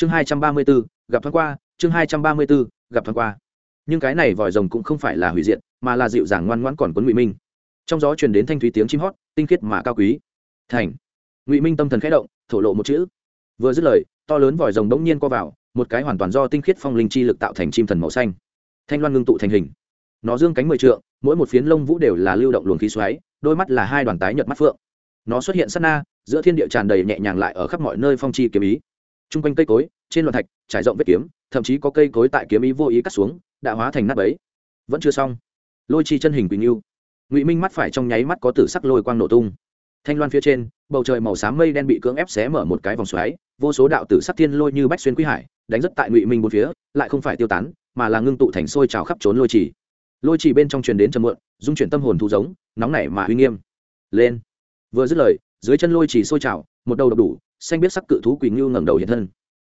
chương hai trăm ba mươi b ố gặp thoáng qua, chương hai trăm ba mươi b ố gặp thoáng qua. Nhưng cái này vòi rồng cũng không phải là hủy diệt, mà là dịu dàng ngoan ngoãn còn quấn ngụy minh. Trong gió truyền đến thanh thúy tiếng chim hót, tinh khiết mà cao quý. Thành. Ngụy minh tâm thần khẽ động, thổ lộ một chữ. Vừa dứt lời, to lớn vòi rồng đống nhiên co vào, một cái hoàn toàn do tinh khiết phong linh chi lực tạo thành chim thần màu xanh. Thanh loan ngưng tụ thành hình. Nó dương cánh mười trượng, mỗi một phiến lông vũ đều là lưu động luồng khí xoáy, đôi mắt là hai đoàn tái nhợt mắt phượng. Nó xuất hiện sát na, giữa thiên địa tràn đầy nhẹ nhàng lại ở khắp mọi nơi phong chi kiếm ý t r u n g quanh cây cối, trên loạn thạch, trải rộng vết kiếm, thậm chí có cây cối tại kiếm ý vô ý cắt xuống, đã hóa thành nắp ấy vẫn chưa xong. Lôi chi chân hình quỳnh yêu ngụy minh mắt phải trong nháy mắt có tử sắc lôi quang nổ tung. Thanh loan phía trên, bầu trời màu xám mây đen bị cưỡng ép xé mở một cái vòng xoáy, vô số đạo tử sắc thiên lôi như bách xuyên quý hải, đánh rất tại ngụy minh bốn phía, lại không phải tiêu tán, mà là ngưng tụ thành sôi trào khắp trốn lôi trì lôi trì bên trong truyền đến trầm muộn, dung chuyển tâm hồn thu giống, nóng nảy mà uy nghiêm. Lên. Vừa dứt lời, dưới chân lôi trì sôi trào, một đầu độc đủ xanh biết sắc cự thú quỳnh ngưu ngẩng đầu hiện thân.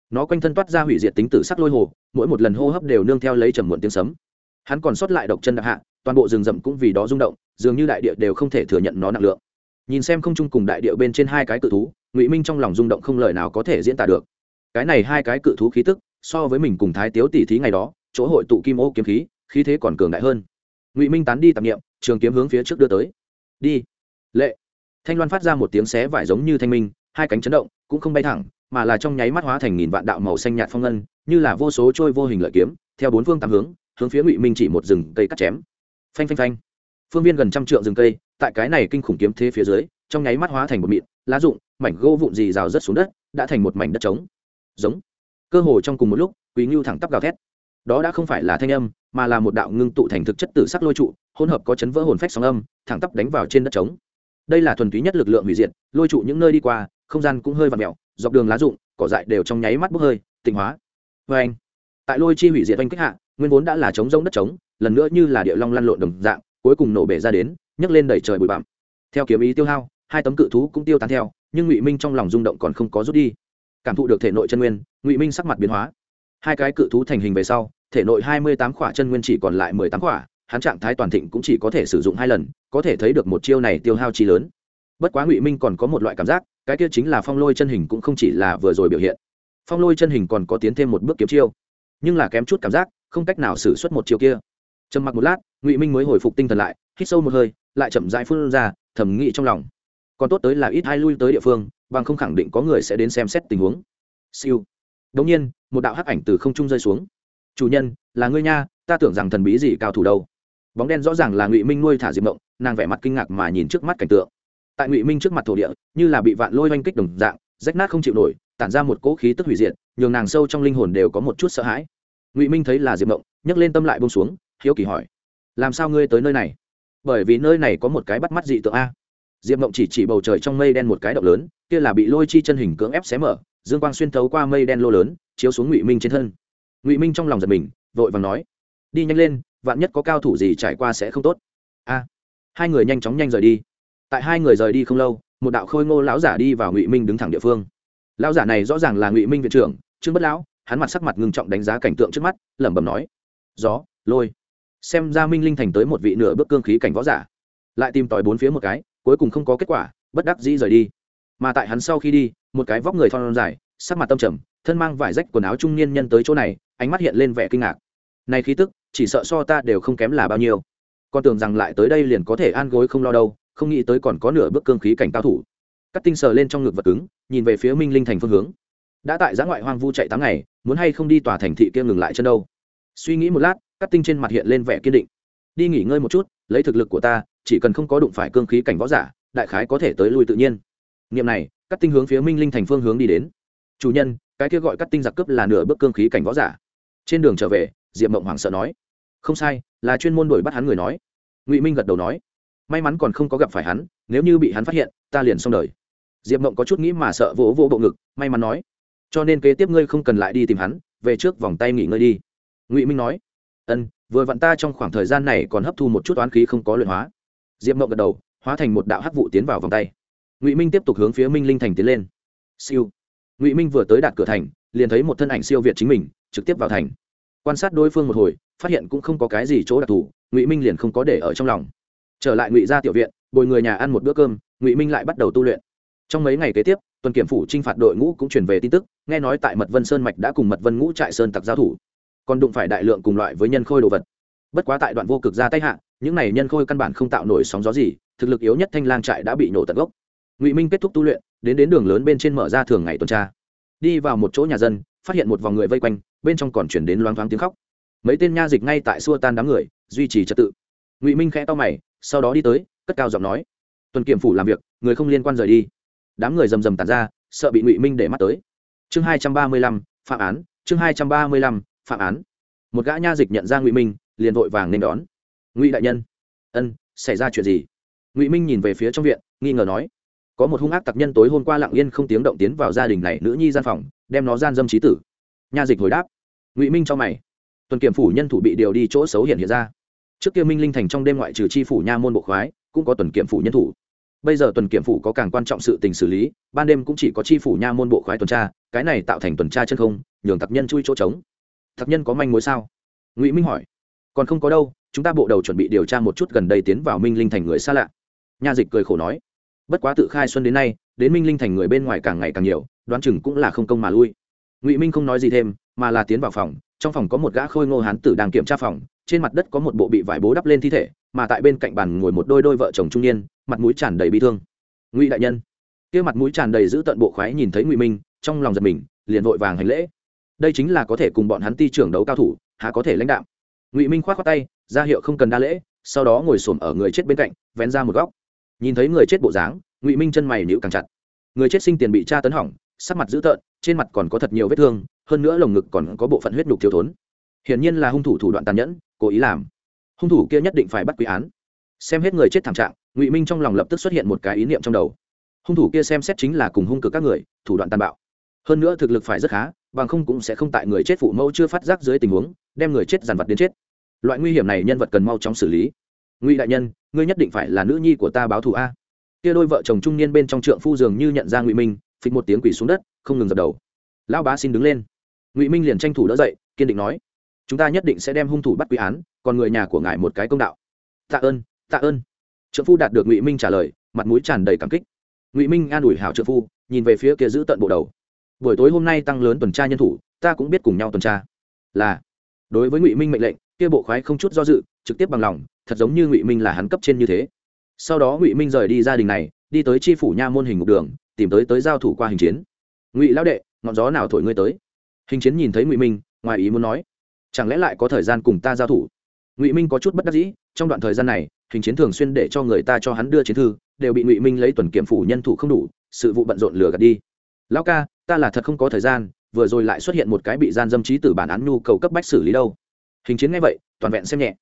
Nó quanh thân toát ra hủy diệt tính tử sắc lôi hồ, mỗi một lần hô hấp đều nương theo lấy trầm muộn tiếng sấm. Hắn còn sót lại độc chân đặc hạ, toàn bộ rừng rậm cũng vì đó rung động, dường như đại địa đều không thể thừa nhận nó nặng lượng. Nhìn xem không chung cùng đại địa bên trên hai cái cự thú, ngụy minh trong lòng rung động không lời nào có thể diễn tả được. Cái này hai cái cự thú khí tức, so với mình cùng thái tiếu tỷ thí ngày đó, chỗ hội tụ kim ô kiếm khí khí thế còn cường đại hơn. Ngụy minh tán đi tạp nghiệm trường kiếm hướng phía trước đưa tới. Đi. Lệ. Thanh loan phát ra một tiếng xé vải giống như thanh minh, hai cánh chấn động cũng không bay thẳng, mà là trong nháy mắt hóa thành nghìn vạn đạo màu xanh nhạt phong ngân, như là vô số trôi vô hình lợi kiếm, theo bốn phương tám hướng hướng phía ngụy minh chỉ một rừng cây cắt chém. Phanh phanh phanh. Phương viên gần trăm trượng rừng cây, tại cái này kinh khủng kiếm thế phía dưới, trong nháy mắt hóa thành một mịn, lá rụng, mảnh gỗ vụn dì rào rớt xuống đất, đã thành một mảnh đất trống. Giống. Cơ hồ trong cùng một lúc, quý ngưu thẳng tắp gào thét. Đó đã không phải là thanh âm, mà là một đạo ngưng tụ thành thực chất tử sắc lôi trụ, hỗn hợp có chấn vỡ hồn phách sóng âm, thẳng tắp đánh vào trên đất trống. Đây là thuần túy nhất lực lượng hủy diệt, lôi trụ những nơi đi qua không gian cũng hơi vặn mèo dọc đường lá rụng, cỏ dại đều trong nháy mắt bốc hơi, tịnh hóa. Vê anh, tại lôi chi hủy diệt oanh kích hạ, nguyên vốn đã là trống rỗng đất trống, lần nữa như là địa long lăn lộn đồng dạng, cuối cùng nổ bể ra đến, nhấc lên đẩy trời bụi bặm. Theo kiếm ý tiêu hao, hai tấm cự thú cũng tiêu tán theo, nhưng ngụy minh trong lòng rung động còn không có rút đi. Cảm thụ được thể nội chân nguyên, ngụy minh sắc mặt biến hóa. Hai cái cự thú thành hình về sau, thể nội hai mươi tám khỏa chân nguyên chỉ còn lại mười tám khỏa, hắn trạng thái toàn thịnh cũng chỉ có thể sử dụng hai lần, có thể thấy được một chiêu này tiêu hao chi lớn. Bất quá ngụy minh còn có một loại cảm giác cái kia chính là phong lôi chân hình cũng không chỉ là vừa rồi biểu hiện. Phong lôi chân hình còn có tiến thêm một bước kiếm chiêu, nhưng là kém chút cảm giác không cách nào xử suất một chiêu kia. Trầm mặc một lát, ngụy minh mới hồi phục tinh thần lại, hít sâu một hơi, lại chậm rãi phun ra thẩm nghĩ trong lòng. Còn tốt tới là ít hai lui tới địa phương, bằng không khẳng định có người sẽ đến xem xét tình huống. Siêu. Đống nhiên, một đạo hắc ảnh từ không trung rơi xuống. Chủ nhân, là ngươi nha, ta tưởng rằng thần bí gì cao thủ đâu. Bóng đen rõ ràng là ngụy minh nuôi thả diệp mộng, nàng vẻ mặt kinh ngạc mà nhìn trước mắt cảnh tượng tại ngụy minh trước mặt thổ địa như là bị vạn lôi oanh kích đồng dạng rách nát không chịu nổi tản ra một cỗ khí tức hủy diệt nhường nàng sâu trong linh hồn đều có một chút sợ hãi ngụy minh thấy là diệp mộng nhấc lên tâm lại bông xuống hiếu kỳ hỏi làm sao ngươi tới nơi này bởi vì nơi này có một cái bắt mắt dị tượng a diệp mộng chỉ chỉ bầu trời trong mây đen một cái động lớn kia là bị lôi chi chân hình cưỡng ép xé mở dương quang xuyên thấu qua mây đen lô lớn chiếu xuống ngụy minh trên thân ngụy minh trong lòng giật mình vội vàng nói đi nhanh lên vạn nhất có cao thủ gì trải qua sẽ không tốt a hai người nhanh chóng nhanh rời đi tại hai người rời đi không lâu, một đạo khôi ngô lão giả đi vào ngụy minh đứng thẳng địa phương. Lão giả này rõ ràng là ngụy minh viện trưởng, trương bất lão, hắn mặt sắc mặt ngưng trọng đánh giá cảnh tượng trước mắt, lẩm bẩm nói, gió, lôi. Xem ra minh linh thành tới một vị nửa bước cương khí cảnh võ giả. Lại tìm tòi bốn phía một cái, cuối cùng không có kết quả, bất đắc dĩ rời đi. Mà tại hắn sau khi đi, một cái vóc người thon dài, sắc mặt tâm trầm, thân mang vải rách quần áo trung niên nhân tới chỗ này, ánh mắt hiện lên vẻ kinh ngạc. Này khí tức, chỉ sợ so ta đều không kém là bao nhiêu. Con tưởng rằng lại tới đây liền có thể an gối không lo đâu không nghĩ tới còn có nửa bước cương khí cảnh cao thủ. Cắt tinh sờ lên trong ngực vật cứng, nhìn về phía minh linh thành phương hướng. Đã tại giã ngoại hoang vu chạy tám ngày, muốn hay không đi tòa thành thị kia ngừng lại chân đâu? Suy nghĩ một lát, cắt tinh trên mặt hiện lên vẻ kiên định. Đi nghỉ ngơi một chút, lấy thực lực của ta, chỉ cần không có đụng phải cương khí cảnh võ giả, đại khái có thể tới lui tự nhiên. Niệm này, cắt tinh hướng phía minh linh thành phương hướng đi đến. Chủ nhân, cái kia gọi cắt tinh giặc cướp là nửa bước cương khí cảnh võ giả. Trên đường trở về, diệp mộng hoảng sợ nói. Không sai, là chuyên môn đuổi bắt hắn người nói. Ngụy minh gật đầu nói may mắn còn không có gặp phải hắn, nếu như bị hắn phát hiện, ta liền xong đời. Diệp mộng có chút nghĩ mà sợ vỗ vỗ bộ ngực, may mắn nói, cho nên kế tiếp ngươi không cần lại đi tìm hắn, về trước vòng tay nghỉ ngơi đi. Ngụy minh nói, ân, vừa vặn ta trong khoảng thời gian này còn hấp thu một chút oán khí không có luyện hóa. Diệp mộng gật đầu, hóa thành một đạo hắc vụ tiến vào vòng tay. Ngụy minh tiếp tục hướng phía minh linh thành tiến lên. Siêu. Ngụy minh vừa tới đạt cửa thành, liền thấy một thân ảnh siêu việt chính mình, trực tiếp vào thành. Quan sát đối phương một hồi, phát hiện cũng không có cái gì chỗ đặc thù, ngụy minh liền không có để ở trong lòng trở lại ngụy gia tiểu viện, bồi người nhà ăn một bữa cơm, ngụy minh lại bắt đầu tu luyện. Trong mấy ngày kế tiếp, tuần kiểm phủ t r i n h phạt đội ngũ cũng truyền về tin tức, nghe nói tại mật vân sơn mạch đã cùng mật vân ngũ trại sơn tặc giao thủ. Còn đụng phải đại lượng cùng loại với nhân khôi đồ vật. Bất quá tại đoạn vô cực ra tay hạ, những này nhân khôi căn bản không tạo nổi sóng gió gì, thực lực yếu nhất thanh lang trại đã bị nổ tận gốc. Ngụy minh kết thúc tu luyện, đến đến đường lớn bên trên mở ra thường ngày tuần tra. Đi vào một chỗ nhà dân, phát hiện một vòng người vây quanh, bên trong còn chuyển đến loáng thoáng tiếng khóc. Mấy tên nha dịch ngay tại xua tan đám người, duy trì trật tự. Ngụy minh khẽ to mày sau đó đi tới, cất cao giọng nói, tuần kiểm phủ làm việc, người không liên quan rời đi. Đám người rầm rầm tàn ra, sợ bị ngụy minh để mắt tới. Chương hai trăm ba mươi lăm, phạm án, chương hai trăm ba mươi lăm, phạm án. Một gã nha dịch nhận ra ngụy minh, liền vội vàng nên đón. Ngụy đại nhân. Ân, xảy ra chuyện gì? Ngụy minh nhìn về phía trong viện, nghi ngờ nói, có một hung ác tặc nhân tối hôm qua lặng yên không tiếng động tiến vào gia đình này nữ nhi gian phòng, đem nó gian dâm trí tử. Nha dịch hồi đáp. Ngụy minh cho mày, tuần kiểm phủ nhân thủ bị điều đi chỗ xấu hiện hiện ra trước kia minh linh thành trong đêm ngoại trừ chi phủ nha môn bộ khoái, cũng có tuần kiểm phủ nhân thủ. Bây giờ tuần kiểm phủ có càng quan trọng sự tình xử lý, ban đêm cũng chỉ có chi phủ nha môn bộ khoái tuần tra, cái này tạo thành tuần tra chân không, nhường tặc nhân chui chỗ trống. Tặc nhân có manh mối sao? Ngụy minh hỏi. Còn không có đâu, chúng ta bộ đầu chuẩn bị điều tra một chút gần đây tiến vào minh linh thành người xa lạ. Nha dịch cười khổ nói. Bất quá tự khai xuân đến nay, đến minh linh thành người bên ngoài càng ngày càng nhiều, đoán chừng cũng là không công mà lui. Ngụy minh không nói gì thêm, mà là tiến vào phòng, trong phòng có một gã khôi ngô hán tử đang kiểm tra phòng trên mặt đất có một bộ bị vải bố đắp lên thi thể, mà tại bên cạnh bàn ngồi một đôi đôi vợ chồng trung niên, mặt mũi tràn đầy bi thương. Ngụy đại nhân. Kia mặt mũi tràn đầy giữ tận bộ khoái nhìn thấy ngụy minh, trong lòng giật mình, liền vội vàng hành lễ. Đây chính là có thể cùng bọn hắn ti trưởng đấu cao thủ, há có thể lãnh đạo ngụy minh k h o á t khoác tay, ra hiệu không cần đa lễ, sau đó ngồi s ổ m ở người chết bên cạnh, vén ra một góc. Nhìn thấy người chết bộ dáng, ngụy minh chân mày nhịu càng chặt. Người chết sinh tiền bị tra tấn hỏng, sắc mặt dữ tợn, trên mặt còn có thật nhiều vết thương, hơn nữa lồng ngực còn có bộ phận huyết nhục thiếu thốn. Hiển nhiên là hung thủ thủ đoạn tàn nhẫn cố ý làm. Hung thủ kia nhất định phải bắt quý án. Xem hết người chết thảm trạng, ngụy minh trong lòng lập tức xuất hiện một cái ý niệm trong đầu. Hung thủ kia xem xét chính là cùng hung cực các người, thủ đoạn tàn bạo. Hơn nữa thực lực phải rất khá, bằng không cũng sẽ không tại người chết phụ mẫu chưa phát giác dưới tình huống, đem người chết dàn vật đến chết. Loại nguy hiểm này nhân vật cần mau chóng xử lý. Ngụy đại nhân, ngươi nhất định phải là nữ nhi của ta báo thù a. Kia đôi vợ chồng trung niên bên trong trượng phu dường như nhận ra ngụy minh, phịch một tiếng quỷ xuống đất, không ngừng dập đầu. Lão bá xin đứng lên. Ngụy minh liền tranh thủ đỡ dậy, kiên định nói chúng ta nhất định sẽ đem hung thủ bắt quy án, còn người nhà của ngài một cái công đạo. Tạ ơn tạ ơn. Trợ phu đạt được ngụy minh trả lời, mặt mũi tràn đầy cảm kích. Ngụy minh an ủi hảo trợ phu, nhìn về phía kia giữ tận bộ đầu. Buổi tối hôm nay tăng lớn tuần tra nhân thủ, ta cũng biết cùng nhau tuần tra. Là, đối với ngụy minh mệnh lệnh, kia bộ khoái không chút do dự, trực tiếp bằng lòng, thật giống như ngụy minh là hắn cấp trên như thế. Sau đó ngụy minh rời đi gia đình này, đi tới tri phủ nha môn hình ngục đường, tìm tới tới giao thủ qua hình chiến. Ngụy lão đệ, ngọn gió nào thổi ngươi tới? Hình chiến nhìn thấy ngụy minh, ngoài ý muốn nói chẳng lẽ lại có thời gian cùng ta giao thủ? Ngụy minh có chút bất đắc dĩ, trong đoạn thời gian này, hình chiến thường xuyên để cho người ta cho hắn đưa chiến thư, đều bị ngụy minh lấy tuần kiểm phủ nhân thủ không đủ, sự vụ bận rộn lừa gạt đi. Lão ca, ta là thật không có thời gian, vừa rồi lại xuất hiện một cái bị gian dâm trí từ bản án nhu cầu cấp bách xử lý đâu. Hình chiến nghe vậy, toàn vẹn xem nhẹ.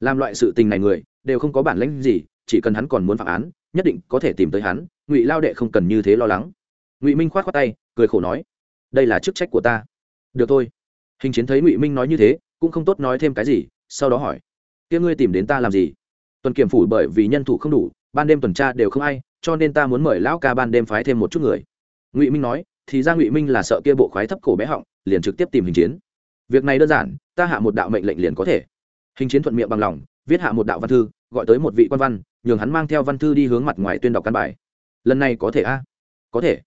Làm loại sự tình này người, đều không có bản lãnh gì, chỉ cần hắn còn muốn phạm án, nhất định có thể tìm tới hắn, ngụy lao đệ không cần như thế lo lắng. Ngụy minh khoát khoát tay, cười khổ nói, đây là chức trách của ta. Được thôi hình chiến thấy ngụy minh nói như thế, cũng không tốt nói thêm cái gì, sau đó hỏi, kia ngươi tìm đến ta làm gì? Tuần kiểm phủ bởi vì nhân thủ không đủ, ban đêm tuần tra đều không ai, cho nên ta muốn mời lão ca ban đêm phái thêm một chút người. Ngụy minh nói, thì ra ngụy minh là sợ kia bộ khoái thấp cổ bé họng, liền trực tiếp tìm hình chiến. Việc này đơn giản, ta hạ một đạo mệnh lệnh liền có thể. Hình chiến thuận miệng bằng lòng, viết hạ một đạo văn thư, gọi tới một vị quan văn, nhường hắn mang theo văn thư đi hướng mặt ngoài tuyên đọc căn bài. Lần này có thể a? Có thể.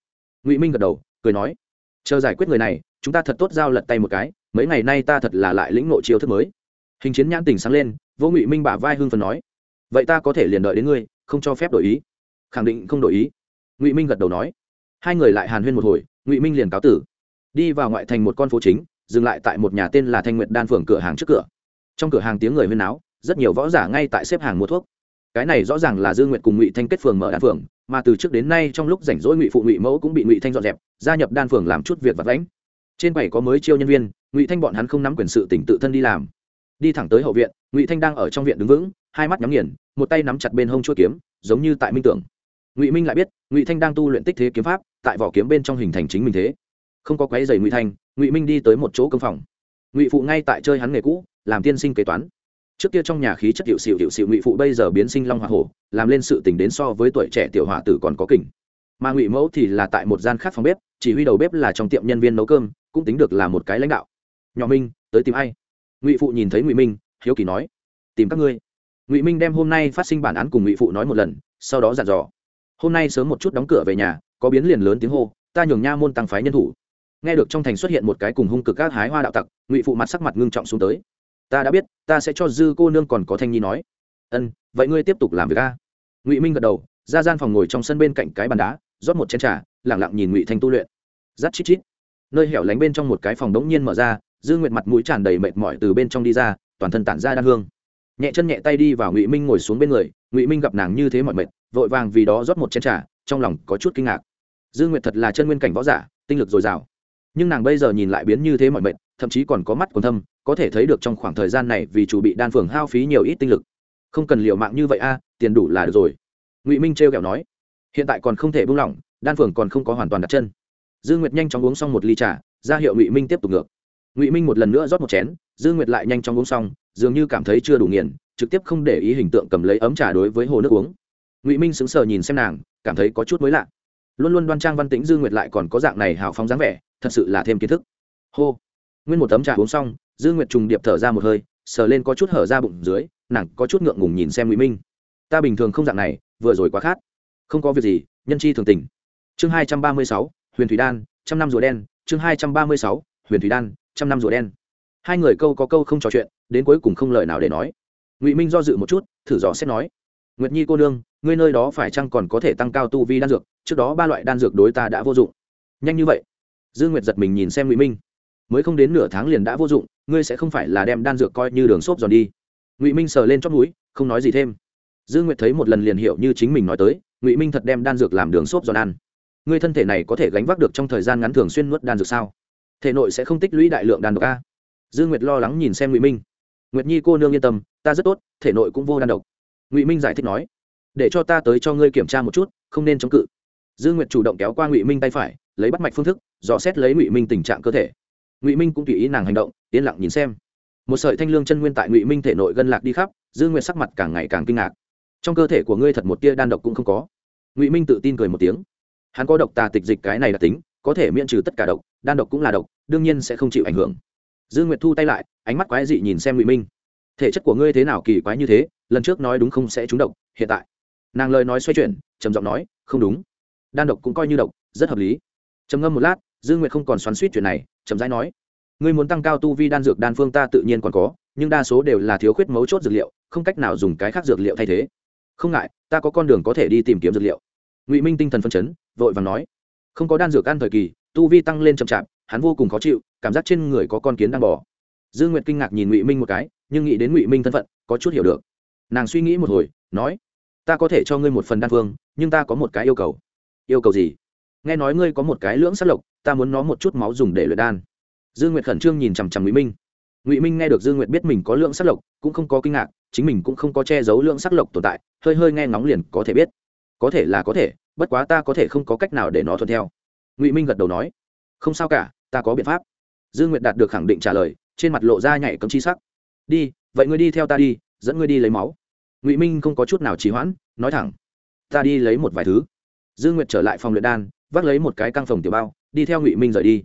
Ngụy minh gật đầu, cười nói, chờ giải quyết người này, chúng ta thật tốt giao lật tay một cái mấy ngày nay ta thật là lại lĩnh nội chiêu thức mới. Hình chiến nhãn tình sáng lên, vô ngụy minh bả vai hưng phần nói, vậy ta có thể liền đợi đến ngươi, không cho phép đổi ý. Khẳng định không đổi ý. Ngụy minh gật đầu nói. Hai người lại hàn huyên một hồi, ngụy minh liền cáo tử. Đi vào ngoại thành một con phố chính, dừng lại tại một nhà tên là thanh nguyệt đan phường cửa hàng trước cửa. Trong cửa hàng tiếng người huyên náo, rất nhiều võ giả ngay tại xếp hàng mua thuốc. Cái này rõ ràng là dương nguyệt cùng ngụy thanh kết phường mở đan phường, mà từ trước đến nay trong lúc rảnh rỗi ngụy phụ ngụy mẫu cũng bị ngụy thanh dọn dẹp, gia nhập đan phường làm chút việc vặt lãnh trên bảy có mới chiêu nhân viên ngụy thanh bọn hắn không nắm quyền sự tỉnh tự thân đi làm đi thẳng tới hậu viện ngụy thanh đang ở trong viện đứng vững hai mắt nhắm nghiền một tay nắm chặt bên hông chuỗi kiếm giống như tại minh tưởng ngụy minh lại biết ngụy thanh đang tu luyện tích thế kiếm pháp tại vỏ kiếm bên trong hình thành chính mình thế không có quấy dày ngụy thanh ngụy minh đi tới một chỗ công phòng ngụy phụ ngay tại chơi hắn nghề cũ làm tiên sinh kế toán trước kia trong nhà khí chất hiệu xịu hiệu xịu ngụy phụ bây giờ biến sinh long hoa hổ làm lên sự tình đến so với tuổi trẻ tiểu hòa tử còn có kỉnh mà ngụy mẫu thì là tại một gian khác phòng bếp chỉ huy đầu bếp là trong tiệm nhân viên nấu cơm cũng tính được là một cái lãnh đạo nhỏ minh, tới tìm ai? Ngụy phụ nhìn thấy ngụy minh, hiếu kỳ nói. Tìm các ngươi. Ngụy minh đem hôm nay phát sinh bản án cùng ngụy phụ nói một lần, sau đó dặn dò. Hôm nay sớm một chút đóng cửa về nhà, có biến liền lớn tiếng hô, ta nhường nha môn tăng phái nhân thủ. Nghe được trong thành xuất hiện một cái cùng hung cực các hái hoa đạo tặc, ngụy phụ mặt sắc mặt ngưng trọng xuống tới. Ta đã biết, ta sẽ cho dư cô nương còn có thanh nhi nói. Ân, vậy ngươi tiếp tục làm việc a. Ngụy minh gật đầu, ra gian phòng ngồi trong sân bên cạnh cái bàn đá, rót một chén trà lẳng lặng nhìn ngụy thanh tu luyện. Giắt chít chít. Nơi hẻo lánh bên trong một cái phòng đống nhiên mở ra Dương nguyệt mặt mũi tràn đầy mệt mỏi từ bên trong đi ra, toàn thân tản ra đan hương. Nhẹ chân nhẹ tay đi vào ngụy minh ngồi xuống bên người, ngụy minh gặp nàng như thế mọi mệt, vội vàng vì đó rót một chén trà, trong lòng có chút kinh ngạc. Dương nguyệt thật là chân nguyên cảnh võ giả, tinh lực dồi dào. Nhưng nàng bây giờ nhìn lại biến như thế mọi mệt, thậm chí còn có mắt còn thâm, có thể thấy được trong khoảng thời gian này vì chủ bị đan phường hao phí nhiều ít tinh lực. Không cần liệu mạng như vậy a, tiền đủ là được rồi. Ngụy minh trêu kẹo nói. Hiện tại còn không thể buông lỏng, đan phường còn không có hoàn toàn đặt chân. Dương nguyệt nhanh chóng uống xong một ly trà, ra hiệu ngụy minh tiếp tục ngược ngụy minh một lần nữa rót một chén dương nguyệt lại nhanh chóng uống xong dường như cảm thấy chưa đủ nghiền trực tiếp không để ý hình tượng cầm lấy ấm trà đối với hồ nước uống ngụy minh sững sờ nhìn xem nàng cảm thấy có chút mới lạ luôn luôn đoan trang văn tĩnh dương nguyệt lại còn có dạng này hào phóng dáng vẻ thật sự là thêm kiến thức hô nguyên một tấm trà uống xong dương nguyệt trùng điệp thở ra một hơi sờ lên có chút hở ra bụng dưới nàng có chút ngượng ngùng nhìn xem ngụy minh ta bình thường không dạng này vừa rồi quá khát không có việc gì nhân chi thường tình chương hai trăm ba mươi sáu huyền thủy đan trăm năm rùa đen chương hai trăm ba mươi sáu huyền thủy đan, trăm năm rùa đen. Hai người câu có câu không trò chuyện, đến cuối cùng không lời nào để nói. Ngụy minh do dự một chút, thử dò xét nói, nguyệt nhi cô nương, ngươi nơi đó phải chăng còn có thể tăng cao tu vi đan dược? Trước đó ba loại đan dược đối ta đã vô dụng. Nhanh như vậy. Dương nguyệt giật mình nhìn xem ngụy minh. Mới không đến nửa tháng liền đã vô dụng, ngươi sẽ không phải là đem đan dược coi như đường xốp giòn đi. Ngụy minh sờ lên chót núi không nói gì thêm. Dương nguyệt thấy một lần liền hiểu như chính mình nói tới, ngụy minh thật đem đan dược làm đường xốp giòn ăn. Ngươi thân thể này có thể gánh vác được trong thời gian ngắn thường xuyên nuốt đan dược sao? Thể nội sẽ không tích lũy đại lượng đan độc a. Dương nguyệt lo lắng nhìn xem ngụy minh. Nguyệt nhi cô nương yên tâm, ta rất tốt, thể nội cũng vô đan độc. Ngụy minh giải thích nói, để cho ta tới cho ngươi kiểm tra một chút, không nên chống cự. Dương nguyệt chủ động kéo qua ngụy minh tay phải, lấy bắt mạch phương thức, dò xét lấy ngụy minh tình trạng cơ thể. Ngụy minh cũng tùy ý nàng hành động, yên lặng nhìn xem. Một sợi thanh lương chân nguyên tại ngụy minh thể nội gân lạc đi khắp dương nguyệt sắc mặt càng ngày càng kinh ngạc. Trong cơ thể của ngươi thật một tia đan độc cũng không có. Ngụy minh tự tin cười một tiếng. Hắn có độc tà tịch dịch cái này là tính, có thể miễn trừ tất cả độc, đan độc cũng là độc đương nhiên sẽ không chịu ảnh hưởng. Dương nguyệt thu tay lại, ánh mắt quái dị nhìn xem ngụy minh. Thể chất của ngươi thế nào kỳ quái như thế, lần trước nói đúng không sẽ trúng độc, hiện tại. Nàng lời nói xoay chuyển, trầm giọng nói, không đúng. Đan độc cũng coi như độc, rất hợp lý. Trầm ngâm một lát dương nguyệt không còn xoắn suýt chuyện này Trầm rãi nói, ngươi muốn tăng cao tu vi đan dược đan phương ta tự nhiên còn có, nhưng đa số đều là thiếu khuyết mấu chốt dược liệu, không cách nào dùng cái khác dược liệu thay thế. Không ngại, ta có con đường có thể đi tìm kiếm dược liệu. Ngụy minh tinh thần phân chấn, vội và nói, không có đan dược ăn thời kỳ, tu vi tăng lên chậm chạp hắn vô cùng khó chịu, cảm giác trên người có con kiến đang bỏ dương nguyệt kinh ngạc nhìn ngụy minh một cái, nhưng nghĩ đến ngụy minh thân phận, có chút hiểu được. Nàng suy nghĩ một hồi, nói, ta có thể cho ngươi một phần đan phương, nhưng ta có một cái yêu cầu. Yêu cầu gì? Nghe nói ngươi có một cái lưỡng sắt lộc, ta muốn nó một chút máu dùng để luyện đan. Dương nguyệt khẩn trương nhìn chằm chằm ngụy minh. Ngụy minh nghe được dương nguyệt biết mình có lượng sắc lộc, cũng không có kinh ngạc, chính mình cũng không có che giấu lượng sắc lộc tồn tại, hơi hơi nghe ngóng liền có thể biết. Có thể là có thể, bất quá ta có thể không có cách nào để nó thuận theo. Ngụy minh gật đầu nói không sao cả, ta có biện pháp. Dương nguyệt đạt được khẳng định trả lời, trên mặt lộ ra nhảy cấm chi sắc. Đi, vậy ngươi đi theo ta đi, dẫn ngươi đi lấy máu. Ngụy minh không có chút nào trì hoãn, nói thẳng. Ta đi lấy một vài thứ. Dương nguyệt trở lại phòng luyện đan, vác lấy một cái căng phòng tiểu bao, đi theo ngụy minh rời đi.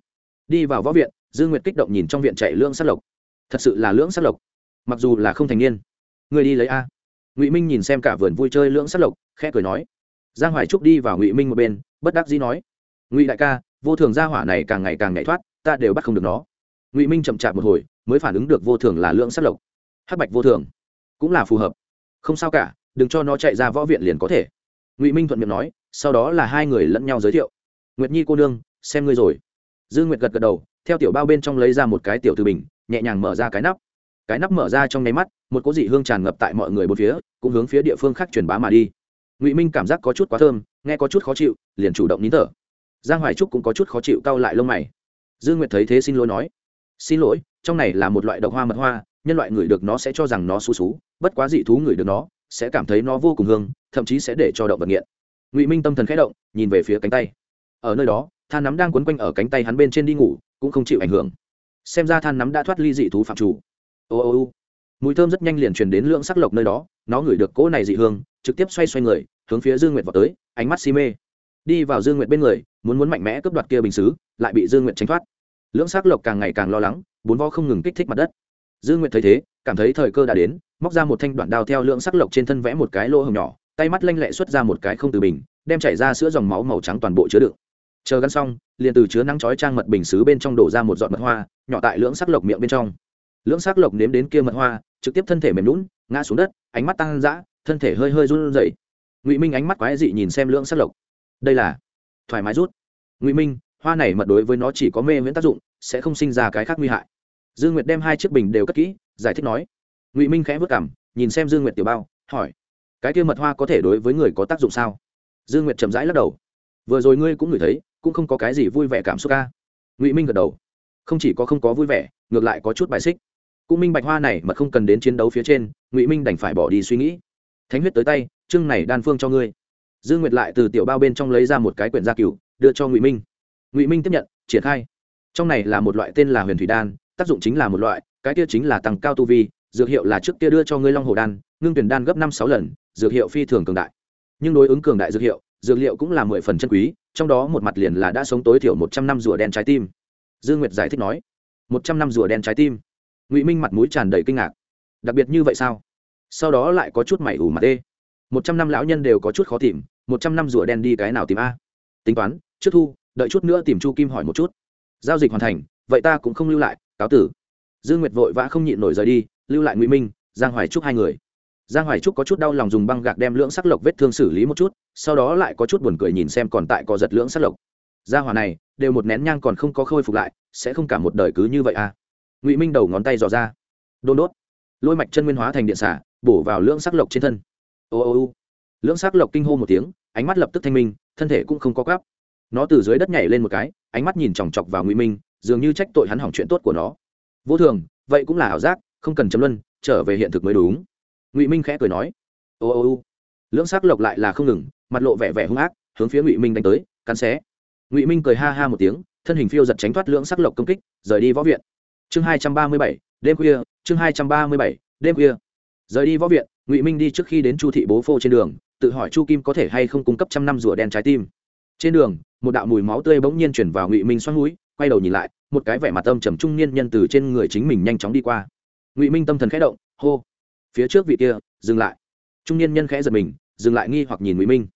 Đi vào võ viện dương nguyệt kích động nhìn trong viện chạy lưỡng sát lộc. Thật sự là lưỡng sát lộc. Mặc dù là không thành niên. Người đi lấy a. Ngụy minh nhìn xem cả vườn vui chơi lưỡng sát lộc, khẽ cười nói. Giang hoài trúc đi vào ngụy minh một bên, bất đắc dĩ nói. Ngụy đại ca vô thường gia hỏa này càng ngày càng nhảy thoát, ta đều bắt không được nó. Ngụy minh chậm chạp một hồi, mới phản ứng được vô thường là lượng sát lộc. Hắc bạch vô thường, cũng là phù hợp. Không sao cả, đừng cho nó chạy ra võ viện liền có thể. Ngụy minh thuận miệng nói, sau đó là hai người lẫn nhau giới thiệu. Nguyệt nhi cô nương, xem ngươi rồi. Dương nguyệt gật gật đầu, theo tiểu bao bên trong lấy ra một cái tiểu từ bình, nhẹ nhàng mở ra cái nắp. Cái nắp mở ra trong nháy mắt, một cỗ dị hương tràn ngập tại mọi người bốn phía, cũng hướng phía địa phương khác truyền bá mà đi. Ngụy minh cảm giác có chút quá thơm, nghe có chút khó chịu, liền chủ động nín thở giang hoài trúc cũng có chút khó chịu cau lại lông mày. Dương nguyệt thấy thế xin lỗi nói, xin lỗi, trong này là một loại độc hoa mật hoa, nhân loại ngửi được nó sẽ cho rằng nó xú xú, bất quá dị thú ngửi được nó, sẽ cảm thấy nó vô cùng hương, thậm chí sẽ để cho động vật nghiện. Ngụy minh tâm thần khẽ động, nhìn về phía cánh tay. Ở nơi đó, than nắm đang quấn quanh ở cánh tay hắn bên trên đi ngủ, cũng không chịu ảnh hưởng. Xem ra than nắm đã thoát ly dị thú phạm chủ. Ô ô ô. Mùi thơm rất nhanh liền truyền đến lượng sắc lộc nơi đó, nó ngửi được cỗ này dị hương, trực tiếp xoay xoay người, hướng phía dương nguyệt vào tới, ánh mắt si mê đi vào dương nguyệt bên người, muốn muốn mạnh mẽ cướp đoạt kia bình xứ, lại bị dương nguyệt tránh thoát. Lưỡng sắc lộc càng ngày càng lo lắng, bốn vo không ngừng kích thích mặt đất. Dương nguyệt thấy thế, cảm thấy thời cơ đã đến, móc ra một thanh đoạn đao theo lưỡng sắc lộc trên thân vẽ một cái lỗ hồng nhỏ, tay mắt lanh lẹ xuất ra một cái không từ bình, đem chảy ra sữa dòng máu màu trắng toàn bộ chứa đựng. Chờ gắn xong, liền từ chứa nắng chói trang mật bình xứ bên trong đổ ra một giọt mật hoa, nhỏ tại lưỡng sắc lộc miệng bên trong. Lưỡng sắc lộc nếm đến kia mật hoa, trực tiếp thân thể mềm lún ngã xuống đất, ánh mắt tăng dã, thân thể hơi hơi run rẩy. Ngụy minh ánh mắt quái dị nhìn xem lưỡng sắc lộc đây là thoải mái rút. Ngụy minh, hoa này mật đối với nó chỉ có mê miễn tác dụng, sẽ không sinh ra cái khác nguy hại. Dương nguyệt đem hai chiếc bình đều cất kỹ, giải thích nói. Ngụy minh khẽ vất cảm nhìn xem dương nguyệt tiểu bao, hỏi, cái kia mật hoa có thể đối với người có tác dụng sao? Dương nguyệt chậm rãi lắc đầu. Vừa rồi ngươi cũng ngửi thấy, cũng không có cái gì vui vẻ cảm xúc ca ngụy minh gật đầu. Không chỉ có không có vui vẻ, ngược lại có chút bài xích. Cũng minh bạch hoa này mà không cần đến chiến đấu phía trên, ngụy minh đành phải bỏ đi suy nghĩ. Thánh huyết tới tay, chương này đan phương cho ngươi dương nguyệt lại từ tiểu bao bên trong lấy ra một cái quyển gia cửu, đưa cho ngụy minh. Ngụy minh tiếp nhận, triển khai. Trong này là một loại tên là huyền thủy đan, tác dụng chính là một loại, cái kia chính là tăng cao tu vi, dược hiệu là trước kia đưa cho ngươi long hồ đan, ngưng tuyển đan gấp năm sáu lần, dược hiệu phi thường cường đại. Nhưng đối ứng cường đại dược hiệu, dược liệu cũng là mười phần chân quý, trong đó một mặt liền là đã sống tối thiểu một trăm năm rùa đen trái tim. Dương nguyệt giải thích nói, một trăm năm rùa đen trái tim. Ngụy minh mặt mũi tràn đầy kinh ngạc. Đặc biệt như vậy sao? Sau đó lại có chút mảy ủ mặt ê một trăm năm lão nhân đều có chút khó tìm, một trăm năm rùa đen đi cái nào tìm a? Tính toán, trước thu, đợi chút nữa tìm chu kim hỏi một chút. Giao dịch hoàn thành, vậy ta cũng không lưu lại, cáo tử. Dương nguyệt vội vã không nhịn nổi rời đi, lưu lại ngụy minh, giang hoài trúc hai người. Giang hoài trúc có chút đau lòng dùng băng gạc đem lưỡng sắc lộc vết thương xử lý một chút, sau đó lại có chút buồn cười nhìn xem còn tại có giật lưỡng sắc lộc. Gia hỏa này, đều một nén nhang còn không có khôi phục lại, sẽ không cả một đời cứ như vậy à? Ngụy minh đầu ngón tay dò ra. Đôn đốt. Lôi mạch chân nguyên hóa thành điện xả, bổ vào lưỡng sắc lộc trên thân ô ô ô. Lưỡng sắc lộc kinh hô một tiếng, ánh mắt lập tức thanh minh, thân thể cũng không có gáp nó từ dưới đất nhảy lên một cái, ánh mắt nhìn chòng chọc vào ngụy minh, dường như trách tội hắn hỏng chuyện tốt của nó. Vô thường, vậy cũng là ảo giác, không cần chấm luân, trở về hiện thực mới đúng. Ngụy minh khẽ cười nói. Ô ô ô. Lưỡng sắc lộc lại là không ngừng, mặt lộ vẻ vẻ hung ác, hướng phía ngụy minh đánh tới, cắn xé. Ngụy minh cười ha ha một tiếng, thân hình phiêu giật tránh thoát lưỡng sắc lộc công kích, rời đi võ viện. Chương hai trăm ba mươi bảy, đêm khuya, chương hai trăm ba mươi bảy, đêm khuya. Rời đi võ viện ngụy minh đi trước khi đến chu thị bố phô trên đường tự hỏi chu kim có thể hay không cung cấp trăm năm rùa đen trái tim trên đường một đạo mùi máu tươi bỗng nhiên chuyển vào ngụy minh xoắn núi quay đầu nhìn lại một cái vẻ mặt âm trầm trung niên nhân từ trên người chính mình nhanh chóng đi qua ngụy minh tâm thần khẽ động hô phía trước vị kia dừng lại trung niên nhân khẽ giật mình dừng lại nghi hoặc nhìn ngụy minh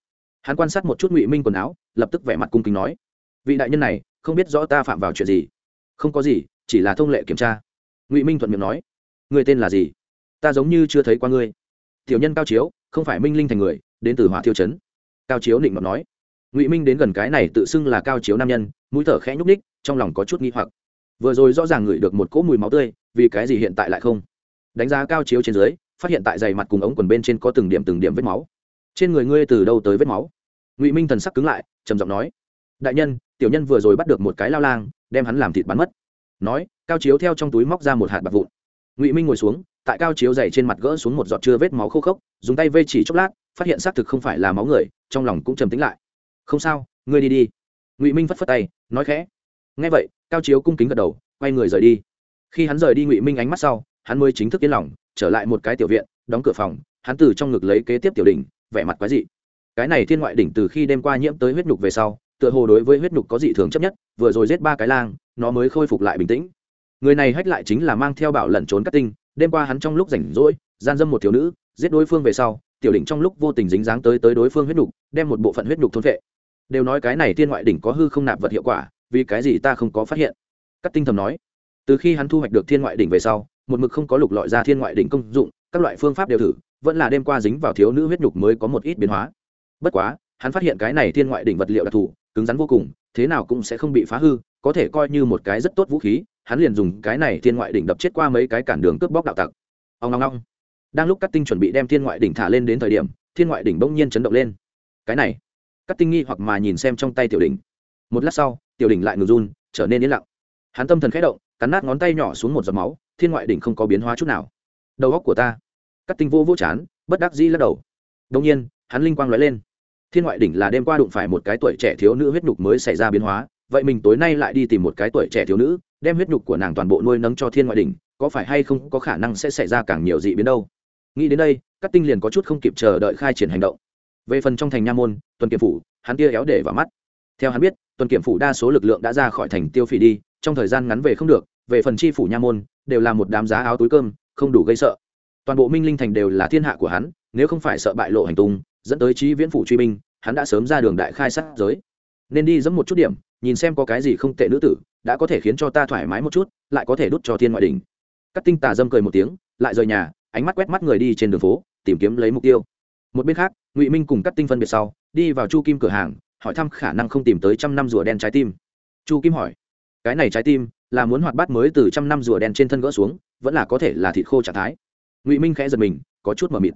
hắn quan sát một chút ngụy minh quần áo lập tức vẻ mặt cung kính nói vị đại nhân này không biết rõ ta phạm vào chuyện gì không có gì chỉ là thông lệ kiểm tra ngụy minh thuận miệng nói người tên là gì ta giống như chưa thấy qua ngươi tiểu nhân cao chiếu, không phải minh linh thành người, đến từ hỏa thiêu chấn cao chiếu định mật nói. Ngụy minh đến gần cái này tự xưng là cao chiếu nam nhân, mũi thở khẽ nhúc ních trong lòng có chút nghi hoặc. Vừa rồi rõ ràng ngửi được một cỗ mùi máu tươi, vì cái gì hiện tại lại không? Đánh giá cao chiếu trên dưới, phát hiện tại giày mặt cùng ống quần bên trên có từng điểm từng điểm vết máu. Trên người ngươi từ đâu tới vết máu? Ngụy minh thần sắc cứng lại, trầm giọng nói. Đại nhân, tiểu nhân vừa rồi bắt được một cái lao lang, đem hắn làm thịt bắn mất. Nói, cao chiếu theo trong túi móc ra một hạt bạc vụn. Ngụy minh ngồi xuống tại cao chiếu dày trên mặt gỡ xuống một giọt chưa vết máu khô khốc, dùng tay vây chỉ chốc lát, phát hiện xác thực không phải là máu người, trong lòng cũng trầm tính lại. Không sao, ngươi đi đi. Ngụy minh phất phất tay, nói khẽ. Ngay vậy, cao chiếu cung kính gật đầu, quay người rời đi. Khi hắn rời đi ngụy minh ánh mắt sau, hắn mới chính thức yên lòng, trở lại một cái tiểu viện, đóng cửa phòng, hắn từ trong ngực lấy kế tiếp tiểu đỉnh, vẻ mặt quái dị. Cái này thiên ngoại đỉnh từ khi đêm qua nhiễm tới huyết nhục về sau, tựa hồ đối với huyết nhục có dị thường chấp nhất, vừa rồi giết ba cái lang, nó mới khôi phục lại bình tĩnh. Người này hách lại chính là mang theo bảo lẩn trốn cắt tinh đêm qua hắn trong lúc rảnh rỗi, gian dâm một thiếu nữ, giết đối phương về sau, tiểu đỉnh trong lúc vô tình dính dáng tới tới đối phương huyết nhục, đem một bộ phận huyết nhục thôn vệ. Đều nói cái này thiên ngoại đỉnh có hư không nạp vật hiệu quả, vì cái gì ta không có phát hiện? Cắt tinh thầm nói. Từ khi hắn thu hoạch được thiên ngoại đỉnh về sau, một mực không có lục lọi ra thiên ngoại đỉnh công dụng, các loại phương pháp đều thử, vẫn là đêm qua dính vào thiếu nữ huyết nhục mới có một ít biến hóa. Bất quá, hắn phát hiện cái này thiên ngoại đỉnh vật liệu đặc thù, cứng rắn vô cùng, thế nào cũng sẽ không bị phá hư, có thể coi như một cái rất tốt vũ khí hắn liền dùng cái này thiên ngoại đỉnh đập chết qua mấy cái cản đường cướp bóc đạo tặc. Ông long long đang lúc các tinh chuẩn bị đem thiên ngoại đỉnh thả lên đến thời điểm, thiên ngoại đỉnh bỗng nhiên chấn động lên. Cái này các tinh nghi hoặc mà nhìn xem trong tay tiểu đỉnh. Một lát sau, tiểu đỉnh lại ngừng run, trở nên yên lặng. Hắn tâm thần khẽ động, cắn nát ngón tay nhỏ xuống một giọt máu, thiên ngoại đỉnh không có biến hóa chút nào. Đầu góc của ta. Các tinh vô vô chán, bất đắc dĩ lắc đầu. Đông nhiên, hắn linh quang nói lên. Thiên ngoại đỉnh là đêm qua đụng phải một cái tuổi trẻ thiếu nữ huyết nhục mới xảy ra biến hóa vậy mình tối nay lại đi tìm một cái tuổi trẻ thiếu nữ, đem huyết nhục của nàng toàn bộ nuôi nấng cho thiên ngoại đỉnh, có phải hay không có khả năng sẽ xảy ra càng nhiều dị biến đâu? Nghĩ đến đây các tinh liền có chút không kịp chờ đợi khai triển hành động. Về phần trong thành nha môn, tuần kiểm phủ, hắn kia éo để vào mắt. Theo hắn biết, tuần kiểm phủ đa số lực lượng đã ra khỏi thành tiêu phỉ đi, trong thời gian ngắn về không được, về phần chi phủ nha môn, đều là một đám giá áo túi cơm, không đủ gây sợ. Toàn bộ minh linh thành đều là thiên hạ của hắn, nếu không phải sợ bại lộ hành tung, dẫn tới trí viễn phủ truy minh hắn đã sớm ra đường đại khai sát giới. Nên đi dẫm một chút điểm nhìn xem có cái gì không tệ nữ tử, đã có thể khiến cho ta thoải mái một chút, lại có thể đút cho thiên ngoại đình cắt tinh tà dâm cười một tiếng, lại rời nhà, ánh mắt quét mắt người đi trên đường phố, tìm kiếm lấy mục tiêu. Một bên khác, ngụy minh cùng cắt tinh phân biệt sau, đi vào chu kim cửa hàng, hỏi thăm khả năng không tìm tới trăm năm rùa đen trái tim. Chu kim hỏi, cái này trái tim là muốn hoạt bát mới từ trăm năm rùa đen trên thân gỡ xuống, vẫn là có thể là thịt khô trạng thái? Ngụy minh khẽ giật mình, có chút mờ mịt.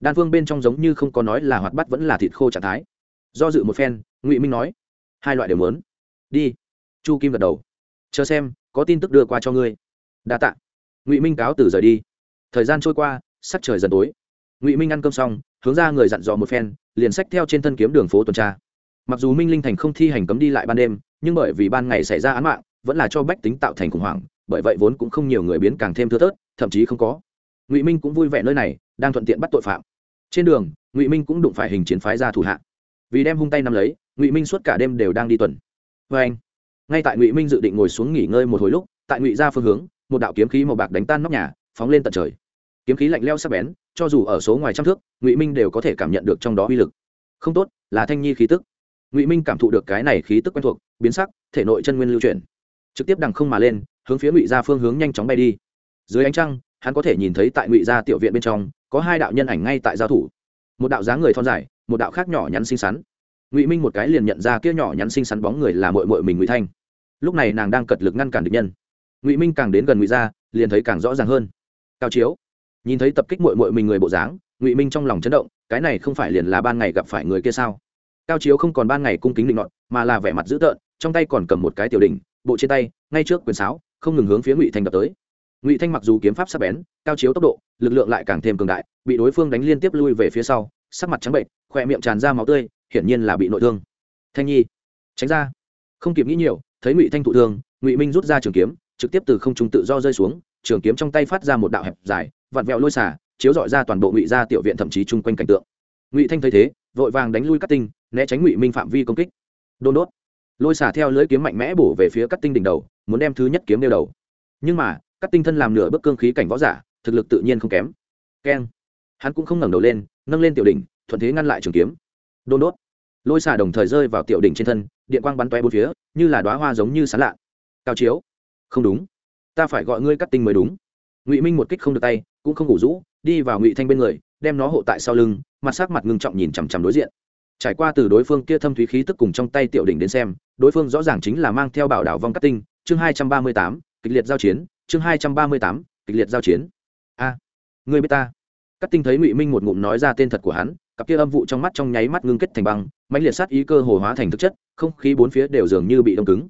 Đan phương bên trong giống như không có nói là hoạt bát vẫn là thịt khô trạng thái. Do dự một phen, ngụy minh nói, hai loại đều muốn đi. Chu kim gật đầu. Chờ xem, có tin tức đưa qua cho ngươi. Đa t ạ ngụy minh cáo từ rời đi. Thời gian trôi qua, sắc trời dần tối. Ngụy minh ăn cơm xong, hướng ra người dặn dò một phen, liền sách theo trên thân kiếm đường phố tuần tra. Mặc dù minh linh thành không thi hành cấm đi lại ban đêm, nhưng bởi vì ban ngày xảy ra án mạng, vẫn là cho bách tính tạo thành khủng hoảng, bởi vậy vốn cũng không nhiều người biến càng thêm thưa thớt, thậm chí không có. Ngụy minh cũng vui vẻ nơi này, đang thuận tiện bắt tội phạm. Trên đường, ngụy minh cũng đụng phải hình chiến phái ra thủ hạ. Vì đem hung tay nắm lấy, ngụy minh suốt cả đêm đều đang đi tuần vê anh, ngay tại ngụy minh dự định ngồi xuống nghỉ ngơi một hồi lúc, tại ngụy ra phương hướng, một đạo kiếm khí màu bạc đánh tan nóc nhà, phóng lên tận trời. Kiếm khí lạnh leo sắc bén, cho dù ở số ngoài trăm thước, ngụy minh đều có thể cảm nhận được trong đó uy lực. Không tốt, là thanh nhi khí tức. Ngụy minh cảm thụ được cái này khí tức quen thuộc, biến sắc, thể nội chân nguyên lưu chuyển. Trực tiếp đằng không mà lên, hướng phía ngụy ra phương hướng nhanh chóng bay đi. Dưới ánh trăng, hắn có thể nhìn thấy tại ngụy gia tiểu viện bên trong, có hai đạo nhân ảnh ngay tại giao thủ. Một đạo dáng người thon dài, một đạo khác nhỏ nhắn xinh xắn ngụy minh một cái liền nhận ra kia nhỏ nhắn xinh xắn bóng người là mội mội mình ngụy thanh lúc này nàng đang cật lực ngăn cản địch nhân ngụy minh càng đến gần ngụy gia liền thấy càng rõ ràng hơn cao chiếu nhìn thấy tập kích mội mội mình người bộ dáng ngụy minh trong lòng chấn động cái này không phải liền là ban ngày gặp phải người kia sao cao chiếu không còn ban ngày cung kính định nọt, mà là vẻ mặt dữ tợn trong tay còn cầm một cái tiểu đỉnh bộ trên tay ngay trước quyền sáo không ngừng hướng phía ngụy thanh đập tới ngụy thanh mặc dù kiếm pháp sắc bén cao chiếu tốc độ lực lượng lại càng thêm cường đại bị đối phương đánh liên tiếp lui về phía sau sắc mặt trắng bệnh khỏe miệng tràn ra máu tươi hiển nhiên là bị nội thương. Thanh nhi, tránh ra. Không kịp nghĩ nhiều, thấy ngụy thanh thụ thương, ngụy minh rút ra trường kiếm, trực tiếp từ không trung tự do rơi xuống, trường kiếm trong tay phát ra một đạo hẹp dài, vặn vẹo lôi xả, chiếu dọi ra toàn bộ ngụy gia tiểu viện thậm chí chung quanh cảnh tượng. Ngụy thanh thấy thế, vội vàng đánh lui cắt tinh, né tránh ngụy minh phạm vi công kích. Đôn đốt. Lôi xả theo lưỡi kiếm mạnh mẽ bổ về phía cắt tinh đỉnh đầu, muốn đem thứ nhất kiếm đeo đầu. Nhưng mà cắt tinh thân làm nửa bước cương khí cảnh võ giả, thực lực tự nhiên không kém. Keng. Hắn cũng không ngẩng đầu lên, nâng lên tiểu đỉnh, thuận thế ngăn lại trường kiếm đôn đốt. Lôi xả đồng thời rơi vào tiểu đỉnh trên thân điện quang bắn toe bốn phía như là đoá hoa giống như sán lạ. Cao chiếu. Không đúng. Ta phải gọi ngươi cắt tinh mới đúng. Ngụy minh một kích không được tay cũng không ngủ rũ đi vào ngụy thanh bên người đem nó hộ tại sau lưng mặt sắc mặt ngưng trọng nhìn chằm chằm đối diện. Trải qua từ đối phương kia thâm thúy khí tức cùng trong tay tiểu đỉnh đến xem đối phương rõ ràng chính là mang theo bảo đảo vong cắt tinh chương hai trăm ba mươi tám kịch liệt giao chiến chương hai trăm ba mươi tám kịch liệt giao chiến. A à, người biết ta. Cắt tinh thấy ngụy minh một ngụm nói ra tên thật của hắn cặp kia âm vụ trong mắt trong nháy mắt ngưng kết thành băng mạnh liệt sát ý cơ hồ hóa thành thực chất, không khí bốn phía đều dường như bị đông cứng.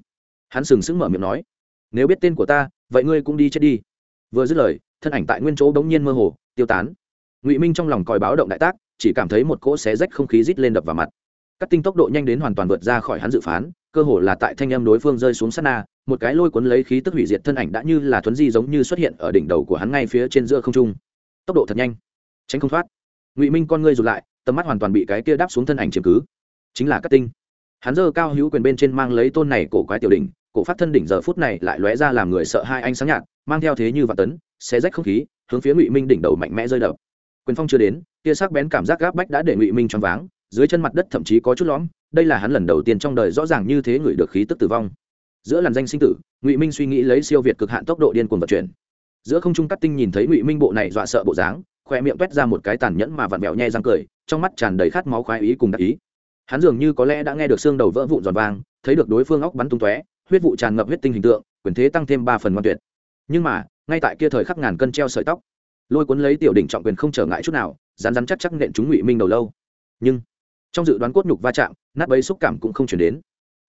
Hắn sừng sững mở miệng nói, nếu biết tên của ta, vậy ngươi cũng đi chết đi. Vừa dứt lời, thân ảnh tại nguyên chỗ bỗng nhiên mơ hồ, tiêu tán. Ngụy minh trong lòng còi báo động đại tác, chỉ cảm thấy một cỗ xé rách không khí rít lên đập vào mặt. Cắt tinh tốc độ nhanh đến hoàn toàn vượt ra khỏi hắn dự phán, cơ hồ là tại thanh âm đối phương rơi xuống sát na, một cái lôi cuốn lấy khí tức hủy diệt thân ảnh đã như là thuấn di giống như xuất hiện ở đỉnh đầu của hắn ngay phía trên giữa không trung. Tốc độ thật nhanh. Tránh không thoát. Ngụy minh con ngươi rụt lại tầm mắt hoàn toàn bị cái kia đáp xuống thân ảnh chiếm cứ. Chính là cắt tinh. Hắn giơ cao hữu quyền bên trên mang lấy tôn này cổ quái tiểu đỉnh, cổ phát thân đỉnh giờ phút này lại lóe ra làm người sợ hai anh sáng nhạt, mang theo thế như vạn tấn, xé rách không khí, hướng phía ngụy minh đỉnh đầu mạnh mẽ rơi đập. Quyền phong chưa đến, tia sắc bén cảm giác gáp bách đã để ngụy minh choáng váng, dưới chân mặt đất thậm chí có chút lõm, đây là hắn lần đầu tiên trong đời rõ ràng như thế người được khí tức tử vong. Giữa làn danh sinh tử, ngụy minh suy nghĩ lấy siêu việt cực hạn tốc độ điên cuồng vận chuyển. Giữa không trung cắt tinh nhìn thấy ngụy minh bộ này dọa sợ bộ dáng, khoe miệng quét ra một cái tàn nhẫn mà vặn vẹo nhe răng cười trong mắt tràn đầy khát máu khoái ý cùng đặc ý. Hắn dường như có lẽ đã nghe được xương đầu vỡ vụn giòn vang, thấy được đối phương óc bắn tung tóe, huyết vụ tràn ngập huyết tinh hình tượng, quyền thế tăng thêm ba phần ngoan tuyệt. Nhưng mà, ngay tại kia thời khắc ngàn cân treo sợi tóc, lôi cuốn lấy tiểu đỉnh trọng quyền không trở ngại chút nào rán rán chắc chắc nện chúng ngụy minh đầu lâu. Nhưng, trong dự đoán cốt nhục va chạm, nát bấy xúc cảm cũng không chuyển đến.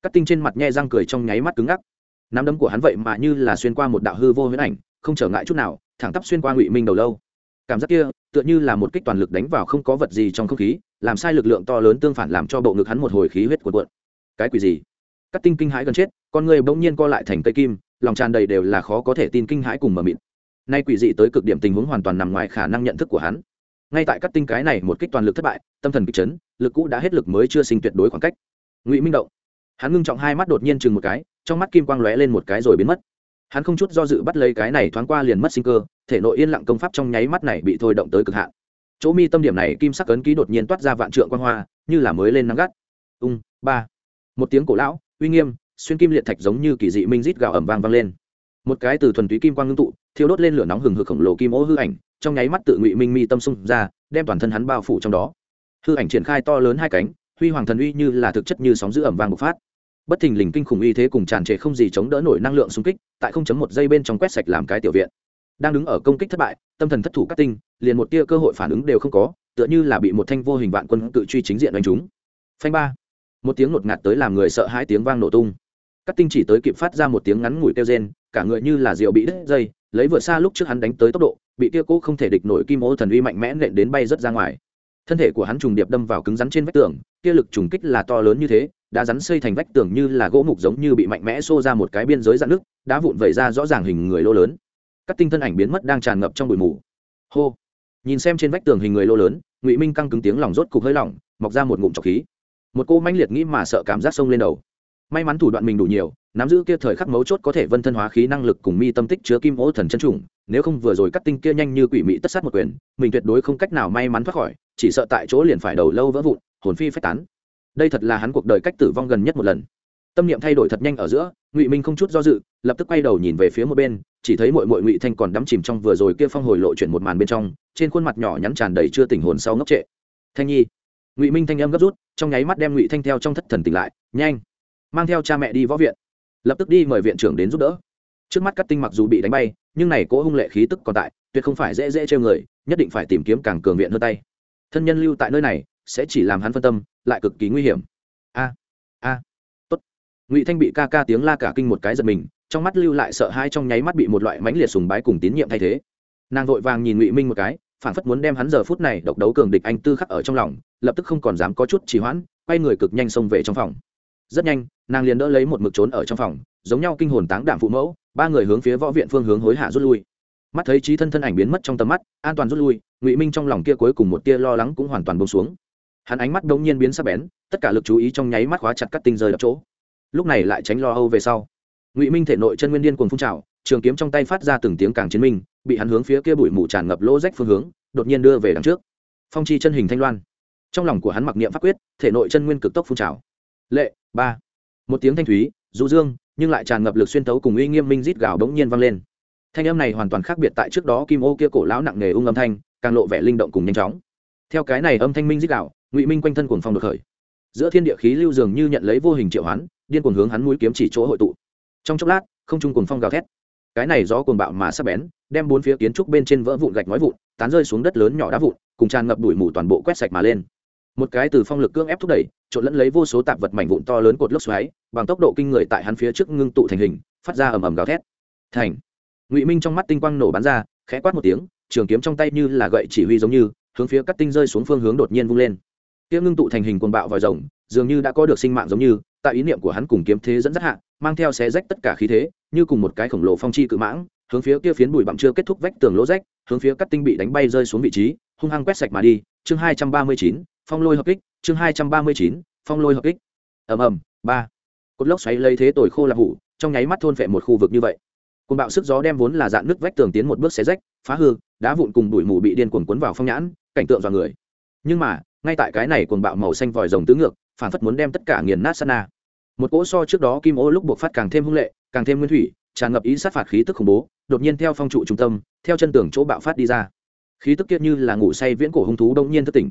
Cắt tinh trên mặt nhe răng cười trong nháy mắt cứng ngắc. Nắm đấm của hắn vậy mà như là xuyên qua một đạo hư vô huyễn ảnh, không trở ngại chút nào, thẳng tắp xuyên qua ngụy minh đầu lâu. Cảm giác kia tựa như là một kích toàn lực đánh vào không có vật gì trong không khí, làm sai lực lượng to lớn tương phản làm cho bộ ngực hắn một hồi khí huyết cuộn cuộn. Cái quỷ gì? Cắt tinh kinh hãi gần chết, con người bỗng nhiên co lại thành cây kim, lòng tràn đầy đều là khó có thể tin kinh hãi cùng mờ mịt. Nay quỷ dị tới cực điểm tình huống hoàn toàn nằm ngoài khả năng nhận thức của hắn. Ngay tại cắt tinh cái này một kích toàn lực thất bại, tâm thần kịch chấn, lực cũ đã hết lực mới chưa sinh tuyệt đối khoảng cách. Ngụy minh động. Hắn ngưng trọng hai mắt đột nhiên chừng một cái, trong mắt kim quang lóe lên một cái rồi biến mất hắn không chút do dự bắt lấy cái này thoáng qua liền mất sinh cơ, thể nội yên lặng công pháp trong nháy mắt này bị thôi động tới cực hạn. Chỗ mi tâm điểm này kim sắc ấn ký đột nhiên toát ra vạn trượng quan hoa, như là mới lên nắng gắt. Ung, ba. Một tiếng cổ lão, uy nghiêm, xuyên kim liệt thạch giống như kỳ dị minh rít gạo ẩm vang vang lên. Một cái từ thuần túy kim quang ngưng tụ, thiêu đốt lên lửa nóng hừng hực khổng lồ kim ô hư ảnh, trong nháy mắt tự ngụy minh mi tâm sung ra, đem toàn thân hắn bao phủ trong đó. Hư ảnh triển khai to lớn hai cánh, huy hoàng thần uy như là thực chất như sóng giữ ẩm vang bộc phát bất thình lình kinh khủng y thế cùng tràn trề không gì chống đỡ nổi năng lượng xung kích, tại không chấm một giây bên trong quét sạch làm cái tiểu viện. Đang đứng ở công kích thất bại, tâm thần thất thủ các tinh, liền một tia cơ hội phản ứng đều không có, tựa như là bị một thanh vô hình vạn quân tự truy chính diện đánh chúng phanh ba. Một tiếng ngột ngạt tới làm người sợ hai tiếng vang nổ tung. Các tinh chỉ tới kịp phát ra một tiếng ngắn ngủi kêu rên, cả người như là rượu bị đứt dây, lấy vượt xa lúc trước hắn đánh tới tốc độ, bị tia cố không thể địch nổi kim ô thần uy mạnh mẽ nện đến bay rất ra ngoài. Thân thể của hắn trùng điệp đâm vào cứng rắn trên vách tường, tia lực trùng kích là to lớn như thế đá rắn xây thành vách tường như là gỗ mục giống như bị mạnh mẽ xô ra một cái biên giới dạn nước, đá vụn vẩy ra rõ ràng hình người lô lớn. Các tinh thân ảnh biến mất đang tràn ngập trong bụi mù. Hô! Nhìn xem trên vách tường hình người lô lớn, ngụy minh căng cứng tiếng lòng rốt cục hơi lỏng, mọc ra một ngụm trọc khí. Một cô manh liệt nghĩ mà sợ cảm giác sông lên đầu. May mắn thủ đoạn mình đủ nhiều, nắm giữ kia thời khắc mấu chốt có thể vân thân hóa khí năng lực cùng mi tâm tích chứa kim ô thần chân trùng, nếu không vừa rồi cắt tinh kia nhanh như quỷ mị tất sát một quyền, mình tuyệt đối không cách nào may mắn thoát khỏi, chỉ sợ tại chỗ liền phải đầu lâu vỡ vụn, hồn phi phách tán đây thật là hắn cuộc đời cách tử vong gần nhất một lần. Tâm niệm thay đổi thật nhanh ở giữa, ngụy minh không chút do dự, lập tức quay đầu nhìn về phía một bên, chỉ thấy mội mội ngụy thanh còn đắm chìm trong vừa rồi kia phong hồi lộ chuyển một màn bên trong, trên khuôn mặt nhỏ nhắn tràn đầy chưa tình hồn sau ngốc trệ. Thanh nhi. Ngụy minh thanh âm gấp rút, trong nháy mắt đem ngụy thanh theo trong thất thần tỉnh lại, nhanh, mang theo cha mẹ đi võ viện. Lập tức đi mời viện trưởng đến giúp đỡ. Trước mắt cắt tinh mặc dù bị đánh bay, nhưng này cố hung lệ khí tức còn tại, tuyệt không phải dễ dễ trêu người, nhất định phải tìm kiếm càng cường viện hơn tay. Thân nhân lưu tại nơi này, sẽ chỉ làm hắn phân tâm lại cực kỳ nguy hiểm. A a, tốt. Ngụy thanh bị ca ca tiếng la cả kinh một cái giật mình, trong mắt lưu lại sợ hai trong nháy mắt bị một loại mãnh liệt sùng bái cùng tín nhiệm thay thế. Nàng vội vàng nhìn ngụy minh một cái, phản phất muốn đem hắn giờ phút này độc đấu cường địch anh tư khắc ở trong lòng, lập tức không còn dám có chút trì hoãn, quay người cực nhanh xông về trong phòng. Rất nhanh, nàng liền đỡ lấy một mực trốn ở trong phòng, giống nhau kinh hồn táng đạm phụ mẫu, ba người hướng phía võ viện phương hướng hối hả rút lui. Mắt thấy trí thân thân ảnh biến mất trong tầm mắt, an toàn rút lui, ngụy minh trong lòng kia cuối cùng một tia lo lắng cũng hoàn toàn bông xuống hắn ánh mắt đống nhiên biến sắc bén, tất cả lực chú ý trong nháy mắt khóa chặt cắt tinh rơi đập chỗ. Lúc này lại tránh lo âu về sau. Ngụy minh thể nội chân nguyên điên cuồng phun trào, trường kiếm trong tay phát ra từng tiếng càng chiến minh, bị hắn hướng phía kia bụi mù tràn ngập lỗ rách phương hướng, đột nhiên đưa về đằng trước. Phong chi chân hình thanh loan. Trong lòng của hắn mặc niệm pháp quyết, thể nội chân nguyên cực tốc phun trào. Lệ, ba. Một tiếng thanh thúy, du dương, nhưng lại tràn ngập lực xuyên tấu cùng uy nghiêm minh rít gào đống nhiên vang lên. Thanh âm này hoàn toàn khác biệt tại trước đó kim ô kia cổ lão nặng nề ung âm thanh, càng lộ vẻ linh động cùng nhanh chóng. Theo cái này âm thanh minh rít gào ngụy minh quanh thân cuồng phong được khởi giữa thiên địa khí lưu dường như nhận lấy vô hình triệu hoán điên cuồng hướng hắn mũi kiếm chỉ chỗ hội tụ trong chốc lát không trung cuồng phong gào thét cái này do cuồng bạo mà sắp bén đem bốn phía kiến trúc bên trên vỡ vụn gạch nói vụn tán rơi xuống đất lớn nhỏ đá vụn cùng tràn ngập đuổi mù toàn bộ quét sạch mà lên một cái từ phong lực cương ép thúc đẩy trộn lẫn lấy vô số tạp vật mảnh vụn to lớn cột lốc xoáy bằng tốc độ kinh người tại hắn phía trước ngưng tụ thành hình phát ra ầm ầm gào thét thành ngụy minh trong mắt tinh quang nổ bắn ra khẽ quát một tiếng trường kiếm trong tay như là gậy chỉ huy giống như hướng phía cắt tinh rơi xuống phương hướng đột nhiên vung lên kia ngưng tụ thành hình cuồng bạo vòi rồng, dường như đã có được sinh mạng giống như, tại ý niệm của hắn cùng kiếm thế dẫn dắt hạ, mang theo xé rách tất cả khí thế, như cùng một cái khổng lồ phong chi cự mãng, hướng phía kia phiến bụi bặm chưa kết thúc vách tường lỗ rách, hướng phía cắt tinh bị đánh bay rơi xuống vị trí, hung hăng quét sạch mà đi. Chương hai trăm ba mươi chín, phong lôi hợp kích, chương hai trăm ba mươi chín, phong lôi hợp kích. Ầm ầm, ba. Cột lốc xoáy lấy thế tồi khô là hủ, trong nháy mắt thôn phệ một khu vực như vậy. Côn bạo sức gió đem vốn là dạn nước vách tường tiến một bước xé rách, phá hư, đá vụn cùng bụi mù bị điên cuồng cuốn vào phong nhãn, cảnh tượng dọa người. Nhưng mà ngay tại cái này cuồng bạo màu xanh vòi rồng tứ ngược phản phất muốn đem tất cả nghiền nát sana một cỗ so trước đó kim ô lúc buộc phát càng thêm hung lệ, càng thêm nguyên thủy, tràn ngập ý sát phạt khí tức khủng bố, đột nhiên theo phong trụ trung tâm, theo chân tường chỗ bạo phát đi ra. Khí tức kiệt như là ngủ say viễn cổ hung thú đông nhiên thất tỉnh.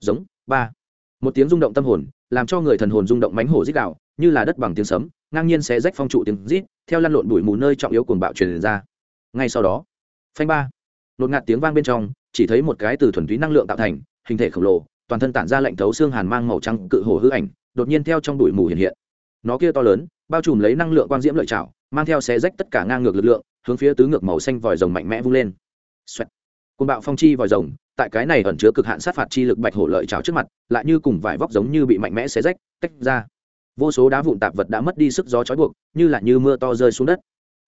Giống, ba. Một tiếng rung động tâm hồn, làm cho người thần hồn rung động mánh hổ rít đạo như là đất bằng tiếng sấm, ngang nhiên sẽ rách phong trụ tiếng rít, theo lăn lộn đuổi mù nơi trọng yếu cuồng bạo truyền ra. Ngay sau đó, phanh ba. Nột ngạt tiếng vang bên trong, chỉ thấy một cái từ thuần túy năng lượng tạo thành, hình thể khổng lồ toàn thân tản ra lạnh thấu xương hàn mang màu trắng cự hổ hư ảnh, đột nhiên theo trong đuổi mù hiện hiện. Nó kia to lớn, bao trùm lấy năng lượng quang diễm lợi trảo, mang theo xé rách tất cả ngang ngược lực lượng, hướng phía tứ ngược màu xanh vòi rồng mạnh mẽ vung lên. Xoẹt. côn bạo phong chi vòi rồng, tại cái này ẩn chứa cực hạn sát phạt chi lực bạch hổ lợi chảo trước mặt, lại như cùng vải vóc giống như bị mạnh mẽ xé rách, tách ra. Vô số đá vụn tạp vật đã mất đi sức gió trói buộc, như là như mưa to rơi xuống đất.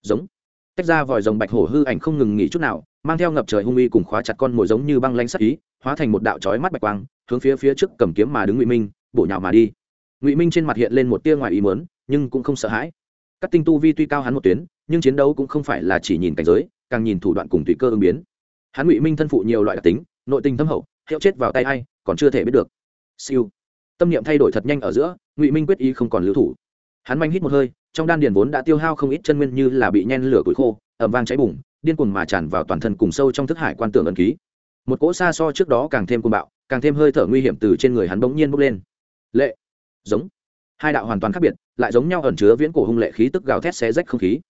Giống. Tách ra vòi rồng bạch hổ hư ảnh không ngừng nghỉ chút nào, mang theo ngập trời hung uy cùng khóa chặt con mồi giống như băng lanh sắc ý, hóa thành một đạo chói mắt bạch quang hướng phía phía trước cầm kiếm mà đứng ngụy minh, bổ nhào mà đi. Ngụy minh trên mặt hiện lên một tia ngoài ý mớn nhưng cũng không sợ hãi. Các tinh tu vi tuy cao hắn một tuyến, nhưng chiến đấu cũng không phải là chỉ nhìn cảnh giới, càng nhìn thủ đoạn cùng tùy cơ ứng biến. Hắn ngụy minh thân phụ nhiều loại đặc tính, nội tình thâm hậu, hiệu chết vào tay a i còn chưa thể biết được. Siêu. Tâm niệm thay đổi thật nhanh ở giữa, ngụy minh quyết ý không còn lưu thủ. Hắn manh hít một hơi, trong đan điền vốn đã tiêu hao không ít chân nguyên như là bị nhen lửa củi khô ẩm vang cháy bùng, điên cuồng mà tràn vào toàn thân cùng sâu trong thức hải quan tưởng ẩn ký. Một cỗ xa so trước đó càng thêm cuồng bạo càng thêm hơi thở nguy hiểm từ trên người hắn bỗng nhiên bốc lên. Lệ. Giống. Hai đạo hoàn toàn khác biệt, lại giống nhau ẩn chứa viễn cổ hung lệ khí tức gào thét xé rách không khí.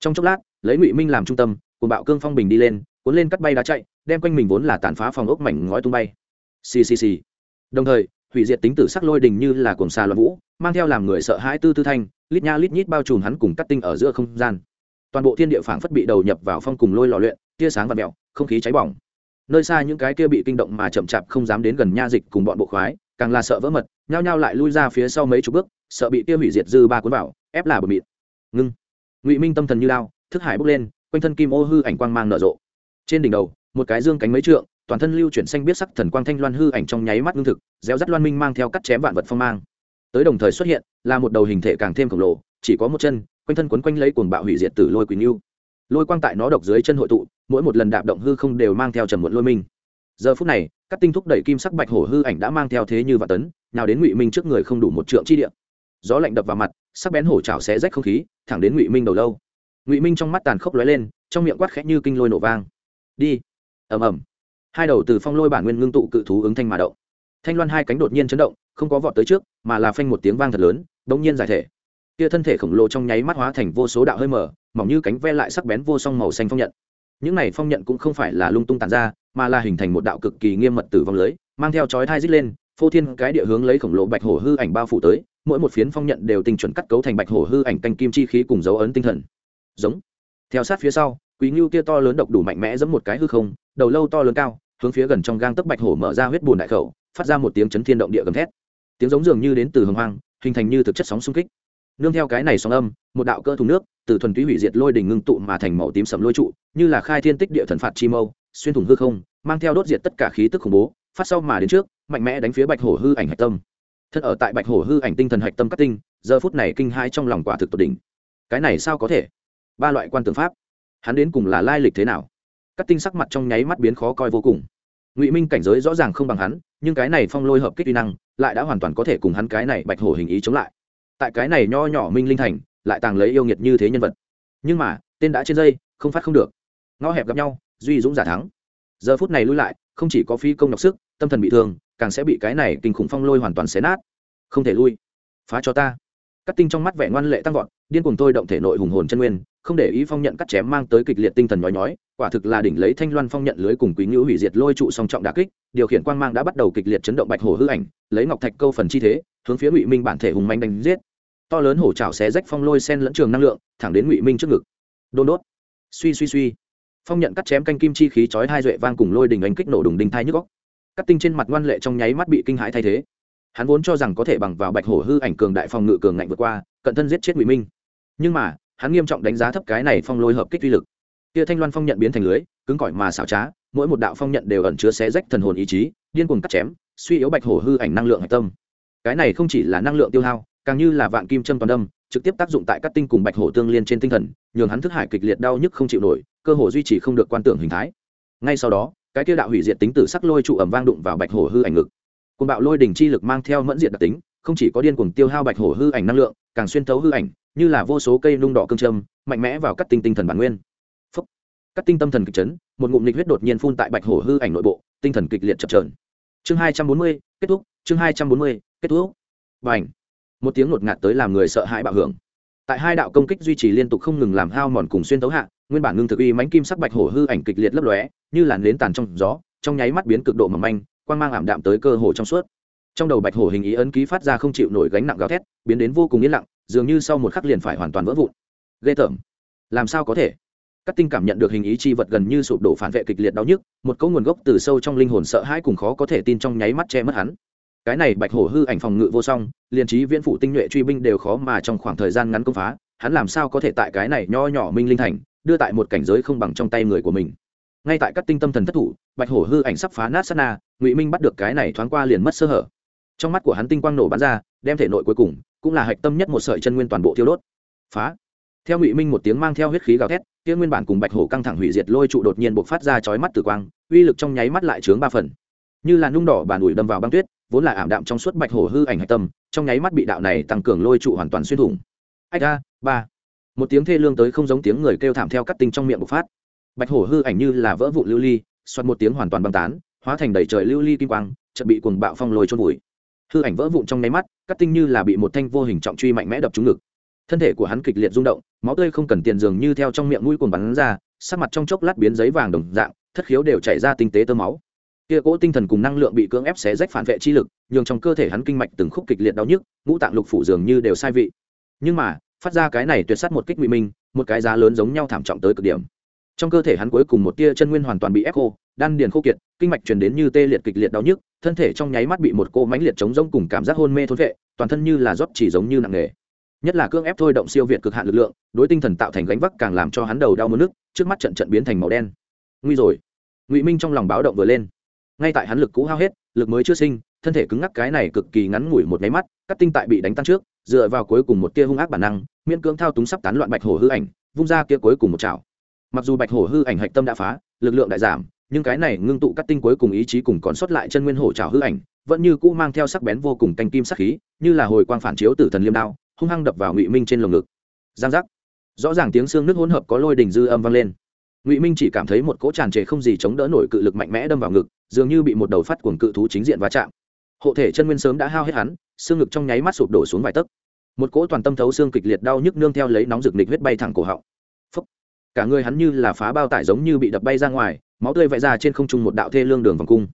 Trong chốc lát, lấy ngụy minh làm trung tâm, cuồng bạo cương phong bình đi lên, cuốn lên cắt bay đá chạy, đem quanh mình vốn là tàn phá phòng ốc mảnh ngói tung bay. Ccc đồng thời, hủy diệt tính tử sắc lôi đình như là cuồng xà loạn vũ, mang theo làm người sợ hãi tư tư thanh, lít nha lít nhít bao trùm hắn cùng cắt tinh ở giữa không gian. Toàn bộ thiên địa phảng phất bị đầu nhập vào phong cùng lôi lò luyện, tia sáng và mẹo không khí cháy bỏng nơi xa những cái kia bị kinh động mà chậm chạp không dám đến gần nha dịch cùng bọn bộ khoái, càng là sợ vỡ mật, nhao nhao lại lui ra phía sau mấy chục bước, sợ bị kia hủy diệt dư ba cuốn vào, ép là bờ mịt. Ngưng. Ngụy minh tâm thần như lao, thức hải bốc lên, quanh thân kim ô hư ảnh quang mang nở rộ. Trên đỉnh đầu, một cái dương cánh mấy trượng, toàn thân lưu chuyển xanh biết sắc thần quang thanh loan hư ảnh trong nháy mắt ngưng thực, réo rắt loan minh mang theo cắt chém vạn vật phong mang. Tới đồng thời xuất hiện, là một đầu hình thể càng thêm khổng lồ, chỉ có một chân, quanh thân quấn quanh lấy cuồng bạo hủy diệt tử lôi quỳnh yêu lôi quang tại nó độc dưới chân hội tụ, mỗi một lần đạp động hư không đều mang theo trầm muộn lôi minh. Giờ phút này các tinh thúc đẩy kim sắc bạch hổ hư ảnh đã mang theo thế như vạn tấn, nào đến ngụy minh trước người không đủ một trượng chi địa. Gió lạnh đập vào mặt, sắc bén hổ trào xé rách không khí, thẳng đến ngụy minh đầu lâu. Ngụy minh trong mắt tàn khốc lóe lên, trong miệng quát khẽ như kinh lôi nổ vang. Đi. Ầm ầm. Hai đầu từ phong lôi bản nguyên ngưng tụ cự thú ứng thanh mà động. Thanh loan hai cánh đột nhiên chấn động, không có vọt tới trước, mà là phanh một tiếng vang thật lớn, đống nhiên giải thể. Kia thân thể khổng lồ trong nháy mắt hóa thành vô số đạo hơi mở mỏng như cánh ve lại sắc bén vô song màu xanh phong nhận. Những này phong nhận cũng không phải là lung tung tàn ra, mà là hình thành một đạo cực kỳ nghiêm mật tử vong lưới, mang theo chói thai rít lên, phô thiên cái địa hướng lấy khổng lồ bạch hổ hư ảnh bao phủ tới, mỗi một phiến phong nhận đều tinh chuẩn cắt cấu thành bạch hổ hư ảnh canh kim chi khí cùng dấu ấn tinh thần. Giống. Theo sát phía sau, quý ngưu kia to lớn độc đủ mạnh mẽ giống một cái hư không, đầu lâu to lớn cao, hướng phía gần trong gang tấc bạch hổ mở ra huyết bùn đại khẩu, phát ra một tiếng chấn thiên động địa gầm thét. Tiếng giống dường như đến từ hồng hoang, hình thành như thực chất sóng xung kích nương theo cái này sóng âm, một đạo cơ thùng nước từ thuần túy hủy diệt lôi đình ngưng tụ mà thành màu tím sầm lôi trụ, như là khai thiên tích địa thần phạt chi mâu, xuyên thủng hư không, mang theo đốt diệt tất cả khí tức khủng bố, phát sau mà đến trước, mạnh mẽ đánh phía bạch hổ hư ảnh hạch tâm. Thân ở tại bạch hổ hư ảnh tinh thần hạch tâm cắt tinh, giờ phút này kinh hai trong lòng quả thực tột đỉnh. Cái này sao có thể? Ba loại quan tưởng pháp. Hắn đến cùng là lai lịch thế nào? Cắt tinh sắc mặt trong nháy mắt biến khó coi vô cùng. Ngụy minh cảnh giới rõ ràng không bằng hắn, nhưng cái này phong lôi hợp kích uy năng, lại đã hoàn toàn có thể cùng hắn cái này bạch hổ hình ý chống lại tại cái này nho nhỏ minh linh thành, lại tàng lấy yêu nghiệt như thế nhân vật. Nhưng mà, tên đã trên dây, không phát không được. Ngõ hẹp gặp nhau, duy dũng giả thắng. Giờ phút này lui lại, không chỉ có phi công nhọc sức, tâm thần bị thương, càng sẽ bị cái này kinh khủng phong lôi hoàn toàn xé nát. Không thể lui. Phá cho ta. Cắt tinh trong mắt vẻ ngoan lệ tăng vọt, điên cùng tôi động thể nội hùng hồn chân nguyên, không để ý phong nhận cắt chém mang tới kịch liệt tinh thần nhói nhói, quả thực là đỉnh lấy thanh loan phong nhận lưới cùng quý ngữ hủy diệt lôi trụ song trọng đà kích, điều khiển quang mang đã bắt đầu kịch liệt chấn động bạch hồ hư ảnh, lấy ngọc thạch câu phần chi thế, hướng phía ngụy minh bản thể hùng manh đánh giết to lớn hổ trào xé rách phong lôi sen lẫn trường năng lượng, thẳng đến ngụy minh trước ngực. Đôn đốt. Suy suy suy. Phong nhận cắt chém canh kim chi khí chói hai duệ vang cùng lôi đình ánh kích nổ đùng đinh thai nhức góc cắt tinh trên mặt ngoan lệ trong nháy mắt bị kinh hãi thay thế. Hắn vốn cho rằng có thể bằng vào bạch hổ hư ảnh cường đại phòng ngự cường ngạnh vượt qua, cận thân giết chết ngụy minh. Nhưng mà, hắn nghiêm trọng đánh giá thấp cái này phong lôi hợp kích uy lực. Kia thanh loan phong nhận biến thành lưới, cứng cỏi mà xảo trá, mỗi một đạo phong nhận đều ẩn chứa xé rách thần hồn ý chí, điên cuồng cắt chém, suy yếu bạch hổ hư ảnh năng lượng hạch tâm. Cái này không chỉ là năng lượng tiêu hao càng như là vạn kim châm toàn đâm, trực tiếp tác dụng tại các tinh cùng bạch hổ tương liên trên tinh thần, nhường hắn thức hải kịch liệt đau nhức không chịu nổi, cơ hồ duy trì không được quan tưởng hình thái. Ngay sau đó, cái kia đạo hủy diệt tính tử sắc lôi trụ ẩm vang đụng vào bạch hổ hư ảnh ngực. Côn bạo lôi đỉnh chi lực mang theo mẫn diện đặc tính, không chỉ có điên cuồng tiêu hao bạch hổ hư ảnh năng lượng, càng xuyên thấu hư ảnh, như là vô số cây nung đỏ cương châm, mạnh mẽ vào các tinh tinh thần bản nguyên. Phúc. các tinh tâm thần kịch chấn, một ngụm lịch huyết đột nhiên phun tại bạch hổ hư ảnh nội bộ, tinh thần kịch liệt chập trờn chương hai trăm bốn mươi, kết thúc, chương hai trăm bốn mươi, kết thúc. Và ảnh một tiếng ngột ngạt tới làm người sợ hãi bạo hưởng. Tại hai đạo công kích duy trì liên tục không ngừng làm hao mòn cùng xuyên tấu hạ, nguyên bản ngưng thực uy mánh kim sắc bạch hổ hư ảnh kịch liệt lấp lóe, như làn nến tàn trong gió, trong nháy mắt biến cực độ mỏng manh, quang mang ảm đạm tới cơ hồ trong suốt. Trong đầu bạch hổ hình ý ấn ký phát ra không chịu nổi gánh nặng gào thét, biến đến vô cùng yên lặng, dường như sau một khắc liền phải hoàn toàn vỡ vụn. Ghê tởm. Làm sao có thể? Các tinh cảm nhận được hình ý chi vật gần như sụp đổ phản vệ kịch liệt đau nhức, một cấu nguồn gốc từ sâu trong linh hồn sợ hãi cùng khó có thể tin trong nháy mắt che mất hắn cái này bạch hổ hư ảnh phòng ngự vô song, liền trí viễn phụ tinh nhuệ truy binh đều khó mà trong khoảng thời gian ngắn công phá, hắn làm sao có thể tại cái này nho nhỏ minh linh thành, đưa tại một cảnh giới không bằng trong tay người của mình. Ngay tại các tinh tâm thần thất thủ, bạch hổ hư ảnh sắp phá nát sát na, ngụy minh bắt được cái này thoáng qua liền mất sơ hở. Trong mắt của hắn tinh quang nổ bắn ra, đem thể nội cuối cùng, cũng là hạch tâm nhất một sợi chân nguyên toàn bộ thiêu đốt. Phá. Theo ngụy minh một tiếng mang theo huyết khí gào thét, kia nguyên bản cùng bạch hổ căng thẳng hủy diệt lôi trụ đột nhiên buộc phát ra chói mắt tử quang, uy lực trong nháy mắt lại trướng ba phần. Như là nung đỏ bàn ủi đâm vào băng tuyết vốn là ảm đạm trong suốt bạch hổ hư ảnh hạch tâm, trong nháy mắt bị đạo này tăng cường lôi trụ hoàn toàn xuyên thủng. Ách a, ba. Một tiếng thê lương tới không giống tiếng người kêu thảm theo cắt tinh trong miệng bộc phát. Bạch hổ hư ảnh như là vỡ vụ lưu ly xoát một tiếng hoàn toàn băng tán, hóa thành đầy trời lưu ly kim quang, chợt bị cuồng bạo phong lôi trôn vùi. Hư ảnh vỡ vụn trong nháy mắt, cắt tinh như là bị một thanh vô hình trọng truy mạnh mẽ đập trúng ngực. Thân thể của hắn kịch liệt rung động, máu tươi không cần tiền dường như theo trong miệng mũi cuồng bắn ra, sắc mặt trong chốc lát biến giấy vàng đồng dạng, thất khiếu đều chảy ra tinh tế tơ máu kia cỗ tinh thần cùng năng lượng bị cưỡng ép xé rách phản vệ chi lực, nhường trong cơ thể hắn kinh mạch từng khúc kịch liệt đau nhức, ngũ tạng lục phủ dường như đều sai vị. Nhưng mà, phát ra cái này tuyệt s một kích ngụy minh, một cái giá lớn giống nhau thảm trọng tới cực điểm. Trong cơ thể hắn cuối cùng một tia chân nguyên hoàn toàn bị ép khô đan điền khô kiệt, kinh mạch truyền đến như tê liệt kịch liệt đau nhức, thân thể trong nháy mắt bị một cô mãnh liệt chống rông cùng cảm giác hôn mê thốn vệ, toàn thân như là rót chỉ giống như nặng nề. Nhất là cưỡng ép thôi động siêu việt cực hạn lực lượng, đối tinh thần tạo thành gánh vác càng làm cho hắn đầu đau mất nước, trước mắt trận trận biến thành màu đen. Nguy rồi. Ngụy minh trong lòng báo động vừa lên ngay tại hắn lực cũ hao hết, lực mới chưa sinh, thân thể cứng ngắc cái này cực kỳ ngắn ngủi một máy mắt các tinh tại bị đánh tan trước, dựa vào cuối cùng một tia hung ác bản năng, miễn cưỡng thao túng sắp tán loạn bạch hổ hư ảnh, vung ra kia cuối cùng một chảo. Mặc dù bạch hổ hư ảnh hạch tâm đã phá, lực lượng đại giảm, nhưng cái này ngưng tụ cắt tinh cuối cùng ý chí cùng còn sót lại chân nguyên hổ trào hư ảnh, vẫn như cũ mang theo sắc bén vô cùng canh kim sắc khí, như là hồi quang phản chiếu tử thần liêm đao, hung hăng đập vào ngụy minh trên lồng ngực. Giang giác. Rõ ràng tiếng xương nước hỗn hợp có lôi đình dư âm vang lên. Ngụy minh chỉ cảm thấy một cỗ tràn trề không gì chống đỡ nổi cự lực mạnh mẽ đâm vào ngực dường như bị một đầu phát cuồng cự thú chính diện va chạm. Hộ thể chân nguyên sớm đã hao hết hắn, xương ngực trong nháy mắt sụp đổ xuống vài tấc. Một cỗ toàn tâm thấu xương kịch liệt đau nhức nương theo lấy nóng rực nịch huyết bay thẳng cổ họng. Phúc. cả người hắn như là phá bao tải giống như bị đập bay ra ngoài, máu tươi vẽ ra trên không trung một đạo thê lương đường vòng cung.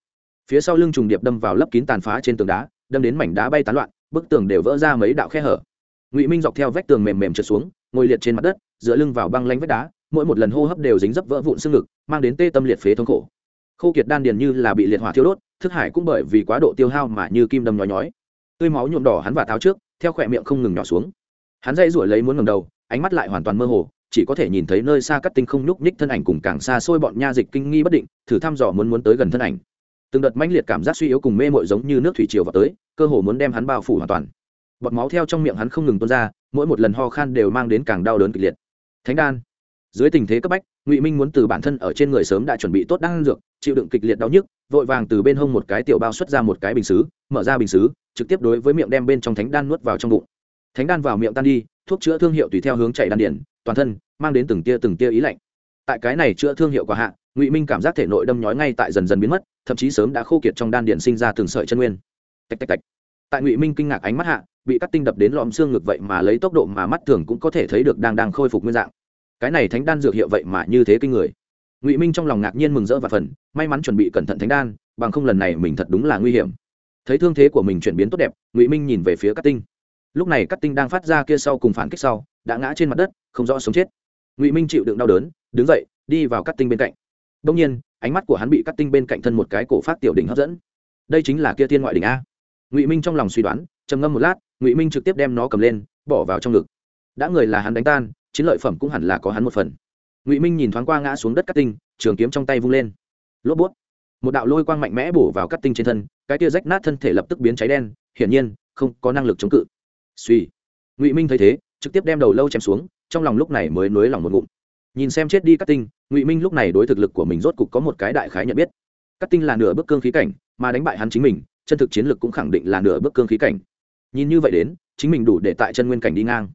Phía sau lưng trùng điệp đâm vào lấp kín tàn phá trên tường đá, đâm đến mảnh đá bay tán loạn, bức tường đều vỡ ra mấy đạo khe hở. Ngụy minh dọc theo vách tường mềm mềm trượt xuống, ngồi liệt trên mặt đất, dựa lưng vào băng lanh vách đá, mỗi một lần hô hấp đều dính dấp vỡ vụn xương ngực, mang đến tê tâm liệt phế thống khổ khô kiệt đan điền như là bị liệt hỏa thiêu đốt, thức hải cũng bởi vì quá độ tiêu hao mà như kim đâm nhói nhói. Tươi máu nhuộm đỏ hắn và tháo trước, theo khỏe miệng không ngừng nhỏ xuống. Hắn dây rủi lấy muốn ngầm đầu, ánh mắt lại hoàn toàn mơ hồ, chỉ có thể nhìn thấy nơi xa cắt tinh không nhúc nhích thân ảnh cùng càng xa xôi bọn nha dịch kinh nghi bất định, thử thăm dò muốn muốn tới gần thân ảnh. Từng đợt mãnh liệt cảm giác suy yếu cùng mê mội giống như nước thủy triều vào tới, cơ hồ muốn đem hắn bao phủ hoàn toàn. Bọt máu theo trong miệng hắn không ngừng tuôn ra, mỗi một lần ho khan đều mang đến càng đau đớn kịch liệt. Thánh đan dưới tình thế cấp bách, ngụy minh muốn từ bản thân ở trên người sớm đã chuẩn bị tốt đan dược, chịu đựng kịch liệt đau nhức, vội vàng từ bên hông một cái tiểu bao xuất ra một cái bình xứ, mở ra bình xứ, trực tiếp đối với miệng đem bên trong thánh đan nuốt vào trong bụng. Thánh đan vào miệng tan đi, thuốc chữa thương hiệu tùy theo hướng chạy đan điển, toàn thân mang đến từng tia từng tia ý lạnh. Tại cái này chữa thương hiệu quả hạ, ngụy minh cảm giác thể nội đâm nhói ngay tại dần dần biến mất, thậm chí sớm đã khô kiệt trong đan điện sinh ra từng sợi chân nguyên. Tạch tạch tạch. Tại ngụy minh kinh ngạc ánh mắt hạ, bị cắt tinh đập đến lõm xương ngực vậy mà lấy tốc độ mà mắt thường cũng có thể thấy được đang đang khôi phục nguyên dạng cái này thánh đan dược hiệu vậy mà như thế kinh người. Ngụy minh trong lòng ngạc nhiên mừng rỡ và phần, may mắn chuẩn bị cẩn thận thánh đan, bằng không lần này mình thật đúng là nguy hiểm. Thấy thương thế của mình chuyển biến tốt đẹp, ngụy minh nhìn về phía cắt tinh. Lúc này cắt tinh đang phát ra kia sau cùng phản kích sau, đã ngã trên mặt đất, không rõ sống chết. Ngụy minh chịu đựng đau đớn, đứng dậy, đi vào cắt tinh bên cạnh. Đông nhiên, ánh mắt của hắn bị cắt tinh bên cạnh thân một cái cổ phát tiểu đỉnh hấp dẫn. Đây chính là kia thiên ngoại đỉnh a. Ngụy minh trong lòng suy đoán, trầm ngâm một lát, ngụy minh trực tiếp đem nó cầm lên, bỏ vào trong ngực. Đã người là hắn đánh tan chiến lợi phẩm cũng hẳn là có hắn một phần. Ngụy minh nhìn thoáng qua ngã xuống đất cắt tinh, trường kiếm trong tay vung lên. Lốp bút. Một đạo lôi quang mạnh mẽ bổ vào cắt tinh trên thân, cái tia rách nát thân thể lập tức biến cháy đen, hiển nhiên, không có năng lực chống cự. Suy ngụy minh thấy thế, trực tiếp đem đầu lâu chém xuống, trong lòng lúc này mới nới lòng một ngụm. Nhìn xem chết đi cắt tinh, ngụy minh lúc này đối thực lực của mình rốt cục có một cái đại khái nhận biết. Cắt tinh là nửa bước cương khí cảnh, mà đánh bại hắn chính mình, chân thực chiến lực cũng khẳng định là nửa bước cương khí cảnh. Nhìn như vậy đến, chính mình đủ để tại chân nguyên cảnh đi ngang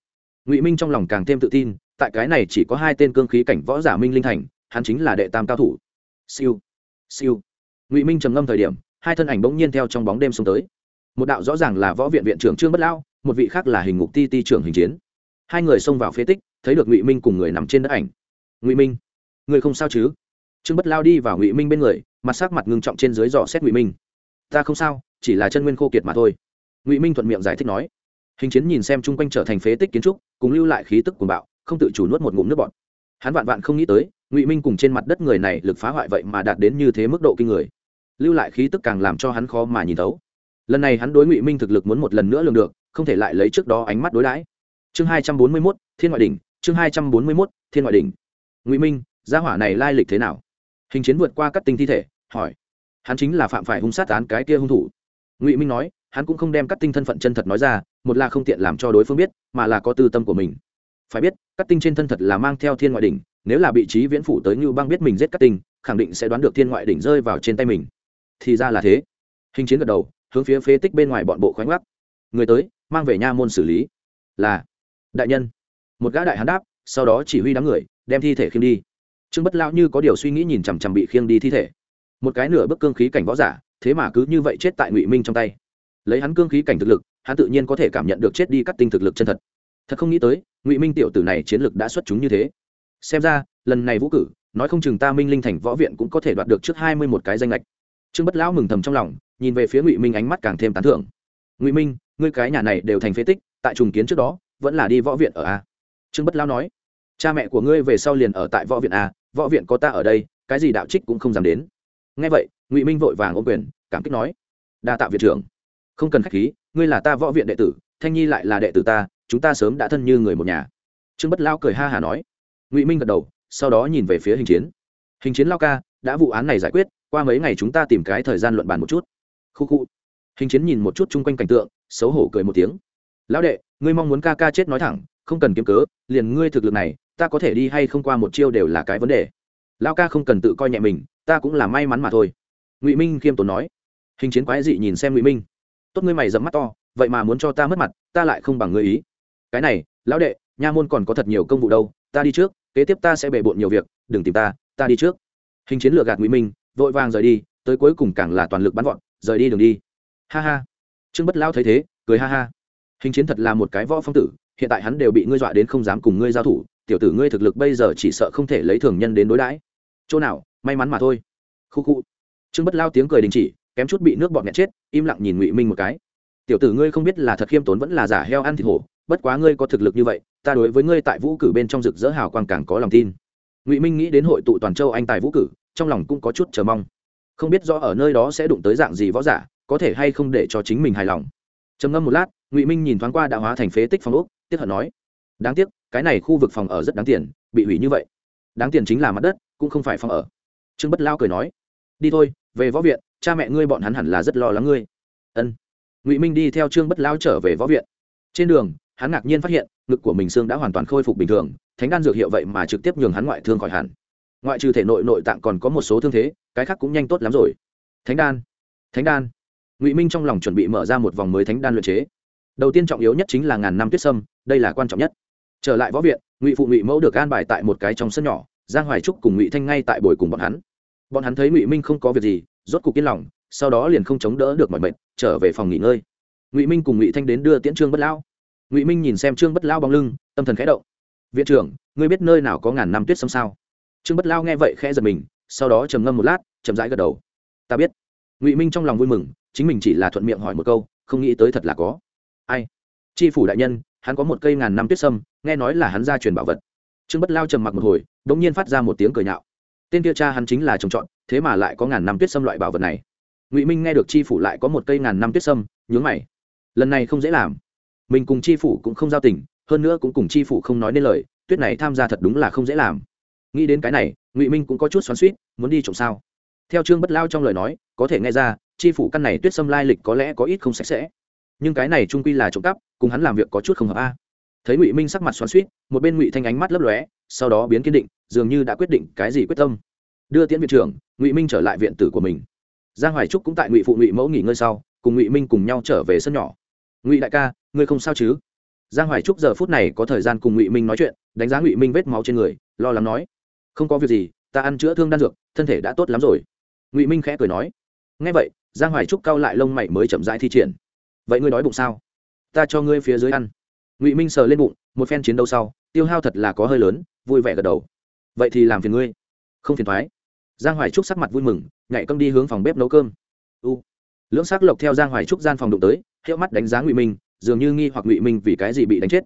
ngụy minh trong lòng càng thêm tự tin tại cái này chỉ có hai tên cương khí cảnh võ giả minh linh thành hắn chính là đệ tam cao thủ siêu siêu ngụy minh trầm ngâm thời điểm hai thân ảnh bỗng nhiên theo trong bóng đêm xông tới một đạo rõ ràng là võ viện viện trưởng trương bất lão một vị khác là hình ngục ti ti trưởng hình chiến hai người xông vào phế tích thấy được ngụy minh cùng người nằm trên đất ảnh ngụy minh người không sao chứ trương bất lao đi vào ngụy minh bên người mặt sắc mặt ngưng trọng trên dưới dò xét ngụy minh ta không sao chỉ là chân nguyên khô kiệt mà thôi ngụy minh thuận miệng giải thích nói hình chiến nhìn xem chung quanh trở thành phế tích kiến trúc, cùng lưu lại khí tức của bạo, không tự chủ nuốt một ngụm nước bọt. Hắn vạn vạn không nghĩ tới, ngụy minh cùng trên mặt đất người này lực phá hoại vậy mà đạt đến như thế mức độ kinh người. Lưu lại khí tức càng làm cho hắn khó mà nhìn thấu. Lần này hắn đối ngụy minh thực lực muốn một lần nữa lường được, không thể lại lấy trước đó ánh mắt đối đãi. Chương hai trăm bốn mươi mốt, thiên ngoại đỉnh, chương hai trăm bốn mươi mốt, thiên ngoại đỉnh. Ngụy minh, gia hỏa này lai lịch thế nào? Hình chiến vượt qua các tinh thi thể, hỏi. Hắn chính là phạm phải hung sát án cái kia hung thủ. Ngụy minh nói hắn cũng không đem các tinh thân phận chân thật nói ra, một là không tiện làm cho đối phương biết, mà là có tư tâm của mình. Phải biết các tinh trên thân thật là mang theo thiên ngoại đỉnh, nếu là bị trí viễn phủ tới như băng biết mình giết các tinh, khẳng định sẽ đoán được thiên ngoại đỉnh rơi vào trên tay mình. Thì ra là thế. Hình chiến gật đầu, hướng phía phế tích bên ngoài bọn bộ khoánh gác người tới, mang về nha môn xử lý. Là, đại nhân. Một gã đại hán đáp, sau đó chỉ huy đám người, đem thi thể khiêng đi. Trương bất lão như có điều suy nghĩ nhìn chằm chằm bị khiêng đi thi thể. Một cái nửa bức cương khí cảnh võ giả, thế mà cứ như vậy chết tại ngụy minh trong tay lấy hắn cương khí cảnh thực lực, hắn tự nhiên có thể cảm nhận được chết đi cắt tinh thực lực chân thật. Thật không nghĩ tới, ngụy minh tiểu tử này chiến lực đã xuất chúng như thế. Xem ra, lần này vũ cử, nói không chừng ta minh linh thành võ viện cũng có thể đoạt được trước hai mươi một cái danh lệch. Trương bất lão mừng thầm trong lòng, nhìn về phía ngụy minh ánh mắt càng thêm tán thưởng. Ngụy minh, ngươi cái nhà này đều thành phế tích, tại trùng kiến trước đó, vẫn là đi võ viện ở a. Trương bất lão nói, cha mẹ của ngươi về sau liền ở tại võ viện a, võ viện có ta ở đây, cái gì đạo trích cũng không dám đến. Nghe vậy, ngụy minh vội vàng ôm quyền, cảm kích nói, đa tạ viện trưởng không cần khách khí, ngươi là ta võ viện đệ tử, thanh nhi lại là đệ tử ta, chúng ta sớm đã thân như người một nhà. Trương bất lao cười ha hà nói. Ngụy minh gật đầu, sau đó nhìn về phía hình chiến. Hình chiến lao ca, đã vụ án này giải quyết, qua mấy ngày chúng ta tìm cái thời gian luận bàn một chút. Khu khu. Hình chiến nhìn một chút chung quanh cảnh tượng, xấu hổ cười một tiếng. Lão đệ, ngươi mong muốn ca ca chết nói thẳng, không cần kiếm cớ, liền ngươi thực lực này, ta có thể đi hay không qua một chiêu đều là cái vấn đề. Lao ca không cần tự coi nhẹ mình, ta cũng là may mắn mà thôi. Ngụy minh khiêm tốn nói. Hình chiến quái dị nhìn xem ngụy minh tốt ngươi mày dẫm mắt to, vậy mà muốn cho ta mất mặt, ta lại không bằng ngươi ý. Cái này, lão đệ, nha môn còn có thật nhiều công vụ đâu, ta đi trước, kế tiếp ta sẽ bề bộn nhiều việc, đừng tìm ta ta đi trước. Hình chiến lừa gạt ngụy minh, vội vàng rời đi, tới cuối cùng càng là toàn lực bắn gọn rời đi đường đi. Ha ha. Trương bất lao thấy thế, cười ha ha. Hình chiến thật là một cái võ phong tử, hiện tại hắn đều bị ngươi dọa đến không dám cùng ngươi giao thủ, tiểu tử ngươi thực lực bây giờ chỉ sợ không thể lấy thường nhân đến đối đãi. Chỗ nào, may mắn mà thôi. Khu khu. Trương bất lao tiếng cười đình chỉ kém chút bị nước bọt nhẹ chết, im lặng nhìn ngụy minh một cái. Tiểu tử ngươi không biết là thật khiêm tốn vẫn là giả heo ăn thịt hổ, bất quá ngươi có thực lực như vậy, ta đối với ngươi tại vũ cử bên trong rực rỡ hào quang càng có lòng tin. Ngụy minh nghĩ đến hội tụ toàn châu anh tài vũ cử, trong lòng cũng có chút chờ mong. Không biết rõ ở nơi đó sẽ đụng tới dạng gì võ giả, có thể hay không để cho chính mình hài lòng. Trầm ngâm một lát, ngụy minh nhìn thoáng qua đạo hóa thành phế tích phòng úc tiếc hận nói, đáng tiếc, cái này khu vực phòng ở rất đáng tiền, bị hủy như vậy. Đáng tiền chính là mặt đất, cũng không phải phòng ở. Trương bất lao cười nói, đi thôi, về võ viện cha mẹ ngươi bọn hắn hẳn là rất lo lắng ngươi. Ân. Ngụy minh đi theo trương bất lao trở về võ viện. Trên đường, hắn ngạc nhiên phát hiện, ngực của mình xương đã hoàn toàn khôi phục bình thường, thánh đan dược hiệu vậy mà trực tiếp nhường hắn ngoại thương khỏi hẳn. Ngoại trừ thể nội nội tạng còn có một số thương thế, cái khác cũng nhanh tốt lắm rồi. Thánh đan. Thánh đan. Ngụy minh trong lòng chuẩn bị mở ra một vòng mới thánh đan luyện chế. Đầu tiên trọng yếu nhất chính là ngàn năm tuyết sâm, đây là quan trọng nhất. Trở lại võ viện, ngụy phụ ngụy mẫu được an bài tại một cái trong sân nhỏ, giang hoài trúc cùng ngụy thanh ngay tại bồi cùng bọn hắn. Bọn hắn thấy ngụy minh không có việc gì rốt cục yên lòng, sau đó liền không chống đỡ được mọi mệt, trở về phòng nghỉ ngơi. Ngụy minh cùng ngụy thanh đến đưa tiễn trương bất lão. Ngụy minh nhìn xem trương bất lão bóng lưng, tâm thần khẽ động. Viện trưởng, ngươi biết nơi nào có ngàn năm tuyết sâm sao? Trương bất lão nghe vậy khẽ giật mình, sau đó trầm ngâm một lát, chậm rãi gật đầu. Ta biết. Ngụy minh trong lòng vui mừng, chính mình chỉ là thuận miệng hỏi một câu, không nghĩ tới thật là có. Ai? Tri phủ đại nhân, hắn có một cây ngàn năm tuyết sâm nghe nói là hắn gia truyền bảo vật. Trương bất lao trầm mặc một hồi đ ỗ n g nhiên phát ra một tiếng cười nhạo tên kia cha hắn chính là trồng trọt, thế mà lại có ngàn năm tuyết sâm loại bảo vật này. Ngụy minh nghe được tri phủ lại có một cây ngàn năm tuyết sâm, nhướng mày. Lần này không dễ làm. Mình cùng tri phủ cũng không giao tình, hơn nữa cũng cùng tri phủ không nói nên lời, tuyết này tham gia thật đúng là không dễ làm. Nghĩ đến cái này, ngụy minh cũng có chút xoắn suýt muốn đi trộm sao? Theo trương bất lao trong lời nói, có thể nghe ra tri phủ căn này tuyết sâm lai lịch có lẽ có ít không sạch sẽ. Nhưng cái này trung quy là trộm cắp, cùng hắn làm việc có chút không hợp a. Thấy ngụy minh sắc mặt xoắn suýt một bên ngụy thanh ánh mắt lấp lóe sau đó biến kiên định, dường như đã quyết định cái gì quyết tâm. Đưa tiễn viện trưởng, ngụy minh trở lại viện tử của mình. Giang hoài trúc cũng tại ngụy phụ ngụy mẫu nghỉ ngơi sau, cùng ngụy minh cùng nhau trở về sân nhỏ. Ngụy đại ca, ngươi không sao chứ? Giang hoài trúc giờ phút này có thời gian cùng ngụy minh nói chuyện, đánh giá ngụy minh vết máu trên người, lo lắng nói, không có việc gì, ta ăn chữa thương đan dược, thân thể đã tốt lắm rồi. Ngụy minh khẽ cười nói ngay vậy, giang hoài trúc cau lại lông mày mới chậm rãi thi triển. Vậy ngươi đói bụng sao? Ta cho ngươi phía dưới ăn. Ngụy minh sờ lên bụng, một phen chiến đấu sau, tiêu hao thật là có hơi lớn vui vẻ gật đầu. Vậy thì làm phiền ngươi. Không phiền thoái giang hoài trúc sắc mặt vui mừng, nhảy cơm đi hướng phòng bếp nấu cơm. U. Lưỡng sắc lộc theo giang hoài trúc gian phòng đụng tới, hiệu mắt đánh giá ngụy minh, dường như nghi hoặc ngụy minh vì cái gì bị đánh chết.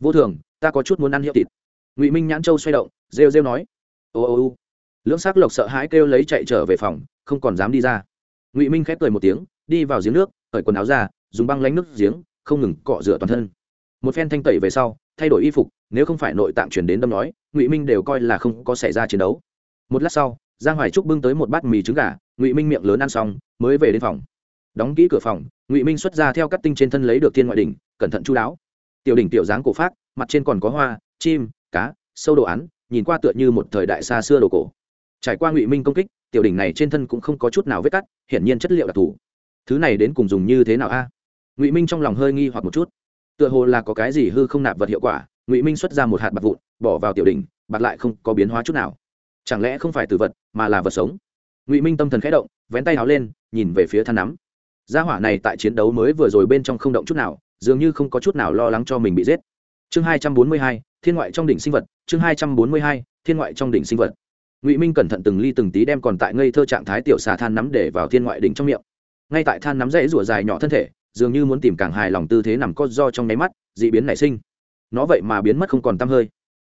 Vô thường, ta có chút muốn ăn hiệu thịt. Ngụy minh nhãn châu xoay động, rêu rêu nói. Ô ô ô lưỡng sắc lộc sợ hãi kêu lấy chạy trở về phòng, không còn dám đi ra. Ngụy minh khép cười một tiếng, đi vào giếng nước, cởi quần áo ra, dùng băng lánh nước giếng, không ngừng cọ rửa toàn thân một phen thanh tẩy về sau, thay đổi y phục, nếu không phải nội tạng chuyển đến đâm nói, ngụy minh đều coi là không có xảy ra chiến đấu. Một lát sau, giang hoài trúc bưng tới một bát mì trứng gà, ngụy minh miệng lớn ăn xong, mới về đến phòng. Đóng kỹ cửa phòng, ngụy minh xuất ra theo các tinh trên thân lấy được thiên ngoại đỉnh, cẩn thận chú đáo. Tiểu đỉnh tiểu dáng cổ phát mặt trên còn có hoa, chim, cá, sâu đồ án, nhìn qua tựa như một thời đại xa xưa đồ cổ. Trải qua ngụy minh công kích, tiểu đỉnh này trên thân cũng không có chút nào vết cắt, hiển nhiên chất liệu đặc thù. Thứ này đến cùng dùng như thế nào a? Ngụy minh trong lòng hơi nghi hoặc một chút tựa hồ là có cái gì hư không nạp vật hiệu quả, ngụy minh xuất ra một hạt bạc vụn, bỏ vào tiểu đỉnh, bạc lại không có biến hóa chút nào. Chẳng lẽ không phải từ vật, mà là vật sống? Ngụy minh tâm thần khẽ động, vén tay áo lên, nhìn về phía than nắm. Gia hỏa này tại chiến đấu mới vừa rồi bên trong không động chút nào, dường như không có chút nào lo lắng cho mình bị giết. Chương hai trăm bốn mươi hai, thiên ngoại trong đỉnh sinh vật, chương hai trăm bốn mươi hai, thiên ngoại trong đỉnh sinh vật. Ngụy minh cẩn thận từng ly từng tí đem còn tại ngây thơ trạng thái tiểu xà than nắm để vào thiên ngoại đỉnh trong miệng. Ngay tại than nắm dãy rủa dài nhỏ thân thể dường như muốn tìm càng hài lòng tư thế nằm co do trong nháy mắt dị biến nảy sinh. Nó vậy mà biến mất không còn t hơi.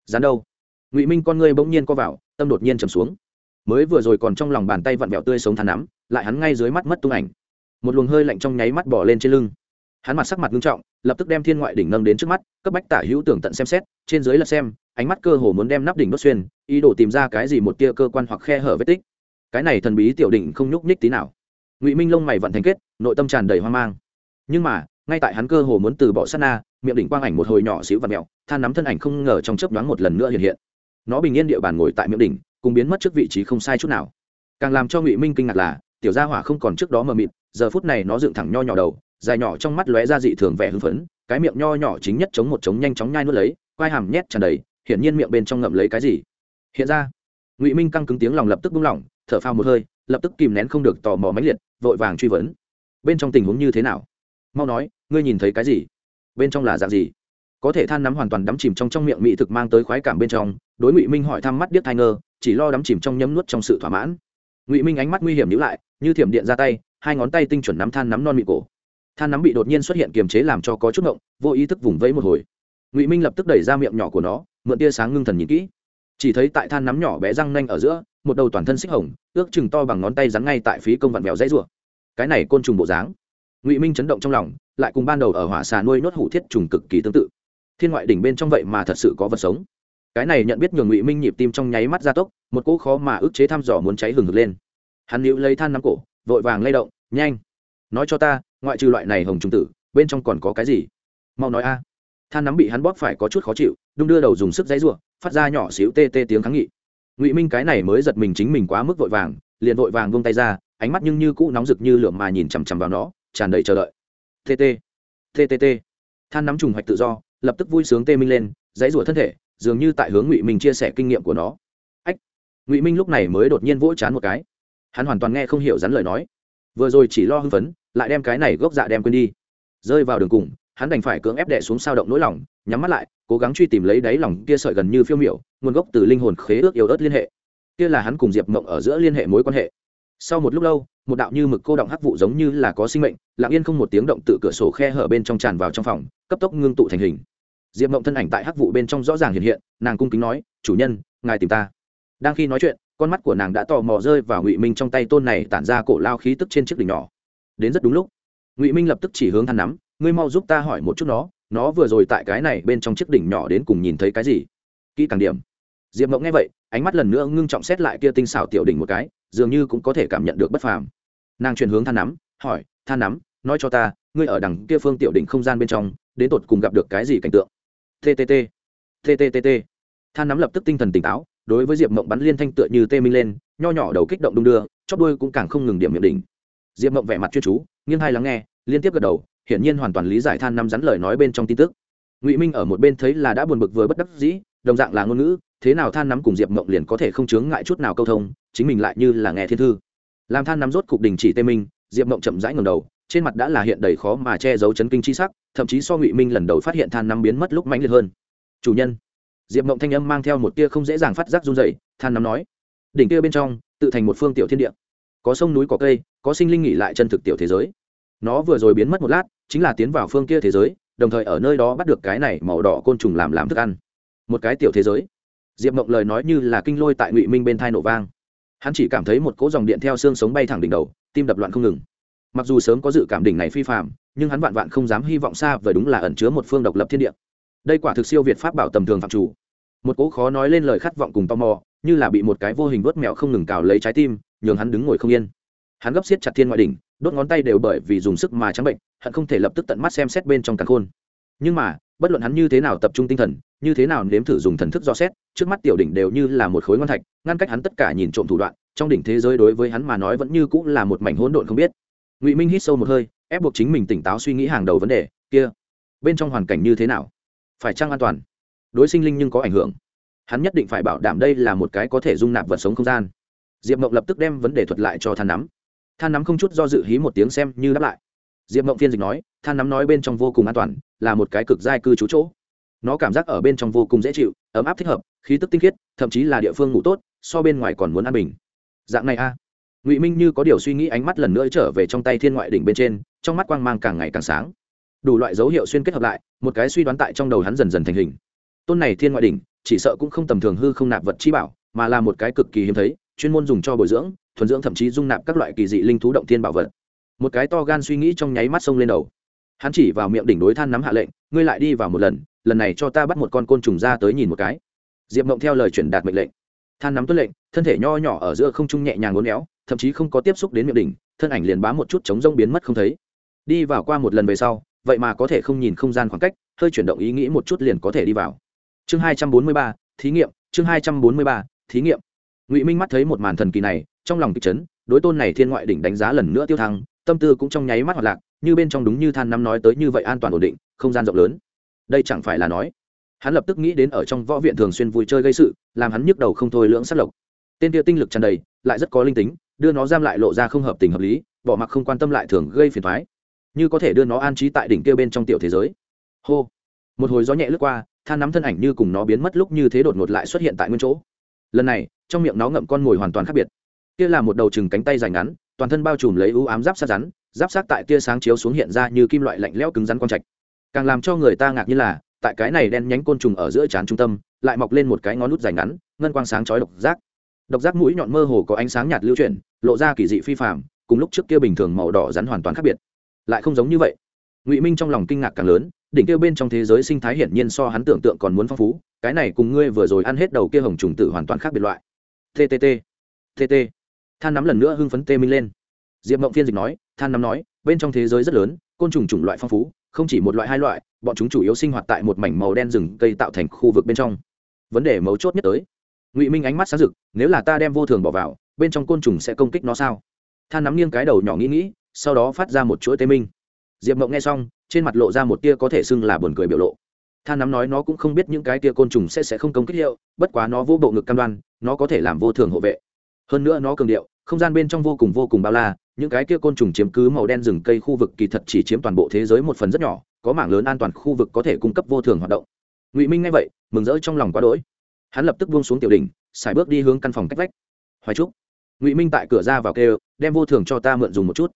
Dán đâu? Ngụy minh con ngươi bỗng nhiên co vào, tâm đột nhiên trầm xuống. Mới vừa rồi còn trong lòng bàn tay vặn vẹo tươi sống than nắm, lại hắn ngay dưới mắt mất tung ảnh. Một luồng hơi lạnh trong nháy mắt bỏ lên trên lưng. Hắn mặt sắc mặt nghiêm trọng, lập tức đem thiên ngoại đỉnh nâng đến trước mắt, cấp bách tả hữu tưởng tận xem xét, trên dưới là xem, ánh mắt cơ hồ muốn đem nắp đỉnh đốt xuyên, ý đồ tìm ra cái gì một tia cơ quan hoặc khe hở vết tích. Cái này thần bí tiểu đỉnh không nhúc nhích tí nào. Ngụy minh lông mày vận thành kết, nội tâm tràn đầy hoang mang nhưng mà, ngay tại hắn cơ hồ muốn từ bỏ sát na, miệng đỉnh quang ảnh một hồi nhỏ xíu và mẹo, than nắm thân ảnh không ngờ trong chớp nhoáng một lần nữa hiện hiện. Nó bình yên địa bàn ngồi tại miệng đỉnh, cùng biến mất trước vị trí không sai chút nào. Càng làm cho ngụy minh kinh ngạc là, tiểu gia hỏa không còn trước đó mờ mịt, giờ phút này nó dựng thẳng nho nhỏ đầu, dài nhỏ trong mắt lóe ra dị thường vẻ hưng phấn, cái miệng nho nhỏ chính nhất chống một chống nhanh chóng nhai nuốt lấy, quai hàm nhét tràn đầy, hiển nhiên miệng bên trong ngậm lấy cái gì. Hiện ra, ngụy minh căng cứng tiếng lòng lập tức buông lỏng, thở phao một hơi, lập tức kìm nén không được tò mò mãnh liệt, vội vàng truy vấn. Bên trong tình huống như thế nào? Mau nói, ngươi nhìn thấy cái gì? Bên trong là dạng gì? Có thể than nắm hoàn toàn đắm chìm trong trong miệng mỹ thực mang tới khoái cảm bên trong, đối ngụy minh hỏi thăm mắt điếc thai ngơ, chỉ lo đắm chìm trong nhấm nuốt trong sự thỏa mãn. Ngụy minh ánh mắt nguy hiểm nhữ lại, như thiểm điện ra tay, hai ngón tay tinh chuẩn nắm than nắm non mị cổ. Than nắm bị đột nhiên xuất hiện kiềm chế làm cho có chút ngộng, vô ý thức vùng vẫy một hồi. Ngụy minh lập tức đẩy ra miệng nhỏ của nó, mượn tia sáng ngưng thần nhìn kỹ. Chỉ thấy tại than nắm nhỏ bé răng nanh ở giữa, một đầu toàn thân xích hồng, ước chừng to bằng ngón tay rắn ngay tại phí công vặn vẹo dãy rùa cái này côn trùng bộ dáng ngụy minh chấn động trong lòng lại cùng ban đầu ở hỏa xà nuôi nhốt hủ thiết trùng cực kỳ tương tự thiên ngoại đỉnh bên trong vậy mà thật sự có vật sống cái này nhận biết nhường ngụy minh nhịp tim trong nháy mắt gia tốc một cỗ khó mà ức chế thăm dò muốn cháy hừng hực lên hắn níu lấy than nắm cổ vội vàng lay động nhanh nói cho ta ngoại trừ loại này hồng trùng tử bên trong còn có cái gì mau nói a than nắm bị hắn bóp phải có chút khó chịu đung đưa đầu dùng sức dãy ruộng phát ra nhỏ xíu tê tê tiếng kháng nghị ngụy minh cái này mới giật mình chính mình quá mức vội vàng liền vội vàng vung tay ra ánh mắt nhưng như cũ nóng rực như lửa mà nhìn chằm chằm vào nó tràn đầy chờ đợi. Tt T than nắm trùng hoạch tự do, lập tức vui sướng tê minh lên, dãy rủa thân thể, dường như tại hướng ngụy minh chia sẻ kinh nghiệm của nó. Ách, ngụy minh lúc này mới đột nhiên vỗ chán một cái. Hắn hoàn toàn nghe không hiểu rắn lời nói. Vừa rồi chỉ lo hưng phấn, lại đem cái này gốc dạ đem quên đi. Rơi vào đường cùng, hắn đành phải cưỡng ép đệ xuống sao động nỗi lòng, nhắm mắt lại, cố gắng truy tìm lấy đáy lòng kia sợi gần như phiêu miểu, nguồn gốc từ linh hồn khế ước yêu ớt liên hệ. Kia là hắn cùng diệp mộng ở giữa liên hệ mối quan hệ sau một lúc lâu, một đạo như mực cô động hắc vụ giống như là có sinh mệnh, lặng yên không một tiếng động tự cửa sổ khe hở bên trong tràn vào trong phòng, cấp tốc ngưng tụ thành hình. Diệp mộng thân ảnh tại hắc vụ bên trong rõ ràng hiện hiện, nàng cung kính nói, chủ nhân, ngài tìm ta. Đang khi nói chuyện, con mắt của nàng đã tò mò rơi vào ngụy minh trong tay tôn này tản ra cổ lao khí tức trên chiếc đỉnh nhỏ. Đến rất đúng lúc, ngụy minh lập tức chỉ hướng hắn nắm, ngươi mau giúp ta hỏi một chút nó nó vừa rồi tại cái này bên trong chiếc đỉnh nhỏ đến cùng nhìn thấy cái gì? Kỹ càng điểm. Diệp mộng nghe vậy, ánh mắt lần nữa ngưng trọng xét lại kia tinh xảo tiểu đỉnh một cái dường như cũng có thể cảm nhận được bất phàm. Nàng chuyển hướng than nắm, hỏi, than nắm, nói cho ta, ngươi ở đằng kia phương tiểu đỉnh không gian bên trong, đến tột cùng gặp được cái gì cảnh tượng? Ttt ttt than nắm lập tức tinh thần tỉnh táo, đối với diệp mộng bắn liên thanh tựa như tê minh lên, nho nhỏ đầu kích động đung đưa, chóp đuôi cũng càng không ngừng điểm miệng đỉnh. Diệp mộng vẻ mặt chuyên chú, nghiêng hai lắng nghe, liên tiếp gật đầu, hiển nhiên hoàn toàn lý giải than nắm rắn lời nói bên trong tin tức. Ngụy minh ở một bên thấy là đã buồn bực vừa bất đắc dĩ, đồng dạng là ngôn ngữ, thế nào than nắm cùng diệp mộng liền có thể không chướng ngại chút nào câu thông chính mình lại như là nghe thiên thư. Làm than nắm rốt cục đình chỉ tê minh, diệp mộng chậm rãi ngầm đầu, trên mặt đã là hiện đầy khó mà che giấu chấn kinh chi sắc, thậm chí so ngụy minh lần đầu phát hiện than nắm biến mất lúc mãnh liệt hơn. Chủ nhân. Diệp mộng thanh âm mang theo một tia không dễ dàng phát giác run dày than nắm nói. Đỉnh kia bên trong, tự thành một phương tiểu thiên địa. Có sông núi, có cây, có sinh linh nghỉ lại chân thực tiểu thế giới. Nó vừa rồi biến mất một lát, chính là tiến vào phương kia thế giới, đồng thời ở nơi đó bắt được cái này màu đỏ côn trùng làm làm thức ăn. Một cái tiểu thế giới. Diệp mộng lời nói như là kinh lôi tại ngụy minh bên thai nổ vang hắn chỉ cảm thấy một cỗ dòng điện theo xương sống bay thẳng đỉnh đầu, tim đập loạn không ngừng. Mặc dù sớm có dự cảm đỉnh này phi phạm, nhưng hắn vạn vạn không dám hy vọng xa và đúng là ẩn chứa một phương độc lập thiên địa. Đây quả thực siêu việt pháp bảo tầm thường phạm chủ. Một cỗ khó nói lên lời khát vọng cùng tò mò, như là bị một cái vô hình vớt mẹo không ngừng cào lấy trái tim, nhường hắn đứng ngồi không yên. Hắn gấp xiết chặt thiên ngoại đỉnh, đốt ngón tay đều bởi vì dùng sức mà trắng bệnh hắn không thể lập tức tận mắt xem xét bên trong càng khôn. Nhưng mà, bất luận hắn như thế nào tập trung tinh thần như thế nào nếm thử dùng thần thức do xét, trước mắt tiểu đỉnh đều như là một khối ngon thạch, ngăn cách hắn tất cả nhìn trộm thủ đoạn, trong đỉnh thế giới đối với hắn mà nói vẫn như cũng là một mảnh hỗn độn không biết. Ngụy minh hít sâu một hơi, ép buộc chính mình tỉnh táo suy nghĩ hàng đầu vấn đề, kia, bên trong hoàn cảnh như thế nào? Phải chăng an toàn? Đối sinh linh nhưng có ảnh hưởng. Hắn nhất định phải bảo đảm đây là một cái có thể dung nạp vật sống không gian. Diệp mộng lập tức đem vấn đề thuật lại cho than nắm. Than nắm không chút do dự hí một tiếng xem như đáp lại. Diệp mộng phiên dịch nói, than nắm nói bên trong vô cùng an toàn, là một cái cực giai cư trú chỗ nó cảm giác ở bên trong vô cùng dễ chịu, ấm áp thích hợp, khí tức tinh khiết, thậm chí là địa phương ngủ tốt, so bên ngoài còn muốn an bình. Dạng này a. Ngụy minh như có điều suy nghĩ ánh mắt lần nữa trở về trong tay thiên ngoại đỉnh bên trên, trong mắt quang mang càng ngày càng sáng. Đủ loại dấu hiệu xuyên kết hợp lại, một cái suy đoán tại trong đầu hắn dần dần thành hình. Tôn này thiên ngoại đỉnh, chỉ sợ cũng không tầm thường hư không nạp vật chi bảo, mà là một cái cực kỳ hiếm thấy, chuyên môn dùng cho bồi dưỡng, thuần dưỡng thậm chí dung nạp các loại kỳ dị linh thú động thiên bảo vật. Một cái to gan suy nghĩ trong nháy mắt sông lên đầu hắn chỉ vào miệng đỉnh đối than nắm hạ lệnh, ngươi lại đi vào một lần lần này cho ta bắt một con côn trùng ra tới nhìn một cái. Diệp mộng theo lời truyền đạt mệnh lệnh. Than nắm tuân lệnh, thân thể nho nhỏ ở giữa không trung nhẹ nhàng ngốn éo, thậm chí không có tiếp xúc đến miệng đỉnh, thân ảnh liền bám một chút chống rông biến mất không thấy. Đi vào qua một lần về sau, vậy mà có thể không nhìn không gian khoảng cách, hơi chuyển động ý nghĩ một chút liền có thể đi vào. Chương hai trăm bốn mươi ba, thí nghiệm, chương hai trăm bốn mươi ba, thí nghiệm. Ngụy minh mắt thấy một màn thần kỳ này, trong lòng kịch chấn, đối tôn này thiên ngoại đỉnh đánh giá lần nữa tiêu thăng, tâm tư cũng trong nháy mắt hoạt lạc như bên trong đúng như than năm nói tới như vậy an toàn ổn định, không gian rộng lớn. Đây chẳng phải là nói, hắn lập tức nghĩ đến ở trong võ viện thường xuyên vui chơi gây sự, làm hắn nhức đầu không thôi lưỡng sát lộc. Tên kia tinh lực tràn đầy, lại rất có linh tính, đưa nó giam lại lộ ra không hợp tình hợp lý, bỏ mặc không quan tâm lại thường gây phiền thoái như có thể đưa nó an trí tại đỉnh kia bên trong tiểu thế giới. Hô! Một hồi gió nhẹ lướt qua, than nắm thân ảnh như cùng nó biến mất lúc như thế đột ngột lại xuất hiện tại nguyên chỗ. Lần này, trong miệng nó ngậm con mồi hoàn toàn khác biệt. Kia là một đầu chừng cánh tay dài ngắn, toàn thân bao trùm lấy ưu ám giáp sát rắn giáp sát tại tia sáng chiếu xuống hiện ra như kim loại lạnh lẽo cứng rắn quang trạch. Càng làm cho người ta ngạc như là, tại cái này đen nhánh côn trùng ở giữa trán trung tâm, lại mọc lên một cái ngón nút dài ngắn, ngân quang sáng chói độc giác. Độc giác mũi nhọn mơ hồ có ánh sáng nhạt lưu chuyển, lộ ra kỳ dị phi phạm cùng lúc trước kia bình thường màu đỏ rắn hoàn toàn khác biệt. Lại không giống như vậy. Ngụy minh trong lòng kinh ngạc càng lớn, đỉnh kia bên trong thế giới sinh thái hiển nhiên so hắn tưởng tượng còn muốn phong phú, cái này cùng ngươi vừa rồi ăn hết đầu kia hồng trùng tử hoàn toàn khác biệt loại. Tt tt than nắm lần nữa hưng phấn tê minh lên. Diệp mộng phiên dịch nói than nắm nói, bên trong thế giới rất lớn, côn trùng chủng loại phong phú, không chỉ một loại hai loại, bọn chúng chủ yếu sinh hoạt tại một mảnh màu đen rừng cây tạo thành khu vực bên trong. Vấn đề mấu chốt nhất tới. Ngụy minh ánh mắt sáng rực, nếu là ta đem vô thường bỏ vào, bên trong côn trùng sẽ công kích nó sao? Than nắm nghiêng cái đầu nhỏ nghĩ nghĩ, sau đó phát ra một chuỗi tê minh. Diệp mộng nghe xong, trên mặt lộ ra một tia có thể xưng là buồn cười biểu lộ. Than nắm nói nó cũng không biết những cái tia côn trùng sẽ sẽ không công kích hiệu, bất quá nó vô bộ ngực cam đoan, nó có thể làm vô thường hộ vệ. Hơn nữa nó cường điệu, không gian bên trong vô cùng vô cùng bao la những cái kia côn trùng chiếm cứ màu đen rừng cây khu vực kỳ thật chỉ chiếm toàn bộ thế giới một phần rất nhỏ, có mảng lớn an toàn khu vực có thể cung cấp vô thường hoạt động. Ngụy minh nghe vậy, mừng rỡ trong lòng quá đỗi. Hắn lập tức buông xuống tiểu đình xài bước đi hướng căn phòng cách vách. Hoài trúc, ngụy minh tại cửa ra vào kêu, đem vô thường cho ta mượn dùng một chút.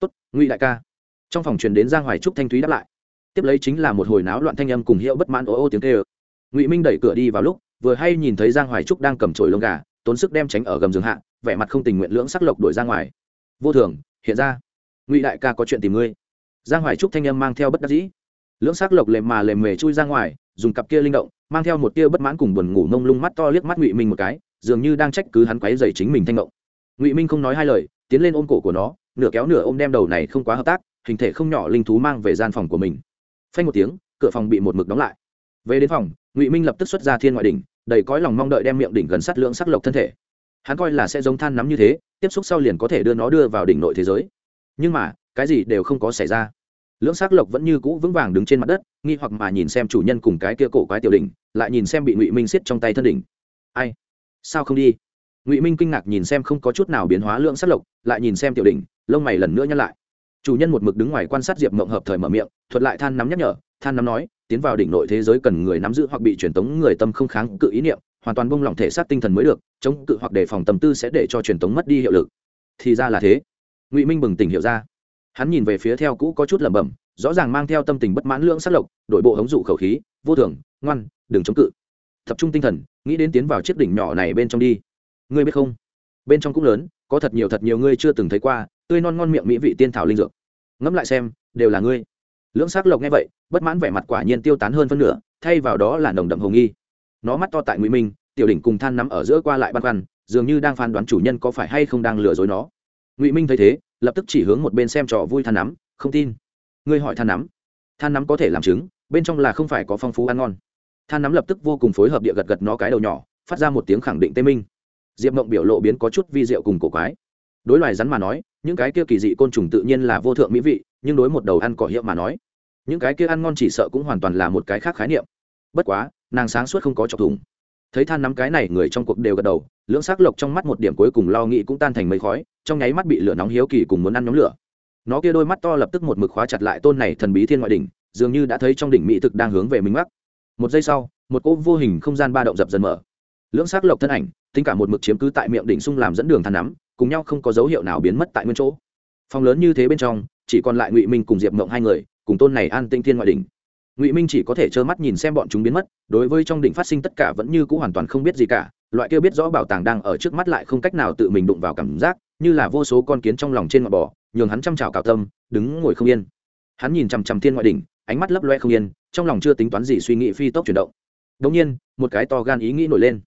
Tốt, ngụy đại ca. Trong phòng truyền đến giang hoài trúc thanh thúy đáp lại. Tiếp lấy chính là một hồi náo loạn thanh âm cùng hiệu bất mãn ô ô tiếng kêu. Ngụy minh đẩy cửa đi vào lúc, vừa hay nhìn thấy giang hoài trúc đang cầm chổi lông gà, tốn sức đem tránh ở gầm giường hạ, vẻ mặt không tình nguyện lưỡng sắc lộc đuổi ra ngoài vô thường, hiện ra. Ngụy đại ca có chuyện tìm ngươi. Giang hoài trúc thanh âm mang theo bất đắc dĩ. Lưỡng sắc lộc lềm mà lềm mề chui ra ngoài, dùng cặp kia linh động, mang theo một tia bất mãn cùng buồn ngủ mông lung mắt to liếc mắt ngụy minh một cái, dường như đang trách cứ hắn quấy dày chính mình thanh động ngụy minh không nói hai lời, tiến lên ôm cổ của nó, nửa kéo nửa ôm đem đầu này không quá hợp tác, hình thể không nhỏ linh thú mang về gian phòng của mình. Phanh một tiếng, cửa phòng bị một mực đóng lại. Về đến phòng, ngụy minh lập tức xuất ra thiên ngoại đỉnh, đầy cõi lòng mong đợi đem miệng đỉnh gần sát lưỡng sắc lộc thân thể hắn coi là sẽ giống than nắm như thế, tiếp xúc sau liền có thể đưa nó đưa vào đỉnh nội thế giới. Nhưng mà, cái gì đều không có xảy ra. Lưỡng s ắ c lộc vẫn như cũ vững vàng đứng trên mặt đất, nghi hoặc mà nhìn xem chủ nhân cùng cái kia cổ quái tiểu đỉnh, lại nhìn xem bị ngụy minh xiết trong tay thân đỉnh. Ai? Sao không đi? Ngụy minh kinh ngạc nhìn xem không có chút nào biến hóa lưỡng s ắ c lộc, lại nhìn xem tiểu đỉnh, lông mày lần nữa nhắc lại. Chủ nhân một mực đứng ngoài quan sát diệp mộng hợp thời mở miệng, thuật lại than nắm nhắc nhở, than nắm nói, tiến vào đỉnh nội thế giới cần người nắm giữ hoặc bị truyền tống người tâm không kháng cự ý niệm hoàn toàn buông lỏng thể xác tinh thần mới được, chống cự hoặc đề phòng tâm tư sẽ để cho truyền tống mất đi hiệu lực. Thì ra là thế. Ngụy minh bừng tỉnh hiểu ra. Hắn nhìn về phía theo cũ có chút lẩm bẩm, rõ ràng mang theo tâm tình bất mãn lưỡng sắc lộc đội bộ hống dụ khẩu khí, vô thường, ngoan, đừng chống cự. Tập trung tinh thần, nghĩ đến tiến vào chiếc đỉnh nhỏ này bên trong đi. Ngươi biết không? Bên trong cũng lớn, có thật nhiều thật nhiều ngươi chưa từng thấy qua, tươi non ngon miệng mỹ vị tiên thảo linh dược. Ngẫm lại xem, đều là ngươi. Lưỡng sắc lộc nghe vậy, bất mãn vẻ mặt quả nhiên tiêu tán hơn phân nửa, thay vào đó là nồng đậm hồng nghi nó mắt to tại ngụy minh, tiểu đỉnh cùng than nắm ở giữa qua lại băn khoăn, dường như đang phán đoán chủ nhân có phải hay không đang lừa dối nó. Ngụy minh thấy thế, lập tức chỉ hướng một bên xem trò vui than nắm, không tin. Ngươi hỏi than nắm. Than nắm có thể làm chứng, bên trong là không phải có phong phú ăn ngon. Than nắm lập tức vô cùng phối hợp địa gật gật nó cái đầu nhỏ, phát ra một tiếng khẳng định tê minh. Diệp mộng biểu lộ biến có chút vi diệu cùng cổ quái. Đối loài rắn mà nói, những cái kia kỳ dị côn trùng tự nhiên là vô thượng mỹ vị, nhưng đối một đầu ăn cỏ hiệu mà nói, những cái kia ăn ngon chỉ sợ cũng hoàn toàn là một cái khác khái niệm. Bất quá nàng sáng suốt không có chọc thủng. Thấy than nắm cái này, người trong cuộc đều gật đầu, lưỡng sắc lộc trong mắt một điểm cuối cùng lo nghĩ cũng tan thành mây khói, trong nháy mắt bị lửa nóng hiếu kỳ cùng muốn ăn nhóm lửa. Nó kia đôi mắt to lập tức một mực khóa chặt lại tôn này thần bí thiên ngoại đỉnh, dường như đã thấy trong đỉnh mỹ thực đang hướng về mình mắc. Một giây sau, một cỗ vô hình không gian ba động dập dần mở. Lưỡng sắc lộc thân ảnh, tính cả một mực chiếm cứ tại miệng đỉnh sung làm dẫn đường than nắm, cùng nhau không có dấu hiệu nào biến mất tại nguyên chỗ. Phòng lớn như thế bên trong, chỉ còn lại ngụy minh cùng diệp mộng hai người, cùng tôn này an tinh thiên ngoại đỉnh ngụy minh chỉ có thể trơ mắt nhìn xem bọn chúng biến mất đối với trong đỉnh phát sinh tất cả vẫn như c ũ hoàn toàn không biết gì cả loại kia biết rõ bảo tàng đang ở trước mắt lại không cách nào tự mình đụng vào cảm giác như là vô số con kiến trong lòng trên ngọn bò nhường hắn chăm trào cào tâm đứng ngồi không yên hắn nhìn chằm chằm thiên ngoại đỉnh ánh mắt lấp loe không yên trong lòng chưa tính toán gì suy nghĩ phi tốc chuyển động đống nhiên một cái to gan ý nghĩ nổi lên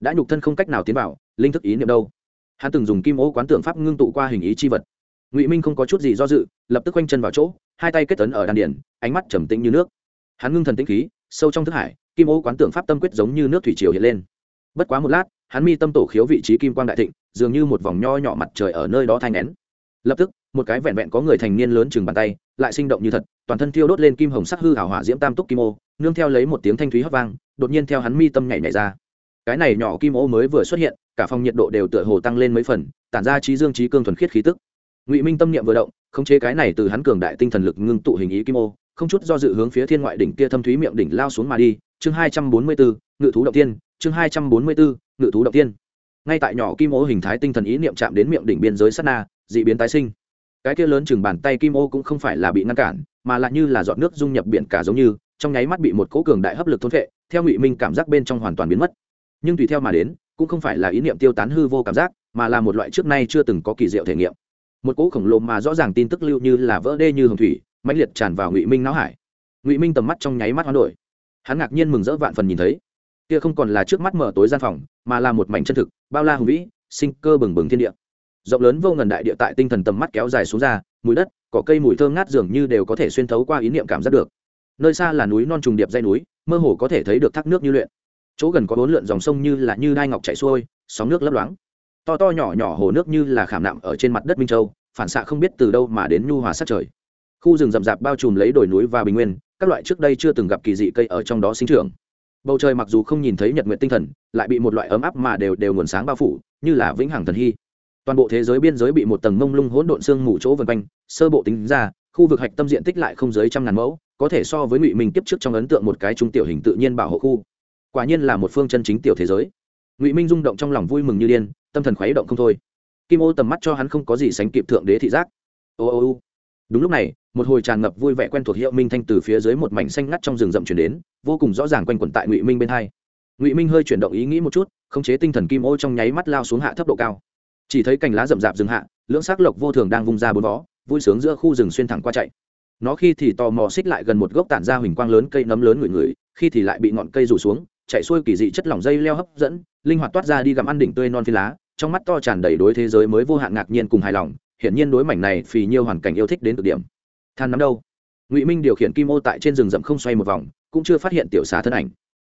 đã nhục thân không cách nào tiến vào linh thức ý niệm đâu hắn từng dùng kim ô quán tượng pháp ngưng tụ qua hình ý chi vật ngụy minh không có chút gì do dự lập tức quanh chân vào chỗ hai tay kết tấn ở đan điển ánh mắt trầm tĩnh như nước hắn ngưng thần tĩnh khí, sâu trong thức hải, kim ô quán tưởng pháp tâm quyết giống như nước thủy triều hiện lên. Bất quá một lát, hắn mi tâm tổ khiếu vị trí kim quang đại thịnh, dường như một vòng nho nhỏ mặt trời ở nơi đó thay nén. Lập tức, một cái vẹn vẹn có người thành niên lớn chừng bàn tay, lại sinh động như thật, toàn thân thiêu đốt lên kim hồng sắc hư hảo hỏa diễm tam túc kim ô, nương theo lấy một tiếng thanh thúy hấp vang, đột nhiên theo hắn mi tâm nhảy nhảy ra. Cái này nhỏ kim ô mới vừa xuất hiện, cả phòng nhiệt độ đều tựa hồ tăng lên mấy phần, tản ra trí dương trí cương thuần khiết khí tức. Ngụy minh tâm niệm vừa động, khống chế cái này từ hắn cường đại tinh thần lực ngưng tụ hình ý kim ô không chút do dự hướng phía thiên ngoại đỉnh kia thâm thúy miệng đỉnh lao xuống mà đi. Chương hai trăm bốn mươi bốn, ngự thú động tiên. Chương hai trăm bốn mươi bốn, ngự thú động tiên. Ngay tại nhỏ kim ô hình thái tinh thần ý niệm chạm đến miệng đỉnh biên giới sát na dị biến tái sinh. Cái kia lớn chừng bàn tay kim ô cũng không phải là bị ngăn cản, mà lại như là giọt nước dung nhập biển cả giống như, trong nháy mắt bị một cỗ cường đại hấp lực thôn vệ theo ngụy minh cảm giác bên trong hoàn toàn biến mất. Nhưng tùy theo mà đến, cũng không phải là ý niệm tiêu tán hư vô cảm giác, mà là một loại trước nay chưa từng có kỳ diệu thể nghiệm. Một cỗ khổng lồ mà rõ ràng tin tức lưu như là vỡ đê như hồng thủy mãnh liệt tràn vào ngụy minh não hải ngụy minh tầm mắt trong nháy mắt hoán đổi hắn ngạc nhiên mừng rỡ vạn phần nhìn thấy kia không còn là trước mắt mở tối gian phòng mà là một mảnh chân thực bao la hùng vĩ sinh cơ bừng bừng thiên địa rộng lớn vô ngần đại địa tại tinh thần tầm mắt kéo dài xuống ra mùi đất cỏ cây mùi thơm ngát dường như đều có thể xuyên thấu qua ý niệm cảm giác được nơi xa là núi non trùng điệp dây núi mơ hồ có thể thấy được thác nước như luyện chỗ gần có bốn lượn dòng sông như là như đai ngọc chảy xuôi sóng nước lấp loáng to to nhỏ nhỏ hồ nước như là khảm nạm ở trên mặt đất minh châu phản xạ không biết từ đâu mà đến nhu hòa sát trời khu rừng rậm rạp bao trùm lấy đồi núi và bình nguyên, các loại trước đây chưa từng gặp kỳ dị cây ở trong đó sinh trưởng. Bầu trời mặc dù không nhìn thấy nhật nguyện tinh thần, lại bị một loại ấm áp mà đều đều nguồn sáng bao phủ, như là vĩnh hằng thần hy. Toàn bộ thế giới biên giới bị một tầng mông lung hỗn độn xương mù chỗ vân quanh, sơ bộ tính ra, khu vực hạch tâm diện tích lại không dưới trăm ngàn mẫu, có thể so với ngụy minh tiếp trước trong ấn tượng một cái trung tiểu hình tự nhiên bảo hộ khu. Quả nhiên là một phương chân chính tiểu thế giới. Ngụy minh rung động trong lòng vui mừng như điên, tâm thần khuấy động không thôi. Kim ô tầm mắt cho hắn không có gì sánh kịp thượng đế thị giác. Ô ô ô đúng lúc này, một hồi tràn ngập vui vẻ quen thuộc hiệu minh thanh từ phía dưới một mảnh xanh ngắt trong rừng rậm chuyển đến, vô cùng rõ ràng quanh quẩn tại ngụy minh bên hai. Ngụy minh hơi chuyển động ý nghĩ một chút, khống chế tinh thần kim ô trong nháy mắt lao xuống hạ thấp độ cao. Chỉ thấy cành lá rậm rạp rừng hạ, lưỡng xác lộc vô thường đang vung ra bốn vó, vui sướng giữa khu rừng xuyên thẳng qua chạy. Nó khi thì tò mò xích lại gần một gốc tản ra huỳnh quang lớn cây nấm lớn ngửi ngửi, khi thì lại bị ngọn cây rủ xuống, chạy xuôi kỳ dị chất lỏng dây leo hấp dẫn, linh hoạt toát ra đi gặm ăn đỉnh tươi non phi lá, trong mắt to tràn đầy đối thế giới mới vô hạn ngạc nhiên cùng hài lòng hiển nhiên đối mảnh này phì nhiêu hoàn cảnh yêu thích đến cực điểm. Than nắm đâu ngụy minh điều khiển kim ô tại trên rừng rậm không xoay một vòng, cũng chưa phát hiện tiểu xà thân ảnh.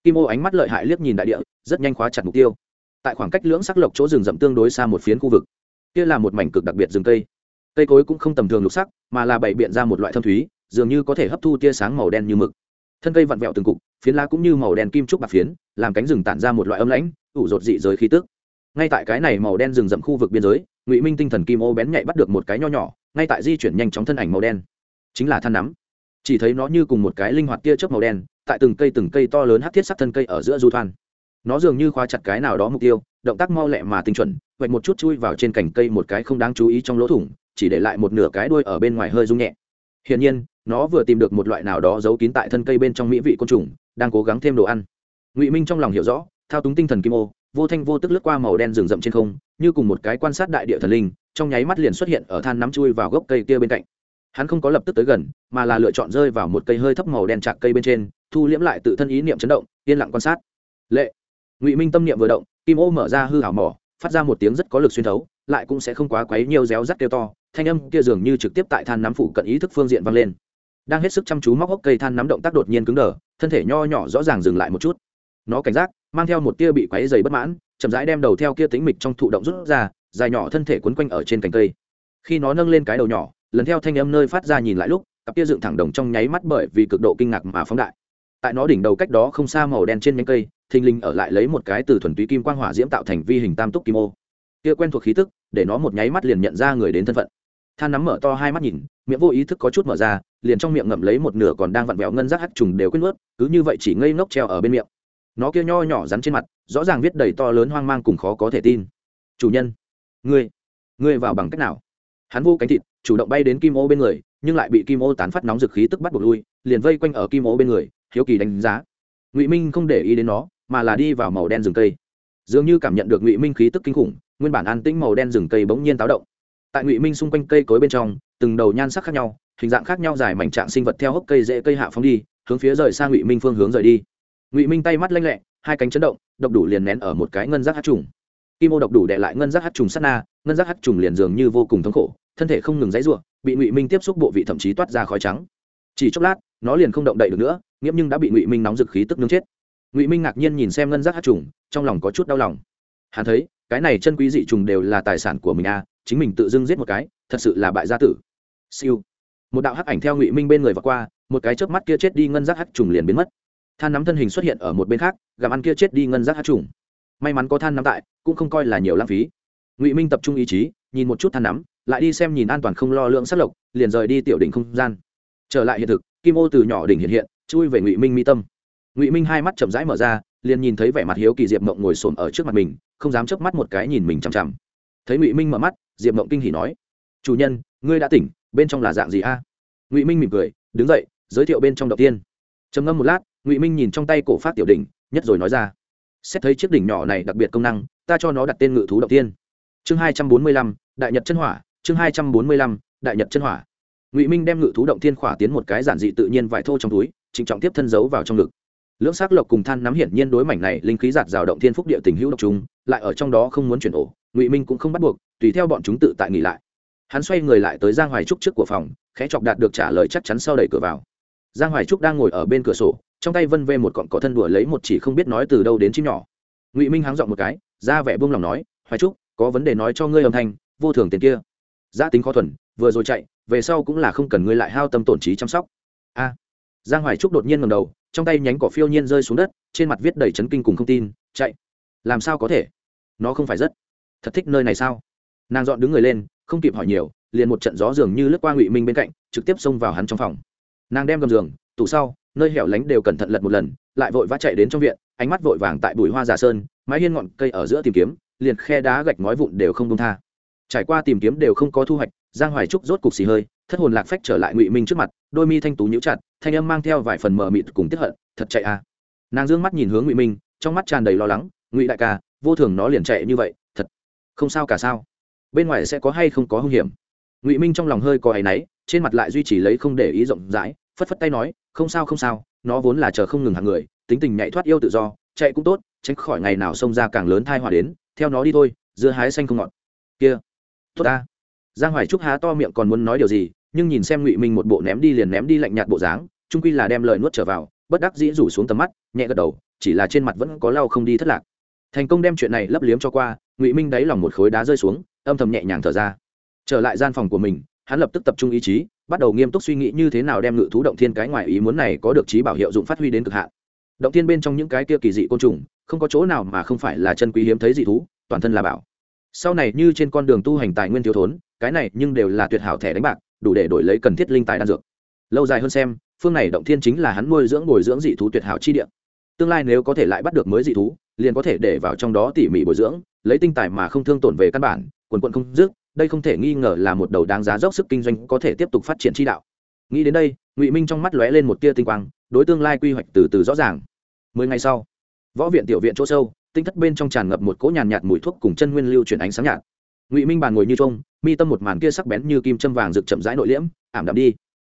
Kim ô ánh mắt lợi hại liếc nhìn đại địa, rất nhanh khóa chặt mục tiêu. Tại khoảng cách lưỡng sắc lộc chỗ rừng rậm tương đối xa một phiến khu vực. Kia là một mảnh cực đặc biệt rừng cây. Cây cối cũng không tầm thường lục sắc, mà là bày biện ra một loại thâm thúy, dường như có thể hấp thu tia sáng màu đen như mực. Thân cây vặn vẹo từng cục, phiến lá cũng như màu đen kim trúc bạc phiến, làm cánh rừng tản ra một loại âm lãnh, ủ rột dị giới khí tức ngay tại cái này màu đen rừng rậm khu vực biên giới, ngụy minh tinh thần kim ô bén nhạy bắt được một cái nho nhỏ, ngay tại di chuyển nhanh chóng thân ảnh màu đen. Chính là than nắm. Chỉ thấy nó như cùng một cái linh hoạt tia chớp màu đen, tại từng cây từng cây to lớn hát thiết sắc thân cây ở giữa du thoan. Nó dường như khóa chặt cái nào đó mục tiêu, động tác mau lẹ mà tinh chuẩn vạch một chút chui vào trên cành cây một cái không đáng chú ý trong lỗ thủng, chỉ để lại một nửa cái đuôi ở bên ngoài hơi rung nhẹ. Hiển nhiên, nó vừa tìm được một loại nào đó giấu kín tại thân cây bên trong mỹ vị côn trùng, đang cố gắng thêm đồ ăn. Ngụy minh trong lòng hiểu rõ, thao túng tinh thần kim ô vô thanh vô tức lướt qua màu đen rừng rậm trên không, như cùng một cái quan sát đại địa thần linh, trong nháy mắt liền xuất hiện ở than nắm chui vào gốc cây kia bên cạnh. Hắn không có lập tức tới gần, mà là lựa chọn rơi vào một cây hơi thấp màu đen chạc cây bên trên, thu liễm lại tự thân ý niệm chấn động, yên lặng quan sát. Lệ. Ngụy minh tâm niệm vừa động, kim ô mở ra hư hảo mỏ, phát ra một tiếng rất có lực xuyên thấu, lại cũng sẽ không quá quấy nhiều réo rắt kêu to, thanh âm kia dường như trực tiếp tại than nắm phụ cận ý thức phương diện vang lên. Đang hết sức chăm chú móc hốc cây than nắm động tác đột nhiên cứng đờ, thân thể nho nhỏ rõ ràng dừng lại một chút. Nó cảnh giác mang theo một tia bị quáy dày bất mãn, chậm rãi đem đầu theo kia tính mịch trong thụ động rút ra, dài nhỏ thân thể quấn quanh ở trên cành cây. Khi nó nâng lên cái đầu nhỏ, lần theo thanh âm nơi phát ra nhìn lại lúc, cặp kia dựng thẳng đồng trong nháy mắt bởi vì cực độ kinh ngạc mà phóng đại. Tại nó đỉnh đầu cách đó không xa màu đen trên nhánh cây, thình lình ở lại lấy một cái từ thuần túy kim quang hỏa diễm tạo thành vi hình tam túc kim ô. Kia quen thuộc khí tức, để nó một nháy mắt liền nhận ra người đến thân phận. Than nắm mở to hai mắt nhìn, miệng vô ý thức có chút mở ra, liền trong miệng ngậm lấy một nửa còn đang vặn vẹo ngân rác hắt trùng đều quyết ướt cứ như vậy chỉ ngây ngốc treo ở bên miệng nó kia nho nhỏ rắn trên mặt, rõ ràng viết đầy to lớn hoang mang cùng khó có thể tin. Chủ nhân, ngươi ngươi vào bằng cách nào? Hắn vô cánh thịt, chủ động bay đến kim ô bên người, nhưng lại bị kim ô tán phát nóng dực khí tức bắt buộc lui, liền vây quanh ở kim ô bên người, hiếu kỳ đánh giá. Ngụy minh không để ý đến nó, mà là đi vào màu đen rừng cây. Dường như cảm nhận được ngụy minh khí tức kinh khủng, nguyên bản an tĩnh màu đen rừng cây bỗng nhiên táo động. Tại ngụy minh xung quanh cây cối bên trong, từng đầu nhan sắc khác nhau, hình dạng khác nhau dài mảnh trạng sinh vật theo hốc cây dễ cây hạ phóng đi, hướng phía rời sang ngụy minh phương hướng rời đi ngụy minh tay mắt lanh lẹ hai cánh chấn động độc đủ liền nén ở một cái ngân giác hát trùng kim ô độc đủ đệ lại ngân giác hát trùng sát na ngân giác hát trùng liền dường như vô cùng thống khổ thân thể không ngừng dãy ruộng bị ngụy minh tiếp xúc bộ vị thậm chí toát ra khói trắng chỉ chốc lát nó liền không động đậy được nữa nghiễm nhưng đã bị ngụy minh nóng dực khí tức nướng chết ngụy minh ngạc nhiên nhìn xem ngân giác hát trùng trong lòng có chút đau lòng hắn thấy cái này chân quý dị trùng đều là tài sản của mình a à, chính mình tự dưng giết một cái thật sự là bại gia tử. Siêu. Một đạo hắc ảnh theo ngụy minh bên người và qua một cái chớp mắt kia chết đi ngân giác hắc trùng liền biến mất than nắm thân hình xuất hiện ở một bên khác, gặm ăn kia chết đi ngân giác hát trùng. May mắn có than nắm tại, cũng không coi là nhiều lãng phí. Ngụy minh tập trung ý chí, nhìn một chút than nắm, lại đi xem nhìn an toàn không lo lượng sát lộc, liền rời đi tiểu đỉnh không gian. Trở lại hiện thực, kim ô từ nhỏ đỉnh hiện hiện, chui về ngụy minh mi tâm. Ngụy minh hai mắt chậm rãi mở ra, liền nhìn thấy vẻ mặt hiếu kỳ diệp mộng ngồi xổm ở trước mặt mình, không dám chớp mắt một cái nhìn mình chằm chằm. Thấy ngụy minh mở mắt, diệp mộng kinh hỉ nói, chủ nhân, ngươi đã tỉnh, bên trong là dạng gì a? Ngụy minh mỉm cười, đứng dậy, giới thiệu bên trong đầu tiên. Trầm ngâm một lát ngụy minh nhìn trong tay cổ phát tiểu đỉnh, nhất rồi nói ra. Xét thấy chiếc đỉnh nhỏ này đặc biệt công năng, ta cho nó đặt tên ngự thú đầu tiên. Chương hai trăm bốn mươi lăm, đại nhật chân hỏa, chương hai trăm bốn mươi lăm, đại nhật chân hỏa. Ngụy minh đem ngự thú động thiên khỏa tiến một cái giản dị tự nhiên vải thô trong túi, trịnh trọng tiếp thân giấu vào trong ngực. Lưỡng xác lộc cùng than nắm hiển nhiên đối mảnh này linh khí giạt rào động thiên phúc địa tình hữu độc chúng lại ở trong đó không muốn chuyển ổ, ngụy minh cũng không bắt buộc, tùy theo bọn chúng tự tại nghỉ lại. Hắn xoay người lại tới giang hoài trúc trước của phòng, khẽ chọc đạt được trả lời chắc chắn sau đẩy cửa vào. Giang hoài trúc đang ngồi ở bên cửa sổ trong tay vân vê một cọn cỏ thân đùa lấy một chỉ không biết nói từ đâu đến chim nhỏ. Ngụy minh háng dọn một cái, ra vẻ buông lòng nói, hoài trúc, có vấn đề nói cho ngươi âm thanh, vô thường tiền kia. Gia tính khó thuần, vừa rồi chạy, về sau cũng là không cần ngươi lại hao tâm tổn trí chăm sóc. A. Giang hoài trúc đột nhiên ngầm đầu, trong tay nhánh cỏ phiêu nhiên rơi xuống đất, trên mặt viết đầy chấn kinh cùng không tin, chạy. Làm sao có thể? Nó không phải rất thật thích nơi này sao? Nàng dọn đứng người lên, không kịp hỏi nhiều, liền một trận gió dường như lướt qua ngụy minh bên cạnh, trực tiếp xông vào hắn trong phòng. Nàng đem gầm giường, tủ sau nơi hẻo lánh đều cẩn thận lật một lần, lại vội vã chạy đến trong viện, ánh mắt vội vàng tại bụi hoa giả sơn, mái hiên ngọn cây ở giữa tìm kiếm, liền khe đá gạch ngói vụn đều không công tha. Trải qua tìm kiếm đều không có thu hoạch, giang hoài trúc rốt cục xì hơi, thất hồn lạc phách trở lại ngụy minh trước mặt, đôi mi thanh tú nhũ chặt, thanh âm mang theo vài phần mờ mịt cùng tiếp hận, thật chạy à? Nàng d ư ơ n g mắt nhìn hướng ngụy minh, trong mắt tràn đầy lo lắng, ngụy đại ca, vô thường nó liền chạy như vậy, thật không sao cả sao? Bên ngoài sẽ có hay không có hung hiểm? Ngụy minh trong lòng hơi có áy náy, trên mặt lại duy trì lấy không để ý rộng rãi phất phất tay nói, không sao không sao, nó vốn là chờ không ngừng hàng người, tính tình nhạy thoát yêu tự do, chạy cũng tốt, tránh khỏi ngày nào xông ra càng lớn thai hỏa đến, theo nó đi thôi, dưa hái xanh không ngọt. Kia, tốt ta. Giang hoài trúc há to miệng còn muốn nói điều gì, nhưng nhìn xem ngụy minh một bộ ném đi liền ném đi lạnh nhạt bộ dáng trung quy là đem lời nuốt trở vào, bất đắc dĩ rủ xuống tầm mắt, nhẹ gật đầu, chỉ là trên mặt vẫn có lau không đi thất lạc. Thành công đem chuyện này lấp liếm cho qua, ngụy minh đáy lòng một khối đá rơi xuống, âm thầm nhẹ nhàng thở ra. Trở lại gian phòng của mình hắn lập tức tập trung ý chí, bắt đầu nghiêm túc suy nghĩ như thế nào đem ngự thú động thiên cái ngoài ý muốn này có được trí bảo hiệu dụng phát huy đến cực hạn. Động thiên bên trong những cái kia kỳ dị côn trùng, không có chỗ nào mà không phải là chân quý hiếm thấy dị thú, toàn thân là bảo. Sau này như trên con đường tu hành tài nguyên thiếu thốn, cái này nhưng đều là tuyệt hảo thẻ đánh bạc, đủ để đổi lấy cần thiết linh tài đan dược. Lâu dài hơn xem, phương này động thiên chính là hắn nuôi dưỡng bồi dưỡng dị thú tuyệt hảo chi địa. Tương lai nếu có thể lại bắt được mới dị thú, liền có thể để vào trong đó tỉ mỉ bồi dưỡng, lấy tinh tài mà không thương tổn về căn bản, quần quận không dứt đây không thể nghi ngờ là một đầu đáng giá dốc sức kinh doanh có thể tiếp tục phát triển chi đạo. Nghĩ đến đây, ngụy minh trong mắt lóe lên một tia tinh quang, đối tương lai quy hoạch từ từ rõ ràng. Mười ngày sau, võ viện tiểu viện chỗ sâu, tinh thất bên trong tràn ngập một cỗ nhàn nhạt mùi thuốc cùng chân nguyên lưu chuyển ánh sáng nhạt. Ngụy minh bàn ngồi như trông, mi tâm một màn kia sắc bén như kim châm vàng rực chậm rãi nội liễm, ảm đạm đi.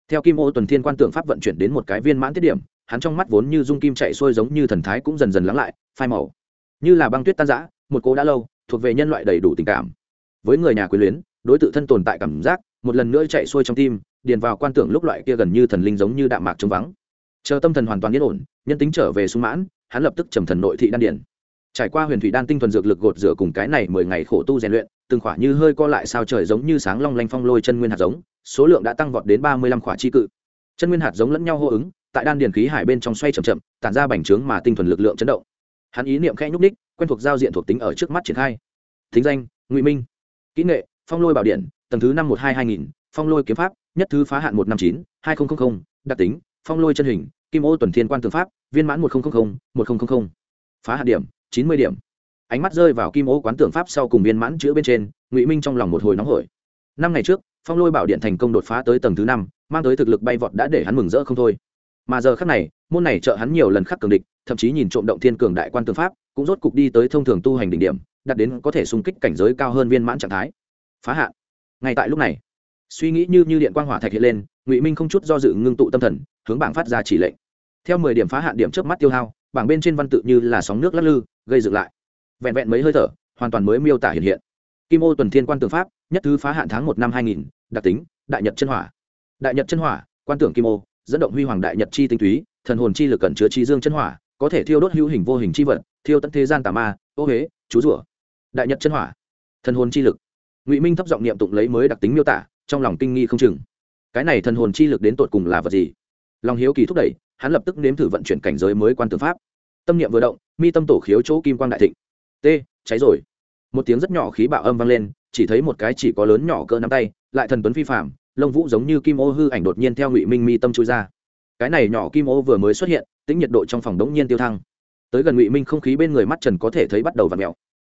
Theo kim ô tuần thiên quan tượng pháp vận chuyển đến một cái viên mãn tiết điểm, hắn trong mắt vốn như dung kim chạy xuôi giống như thần thái cũng dần dần lắng lại, phai màu. Như là băng tuyết tan giã một cố đã lâu, thuộc về nhân loại đầy đủ tình cảm với người nhà quyến luyến, đối tự thân tồn tại cảm giác, một lần nữa chạy xuôi trong tim, điền vào quan tưởng lúc loại kia gần như thần linh giống như đạm mạc trống vắng. Chờ tâm thần hoàn toàn yên ổn, nhân tính trở về sung mãn, hắn lập tức trầm thần nội thị đan điển trải qua huyền thủy đan tinh thuần dược lực gột rửa cùng cái này mười ngày khổ tu rèn luyện, từng khỏa như hơi co lại sao trời giống như sáng long lanh phong lôi chân nguyên hạt giống, số lượng đã tăng vọt đến ba mươi lăm khỏa chi cự. Chân nguyên hạt giống lẫn nhau hô ứng, tại đan điền khí hải bên trong xoay chậm chậm, tản ra bành trướng mà tinh thuần lực lượng chấn động. Hắn ý niệm khẽ nhúc ních quen thuộc giao diện thuộc tính ở trước mắt triển khai. Thính danh, ngụy minh kỹ nghệ, phong lôi bảo điện, tầng thứ năm một hai hai nghìn, phong lôi kiếm pháp, nhất thứ phá hạn một năm chín, hai nghìn đặc tính, phong lôi chân hình, kim ô tuần thiên quan tư pháp, viên mãn một nghìn một nghìn phá hạn điểm, chín mươi điểm. Ánh mắt rơi vào kim ô quán tưởng pháp sau cùng viên mãn chữ bên trên, ngụy minh trong lòng một hồi nóng hổi. Năm ngày trước, phong lôi bảo điện thành công đột phá tới tầng thứ năm, mang tới thực lực bay vọt đã để hắn mừng rỡ không thôi. Mà giờ khắc này, môn này trợ hắn nhiều lần khắc cường địch, thậm chí nhìn trộm động thiên cường đại quan tư pháp, cũng rốt cục đi tới thông thường tu hành đỉnh điểm đạt đến có thể xung kích cảnh giới cao hơn viên mãn trạng thái. Phá hạn. Ngay tại lúc này, suy nghĩ như như điện quang hỏa thạch hiện lên, ngụy minh không chút do dự ngưng tụ tâm thần, hướng bảng phát ra chỉ lệnh. Theo mười điểm phá hạn điểm trước mắt tiêu hao, bảng bên trên văn tự như là sóng nước lắc lư, gây dựng lại. Vẹn vẹn mấy hơi thở, hoàn toàn mới miêu tả hiện hiện. Kim ô tuần thiên quan tường pháp, nhất thứ phá hạn tháng một năm hai nghìn, đặc tính, đại nhật chân hỏa. Đại nhật chân hỏa, quan tưởng kim ô, dẫn động huy hoàng đại nhật chi tinh túy, thần hồn chi lực cẩn chứa chi dương chân hỏa, có thể thiêu đốt hữu hình vô hình chi vật, thiêu tận thế gian tà ma, ô huế, chú rủa đại nhật chân hỏa, thần hồn chi lực. Ngụy minh thấp giọng niệm tụng lấy mới đặc tính miêu tả, trong lòng kinh nghi không chừng. Cái này thần hồn chi lực đến tột cùng là vật gì? Lòng hiếu kỳ thúc đẩy, hắn lập tức nếm thử vận chuyển cảnh giới mới quan tư pháp. Tâm niệm vừa động, mi tâm tổ khiếu chỗ kim quang đại thịnh. T, cháy rồi. Một tiếng rất nhỏ khí bạo âm vang lên, chỉ thấy một cái chỉ có lớn nhỏ cỡ nắm tay, lại thần tuấn phi phạm lông vũ giống như kim ô hư ảnh đột nhiên theo ngụy minh mi tâm chui ra. Cái này nhỏ kim ô vừa mới xuất hiện tính nhiệt độ trong phòng đống nhiên tiêu thăng. Tới gần ngụy minh không khí bên người mắt trần có thể thấy bắt đầu v ặ mẹo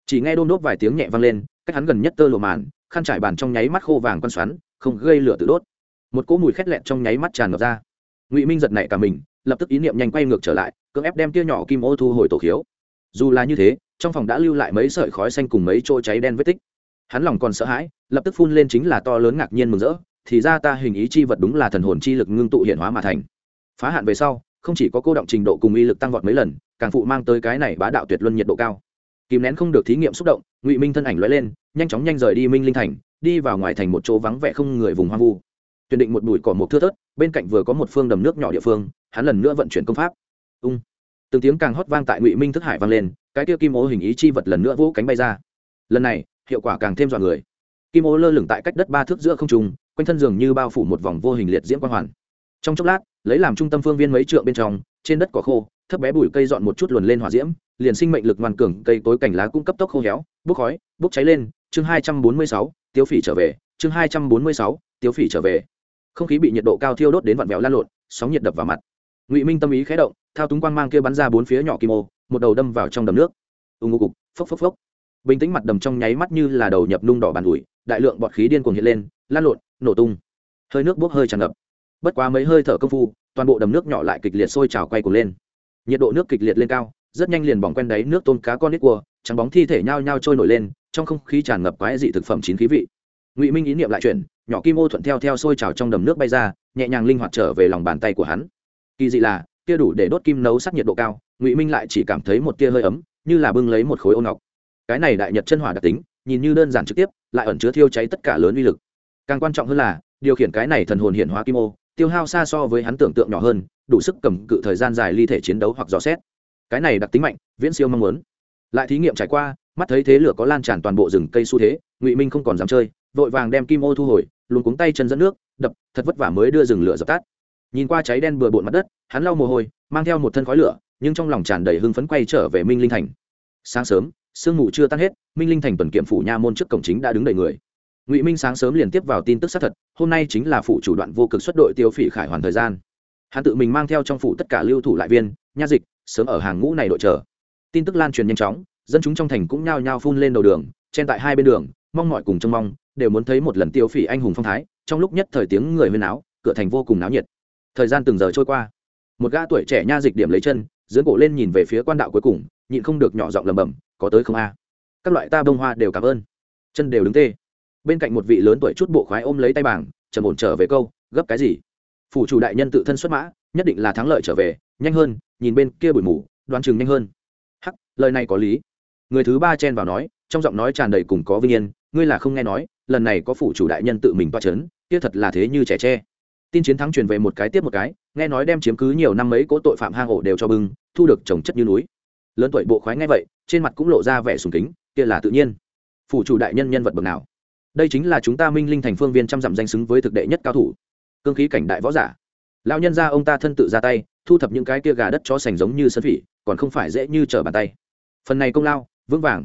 chỉ nghe đôm đốt vài tiếng nhẹ vang lên, cách hắn gần nhất tơ lộ màn, khăn trải bàn trong nháy mắt khô vàng con xoắn, không gây lửa tự đốt. Một cỗ mùi khét lẹn trong nháy mắt tràn ngập ra. Ngụy minh giật nảy cả mình, lập tức ý niệm nhanh quay ngược trở lại, cưỡng ép đem tia nhỏ kim ô thu hồi tổ khiếu. Dù là như thế, trong phòng đã lưu lại mấy sợi khói xanh cùng mấy chỗ cháy đen vết tích. Hắn lòng còn sợ hãi, lập tức phun lên chính là to lớn ngạc nhiên mừng rỡ, thì ra ta hình ý chi vật đúng là thần hồn chi lực ngưng tụ hiện hóa mà thành. Phá hạn về sau, không chỉ có cô động trình độ cùng uy lực tăng vọt mấy lần, càng phụ mang tới cái này bá đạo tuyệt luân nhiệt độ cao kìm nén không được thí nghiệm xúc động, ngụy minh thân ảnh lóe lên, nhanh chóng nhanh rời đi minh linh thành, đi vào ngoài thành một chỗ vắng vẻ không người vùng hoang vu. Tuyển định một bụi cỏ một thưa thớt, bên cạnh vừa có một phương đầm nước nhỏ địa phương, hắn lần nữa vận chuyển công pháp. Ung. Từng tiếng càng hót vang tại ngụy minh thức hải vang lên, cái kia kim ô hình ý chi vật lần nữa vỗ cánh bay ra. Lần này, hiệu quả càng thêm dọa người. Kim ô lơ lửng tại cách đất ba thước giữa không trung, quanh thân dường như bao phủ một vòng vô hình liệt diễm quang hoàn. Trong chốc lát, lấy làm trung tâm phương viên mấy trượng bên trong, trên đất cỏ khô, thấp bé bụi cây dọn một chút luồn lên hỏa diễm liền sinh mệnh lực ngoan cường cây tối cảnh lá cũng cấp tốc khô héo, bốc khói, bốc cháy lên, chương hai trăm bốn mươi sáu tiêu phỉ trở về, chương hai trăm bốn mươi sáu tiêu phỉ trở về. Không khí bị nhiệt độ cao thiêu đốt đến vặn vẹo lan lộn, sóng nhiệt đập vào mặt. Ngụy minh tâm ý khé động, thao túng quang mang kia bắn ra bốn phía nhỏ kim ô, một đầu đâm vào trong đầm nước. Ù ngô cục, phốc phốc phốc. Bình tĩnh mặt đầm trong nháy mắt như là đầu nhập nung đỏ bàn ủi, đại lượng bọt khí điên cuồng hiện lên, lan lộn, nổ tung. Hơi nước bốc hơi tràn ngập. Bất quá mấy hơi thở công phu, toàn bộ đầm nước nhỏ lại kịch liệt sôi trào quay cuồng lên. Nhiệt độ nước kịch liệt lên cao rất nhanh liền bỏng quen đáy nước tôm cá con nít cua, trắng bóng thi thể nhao nhao trôi nổi lên, trong không khí tràn ngập quái dị thực phẩm chín khí vị. Ngụy minh ý niệm lại chuyển, nhỏ kim ô thuận theo theo sôi trào trong đầm nước bay ra, nhẹ nhàng linh hoạt trở về lòng bàn tay của hắn. Kỳ dị là, kia đủ để đốt kim nấu sắc nhiệt độ cao, ngụy minh lại chỉ cảm thấy một tia hơi ấm, như là bưng lấy một khối ô ngọc. Cái này đại nhật chân hỏa đặc tính, nhìn như đơn giản trực tiếp, lại ẩn chứa thiêu cháy tất cả lớn uy lực. Càng quan trọng hơn là, điều khiển cái này thần hồn hiện hóa kim ô, tiêu hao xa so với hắn tưởng tượng nhỏ hơn, đủ sức cầm cự thời gian dài ly thể chiến đấu hoặc dò xét cái này đặc tính mạnh, viễn siêu mong muốn. Lại thí nghiệm trải qua, mắt thấy thế lửa có lan tràn toàn bộ rừng cây xu thế, ngụy minh không còn dám chơi, vội vàng đem kim ô thu hồi luôn cuống tay chân dẫn nước, đập, thật vất vả mới đưa rừng lửa dập tắt. Nhìn qua cháy đen bừa bộn mặt đất, hắn lau mồ hôi, mang theo một thân khói lửa, nhưng trong lòng tràn đầy hưng phấn quay trở về minh linh thành. Sáng sớm, sương mù chưa tan hết, minh linh thành tuần kiểm phủ nha môn trước cổng chính đã đứng đầy người. Ngụy minh sáng sớm liền tiếp vào tin tức xác thật, hôm nay chính là phủ chủ đoạn vô cực xuất đội tiêu phỉ khải hoàn thời gian. Hắn tự mình mang theo trong phủ tất cả lưu thủ lại viên, nha dịch sớm ở hàng ngũ này đội chờ. Tin tức lan truyền nhanh chóng, dân chúng trong thành cũng nhao nhao phun lên đầu đường, chen tại hai bên đường, mong mọi cùng trông mong, đều muốn thấy một lần tiêu phỉ anh hùng phong thái, trong lúc nhất thời tiếng người huyên áo cửa thành vô cùng náo nhiệt. Thời gian từng giờ trôi qua, một gã tuổi trẻ nha dịch điểm lấy chân dưỡng cổ lên nhìn về phía quan đạo cuối cùng, nhịn không được nhỏ giọng lầm bầm có tới không a? Các loại ta bông hoa đều cảm ơn. Chân đều đứng tê. Bên cạnh một vị lớn tuổi chút bộ khoái ôm lấy tay bảng, trầm ổn trở về câu, gấp cái gì? Phủ chủ đại nhân tự thân xuất mã nhất định là thắng lợi trở về, nhanh hơn, nhìn bên kia bụi mù, đoán chừng nhanh hơn. Hắc, lời này có lý. Người thứ ba chen vào nói, trong giọng nói tràn đầy cùng có vinh yên, ngươi là không nghe nói, lần này có phủ chủ đại nhân tự mình toa c h ấ n kia thật là thế như trẻ tre. Tin chiến thắng truyền về một cái tiếp một cái, nghe nói đem chiếm cứ nhiều năm mấy cỗ tội phạm hang ổ đều cho bưng, thu được trồng chất như núi. Lớn tuổi bộ khoái ngay vậy, trên mặt cũng lộ ra vẻ sùng kính, kia là tự nhiên. Phủ chủ đại nhân nhân vật bậc nào? Đây chính là chúng ta minh linh thành phương viên trăm dặm danh xứng với thực đệ nhất cao thủ. Cương khí cảnh đại võ giả lão nhân ra ông ta thân tự ra tay, thu thập những cái kia gà đất cho sành giống như sân phỉ, còn không phải dễ như trở bàn tay. Phần này công lao, vững vàng.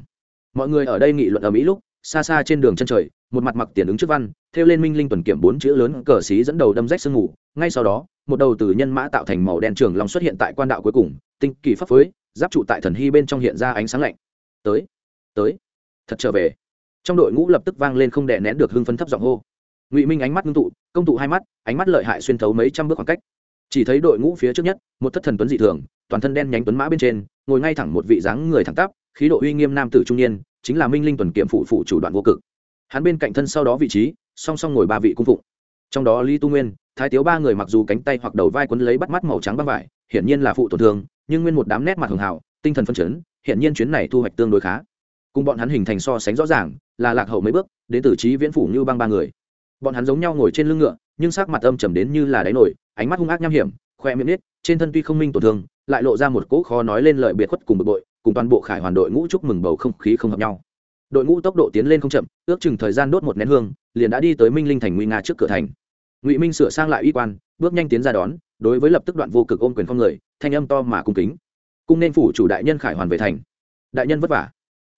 Mọi người ở đây nghị luận ở mỹ lúc, xa xa trên đường chân trời, một mặt mặc tiền ứng trước văn theo lên minh linh tuần kiểm bốn chữ lớn cờ xí dẫn đầu đâm rách sương ngủ ngay sau đó, một đầu từ nhân mã tạo thành màu đen trường long xuất hiện tại quan đạo cuối cùng, tinh kỳ pháp phối, giáp trụ tại thần hy bên trong hiện ra ánh sáng lạnh. Tới tới, thật trở về. Trong đội ngũ lập tức vang lên không đè nén được hưng phấn thấp giọng hô ngụy minh ánh mắt ngưng tụ công tụ hai mắt ánh mắt lợi hại xuyên thấu mấy trăm bước khoảng cách chỉ thấy đội ngũ phía trước nhất một thất thần tuấn dị thường toàn thân đen nhánh tuấn mã bên trên ngồi ngay thẳng một vị dáng người thẳng tắp khí độ uy nghiêm nam tử trung niên chính là minh linh tuần kiểm phụ phụ chủ đoạn vô cực hắn bên cạnh thân sau đó vị trí song song ngồi ba vị cung phụng trong đó lý tu nguyên thái tiếu ba người mặc dù cánh tay hoặc đầu vai quấn lấy bắt mắt màu trắng băng vải hiển nhiên là phụ tổn thương nhưng nguyên một đám nét mặt hường hào tinh thần phân chấn hiển nhiên chuyến này thu hoạch tương đối khá cùng bọn hắn hình thành so sánh rõ ràng là lạc hậu mấy bước đến từ trí viễn phủ như băng ba người bọn hắn giống nhau ngồi trên lưng ngựa, nhưng sắc mặt âm trầm đến như là đáy nổi, ánh mắt hung ác nham hiểm, khoe miệng nết, trên thân tuy không minh tổn thương, lại lộ ra một cỗ khó nói lên lợi biệt khuất cùng bực bội, cùng toàn bộ khải hoàn đội ngũ chúc mừng bầu không khí không hợp nhau. Đội ngũ tốc độ tiến lên không chậm, ước chừng thời gian đốt một nén hương, liền đã đi tới minh linh thành nguy nga trước cửa thành. Ngụy minh sửa sang lại y quan, bước nhanh tiến ra đón, đối với lập tức đoạn vô cực ôm quyền phong người, thanh âm to mà cung kính. Cung nên phủ chủ đại nhân khải hoàn về thành. Đại nhân vất vả.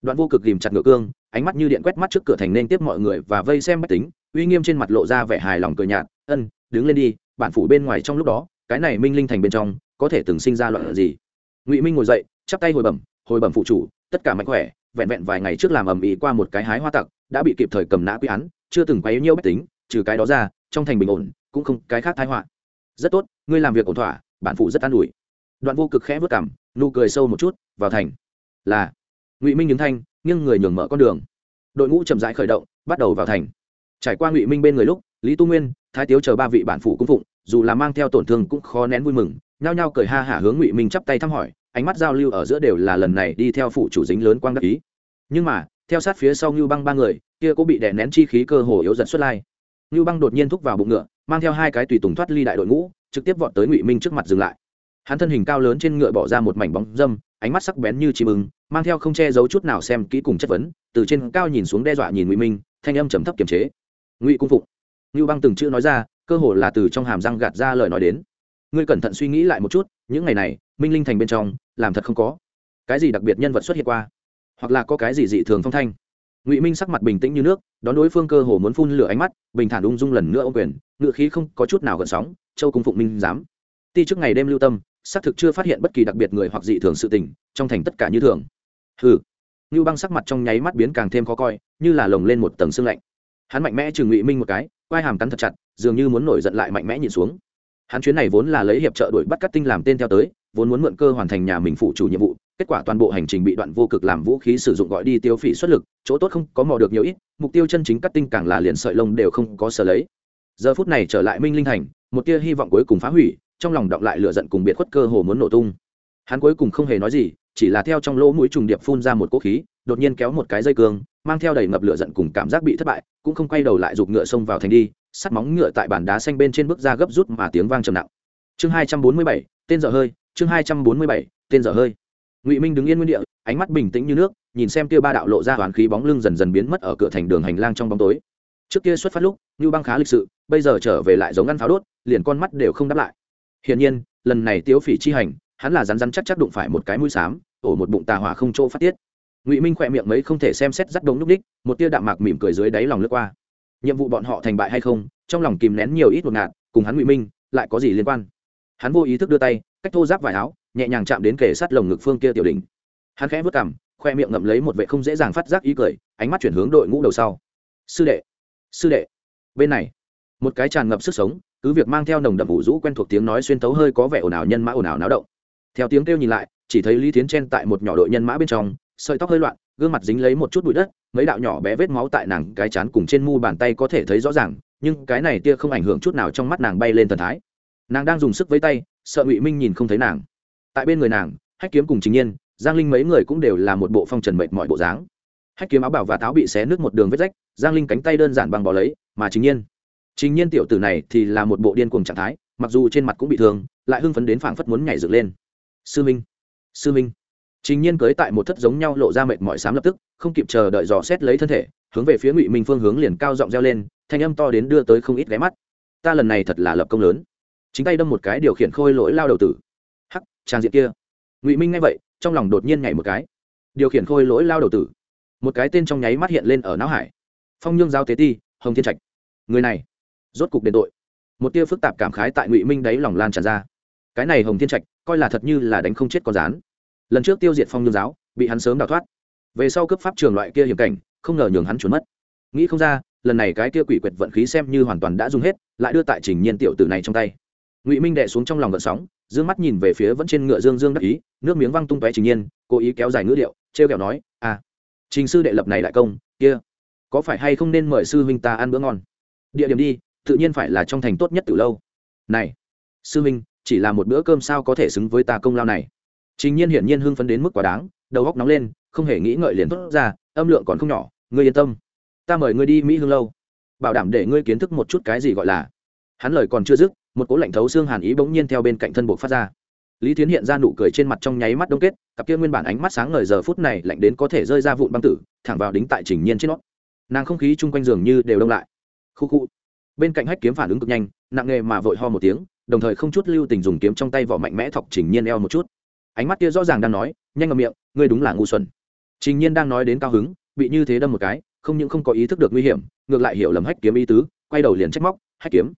Đoạn vô cực ghìm chặt ngựa cương, ánh mắt như điện quét mắt trước cửa thành nên tiếp mọi người và vây xem mách tính uy nghiêm trên mặt lộ ra vẻ hài lòng cười nhạt, ân, đứng lên đi, bản phủ bên ngoài trong lúc đó, cái này minh linh thành bên trong, có thể từng sinh ra loạn gì? Ngụy minh ngồi dậy, chắp tay hồi bẩm hồi bẩm phụ chủ, tất cả mạnh khỏe, vẹn vẹn vài ngày trước làm ầm ĩ qua một cái hái hoa tặc, đã bị kịp thời cầm nã quy án, chưa từng quấy nhiêu bách tính, trừ cái đó ra, trong thành bình ổn, cũng không cái khác thái họa. Rất tốt, ngươi làm việc ổn thỏa, bản phụ rất an ủi. Đoạn vô cực khẽ vớt cảm nụ cười sâu một chút, vào thành. Là. Ngụy minh đứng thanh, nghiêng người nhường mở con đường. Đội ngũ chậm rãi khởi động, bắt đầu vào thành trải qua ngụy minh bên người lúc, lý tu nguyên, thái tiếu chờ ba vị bản phủ cung phụng, dù là mang theo tổn thương cũng khó nén vui mừng, nhao nhao cười ha hả hướng ngụy minh chắp tay thăm hỏi, ánh mắt giao lưu ở giữa đều là lần này đi theo phụ chủ dính lớn quang đắc ý. Nhưng mà, theo sát phía sau ngưu băng ba người, kia cũng bị đè nén chi khí cơ hồ yếu dần xuất lai. Ngưu băng đột nhiên thúc vào bụng ngựa, mang theo hai cái tùy tùng thoát ly đại đội ngũ, trực tiếp vọt tới ngụy minh trước mặt dừng lại. Hắn thân hình cao lớn trên ngựa bỏ ra một mảnh bóng dâm, ánh mắt sắc bén như chim ưng, mang theo không che giấu chút nào xem kỹ cùng chất vấn, từ trên cao nhìn xuống đe dọa nhìn ngụy minh, thanh âm trầm thấp kiềm chế ngụy cung phụng ngưu băng từng chữ nói ra cơ hồ là từ trong hàm răng gạt ra lời nói đến ngươi cẩn thận suy nghĩ lại một chút những ngày này minh linh thành bên trong làm thật không có cái gì đặc biệt nhân vật xuất hiện qua hoặc là có cái gì dị thường phong thanh ngụy minh sắc mặt bình tĩnh như nước đón đối phương cơ hồ muốn phun lửa ánh mắt bình thản ung dung lần nữa ô quyền ngự khí không có chút nào gần sóng châu cung phụng minh dám ti trước ngày đêm lưu tâm xác thực chưa phát hiện bất kỳ đặc biệt người hoặc dị thường sự tình trong thành tất cả như thường hừ ngưu băng sắc mặt trong nháy mắt biến càng thêm khó coi như là lồng lên một tầng xương lạnh hắn mạnh mẽ trừng ngụy minh một cái, quai hàm cắn thật chặt, dường như muốn nổi giận lại mạnh mẽ nhìn xuống. Hắn chuyến này vốn là lấy hiệp trợ đuổi bắt cắt tinh làm tên theo tới, vốn muốn mượn cơ hoàn thành nhà mình phụ chủ nhiệm vụ, kết quả toàn bộ hành trình bị đoạn vô cực làm vũ khí sử dụng gọi đi tiêu phỉ xuất lực, chỗ tốt không có mò được nhiều ít, mục tiêu chân chính cắt tinh càng là liền sợi lông đều không có sở lấy. Giờ phút này trở lại minh linh thành, một tia hy vọng cuối cùng phá hủy, trong lòng động lại lửa giận cùng biệt khuất cơ hồ muốn nổ tung. Hắn cuối cùng không hề nói gì, chỉ là theo trong lỗ mũi trùng điệp phun ra một cỗ khí, đột nhiên kéo một cái dây cương mang theo đầy ngập lửa giận cùng cảm giác bị thất bại, cũng không quay đầu lại giục ngựa xông vào thành đi, sắt móng ngựa tại bàn đá xanh bên trên bước ra gấp rút mà tiếng vang trầm nặng. Chương hai trăm bốn mươi bảy, tên dở hơi, chương hai trăm bốn mươi bảy, tên dở hơi. Ngụy minh đứng yên nguyên địa, ánh mắt bình tĩnh như nước, nhìn xem kia ba đạo lộ ra hoàn khí bóng lưng dần dần biến mất ở cửa thành đường hành lang trong bóng tối. Trước kia xuất phát lúc, như băng khá lịch sự, bây giờ trở về lại giống ngăn pháo đốt, liền con mắt đều không đáp lại. Hiển nhiên, lần này tiếu phỉ chi hành, hắn là rắn rắn chắc chắc đụng phải một cái mũi xám, ổ một bụng tà hỏa không chỗ phát tiết ngụy minh khỏe miệng mấy không thể xem xét rắc đống núc đích, một tia đạm mạc mỉm cười dưới đáy lòng lướt qua. Nhiệm vụ bọn họ thành bại hay không, trong lòng kìm nén nhiều ít một ngạt, cùng hắn ngụy minh, lại có gì liên quan? Hắn vô ý thức đưa tay, cách thô giáp vải áo, nhẹ nhàng chạm đến kề sát lồng ngực phương kia tiểu đỉnh. Hắn khẽ vớt cằm, khoe miệng ngậm lấy một vệ không dễ dàng phát giác ý cười, ánh mắt chuyển hướng đội ngũ đầu sau. Sư đệ sư đệ. Bên này, một cái tràn ngập sức sống, cứ việc mang theo nồng đậm ủ rũ quen thuộc tiếng nói xuyên tấu hơi có vẻ ồn ào nhân mã ồn ào náo động. Theo tiếng kêu nhìn lại, chỉ thấy lý tiến chen tại một nhỏ đội nhân mã bên trong sợi tóc hơi loạn, gương mặt dính lấy một chút bụi đất, mấy đạo nhỏ bé vết máu tại nàng cái chán cùng trên mu bàn tay có thể thấy rõ ràng, nhưng cái này tia không ảnh hưởng chút nào trong mắt nàng bay lên thần thái. Nàng đang dùng sức với tay, sợ ngụy minh nhìn không thấy nàng. Tại bên người nàng, hách kiếm cùng chính nhiên, giang linh mấy người cũng đều là một bộ phong trần mệt mọi bộ dáng. Hách kiếm áo bảo và táo bị xé nước một đường vết rách, giang linh cánh tay đơn giản bằng bỏ lấy, mà chính nhiên. Chính nhiên tiểu tử này thì là một bộ điên cuồng trạng thái, mặc dù trên mặt cũng bị thương, lại hưng phấn đến phảng phất muốn nhảy dựng lên. Sư minh! Sư minh! Trình nhiên cưới tại một thất giống nhau lộ ra mệt mỏi sám lập tức, không kịp chờ đợi dò xét lấy thân thể, hướng về phía ngụy minh phương hướng liền cao giọng reo lên, thanh âm to đến đưa tới không ít ghé mắt. Ta lần này thật là lập công lớn. Chính tay đâm một cái điều khiển khôi lỗi lao đầu tử. Hắc, trang diện kia. Ngụy minh nghe vậy, trong lòng đột nhiên nhảy một cái. Điều khiển khôi lỗi lao đầu tử. Một cái tên trong nháy mắt hiện lên ở não hải. Phong nhương giao tế ti, hồng thiên trạch. Người này, rốt cục đền tội. Một tia phức tạp cảm khái tại ngụy minh đáy lòng lan tràn ra. Cái này hồng thiên trạch, coi là thật như là đánh không chết con rán lần trước tiêu diệt phong nhương giáo, bị hắn sớm đào thoát. Về sau cấp pháp trường loại kia hiểm cảnh, không ngờ nhường hắn trốn mất. Nghĩ không ra, lần này cái kia quỷ quyệt vận khí xem như hoàn toàn đã dùng hết, lại đưa tại trình nhiên tiểu tử này trong tay. Ngụy minh đệ xuống trong lòng gợn sóng d ư ơ n g mắt nhìn về phía vẫn trên ngựa dương dương đắc ý, nước miếng văng tung tóe trình nhiên, cố ý kéo dài ngữ điệu t r e o kẹo nói à trình sư đệ lập này lại công, kia, có phải hay không nên mời sư huynh ta ăn bữa ngon? Địa điểm đi, tự nhiên phải là trong thành tốt nhất từ lâu. Này, sư huynh, chỉ là một bữa cơm sao có thể xứng với ta công lao này? Trình nhiên hiển nhiên hưng phấn đến mức quá đáng, đầu óc nóng lên, không hề nghĩ ngợi liền tốt ra, âm lượng còn không nhỏ, ngươi yên tâm. Ta mời ngươi đi mỹ hương lâu, bảo đảm để ngươi kiến thức một chút cái gì gọi là. Hắn lời còn chưa dứt, một cỗ lạnh thấu xương hàn ý bỗng nhiên theo bên cạnh thân buộc phát ra. Lý thiến hiện ra nụ cười trên mặt trong nháy mắt đông kết, cặp kia nguyên bản ánh mắt sáng ngời giờ phút này lạnh đến có thể rơi ra vụn băng tử, thẳng vào đính tại trình nhiên trên nó. Nàng không khí chung quanh giường như đều đông lại. Khu khu. Bên cạnh hách kiếm phản ứng cực nhanh, nặng nghề mà vội ho một tiếng, đồng thời không chút lưu tình dùng kiếm trong tay vỏ mạnh mẽ thọc trình nhiên eo một chút ánh mắt kia rõ ràng đang nói, nhanh ngậm miệng, ngươi đúng là ngu xuẩn. Trình nhiên đang nói đến cao hứng, bị như thế đâm một cái, không những không có ý thức được nguy hiểm, ngược lại hiểu lầm hách kiếm ý tứ, quay đầu liền trách móc, hách kiếm,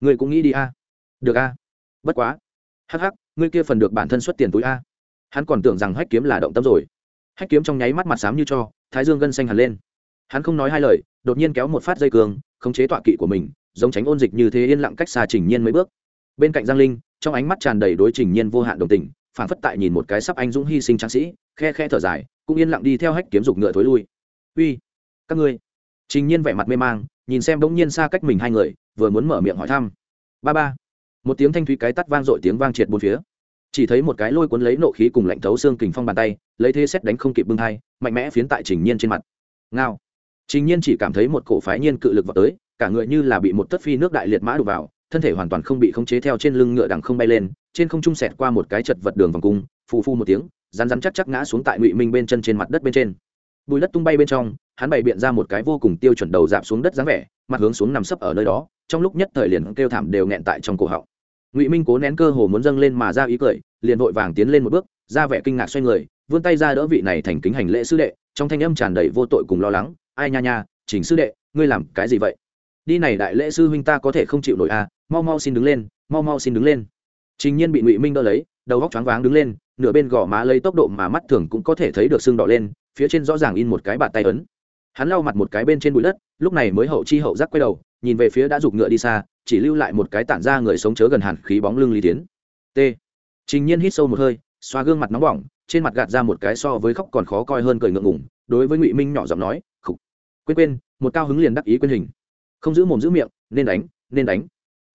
ngươi cũng nghĩ đi a? Được a. Bất quá. Hắc hắc, ngươi kia phần được bản thân xuất tiền túi a. Hắn còn tưởng rằng hách kiếm là động tâm rồi. Hách kiếm trong nháy mắt mặt xám như cho, thái dương gân xanh hẳn lên. Hắn không nói hai lời, đột nhiên kéo một phát dây cường, khống chế tọa kỵ của mình, giống tránh ôn dịch như thế yên lặng cách xa trình nhiên mấy bước. Bên cạnh giang linh, trong ánh mắt tràn đầy đối trình nhiên vô hạn đồng tình phản phất tại nhìn một cái sắp anh dũng hy sinh tráng sĩ, khe khe thở dài, cũng yên lặng đi theo hách kiếm dục ngựa thối lui. Uy, các ngươi. Trình nhiên vẻ mặt mê mang, nhìn xem bỗng nhiên xa cách mình hai người, vừa muốn mở miệng hỏi thăm. Ba ba. Một tiếng thanh thúy cái tắt vang dội tiếng vang triệt bốn phía. Chỉ thấy một cái lôi cuốn lấy nộ khí cùng lạnh thấu xương kình phong bàn tay, lấy thế xét đánh không kịp bưng hai mạnh mẽ phiến tại trình nhiên trên mặt. Ngao. Trình nhiên chỉ cảm thấy một cổ phái nhiên cự lực vào tới, cả người như là bị một tất phi nước đại liệt mã đục vào thân thể hoàn toàn không bị khống chế theo trên lưng ngựa đằng không bay lên, trên không trung sẹt qua một cái chật vật đường vòng cung, phù phu một tiếng rán rán chắc chắc ngã xuống tại ngụy minh bên chân trên mặt đất bên trên. Bùi đất tung bay bên trong, hắn bày biện ra một cái vô cùng tiêu chuẩn đầu dạp xuống đất dáng vẻ, mặt hướng xuống nằm sấp ở nơi đó, trong lúc nhất thời liền kêu thảm đều nghẹn tại trong cổ họng. Ngụy minh cố nén cơ hồ muốn dâng lên mà ra ý cười, liền vội vàng tiến lên một bước, ra vẻ kinh ngạc xoay người, vươn tay ra đỡ vị này thành kính hành lễ sư đệ, trong thanh âm tràn đầy vô tội cùng lo lắng, ai nha nha chỉnh sư đệ, ngươi làm cái gì vậy? Đi này đại lễ sư huynh ta có thể không chịu nổi à mau mau xin đứng lên, mau mau xin đứng lên. Trình nhiên bị ngụy minh đỡ lấy, đầu góc choáng váng đứng lên, nửa bên gò má lấy tốc độ mà mắt thường cũng có thể thấy được xương đỏ lên, phía trên rõ ràng in một cái bàn tay ấn. Hắn lau mặt một cái bên trên bụi đất, lúc này mới hậu chi hậu giác quay đầu, nhìn về phía đã giục ngựa đi xa, chỉ lưu lại một cái tản ra người sống chớ gần hẳn khí bóng lưng lý tiến. T. Trình nhiên hít sâu một hơi, xoa gương mặt nóng bỏng, trên mặt gạt ra một cái so với khóc còn khó coi hơn cười ngượng ngùng, đối với ngụy minh nhỏ giọng nói, khục, quên quên, một cao hứng liền đắc ý quên hình. Không giữ mồm giữ miệng, nên đánh nên đánh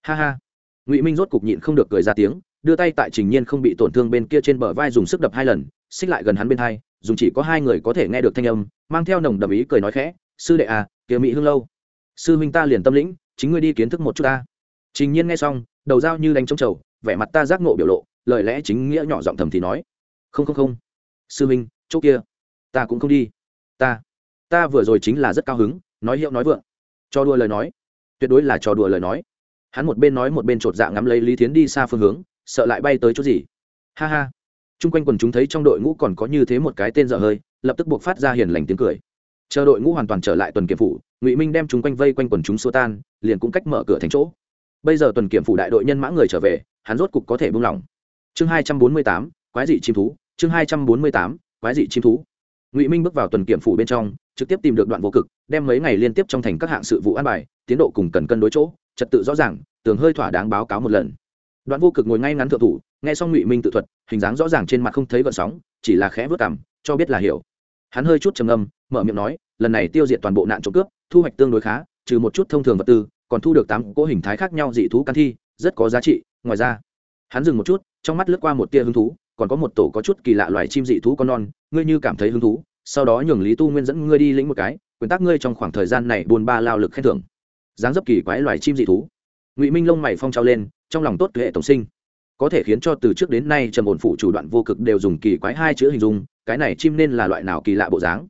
ha ha. Ngụy minh rốt cục nhịn không được cười ra tiếng, đưa tay tại trình nhiên không bị tổn thương bên kia trên bờ vai dùng sức đập hai lần, xích lại gần hắn bên hai, dùng chỉ có hai người có thể nghe được thanh âm, mang theo nồng đậm ý cười nói khẽ, sư đệ à kia mỹ hương lâu. Sư huynh ta liền tâm lĩnh, chính ngươi đi kiến thức một chút ta. Trình nhiên nghe xong, đầu dao như đánh trống trầu, vẻ mặt ta giác ngộ biểu lộ, lời lẽ chính nghĩa nhỏ giọng thầm thì nói, không không không. Sư huynh, chỗ kia, ta cũng không đi. Ta ta vừa rồi chính là rất cao hứng, nói hiệu nói vượng. Cho đùa lời nói. Tuyệt đối là trò đùa lời nói hắn một bên nói một bên chột dạ ngắm lấy lý thiến đi xa phương hướng, sợ lại bay tới chỗ gì. Ha ha. Chung quanh quần chúng thấy trong đội ngũ còn có như thế một cái tên dở hơi, lập tức buộc phát ra hiền lành tiếng cười. Chờ đội ngũ hoàn toàn trở lại tuần kiểm phủ, ngụy minh đem chúng quanh vây quanh quần chúng xua tan, liền cũng cách mở cửa thành chỗ. Bây giờ tuần kiểm phủ đại đội nhân mã người trở về, hắn rốt cục có thể buông lỏng. Chương hai trăm bốn mươi tám, quái dị chim thú, chương hai trăm bốn mươi tám, quái dị chim thú. Ngụy minh bước vào tuần kiểm phủ bên trong, trực tiếp tìm được đoạn vô cực, đem mấy ngày liên tiếp trong thành các hạng sự vụ an bài, tiến độ cùng cần cân đối chỗ trật tự rõ ràng, tường hơi thỏa đáng báo cáo một lần. Đoạn vô cực ngồi ngay ngắn thượng thủ, nghe xong ngụy minh tự thuật, hình dáng rõ ràng trên mặt không thấy gợn sóng, chỉ là khẽ vớt cảm cho biết là hiểu. Hắn hơi chút trầm âm mở miệng nói, lần này tiêu diệt toàn bộ nạn trộm cướp, thu hoạch tương đối khá, trừ một chút thông thường vật tư, còn thu được tám cỗ hình thái khác nhau dị thú can thi, rất có giá trị, ngoài ra, hắn dừng một chút, trong mắt lướt qua một tia hứng thú, còn có một tổ có chút kỳ lạ loài chim dị thú con non, ngươi như cảm thấy hứng thú, sau đó nhường lý tu nguyên dẫn ngươi đi lĩnh một cái, quyền tác ngươi trong khoảng thời gian này buồn ba lao lực khen thưởng dáng dấp kỳ quái loài chim dị thú. Ngụy minh lông mày phong trao lên, trong lòng tốt hệ tổng sinh. Có thể khiến cho từ trước đến nay trầm ổn phụ chủ đoạn vô cực đều dùng kỳ quái hai chữ hình dung, cái này chim nên là loại nào kỳ lạ bộ dáng.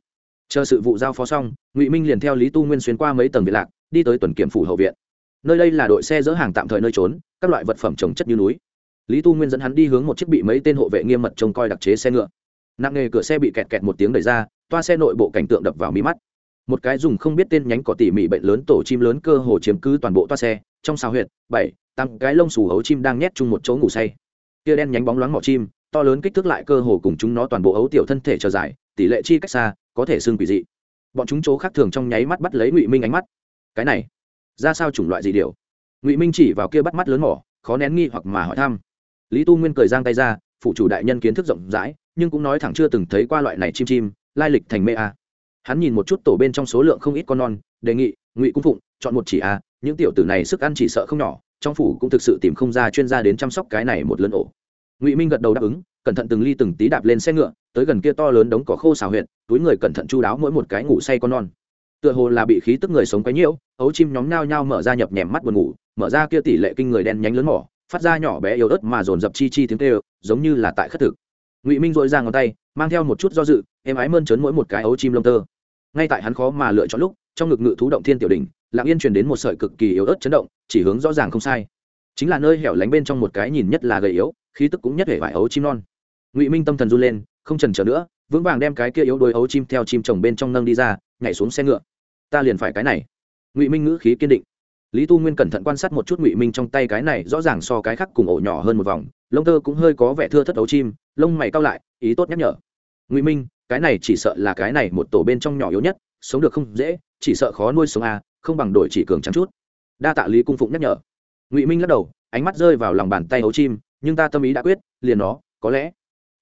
Chờ sự vụ giao phó xong, ngụy minh liền theo lý tu nguyên xuyên qua mấy tầng biệt lạc, đi tới tuần kiểm phủ hậu viện. Nơi đây là đội xe dỡ hàng tạm thời nơi trốn, các loại vật phẩm trồng chất như núi. Lý tu nguyên dẫn hắn đi hướng một chiếc bị mấy tên hộ vệ nghiêm mật trông coi đặc chế xe ngựa. Nặng nghề cửa xe bị kẹt kẹt một tiếng đẩy ra, toa xe nội bộ cảnh tượng đập vào mí mắt một cái dùng không biết tên nhánh cỏ tỉ mỉ bệnh lớn tổ chim lớn cơ hồ chiếm cứ toàn bộ toa xe, trong xào huyệt, bảy tăng cái lông xù hấu chim đang nhét chung một chỗ ngủ say. Kia đen nhánh bóng loáng mỏ chim, to lớn kích thước lại cơ hồ cùng chúng nó toàn bộ ấu tiểu thân thể trở dài tỷ lệ chi cách xa, có thể xương quỷ dị. Bọn chúng chỗ khác thường trong nháy mắt bắt lấy ngụy minh ánh mắt. Cái này, ra sao chủng loại gì điều ngụy minh chỉ vào kia bắt mắt lớn mỏ, khó nén nghi hoặc mà hỏi thăm. Lý tu nguyên cười giang tay ra, phụ chủ đại nhân kiến thức rộng rãi, nhưng cũng nói thẳng chưa từng thấy qua loại này chim chim, lai lịch thành mê a hắn nhìn một chút tổ bên trong số lượng không ít con non, đề nghị, ngụy cung phụng, chọn một chỉ a, những tiểu tử này sức ăn chỉ sợ không nhỏ, trong phủ cũng thực sự tìm không ra chuyên gia đến chăm sóc cái này một lớn ổ. Ngụy minh gật đầu đáp ứng, cẩn thận từng ly từng tí đạp lên xe ngựa, tới gần kia to lớn đống cỏ khô xào huyện túi người cẩn thận chu đáo mỗi một cái ngủ say con non. Tựa hồ là bị khí tức người sống quấy nhiễu, ấu chim nhóm nao nhao mở ra nhập nhèm mắt buồn ngủ, mở ra kia tỷ lệ kinh người đen nhánh lớn mỏ, phát ra nhỏ bé yếu ớt mà dồn dập chi chi tiếng kêu, giống như là tại khất thực. Ngụy minh dội ra ngón tay, mang theo một chút do dự em ái mơn trớn mỗi một cái ấu chim lông tơ ngay tại hắn khó mà lựa chọn lúc, trong ngực ngự thú động thiên tiểu đỉnh, lặng yên truyền đến một sợi cực kỳ yếu ớt chấn động, chỉ hướng rõ ràng không sai. Chính là nơi hẻo lánh bên trong một cái nhìn nhất là gầy yếu, khí tức cũng nhất hệ vải ấu chim non. Ngụy minh tâm thần run lên, không trần trở nữa, vững vàng đem cái kia yếu đuối ấu chim theo chim chồng bên trong nâng đi ra, nhảy xuống xe ngựa. Ta liền phải cái này. Ngụy minh ngữ khí kiên định. Lý tu nguyên cẩn thận quan sát một chút ngụy minh trong tay cái này, rõ ràng so cái khác cùng ổ nhỏ hơn một vòng, lông tơ cũng hơi có vẻ thưa thất ấu chim, lông mày cao lại, ý tốt nhắc nhở. Ngụy minh cái này chỉ sợ là cái này một tổ bên trong nhỏ yếu nhất, sống được không dễ, chỉ sợ khó nuôi sống a, không bằng đổi chỉ cường trắng chút. Đa tạ lý cung phụng nhắc nhở. Ngụy minh lắc đầu, ánh mắt rơi vào lòng bàn tay ấu chim, nhưng ta tâm ý đã quyết, liền nó, có lẽ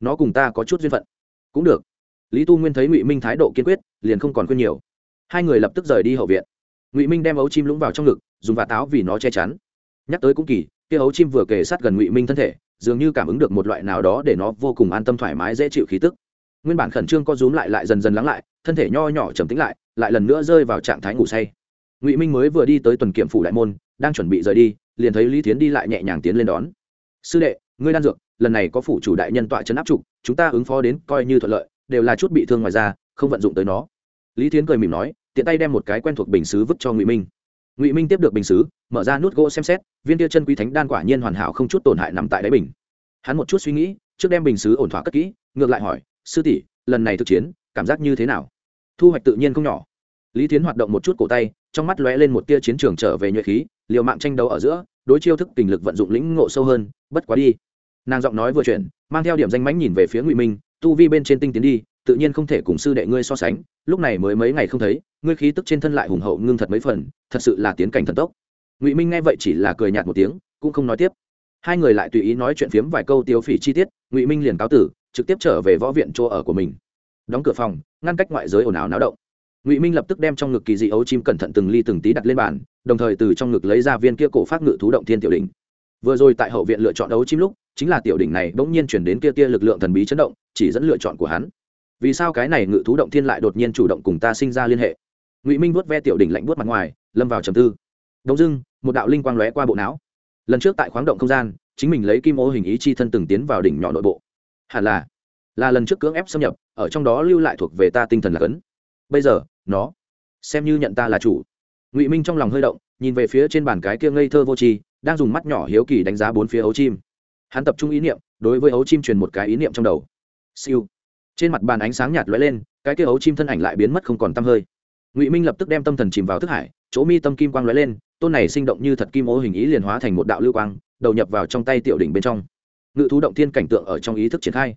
nó cùng ta có chút duyên phận. Cũng được. Lý tu nguyên thấy ngụy minh thái độ kiên quyết, liền không còn khuyên nhiều. Hai người lập tức rời đi hậu viện. Ngụy minh đem ấu chim lũng vào trong ngực, dùng vạt táo vì nó che chắn. Nhắc tới cũng kỳ, kia ấu chim vừa kề sát gần ngụy minh thân thể, dường như cảm ứng được một loại nào đó để nó vô cùng an tâm thoải mái, dễ chịu khí tức nguyên bản khẩn trương co rúm lại lại dần dần lắng lại, thân thể nho nhỏ trầm tĩnh lại lại lần nữa rơi vào trạng thái ngủ say. Ngụy minh mới vừa đi tới tuần kiểm phủ đại môn, đang chuẩn bị rời đi, liền thấy lý tiến đi lại nhẹ nhàng tiến lên đón. Sư đệ, ngươi đan dược, lần này có phủ chủ đại nhân tọa chấn áp trục, chúng ta ứng phó đến coi như thuận lợi, đều là chút bị thương ngoài ra không vận dụng tới nó. Lý tiến cười mỉm nói, tiện tay đem một cái quen thuộc bình xứ vứt cho ngụy minh. Ngụy minh tiếp được bình xứ, mở ra nút gỗ xem xét, viên tia chân quý thánh đan quả nhiên hoàn hảo không chút tổn hại nằm tại đáy bình. Hắn một chút suy nghĩ, trước đem bình xứ ổn thỏa cất kỹ, ngược lại hỏi sư tỷ, lần này thực chiến, cảm giác như thế nào? Thu hoạch tự nhiên không nhỏ. Lý tiến hoạt động một chút cổ tay, trong mắt lóe lên một tia chiến trường trở về nhuệ khí, liều mạng tranh đấu ở giữa, đối chiêu thức kình lực vận dụng lĩnh ngộ sâu hơn, bất quá đi. Nàng giọng nói vừa chuyển, mang theo điểm danh mánh nhìn về phía ngụy minh, tu vi bên trên tinh tiến đi, tự nhiên không thể cùng sư đệ ngươi so sánh, lúc này mới mấy ngày không thấy, ngươi khí tức trên thân lại hùng hậu ngưng thật mấy phần, thật sự là tiến cảnh thần tốc. Ngụy minh nghe vậy chỉ là cười nhạt một tiếng, cũng không nói tiếp. Hai người lại tùy ý nói chuyện phiếm vài câu tiêu phỉ chi tiết, ngụy minh liền cáo tử trực tiếp trở về võ viện chỗ ở của mình. Đóng cửa phòng, ngăn cách ngoại giới ồn ào náo động. Ngụy minh lập tức đem trong ngực kỳ dị ấu chim cẩn thận từng ly từng tí đặt lên bàn, đồng thời từ trong ngực lấy ra viên kia cổ phát ngự thú động thiên tiểu đỉnh. Vừa rồi tại hậu viện lựa chọn ấu chim lúc, chính là tiểu đỉnh này bỗng nhiên chuyển đến kia tia lực lượng thần bí chấn động, chỉ dẫn lựa chọn của hắn. Vì sao cái này ngự thú động thiên lại đột nhiên chủ động cùng ta sinh ra liên hệ? Ngụy minh vuốt ve tiểu đỉnh lạnh vuốt mặt ngoài, lâm vào trầm tư. Đông dưng một đạo linh quang lóe qua bộ não. Lần trước tại khoáng động không gian, chính mình lấy kim ô hình ý chi thân từng tiến vào đỉnh nhỏ nội bộ hẳn là là lần trước cưỡng ép xâm nhập, ở trong đó lưu lại thuộc về ta tinh thần là cấn. Bây giờ, nó, xem như nhận ta là chủ. Ngụy minh trong lòng hơi động, nhìn về phía trên bàn cái kia ngây thơ vô tri, đang dùng mắt nhỏ hiếu kỳ đánh giá bốn phía ấu chim. Hắn tập trung ý niệm, đối với ấu chim truyền một cái ý niệm trong đầu. Siêu. Trên mặt bàn ánh sáng nhạt lóe lên, cái kia ấu chim thân ảnh lại biến mất không còn tăm hơi. Ngụy minh lập tức đem tâm thần chìm vào thức hải, chỗ mi tâm kim quang lóe lên, tôn này sinh động như thật kim ô hình ý liền hóa thành một đạo lưu quang, đầu nhập vào trong tay tiểu đỉnh bên trong ngự thú động thiên cảnh tượng ở trong ý thức triển khai.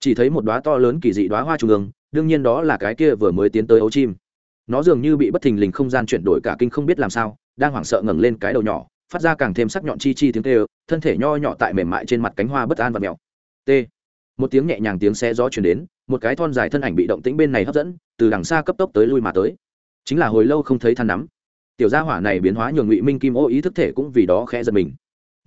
Chỉ thấy một đoá to lớn kỳ dị đoá hoa trung ương, đương nhiên đó là cái kia vừa mới tiến tới ấu chim. Nó dường như bị bất thình lình không gian chuyển đổi cả kinh không biết làm sao, đang hoảng sợ ngẩng lên cái đầu nhỏ, phát ra càng thêm sắc nhọn chi chi tiếng tê thân thể nho nhỏ tại mềm mại trên mặt cánh hoa bất an và mèo. T. Một tiếng nhẹ nhàng tiếng xe gió chuyển đến, một cái thon dài thân ảnh bị động tĩnh bên này hấp dẫn, từ đằng xa cấp tốc tới lui mà tới. Chính là hồi lâu không thấy than nắm. Tiểu gia hỏa này biến hóa nhường ngụy minh kim ô ý thức thể cũng vì đó khẽ giật mình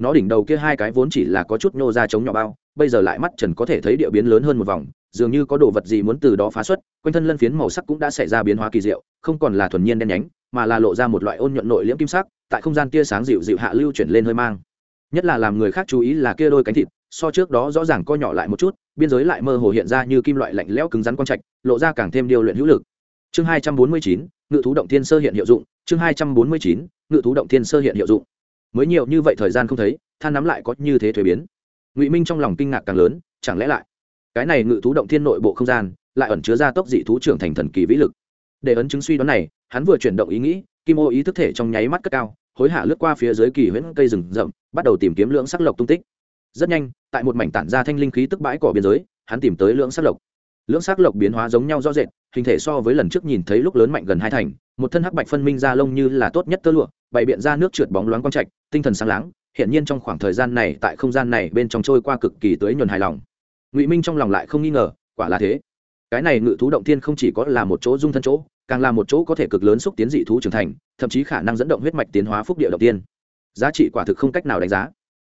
nó đỉnh đầu kia hai cái vốn chỉ là có chút nhô ra chống nhỏ bao, bây giờ lại mắt trần có thể thấy địa biến lớn hơn một vòng, dường như có đồ vật gì muốn từ đó phá xuất, quanh thân lân phiến màu sắc cũng đã xảy ra biến hóa kỳ diệu, không còn là thuần nhiên đen nhánh, mà là lộ ra một loại ôn nhuận nội liễm kim sắc, tại không gian tia sáng dịu dịu hạ lưu chuyển lên hơi mang. Nhất là làm người khác chú ý là kia đôi cánh thịt, so trước đó rõ ràng co nhỏ lại một chút, biên giới lại mơ hồ hiện ra như kim loại lạnh lẽo cứng rắn quang trạch, lộ ra càng thêm điều luyện hữu lực. Chương hai trăm bốn mươi chín, ngự thú động thiên sơ hiện hiệu dụng, chương hai trăm bốn mươi chín, ngự thú động thiên sơ hiện hiệu dụng mới nhiều như vậy thời gian không thấy, than nắm lại có như thế thuế biến. Ngụy minh trong lòng kinh ngạc càng lớn, chẳng lẽ lại, cái này ngự thú động thiên nội bộ không gian, lại ẩn chứa ra tốc dị thú trưởng thành thần kỳ vĩ lực. Để ấn chứng suy đoán này, hắn vừa chuyển động ý nghĩ, kim ô ý thức thể trong nháy mắt cất cao, hối hạ lướt qua phía dưới kỳ huyễn cây rừng rậm, bắt đầu tìm kiếm lưỡng sắc lộc tung tích. Rất nhanh, tại một mảnh tản ra thanh linh khí tức bãi cỏ biên giới, hắn tìm tới lưỡng sắc lộc. Lưỡng sắc lộc biến hóa giống nhau rõ rệt, hình thể so với lần trước nhìn thấy lúc lớn mạnh gần hai thành, một thân hắc bạch phân minh ra lông như là tốt nhất tơ lụa bày biện ra nước trượt bóng loáng quang trạch, tinh thần sáng láng hiện nhiên trong khoảng thời gian này tại không gian này bên trong trôi qua cực kỳ tới nhuần hài lòng. Ngụy minh trong lòng lại không nghi ngờ, quả là thế. Cái này ngự thú động thiên không chỉ có là một chỗ dung thân chỗ, càng là một chỗ có thể cực lớn xúc tiến dị thú trưởng thành, thậm chí khả năng dẫn động huyết mạch tiến hóa phúc địa động tiên giá trị quả thực không cách nào đánh giá.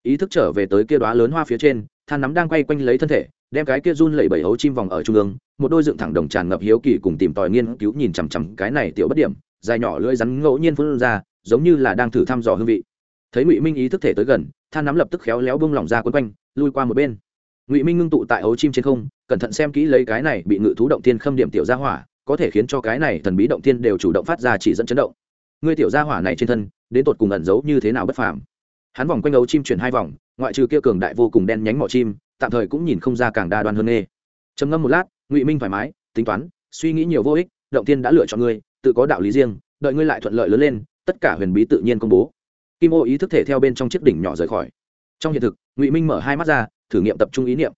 Ý thức trở về tới kia đoá lớn hoa phía trên, than nắm đang quay quanh lấy thân thể, đem cái kia run lẩy bẩy hấu chim vòng ở trung ương, một đôi dựng thẳng đồng tràn ngập hiếu kỳ cùng tìm tòi nghiên cứu nhìn chằm chằm cái này tiểu bất điểm, dài nhỏ lưỡi rắn ngẫu nhiên phun ra giống như là đang thử thăm dò hương vị. Thấy ngụy minh ý thức thể tới gần, than nắm lập tức khéo léo bông lỏng ra quấn quanh, lui qua một bên. Ngụy minh ngưng tụ tại ấu chim trên không, cẩn thận xem kỹ lấy cái này bị ngự thú động tiên khâm điểm tiểu gia hỏa, có thể khiến cho cái này thần bí động tiên đều chủ động phát ra chỉ dẫn chấn động. Ngươi tiểu gia hỏa này trên thân, đến tột cùng ẩn giấu như thế nào bất phàm? Hắn vòng quanh ấu chim chuyển hai vòng, ngoại trừ kia cường đại vô cùng đen nhánh mỏ chim, tạm thời cũng nhìn không ra càng đa đoan hơn nghê trầm ngâm một lát, ngụy minh thoải mái, tính toán, suy nghĩ nhiều vô ích, động tiên đã lựa chọn ngươi, tự có đạo lý riêng, đợi ngươi lại thuận lợi lớn lên tất cả huyền bí tự nhiên công bố. Kim ô ý thức thể theo bên trong chiếc đỉnh nhỏ rời khỏi. Trong hiện thực, ngụy minh mở hai mắt ra, thử nghiệm tập trung ý niệm.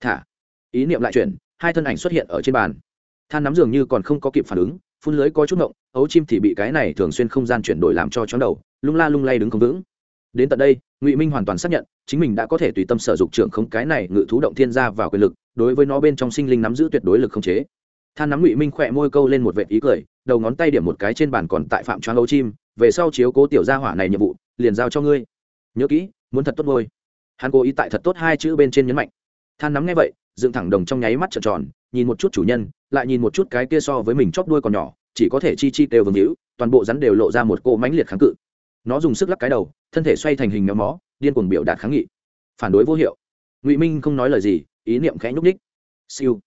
Thả. Ý niệm lại chuyển, hai thân ảnh xuất hiện ở trên bàn. Than nắm dường như còn không có kịp phản ứng, phun lưới có chút ngộng, ấu chim thì bị cái này thường xuyên không gian chuyển đổi làm cho chóng đầu, lung la lung lay đứng không vững. Đến tận đây, ngụy minh hoàn toàn xác nhận, chính mình đã có thể tùy tâm sở dục trưởng không, cái này ngự thú động thiên ra vào quyền lực, đối với nó bên trong sinh linh nắm giữ tuyệt đối lực không chế than nắm ngụy minh khỏe môi câu lên một vệt ý cười, đầu ngón tay điểm một cái trên bàn còn tại phạm choáng ấu chim, về sau chiếu cố tiểu gia hỏa này nhiệm vụ, liền giao cho ngươi. Nhớ kỹ, muốn thật tốt ngôi hắn cố ý tại thật tốt hai chữ bên trên nhấn mạnh. Than nắm nghe vậy, dựng thẳng đồng trong nháy mắt trợn tròn, nhìn một chút chủ nhân, lại nhìn một chút cái kia so với mình chóp đuôi còn nhỏ, chỉ có thể chi chi đều vương hữu, toàn bộ rắn đều lộ ra một cỗ mãnh liệt kháng cự. Nó dùng sức lắc cái đầu, thân thể xoay thành hình méo mó, điên cuồng biểu đạt kháng nghị. Phản đối vô hiệu. Ngụy minh không nói lời gì, ý niệm khẽ nhúc ních siêu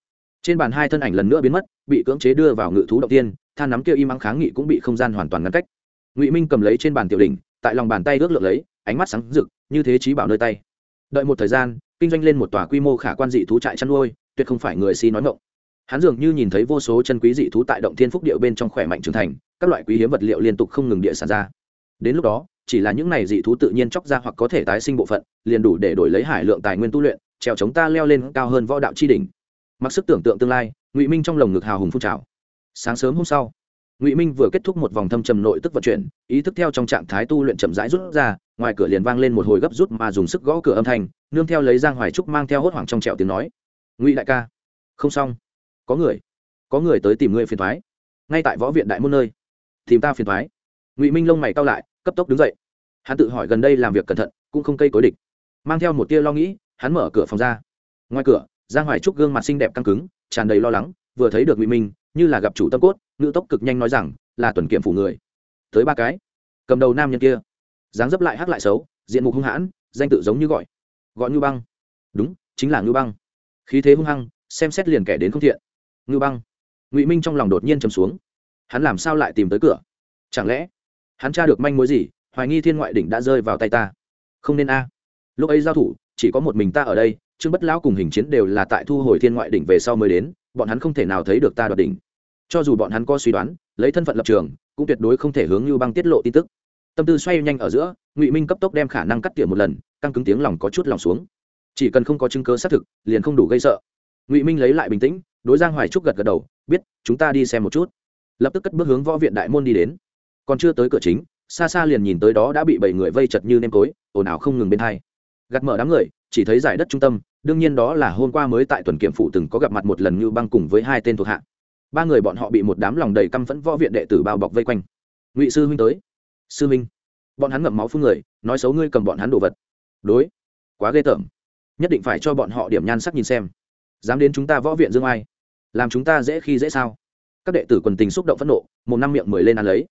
trên bàn hai thân ảnh lần nữa biến mất, bị cưỡng chế đưa vào ngự thú động tiên, than nắm kia im ắng kháng nghị cũng bị không gian hoàn toàn ngăn cách. Ngụy minh cầm lấy trên bàn tiểu đỉnh, tại lòng bàn tay ước lượng lấy, ánh mắt sáng rực, như thế trí bảo nơi tay. Đợi một thời gian, kinh doanh lên một tòa quy mô khả quan dị thú trại chăn nuôi, tuyệt không phải người si nói ngộng hắn dường như nhìn thấy vô số chân quý dị thú tại động thiên phúc điệu bên trong khỏe mạnh trưởng thành, các loại quý hiếm vật liệu liên tục không ngừng địa sản ra. Đến lúc đó, chỉ là những này dị thú tự nhiên chóc ra hoặc có thể tái sinh bộ phận, liền đủ để đổi lấy hải lượng tài nguyên tu luyện, trèo chống ta leo lên cao hơn võ đạo chi đỉnh mặc sức tưởng tượng tương lai, ngụy minh trong lồng ngực hào hùng phun trào. Sáng sớm hôm sau, ngụy minh vừa kết thúc một vòng thâm trầm nội tức vận chuyển, ý thức theo trong trạng thái tu luyện chậm rãi rút ra, ngoài cửa liền vang lên một hồi gấp rút mà dùng sức gõ cửa âm thanh, nương theo lấy giang hoài trúc mang theo hốt hoảng trong trẹo tiếng nói, ngụy đại ca, không xong. Có người có người tới tìm ngươi phiền thoái. Ngay tại võ viện đại môn nơi, tìm ta phiền thoái. Ngụy minh lông mày cao lại, cấp tốc đứng dậy. Hắn tự hỏi gần đây làm việc cẩn thận, cũng không cây cối địch. Mang theo một tia lo nghĩ, hắn mở cửa phòng ra. Ngoài cửa giang hoài trúc gương mặt xinh đẹp căng cứng, tràn đầy lo lắng, vừa thấy được ngụy minh, như là gặp chủ tâm cốt, ngữ tốc cực nhanh nói rằng, là tuần kiểm phủ người. Tới ba cái. Cầm đầu nam nhân kia. Dáng dấp lại hắc lại xấu, diện mục hung hãn, danh tự giống như gọi. Gọi ngư băng. Đúng, chính là ngư băng. Khí thế hung hăng, xem xét liền kẻ đến không thiện. Ngư băng. Ngụy minh trong lòng đột nhiên chầm xuống. Hắn làm sao lại tìm tới cửa? Chẳng lẽ, hắn tra được manh mối gì, hoài nghi thiên ngoại đỉnh đã rơi vào tay ta? Không nên a. Lúc ấy giao thủ, chỉ có một mình ta ở đây trương bất lão cùng hình chiến đều là tại thu hồi thiên ngoại đỉnh về sau mới đến, bọn hắn không thể nào thấy được ta đoạt đỉnh. Cho dù bọn hắn có suy đoán, lấy thân phận lập trường, cũng tuyệt đối không thể hướng Lưu băng tiết lộ tin tức. Tâm tư xoay nhanh ở giữa, ngụy minh cấp tốc đem khả năng cắt tỉa một lần, căng cứng tiếng lòng có chút lòng xuống. Chỉ cần không có chứng cơ xác thực, liền không đủ gây sợ. Ngụy minh lấy lại bình tĩnh, đối giang hoài trúc gật gật đầu, biết, chúng ta đi xem một chút. Lập tức cất bước hướng võ viện đại môn đi đến. Còn chưa tới cửa chính, xa xa liền nhìn tới đó đã bị bảy người vây chật như nêm tối, ồn ào không ngừng bên hai. Gạt mở đám người chỉ thấy giải đất trung tâm, đương nhiên đó là hôm qua mới tại tuần kiểm phụ từng có gặp mặt một lần như băng cùng với hai tên thuộc hạ. Ba người bọn họ bị một đám lòng đầy căm phẫn võ viện đệ tử bao bọc vây quanh. Ngụy sư huynh tới. Sư huynh. Bọn hắn ngậm máu phương người, nói xấu ngươi cầm bọn hắn đồ vật. Đối. Quá ghê tởm. Nhất định phải cho bọn họ điểm nhan sắc nhìn xem. Dám đến chúng ta võ viện dương ai? Làm chúng ta dễ khi dễ sao? Các đệ tử quần tình xúc động phẫn nộ, một năm miệng mười lên ăn lấy.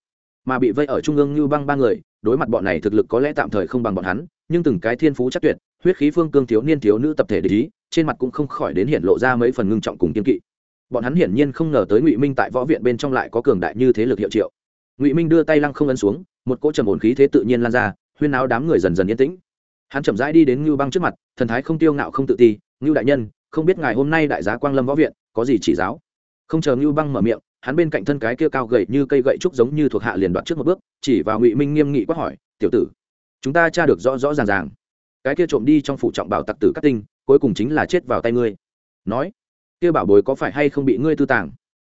Mà bị vây ở trung ương như băng ba người, đối mặt bọn này thực lực có lẽ tạm thời không bằng bọn hắn, nhưng từng cái thiên phú chắc tuyệt huyết khí phương cương thiếu niên thiếu nữ tập thể để ý, trên mặt cũng không khỏi đến hiện lộ ra mấy phần ngưng trọng cùng kiên kỵ. Bọn hắn hiển nhiên không ngờ tới ngụy minh tại võ viện bên trong lại có cường đại như thế lực hiệu triệu. Ngụy minh đưa tay lăng không ấn xuống, một cỗ trầm ổn khí thế tự nhiên lan ra, huyên áo đám người dần dần yên tĩnh. Hắn chậm rãi đi đến ngưu băng trước mặt, thần thái không tiêu ngạo không tự ti, ngưu đại nhân, không biết ngài hôm nay đại giá quang lâm võ viện, có gì chỉ giáo? Không chờ ngưu băng mở miệng, hắn bên cạnh thân cái kia cao gậy như cây gậy trúc giống như thuộc hạ liền đoạn trước một bước, chỉ vào ngụy minh nghiêm nghị quát hỏi, tiểu tử, chúng ta tra được rõ rõ ràng ràng cái kia trộm đi trong phủ trọng bảo tặc tử cắt tinh, cuối cùng chính là chết vào tay ngươi. Nói, kia bảo bối có phải hay không bị ngươi tư tàng?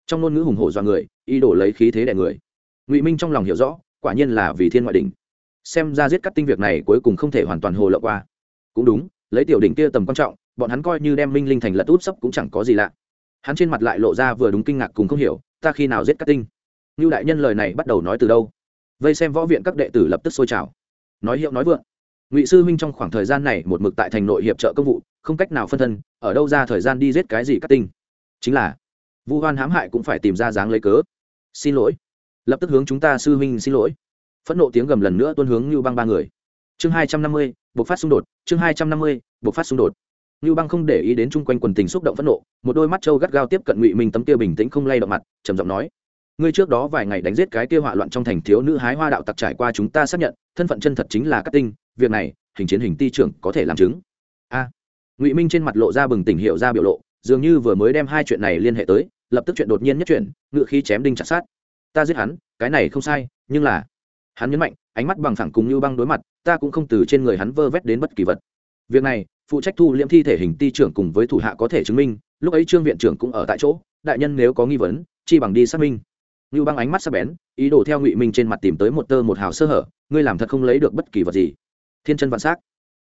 Trong ngôn ngữ hùng hổ dọa người, y đổ lấy khí thế đẻ người. Ngụy minh trong lòng hiểu rõ, quả nhiên là vì thiên ngoại đỉnh. Xem ra giết cắt tinh việc này cuối cùng không thể hoàn toàn hồ lộ qua. Cũng đúng, lấy tiểu đỉnh kia tầm quan trọng, bọn hắn coi như đem minh linh thành lật út sấp cũng chẳng có gì lạ. Hắn trên mặt lại lộ ra vừa đúng kinh ngạc cùng không hiểu, ta khi nào giết cắt tinh? Như đại nhân lời này bắt đầu nói từ đâu? Vây xem võ viện các đệ tử lập tức sôi trào. Nói hiệu nói vượng ngụy sư huynh trong khoảng thời gian này một mực tại thành nội hiệp trợ công vụ, không cách nào phân thân, ở đâu ra thời gian đi giết cái gì cắt tinh? Chính là, vu hoan hãm hại cũng phải tìm ra dáng lấy cớ. Xin lỗi. Lập tức hướng chúng ta sư huynh xin lỗi. Phẫn nộ tiếng gầm lần nữa tuôn hướng như băng ba người. Chương hai trăm năm mươi buộc phát xung đột. Chương hai trăm năm mươi buộc phát xung đột. Như băng không để ý đến chung quanh quần tình xúc động phẫn nộ, một đôi mắt trâu gắt gao tiếp cận ngụy minh tấm kia bình tĩnh không lay động mặt, trầm giọng nói, ngươi trước đó vài ngày đánh giết cái kia họa loạn trong thành thiếu nữ hái hoa đạo tặc trải qua chúng ta xác nhận, thân phận chân thật chính là Cát tinh việc này, hình chiến hình ti trưởng có thể làm chứng. A. Ngụy minh trên mặt lộ ra bừng tỉnh hiệu ra biểu lộ, dường như vừa mới đem hai chuyện này liên hệ tới, lập tức chuyện đột nhiên nhất chuyển ngự khí chém đinh chặt sát ta giết hắn, cái này không sai, nhưng là, hắn nhấn mạnh, ánh mắt bằng thẳng cùng như băng đối mặt, ta cũng không từ trên người hắn vơ vét đến bất kỳ vật. Việc này, phụ trách thu liễm thi thể hình ti trưởng cùng với thủ hạ có thể chứng minh, lúc ấy trương viện trưởng cũng ở tại chỗ, đại nhân nếu có nghi vấn, chi bằng đi xác minh. Như băng ánh mắt sắp bén, ý đồ theo ngụy minh trên mặt tìm tới một tơ một hào sơ hở, ngươi làm thật không lấy được bất kỳ vật gì thiên chân vạn s á c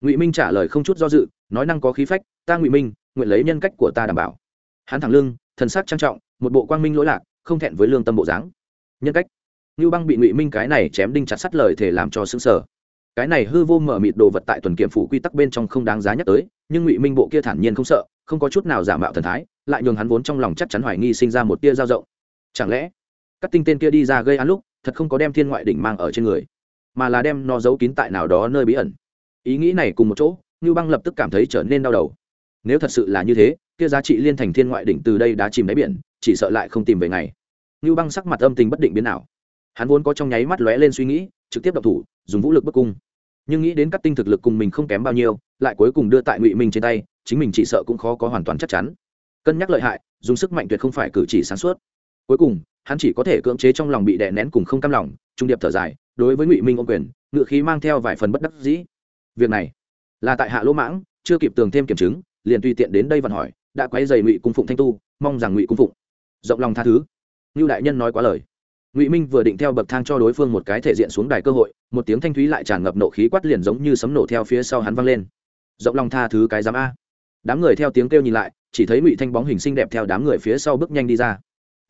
ngụy minh trả lời không chút do dự, nói năng có khí phách, ta ngụy minh, nguyện lấy nhân cách của ta đảm bảo. Hắn thẳng lưng, thần sắc trang trọng, một bộ quang minh lỗi lạc, không thẹn với lương tâm bộ dáng. Nhân cách. Ngưu băng bị ngụy minh cái này chém đinh chặt sắt lời thể làm cho xứng sở cái này hư vô mở mịt đồ vật tại tuần kiểm phủ quy tắc bên trong không đáng giá nhắc tới, nhưng ngụy minh bộ kia thản nhiên không sợ, không có chút nào giả mạo thần thái, lại nhường hắn vốn trong lòng chắc chắn hoài nghi sinh ra một tia dao rộng. Chẳng lẽ, các tinh tên kia đi ra gây án lúc, thật không có đem thiên ngoại đỉnh mang ở trên người? Mà là đem nó giấu kín tại nào đó nơi bí ẩn. Ý nghĩ này cùng một chỗ, ngưu băng lập tức cảm thấy trở nên đau đầu. Nếu thật sự là như thế, kia giá trị liên thành thiên ngoại đỉnh từ đây đã chìm đáy biển, chỉ sợ lại không tìm về ngày. Ngưu băng sắc mặt âm tình bất định biến nào hắn vốn có trong nháy mắt lóe lên suy nghĩ, trực tiếp đập thủ, dùng vũ lực bức cung. Nhưng nghĩ đến các tinh thực lực cùng mình không kém bao nhiêu, lại cuối cùng đưa tại ngụy minh trên tay, chính mình chỉ sợ cũng khó có hoàn toàn chắc chắn. Cân nhắc lợi hại, dùng sức mạnh tuyệt không phải cử chỉ sáng suốt cuối cùng, hắn chỉ có thể cưỡng chế trong lòng bị đè nén cùng không cam lòng, trung điệp thở dài, đối với ngụy minh ông quyền ngự khí mang theo vài phần bất đắc dĩ. Việc này là tại hạ lỗ mãng, chưa kịp tường thêm kiểm chứng, liền tùy tiện đến đây vận hỏi, đã quấy dày ngụy cung phụng thanh tu, mong rằng ngụy cung phụng rộng lòng tha thứ. Như đại nhân nói quá lời. Ngụy minh vừa định theo bậc thang cho đối phương một cái thể diện xuống đài cơ hội, một tiếng thanh thúy lại tràn ngập nộ khí quát liền giống như sấm nổ theo phía sau hắn văng lên. Rộng lòng tha thứ cái dám a. Đám người theo tiếng kêu nhìn lại, chỉ thấy ngụy thanh bóng hình xinh đẹp theo đám người phía sau bước nhanh đi ra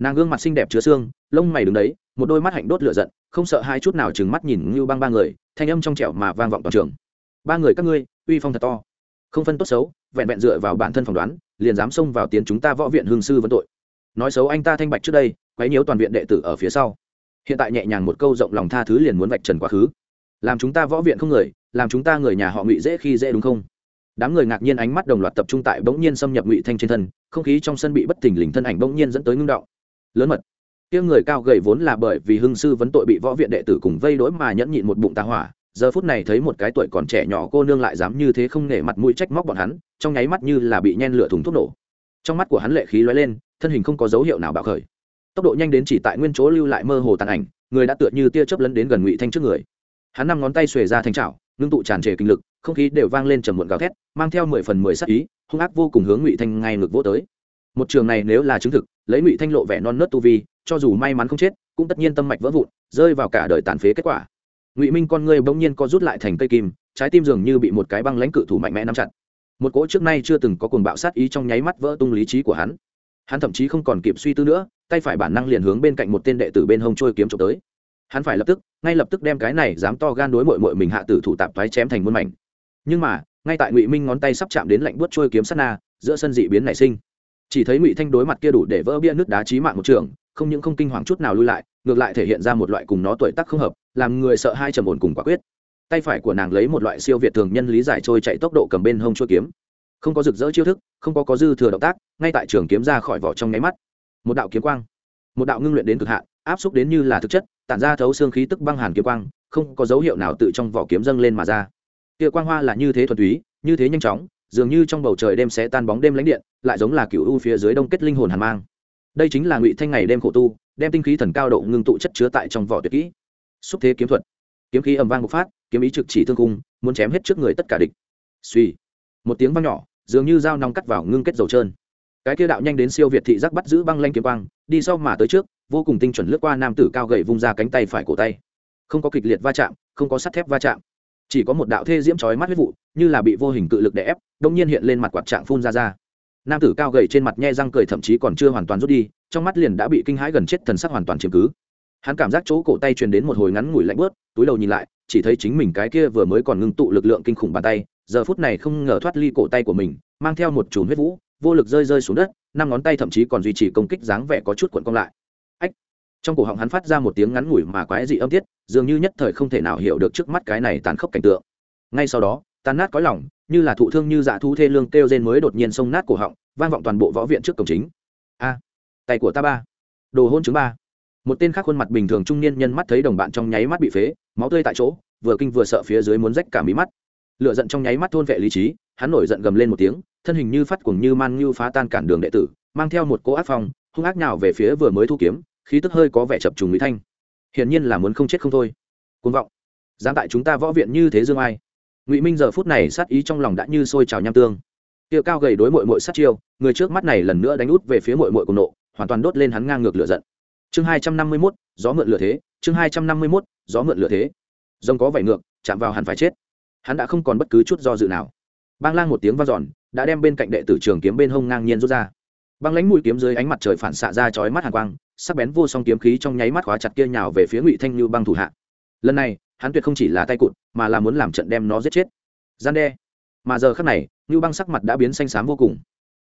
nàng gương mặt xinh đẹp chứa xương, lông mày đứng đấy, một đôi mắt hạnh đốt lửa giận, không sợ hai chút nào chừng mắt nhìn ngưu băng ba người, thanh âm trong trẻo mà vang vọng toàn trường. Ba người các ngươi, uy phong thật to. Không phân tốt xấu, vẹn vẹn dựa vào bản thân phỏng đoán, liền dám xông vào tiến chúng ta võ viện hương sư vấn tội. Nói xấu anh ta thanh bạch trước đây, quấy nhiễu toàn viện đệ tử ở phía sau. Hiện tại nhẹ nhàng một câu rộng lòng tha thứ liền muốn vạch trần quá khứ. Làm chúng ta võ viện không người, làm chúng ta người nhà họ ngụy dễ khi dễ đúng không? Đám người ngạc nhiên ánh mắt đồng loạt tập trung tại bỗng nhiên xâm nhập ngụy thanh trên thân, không khí trong sân bị bất thình lình thân ảnh bỗng nhiên dẫn tới ngưng động lớn mật. Tiếng người cao gầy vốn là bởi vì hưng sư vấn tội bị võ viện đệ tử cùng vây đỗi mà nhẫn nhịn một bụng tà hỏa, giờ phút này thấy một cái tuổi còn trẻ nhỏ cô nương lại dám như thế không nể mặt mũi trách móc bọn hắn, trong nháy mắt như là bị nhen lửa thùng thuốc nổ. Trong mắt của hắn lệ khí lóe lên, thân hình không có dấu hiệu nào bạo khởi. Tốc độ nhanh đến chỉ tại nguyên chỗ lưu lại mơ hồ tàn ảnh, người đã tựa như tia chớp lấn đến gần ngụy thanh trước người. Hắn năm ngón tay xuề ra thanh trảo ngưng tụ tràn trề kinh lực, không khí đều vang lên trầm muộn gào thét, mang theo mười phần mười sắc ý, hung ác vô cùng hướng ngụy thanh ngay ngược vỗ tới một trường này nếu là chứng thực, lấy ngụy thanh lộ vẻ non nớt tu vi, cho dù may mắn không chết, cũng tất nhiên tâm mạch vỡ vụn, rơi vào cả đời tàn phế kết quả. Ngụy minh con ngươi bỗng nhiên co rút lại thành cây kim, trái tim dường như bị một cái băng lãnh cự thủ mạnh mẽ nắm chặt. Một cỗ trước nay chưa từng có cuồng bạo sát ý trong nháy mắt vỡ tung lý trí của hắn. Hắn thậm chí không còn kịp suy tư nữa, tay phải bản năng liền hướng bên cạnh một tên đệ tử bên hông trôi kiếm trộm tới. Hắn phải lập tức, ngay lập tức đem cái này dám to gan đối mội mội mình hạ tử thủ tạp thoái chém thành muôn mảnh. Nhưng mà, ngay tại ngụy minh ngón tay sắp chạm đến lạnh buốt trôi kiếm sát na, giữa sân dị biến nảy sinh chỉ thấy ngụy thanh đối mặt kia đủ để vỡ bia nước đá trí mạng một trường, không những không kinh hoàng chút nào lui lại, ngược lại thể hiện ra một loại cùng nó tuổi tác không hợp, làm người sợ hai trầm ổn cùng quả quyết. Tay phải của nàng lấy một loại siêu việt thường nhân lý giải trôi chạy tốc độ cầm bên hông chuôi kiếm. Không có rực rỡ chiêu thức, không có có dư thừa động tác, ngay tại trường kiếm ra khỏi vỏ trong nháy mắt. Một đạo kiếm quang. Một đạo ngưng luyện đến cực hạn, áp xúc đến như là thực chất, tản ra thấu xương khí tức băng hàn kiếm quang, không có dấu hiệu nào tự trong vỏ kiếm dâng lên mà ra. Kia quang hoa là như thế thuần túy, như thế nhanh chóng dường như trong bầu trời đêm sẽ tan bóng đêm lãnh điện, lại giống là cựu u phía dưới đông kết linh hồn hàn mang. Đây chính là ngụy thanh ngày đêm khổ tu, đem tinh khí thần cao độ ngưng tụ chất chứa tại trong vỏ tuyệt kỹ. Xúc thế kiếm thuật. Kiếm khí ầm vang bộc phát, kiếm ý trực chỉ thương cung, muốn chém hết trước người tất cả địch. Suy một tiếng vang nhỏ, dường như dao nong cắt vào ngưng kết dầu trơn. Cái kia đạo nhanh đến siêu việt thị giác bắt giữ băng lanh kiếm quang, đi sau mà tới trước, vô cùng tinh chuẩn lướt qua nam tử cao gậy vung ra cánh tay phải cổ tay. Không có kịch liệt va chạm, không có sắt thép va chạm. Chỉ có một đạo thê diễm chói mắt huyết vụ như là bị vô hình cự lực đè ép đông nhiên hiện lên mặt quạt trạng phun ra ra. Nam tử cao gầy trên mặt nhe răng cười thậm chí còn chưa hoàn toàn rút đi, trong mắt liền đã bị kinh hãi gần chết thần sắc hoàn toàn chiếm cứ. Hắn cảm giác chỗ cổ tay truyền đến một hồi ngắn ngủi lạnh bớt túi đầu nhìn lại, chỉ thấy chính mình cái kia vừa mới còn ngưng tụ lực lượng kinh khủng bàn tay, giờ phút này không ngờ thoát ly cổ tay của mình, mang theo một chùm huyết vũ, vô lực rơi rơi xuống đất, năm ngón tay thậm chí còn duy trì công kích dáng vẻ có chút cuộn cong lại. Ách! Trong cổ họng hắn phát ra một tiếng ngắn ngủi mà quái dị âm tiết, dường như nhất thời không thể nào hiểu được trước mắt cái này tàn khốc cảnh tượng. Ngay sau đó tan nát có lòng, như là thụ thương như dạ thú thê lương kêu rên mới đột nhiên xông nát cổ họng, vang vọng toàn bộ võ viện trước cổng chính. A, tay của ta ba, đồ hôn chứng ba. Một tên khác khuôn mặt bình thường trung niên nhân mắt thấy đồng bạn trong nháy mắt bị phế, máu tươi tại chỗ, vừa kinh vừa sợ phía dưới muốn rách cả mí mắt. Lựa giận trong nháy mắt thôn vệ lý trí, hắn nổi giận gầm lên một tiếng, thân hình như phát cuồng như man như phá tan cản đường đệ tử, mang theo một cỗ ác phong, hung ác nào về phía vừa mới thu kiếm, khí tức hơi có vẻ chập trùng mỹ thanh. Hiển nhiên là muốn không chết không thôi. Côn vọng. Dám tại chúng ta võ viện như thế dương ai? Ngụy minh giờ phút này sát ý trong lòng đã như sôi trào nham tương tiệu cao gầy đối mội mội sát chiêu người trước mắt này lần nữa đánh út về phía mội mội cùng nộ hoàn toàn đốt lên hắn ngang ngược lửa giận chương hai trăm năm mươi mốt gió mượn lửa thế chương hai trăm năm mươi mốt gió mượn lửa thế rồng có vảy ngược chạm vào hắn phải chết hắn đã không còn bất cứ chút do dự nào bang lang một tiếng v a n giòn đã đem bên cạnh đệ tử trường kiếm bên hông ngang nhiên rút ra băng lánh mũi kiếm dưới ánh mặt trời phản xạ ra chói mắt hàng quang sắc bén vô song kiếm khí trong nháy mắt khóa chặt kia nhào về phía ngụy thanh như băng thủ hạ lần này hắn tuyệt không chỉ là tay cụt, mà là muốn làm trận đem nó giết chết. Gian đe. Mà giờ khắc này, ngưu băng sắc mặt đã biến xanh xám vô cùng.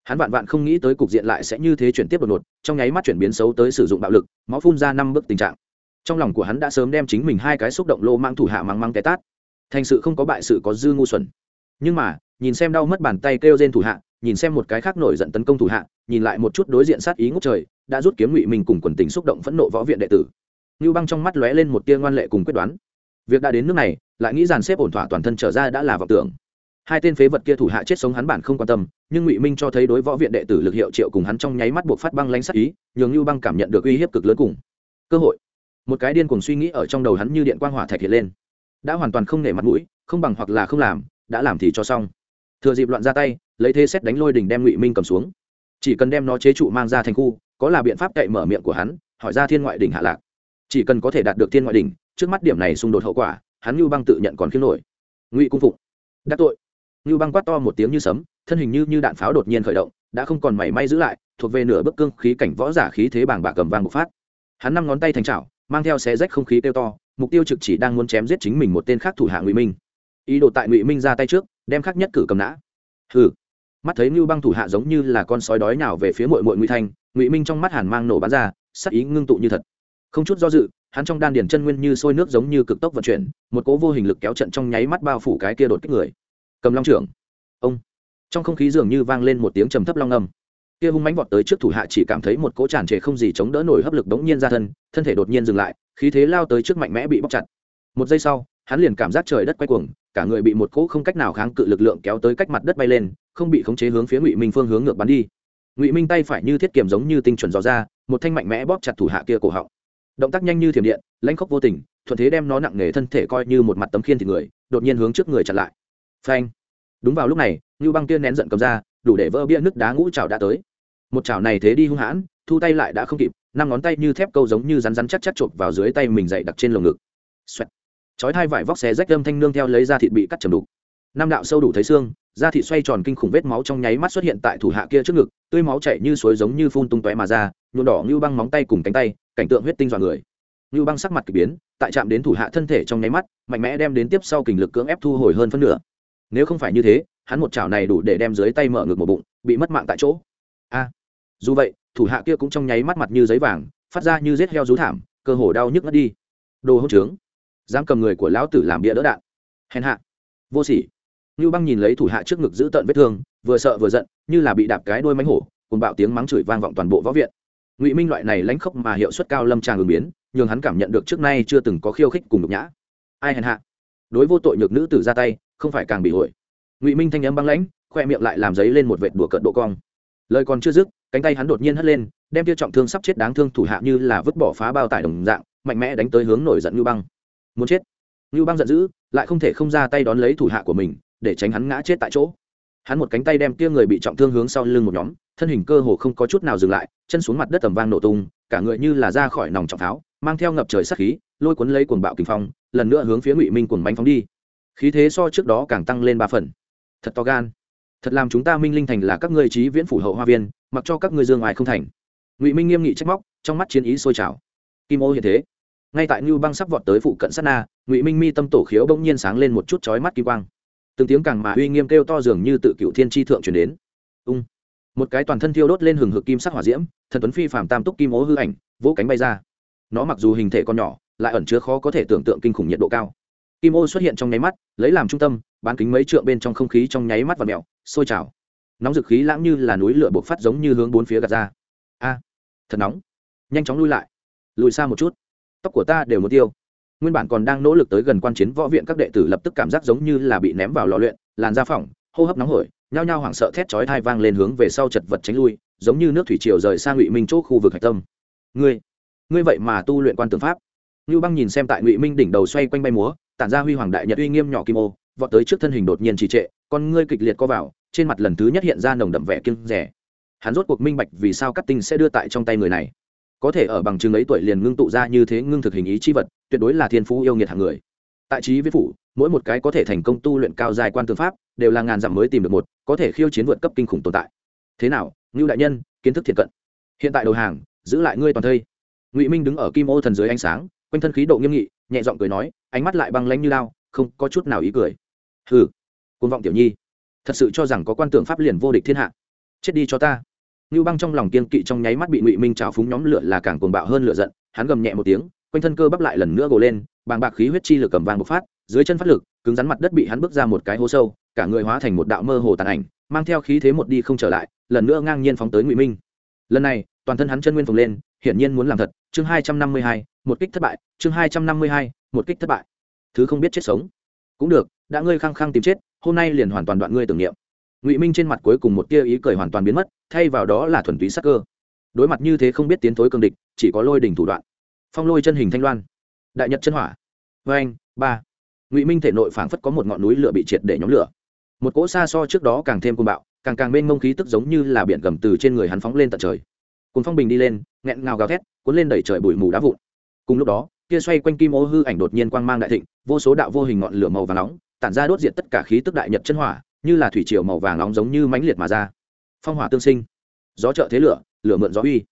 Hắn vạn vạn không nghĩ tới cục diện lại sẽ như thế chuyển tiếp đột ngột, trong nháy mắt chuyển biến xấu tới sử dụng bạo lực, máu phun ra năm bước tình trạng. Trong lòng của hắn đã sớm đem chính mình hai cái xúc động lô mang thủ hạ mắng mắng té tát. Thành sự không có bại sự có dư ngu xuẩn. Nhưng mà, nhìn xem đau mất bàn tay kêu trên thủ hạ, nhìn xem một cái khác nổi giận tấn công thủ hạ, nhìn lại một chút đối diện sát ý ngốc trời, đã rút kiếm ngụy mình cùng quần tình xúc động phẫn nộ võ viện đệ tử. Như băng trong mắt lóe lên một tia ngoan lệ cùng quyết đoán việc đã đến nước này, lại nghĩ dàn xếp ổn thỏa toàn thân trở ra đã là vọng tưởng. Hai tên phế vật kia thủ hạ chết sống hắn bản không quan tâm, nhưng ngụy minh cho thấy đối võ viện đệ tử lực hiệu triệu cùng hắn trong nháy mắt buộc phát băng lanh sắc ý, nhường như băng cảm nhận được uy hiếp cực lớn cùng cơ hội. Một cái điên cùng suy nghĩ ở trong đầu hắn như điện quang hỏa thạch hiện lên. Đã hoàn toàn không nể mặt mũi, không bằng hoặc là không làm, đã làm thì cho xong. Thừa dịp loạn ra tay, lấy thế xét đánh lôi đỉnh đem ngụy minh cầm xuống. Chỉ cần đem nó chế trụ mang ra thành khu, có là biện pháp cậy mở miệng của hắn, hỏi ra thiên ngoại đỉnh hạ lạc. Chỉ cần có thể đạt được thiên ngoại đỉnh trước mắt điểm này xung đột hậu quả hắn lưu băng tự nhận còn khiêm nổi. Ngụy cung phụng đắc tội. Lưu băng quát to một tiếng như sấm thân hình như như đạn pháo đột nhiên khởi động đã không còn mảy may giữ lại thuộc về nửa bức cương khí cảnh võ giả khí thế bàng bạc cầm vang một phát. Hắn năm ngón tay thành chảo, mang theo xé rách không khí tiêu to mục tiêu trực chỉ đang muốn chém giết chính mình một tên khác thủ hạ ngụy minh. Ý đồ tại ngụy minh ra tay trước đem khắc nhất cử cầm nã. Hừ. Mắt thấy ngưu băng thủ hạ giống như là con sói đói nào về phía mội mội ngụy thanh ngụy minh trong mắt hàn mang nổ bắn ra sắc ý ngưng tụ như thật. Không chút do dự hắn trong đan điền chân nguyên như sôi nước giống như cực tốc vận chuyển, một cố vô hình lực kéo trận trong nháy mắt bao phủ cái kia đột kích người. Cầm long trưởng. Ông. Trong không khí dường như vang lên một tiếng trầm thấp long âm. Kia hung mánh vọt tới trước thủ hạ chỉ cảm thấy một cỗ tràn trề không gì chống đỡ nổi hấp lực đống nhiên ra thân thân thể đột nhiên dừng lại, khí thế lao tới trước mạnh mẽ bị bóc chặt. Một giây sau, hắn liền cảm giác trời đất quay cuồng, cả người bị một cỗ không cách nào kháng cự lực lượng kéo tới cách mặt đất bay lên, không bị khống chế hướng phía ngụy minh phương hướng ngược bắn đi. Ngụy minh tay phải như thiết kiềm giống như tinh chuẩn dò ra, một thanh mạnh mẽ bóp chặt thủ hạ kia cổ họng động tác nhanh như thiểm điện, lãnh khốc vô tình, thuận thế đem nó nặng nề thân thể coi như một mặt tấm khiên thì người, đột nhiên hướng trước người chặn lại. Phanh. Đúng vào lúc này, ngưu băng kia nén giận cầm ra, đủ để vỡ bia nước đá ngũ trào đã tới. Một chảo này thế đi hung hãn, thu tay lại đã không kịp, năm ngón tay như thép câu giống như rắn rắn chắc chắc chộp vào dưới tay mình dậy đặt trên lồng ngực. Xoẹt. chói hai vải vóc xé rách âm thanh nương theo lấy ra thịt bị cắt chầm đục. Năm đạo sâu đủ thấy xương, da thịt xoay tròn kinh khủng vết máu trong nháy mắt xuất hiện tại thủ hạ kia trước ngực, tươi máu chảy như suối giống như phun tung tóe mà ra, nhuộm đỏ như băng móng tay cùng cánh tay cảnh tượng huyết tinh dọa người. Như băng sắc mặt kỳ biến, tại chạm đến thủ hạ thân thể trong nháy mắt, mạnh mẽ đem đến tiếp sau kình lực cưỡng ép thu hồi hơn phân nửa. Nếu không phải như thế, hắn một chảo này đủ để đem dưới tay mở ngực một bụng, bị mất mạng tại chỗ. A! Dù vậy, thủ hạ kia cũng trong nháy mắt mặt như giấy vàng, phát ra như rết heo rú thảm, cơ hồ đau nhức ngất đi. Đồ hỗn trướng! Dám cầm người của lão tử làm bia đỡ đạn! Hèn hạ! Vô sỉ! Như băng nhìn lấy thủ hạ trước ngực giữ tợn vết thương, vừa sợ vừa giận, như là bị đạp cái đôi mánh hổ cùng bạo tiếng mắng chửi vang vọng toàn bộ võ viện ngụy minh loại này lãnh khốc mà hiệu suất cao lâm tràng ứng biến, nhường hắn cảm nhận được trước nay chưa từng có khiêu khích cùng nhục nhã. Ai hèn hạ? Đối vô tội nhược nữ tử ra tay, không phải càng bị hội. Ngụy minh thanh âm băng lãnh, khoe miệng lại làm giấy lên một vệt đùa cợt độ cong. Lời còn chưa dứt, cánh tay hắn đột nhiên hất lên, đem tiêu trọng thương sắp chết đáng thương thủ hạ như là vứt bỏ phá bao tải đồng dạng, mạnh mẽ đánh tới hướng nổi giận ngưu băng. Muốn chết. Ngưu băng giận dữ, lại không thể không ra tay đón lấy thủ hạ của mình, để tránh hắn ngã chết tại chỗ hắn một cánh tay đem kia người bị trọng thương hướng sau lưng một nhóm, thân hình cơ hồ không có chút nào dừng lại, chân xuống mặt đất tầm vang nổ tung, cả người như là ra khỏi nòng trọng tháo, mang theo ngập trời sát khí, lôi cuốn lấy cuồng bạo kinh phong, lần nữa hướng phía ngụy minh cuồng bánh phóng đi. Khí thế so trước đó càng tăng lên ba phần. Thật to gan. Thật làm chúng ta minh linh thành là các ngươi trí viễn phủ hậu hoa viên, mặc cho các ngươi dương ngoài không thành. Ngụy minh nghiêm nghị trách móc, trong mắt chiến ý sôi trào. Kim ô hiện thế. Ngay tại ngưu băng sắp vọt tới phụ cận sát na, ngụy minh mi tâm tổ khiếu bỗng nhiên sáng lên một chút chói mắt kim quang từng tiếng càng mà uy nghiêm kêu to dường như tự cựu thiên tri thượng chuyển đến. Ung. Một cái toàn thân thiêu đốt lên hừng hực kim sắc hỏa diễm, thần tuấn phi phàm tam túc kim ố hư ảnh, vỗ cánh bay ra. Nó mặc dù hình thể còn nhỏ, lại ẩn chứa khó có thể tưởng tượng kinh khủng nhiệt độ cao. Kim ô xuất hiện trong nháy mắt, lấy làm trung tâm, bán kính mấy trượng bên trong không khí trong nháy mắt và mèo, sôi trào. Nóng dực khí lãng như là núi lửa bộc phát giống như hướng bốn phía gạt ra. A, thật nóng. Nhanh chóng lui lại. Lùi xa một chút. Tóc của ta đều muốn tiêu nguyên bản còn đang nỗ lực tới gần quan chiến võ viện các đệ tử lập tức cảm giác giống như là bị ném vào lò luyện, làn da phỏng, hô hấp nóng hổi, nhao nhao hoảng sợ thét chói thai vang lên hướng về sau chật vật tránh lui, giống như nước thủy triều rời sang ngụy minh chỗ khu vực hạch tâm. Ngươi ngươi vậy mà tu luyện quan tưởng pháp? Ngưu băng nhìn xem tại ngụy minh đỉnh đầu xoay quanh bay múa, tản ra huy hoàng đại nhật uy nghiêm nhỏ kim ô, vọt tới trước thân hình đột nhiên trì trệ, con ngươi kịch liệt co vào, trên mặt lần thứ nhất hiện ra nồng đậm vẻ kiêng rẻ hắn rốt cuộc minh bạch vì sao cắt tinh sẽ đưa tại trong tay người này có thể ở bằng chứng ấy tuổi liền ngưng tụ ra như thế ngưng thực hình ý chi vật, tuyệt đối là thiên phú yêu nghiệt hàng người. Tại trí viết phủ, mỗi một cái có thể thành công tu luyện cao dài quan tư pháp, đều là ngàn dặm mới tìm được một, có thể khiêu chiến vượt cấp kinh khủng tồn tại. Thế nào, ngưu đại nhân, kiến thức thiện cận. Hiện tại đầu hàng, giữ lại ngươi toàn thây. Ngụy minh đứng ở kim ô thần dưới ánh sáng, quanh thân khí độ nghiêm nghị, nhẹ giọng cười nói, ánh mắt lại băng lanh như lao, không có chút nào ý cười. Hừ côn vọng tiểu nhi, thật sự cho rằng có quan tưởng pháp liền vô địch thiên hạ. Chết đi cho ta. Nưu băng trong lòng kiên kỵ trong nháy mắt bị ngụy minh trào phúng nhóm lửa là càng cuồng bạo hơn lửa giận, hắn gầm nhẹ một tiếng, quanh thân cơ bắp lại lần nữa gồ lên, bàng bạc khí huyết chi lực cầm vàng bộc phát, dưới chân phát lực, cứng rắn mặt đất bị hắn bước ra một cái hố sâu, cả người hóa thành một đạo mơ hồ tàn ảnh, mang theo khí thế một đi không trở lại, lần nữa ngang nhiên phóng tới ngụy minh. Lần này, toàn thân hắn chân nguyên phồng lên, hiển nhiên muốn làm thật, chương hai trăm năm mươi hai, một kích thất bại, chương hai trăm năm mươi hai, một kích thất bại. Thứ không biết chết sống. Cũng được, đã ngươi khăng khăng tìm chết, hôm nay liền hoàn toàn đoạn ngươi tưởng niệm ngụy minh trên mặt cuối cùng một tia ý cười hoàn toàn biến mất thay vào đó là thuần túy sắc cơ đối mặt như thế không biết tiến thối cương địch chỉ có lôi đỉnh thủ đoạn phong lôi chân hình thanh loan đại nhật chân hỏa vê anh ba ngụy minh thể nội phảng phất có một ngọn núi lửa bị triệt để nhóm lửa một cỗ xa so trước đó càng thêm côn bạo càng càng bên mông khí tức giống như là biển gầm từ trên người hắn phóng lên tận trời cùng phong bình đi lên nghẹn ngào gào thét cuốn lên đẩy trời bụi mù đá vụn cùng lúc đó kia xoay quanh kim ô hư ảnh đột nhiên quang mang đại thịnh vô số đạo vô hình ngọn lửa màu vàng nóng tản ra đốt diệt tất cả khí tức đại nhật chân hỏa như là thủy triều màu vàng nóng giống như mãnh liệt mà ra. Phong hỏa tương sinh. Gió trợ thế lửa lửa mượn gió uy.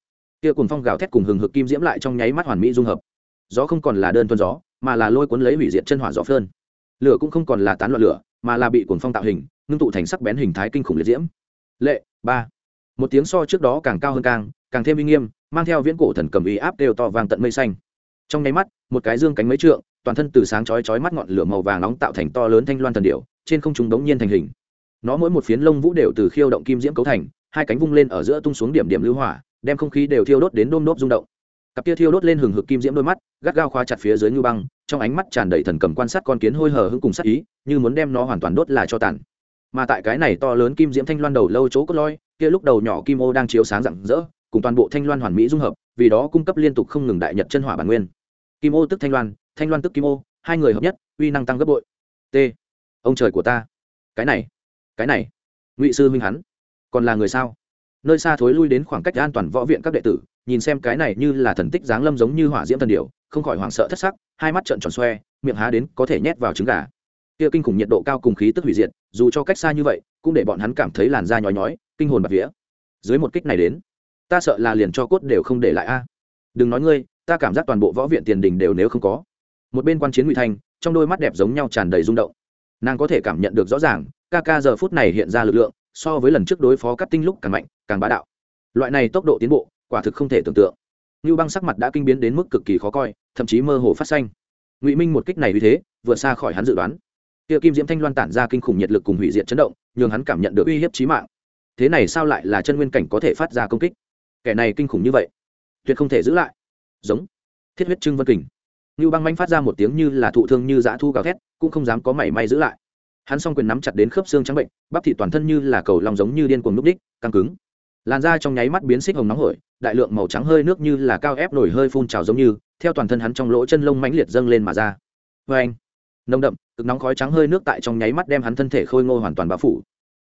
Kia cùng phong gào thét cùng hừng hực kim diễm lại trong nháy mắt hoàn mỹ dung hợp. Gió không còn là đơn thuần gió, mà là lôi cuốn lấy hủy diệt chân hỏa gió phơn. Lửa cũng không còn là tán loạn lửa, mà là bị cuồng phong tạo hình, ngưng tụ thành sắc bén hình thái kinh khủng liệt diễm. Lệ, ba. Một tiếng so trước đó càng cao hơn càng càng thêm uy nghiêm, mang theo viễn cổ thần cầm ý áp đều to vàng tận mây xanh. Trong nháy mắt, một cái dương cánh mấy trượng, toàn thân từ sáng chói chói mắt ngọn lửa màu vàng nóng tạo thành to lớn thanh loan thần điệu trên không trung đống nhiên thành hình nó mỗi một phiến lông vũ đều từ khiêu động kim diễm cấu thành, hai cánh vung lên ở giữa tung xuống điểm điểm lưu hỏa, đem không khí đều thiêu đốt đến đôm nốt rung động. Cặp tia thiêu đốt lên hừng hực kim diễm đôi mắt, gắt gao khóa chặt phía dưới ngư băng, trong ánh mắt tràn đầy thần cầm quan sát con kiến hôi hờ hững cùng sát ý, như muốn đem nó hoàn toàn đốt là cho tàn. Mà tại cái này to lớn kim diễm thanh loan đầu lâu chỗ cốt loi kia lúc đầu nhỏ kim ô đang chiếu sáng rạng rỡ, cùng toàn bộ thanh loan hoàn mỹ dung hợp, vì đó cung cấp liên tục không ngừng đại nhật chân hỏa bản nguyên. Kim ô tức thanh loan thanh loan tức kim ô, hai người hợp nhất, uy năng tăng gấp bội. T. Ông trời của ta. Cái này cái này, ngụy sư huynh hắn, còn là người sao? Nơi xa thối lui đến khoảng cách an toàn võ viện các đệ tử, nhìn xem cái này như là thần tích giáng lâm giống như hỏa diễm thần điều không khỏi hoảng sợ thất sắc, hai mắt trợn tròn xoe, miệng há đến có thể nhét vào trứng gà. Kia kinh khủng nhiệt độ cao cùng khí tức hủy diệt, dù cho cách xa như vậy, cũng để bọn hắn cảm thấy làn da nhói nhói, kinh hồn bạc vía. Dưới một kích này đến, ta sợ là liền cho cốt đều không để lại a. Đừng nói ngươi, ta cảm giác toàn bộ võ viện tiền đình đều nếu không có. Một bên quan chiến ngụy thanh, trong đôi mắt đẹp giống nhau tràn đầy rung động. Nàng có thể cảm nhận được rõ ràng ca ca giờ phút này hiện ra lực lượng, so với lần trước đối phó cắt tinh lúc càng mạnh, càng bá đạo. Loại này tốc độ tiến bộ, quả thực không thể tưởng tượng. Như băng sắc mặt đã kinh biến đến mức cực kỳ khó coi, thậm chí mơ hồ phát xanh. Ngụy minh một kích này vì thế vượt xa khỏi hắn dự đoán. Kia kim diễm thanh loan tản ra kinh khủng nhiệt lực cùng hủy diệt chấn động, nhường hắn cảm nhận được uy hiếp chí mạng. Thế này sao lại là chân nguyên cảnh có thể phát ra công kích? Kẻ này kinh khủng như vậy, tuyệt không thể giữ lại. Giống. Thiết huyết trưng vân kình. Như băng manh phát ra một tiếng như là thụ thương như dã thu gào thét, cũng không dám có mảy may giữ lại hắn s o n g quyền nắm chặt đến khớp xương trắng bệnh, bắp thị toàn thân như là cầu lòng giống như điên cuồng núp đích, căng cứng. Làn da trong nháy mắt biến xích hồng nóng hổi, đại lượng màu trắng hơi nước như là cao ép nổi hơi phun trào giống như, theo toàn thân hắn trong lỗ chân lông mãnh liệt dâng lên mà ra. Vê anh, nồng đậm, cực nóng khói trắng hơi nước tại trong nháy mắt đem hắn thân thể khôi ngô hoàn toàn bao phủ.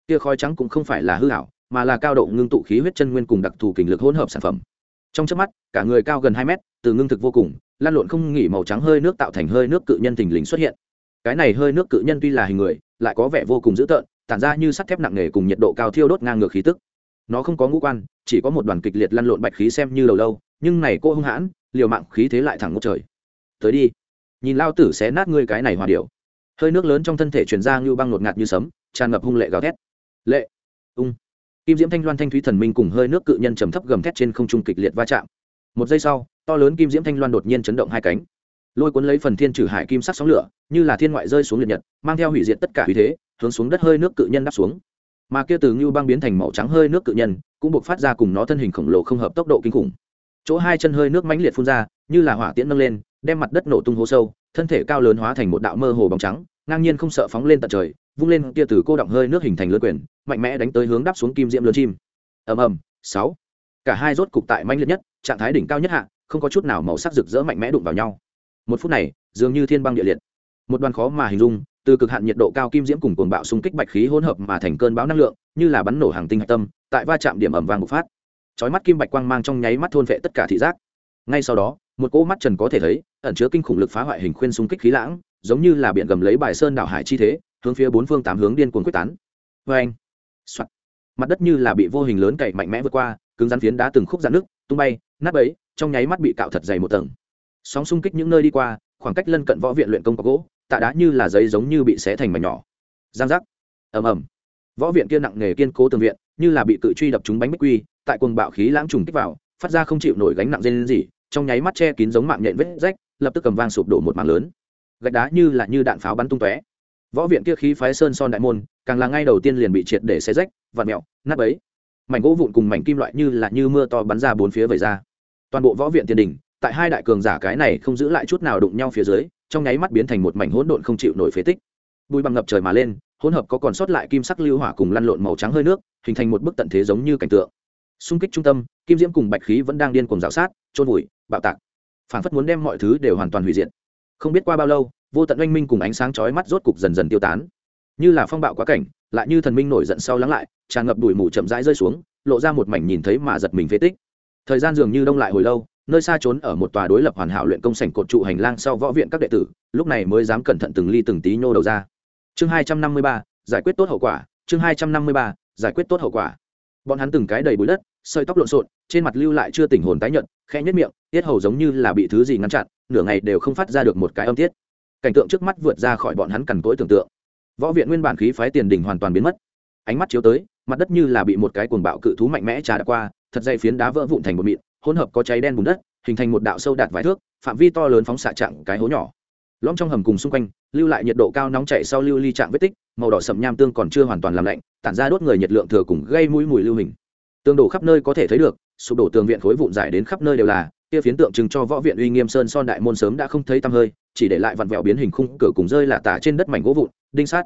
Kia khói trắng cũng không phải là hư hảo mà là cao độ ngưng tụ khí huyết chân nguyên cùng đặc thù kình lực hỗn hợp sản phẩm. Trong trước mắt, cả người cao gần hai mét, từ ngưng thực vô cùng, lan lộn không nghỉ màu trắng hơi nước tạo thành hơi nước cự nhân thình lình xuất hiện. Cái này hơi nước cự nhân tuy là hình người lại có vẻ vô cùng dữ tợn, tản ra như sắt thép nặng nề cùng nhiệt độ cao thiêu đốt ngang ngược khí tức. Nó không có ngũ quan, chỉ có một đoàn kịch liệt lăn lộn bạch khí xem như đầu lâu, nhưng này cô hung hãn, liều mạng khí thế lại thẳng ngốc trời. Tới đi. Nhìn lao tử xé nát ngươi cái này hòa điệu hơi nước lớn trong thân thể chuyển ra như băng ngột ngạt như sấm, tràn ngập hung lệ gào thét. Lệ. Ung. Kim diễm thanh loan thanh thúy thần minh cùng hơi nước cự nhân trầm thấp gầm thét trên không trung kịch liệt va chạm. Một giây sau, to lớn kim diễm thanh loan đột nhiên chấn động hai cánh lôi cuốn lấy phần thiên trừ hải kim sắc sóng lửa, như là thiên ngoại rơi xuống liệt nhật, mang theo hủy diệt tất cả uy thế, hướng xuống đất hơi nước cự nhân đáp xuống. Mà kia từ ngưu băng biến thành màu trắng hơi nước cự nhân, cũng buộc phát ra cùng nó thân hình khổng lồ không hợp tốc độ kinh khủng. Chỗ hai chân hơi nước mãnh liệt phun ra, như là hỏa tiễn nâng lên, đem mặt đất nổ tung hố sâu, thân thể cao lớn hóa thành một đạo mơ hồ bóng trắng, ngang nhiên không sợ phóng lên tận trời, vung lên kia từ cô động hơi nước hình thành lớn quyền, mạnh mẽ đánh tới hướng đáp xuống kim diễm lớn chim. Ầm ầm, sáu. Cả hai rốt cục tại mãnh liệt nhất, trạng thái đỉnh cao nhất hạ, không có chút nào màu sắc rực rỡ mạnh mẽ đụng vào nhau một phút này, dường như thiên băng địa liệt. Một đoàn khó mà hình dung, từ cực hạn nhiệt độ cao kim diễm cùng cuồng bạo xung kích bạch khí hỗn hợp mà thành cơn bão năng lượng, như là bắn nổ hàng tinh hạch tâm, tại va chạm điểm ẩm vàng bộc phát. Chói mắt kim bạch quang mang trong nháy mắt thôn vệ tất cả thị giác. Ngay sau đó, một cỗ mắt trần có thể thấy, ẩn chứa kinh khủng lực phá hoại hình khuyên xung kích khí lãng, giống như là biển gầm lấy bài sơn đảo hải chi thế, hướng phía bốn phương tám hướng điên cuồng quyết tán. Vê anh Soạn. mặt đất như là bị vô hình lớn cậy mạnh mẽ vượt qua, cứng rắn phiến đá từng khúc dạn nước, tung bay, nát ấy trong nháy mắt bị cạo thật dày một tầng sóng xung kích những nơi đi qua khoảng cách lân cận võ viện luyện công có gỗ tạ đá như là giấy giống như bị xé thành mảnh nhỏ. Giang giác. Ầm ầm. Võ viện kia nặng nghề kiên cố tường viện như là bị cự truy đập trúng bánh bích quy tại cuồng bạo khí lãng trùng kích vào phát ra không chịu nổi gánh nặng dây gì trong nháy mắt che kín giống mạng nhện vết rách lập tức cầm vang sụp đổ một mảng lớn. Gạch đá như là như đạn pháo bắn tung tóe. Võ viện kia khí phái sơn son đại môn càng là ngay đầu tiên liền bị triệt để xé rách và mẹo nát ấy, mảnh gỗ vụn cùng mảnh kim loại như là như mưa to bắn ra bốn phía vầy ra. Toàn bộ võ viện tiền đình tại hai đại cường giả cái này không giữ lại chút nào đụng nhau phía dưới, trong nháy mắt biến thành một mảnh hỗn độn không chịu nổi phế tích. Bụi bằng ngập trời mà lên, hỗn hợp có còn sót lại kim sắc lưu hỏa cùng lăn lộn màu trắng hơi nước, hình thành một bức tận thế giống như cảnh tượng. Xung kích trung tâm, kim diễm cùng bạch khí vẫn đang điên cuồng rào sát trôn vùi, bạo tạc. Phản phất muốn đem mọi thứ đều hoàn toàn hủy diệt. Không biết qua bao lâu, vô tận oanh minh cùng ánh sáng chói mắt rốt cục dần dần tiêu tán. Như là phong bạo quá cảnh, lại như thần minh nổi giận sau lắng lại, tràn ngập đùi mù chậm rãi rơi xuống, lộ ra một mảnh nhìn thấy mà giật mình phế tích. Thời gian dường như đông lại hồi lâu nơi xa trốn ở một tòa đối lập hoàn hảo luyện công sảnh cột trụ hành lang sau võ viện các đệ tử, lúc này mới dám cẩn thận từng ly từng tí nhô đầu ra. Chương hai trăm năm mươi ba, giải quyết tốt hậu quả, chương hai trăm năm mươi ba, giải quyết tốt hậu quả. Bọn hắn từng cái đầy bụi đất, sợi tóc lộn xộn, trên mặt lưu lại chưa tỉnh hồn tái nhợt, khẽ nhất miệng, tiết hầu giống như là bị thứ gì ngăn chặn, nửa ngày đều không phát ra được một cái âm tiết. Cảnh tượng trước mắt vượt ra khỏi bọn hắn cằn cỗi tưởng tượng. Võ viện nguyên bản khí phái tiền đình hoàn toàn biến mất. Ánh mắt chiếu tới, mặt đất như là bị một cái cuồng bạo cự thú mạnh mẽ trà đã qua, thật dây phiến đá vỡ vụn thành một mịn hỗn hợp có cháy đen bùn đất, hình thành một đạo sâu đạt vài thước, phạm vi to lớn phóng xạ trạng cái hố nhỏ. Lõm trong hầm cùng xung quanh, lưu lại nhiệt độ cao nóng chảy sau lưu ly trạng vết tích, màu đỏ sậm nham tương còn chưa hoàn toàn làm lạnh, tản ra đốt người nhiệt lượng thừa cùng gây mũi mùi lưu hình. Tương đổ khắp nơi có thể thấy được, sụp đổ tường viện khối vụn dài đến khắp nơi đều là, kia phiến tượng trưng cho võ viện uy nghiêm sơn son đại môn sớm đã không thấy tăm hơi, chỉ để lại vặn vẹo biến hình khung cửa cùng rơi là tả trên đất mảnh gỗ vụn, đinh sát.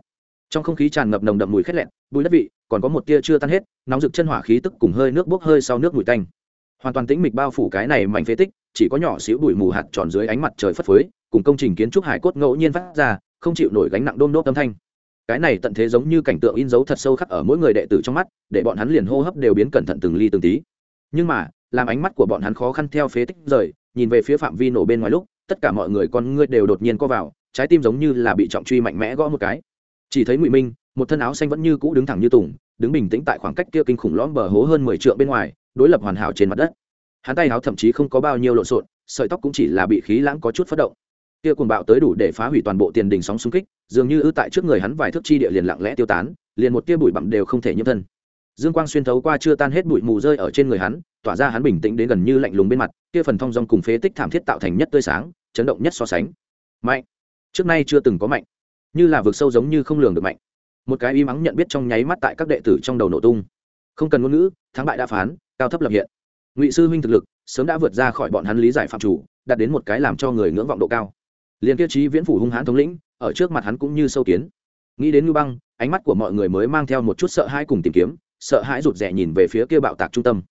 Trong không khí tràn ngập nồng đậm mùi khét lẹn bùi đất vị, còn có một tia chưa tan hết, nóng rực chân hỏa khí tức cùng hơi nước bốc hơi sau nước mùi tanh hoàn toàn tĩnh mịch bao phủ cái này mảnh phế tích, chỉ có nhỏ xíu bụi mù hạt tròn dưới ánh mặt trời phất phới, cùng công trình kiến trúc hải cốt ngẫu nhiên phát ra, không chịu nổi gánh nặng đôm đốp âm thanh. Cái này tận thế giống như cảnh tượng in dấu thật sâu khắc ở mỗi người đệ tử trong mắt, để bọn hắn liền hô hấp đều biến cẩn thận từng ly từng tí. Nhưng mà, làm ánh mắt của bọn hắn khó khăn theo phế tích rời, nhìn về phía phạm vi nổ bên ngoài lúc, tất cả mọi người con ngươi đều đột nhiên co vào, trái tim giống như là bị trọng truy mạnh mẽ gõ một cái. Chỉ thấy ngụy minh, một thân áo xanh vẫn như cũ đứng thẳng như tùng, đứng bình tĩnh tại khoảng cách kia kinh khủng lõm bờ hố hơn mười t bên ngoài đối lập hoàn hảo trên mặt đất. Hắn tay áo thậm chí không có bao nhiêu lộn xộn, sợi tóc cũng chỉ là bị khí lãng có chút phát động. Kia cuồng bạo tới đủ để phá hủy toàn bộ tiền đình sóng xung kích, dường như ư tại trước người hắn vài thước chi địa liền lặng lẽ tiêu tán, liền một tia bụi bặm đều không thể nhiễm thân. Dương quang xuyên thấu qua chưa tan hết bụi mù rơi ở trên người hắn, tỏa ra hắn bình tĩnh đến gần như lạnh lùng bên mặt, kia phần thong dong cùng phế tích thảm thiết tạo thành nhất tươi sáng, chấn động nhất so sánh. Mạnh. Trước nay chưa từng có mạnh. Như là vực sâu giống như không lường được mạnh. Một cái y mắng nhận biết trong nháy mắt tại các đệ tử trong đầu nổ tung không cần ngôn ngữ, thắng bại đã phán, cao thấp lập hiện. Ngụy sư huynh thực lực, sớm đã vượt ra khỏi bọn hắn lý giải phạm chủ, đạt đến một cái làm cho người ngưỡng vọng độ cao. Liền tiêu chí viễn phủ hung hãn thống lĩnh, ở trước mặt hắn cũng như sâu kiến. Nghĩ đến ngư băng, ánh mắt của mọi người mới mang theo một chút sợ hãi cùng tìm kiếm, sợ hãi rụt rè nhìn về phía kia bạo tạc trung tâm.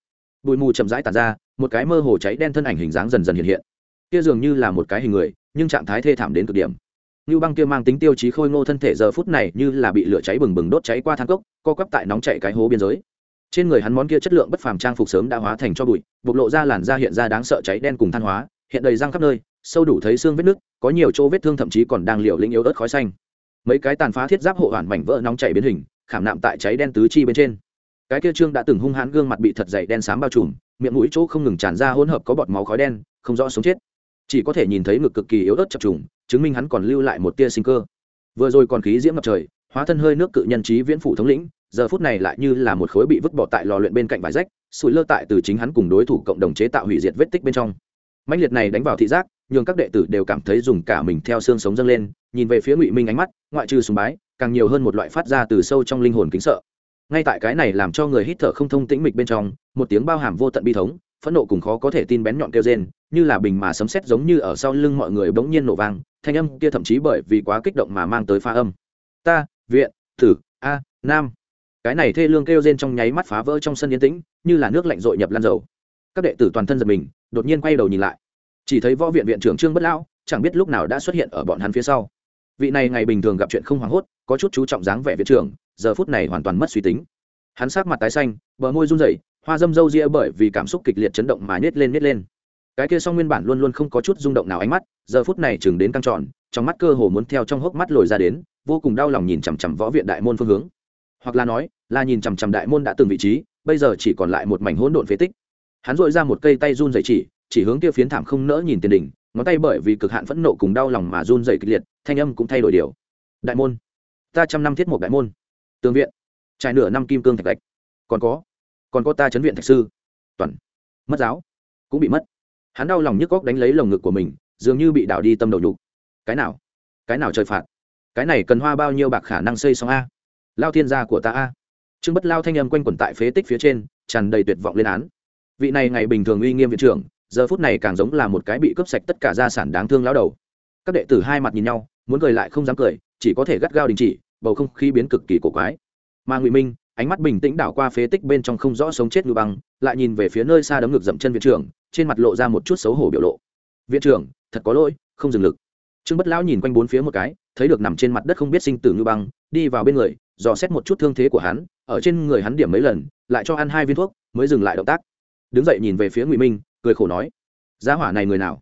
Bụi mù chậm rãi tàn ra, một cái mơ hồ cháy đen thân ảnh hình dáng dần dần hiện hiện. Kia dường như là một cái hình người, nhưng trạng thái thê thảm đến cực điểm. Ngư băng kia mang tính tiêu chí khôi ngô thân thể giờ phút này như là bị lửa cháy bừng bừng đốt cháy qua thang cốc, co quắp tại nóng chạy cái hố biên giới trên người hắn món kia chất lượng bất phàm trang phục sớm đã hóa thành cho bụi, bộc lộ ra làn da hiện ra đáng sợ cháy đen cùng than hóa, hiện đầy răng khắp nơi, sâu đủ thấy xương vết nước có nhiều chỗ vết thương thậm chí còn đang liều linh yếu ớt khói xanh. Mấy cái tàn phá thiết giáp hộ hoàn mảnh vỡ nóng chảy biến hình, khảm nạm tại cháy đen tứ chi bên trên. Cái kia trương đã từng hung hãn gương mặt bị thật dày đen xám bao trùm, miệng mũi chỗ không ngừng tràn ra hỗn hợp có bọt máu khói đen, không rõ sống chết. Chỉ có thể nhìn thấy ngực cực kỳ yếu ớt chập trùng, chứng minh hắn còn lưu lại một tia sinh cơ. Vừa rồi còn khí diễm ngập trời, hóa thân hơi nước cự nhân trí viễn phủ thống lĩnh giờ phút này lại như là một khối bị vứt bỏ tại lò luyện bên cạnh vải rách, sủi lơ tại từ chính hắn cùng đối thủ cộng đồng chế tạo hủy diệt vết tích bên trong. Mãnh liệt này đánh vào thị giác, nhường các đệ tử đều cảm thấy dùng cả mình theo xương sống dâng lên, nhìn về phía ngụy minh ánh mắt, ngoại trừ sùng bái, càng nhiều hơn một loại phát ra từ sâu trong linh hồn kính sợ. Ngay tại cái này làm cho người hít thở không thông tĩnh mịch bên trong, một tiếng bao hàm vô tận bi thống, phẫn nộ cùng khó có thể tin bén nhọn kêu rên, như là bình mà sấm sét giống như ở sau lưng mọi người bỗng nhiên nổ vang, thanh âm kia thậm chí bởi vì quá kích động mà mang tới pha âm. Ta, viện tử a, nam cái này thê lương kêu rên trong nháy mắt phá vỡ trong sân yên tĩnh, như là nước lạnh rội nhập lan dầu. Các đệ tử toàn thân giật mình, đột nhiên quay đầu nhìn lại. Chỉ thấy võ viện viện trưởng trương bất lão, chẳng biết lúc nào đã xuất hiện ở bọn hắn phía sau. Vị này ngày bình thường gặp chuyện không hoảng hốt, có chút chú trọng dáng vẻ viện trưởng, giờ phút này hoàn toàn mất suy tính. Hắn sát mặt tái xanh, bờ môi run rẩy, hoa dâm râu ria bởi vì cảm xúc kịch liệt chấn động mà nhét lên nhét lên. Cái kia song nguyên bản luôn luôn không có chút rung động nào ánh mắt, giờ phút này chừng đến căng tròn, trong mắt cơ hồ muốn theo trong hốc mắt lồi ra đến, vô cùng đau lòng nhìn chằm chằm võ viện đại môn phương hướng hoặc là nói, là nhìn chằm chằm đại môn đã từng vị trí, bây giờ chỉ còn lại một mảnh hỗn độn phế tích. Hắn dội ra một cây tay run dày chỉ chỉ hướng kia phiến thảm không nỡ nhìn tiền đình. ngón tay bởi vì cực hạn phẫn nộ cùng đau lòng mà run dày kịch liệt, thanh âm cũng thay đổi điều. Đại môn, ta trăm năm thiết một đại môn. Tương viện, trải nửa năm kim cương thạch gạch. Còn có còn có ta chấn viện thạch sư. Toàn, mất giáo, cũng bị mất. Hắn đau lòng nhức góc đánh lấy lồng ngực của mình, dường như bị đảo đi tâm đầu nhục. Cái nào? Cái nào trời phạt? Cái này cần hoa bao nhiêu bạc khả năng xây xong a? Lao thiên gia của ta a. Trương bất lao thanh âm quanh quẩn tại phế tích phía trên, tràn đầy tuyệt vọng lên án. Vị này ngày bình thường uy nghiêm viện trưởng, giờ phút này càng giống là một cái bị cướp sạch tất cả gia sản đáng thương lao đầu. Các đệ tử hai mặt nhìn nhau, muốn cười lại không dám cười, chỉ có thể gắt gao đình chỉ, bầu không khí biến cực kỳ cổ quái. Mà ngụy minh, ánh mắt bình tĩnh đảo qua phế tích bên trong không rõ sống chết ngư băng, lại nhìn về phía nơi xa đấm ngực dậm chân viện trưởng, trên mặt lộ ra một chút xấu hổ biểu lộ. Viện trưởng, thật có lỗi, không dừng lực trương bất lão nhìn quanh bốn phía một cái, thấy được nằm trên mặt đất không biết sinh tử ngư băng, đi vào bên người, dò xét một chút thương thế của hắn, ở trên người hắn điểm mấy lần, lại cho ăn hai viên thuốc, mới dừng lại động tác. Đứng dậy nhìn về phía ngụy minh, cười khổ nói giá hỏa này người nào?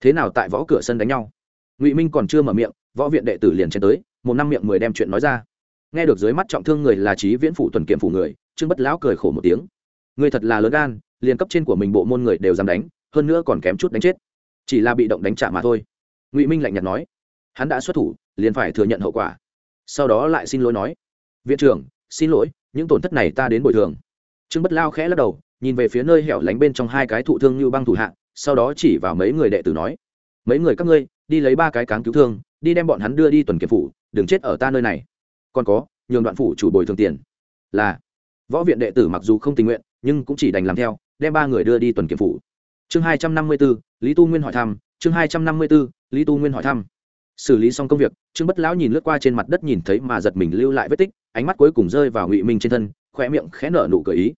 Thế nào tại võ cửa sân đánh nhau? Ngụy minh còn chưa mở miệng, võ viện đệ tử liền chen tới, một năm miệng mười đem chuyện nói ra. Nghe được dưới mắt trọng thương người là trí viễn phủ tuần kiểm phủ người, trương bất lão cười khổ một tiếng, người thật là lớn gan, liền cấp trên của mình bộ môn người đều dám đánh, hơn nữa còn kém chút đánh chết. Chỉ là bị động đánh trả mà thôi ngụy minh lạnh nhạt nói hắn đã xuất thủ liền phải thừa nhận hậu quả sau đó lại xin lỗi nói viện trưởng xin lỗi những tổn thất này ta đến bồi thường trương bất lao khẽ lắc đầu nhìn về phía nơi hẻo lánh bên trong hai cái thụ thương như băng thủ hạ sau đó chỉ vào mấy người đệ tử nói mấy người các ngươi đi lấy ba cái cáng cứu thương đi đem bọn hắn đưa đi tuần kiểm phủ đừng chết ở ta nơi này còn có nhường đoạn phủ chủ bồi thường tiền là võ viện đệ tử mặc dù không tình nguyện nhưng cũng chỉ đành làm theo đem ba người đưa đi tuần kiểm phủ chương hai trăm năm mươi b ố lý tu nguyên hỏi thăm chương hai trăm năm mươi b ố lý tu nguyên hỏi thăm. Xử lý xong công việc, trương bất lão nhìn lướt qua trên mặt đất nhìn thấy mà giật mình lưu lại vết tích, ánh mắt cuối cùng rơi vào ngụy minh trên thân khoe miệng khẽ nở nụ cười ý.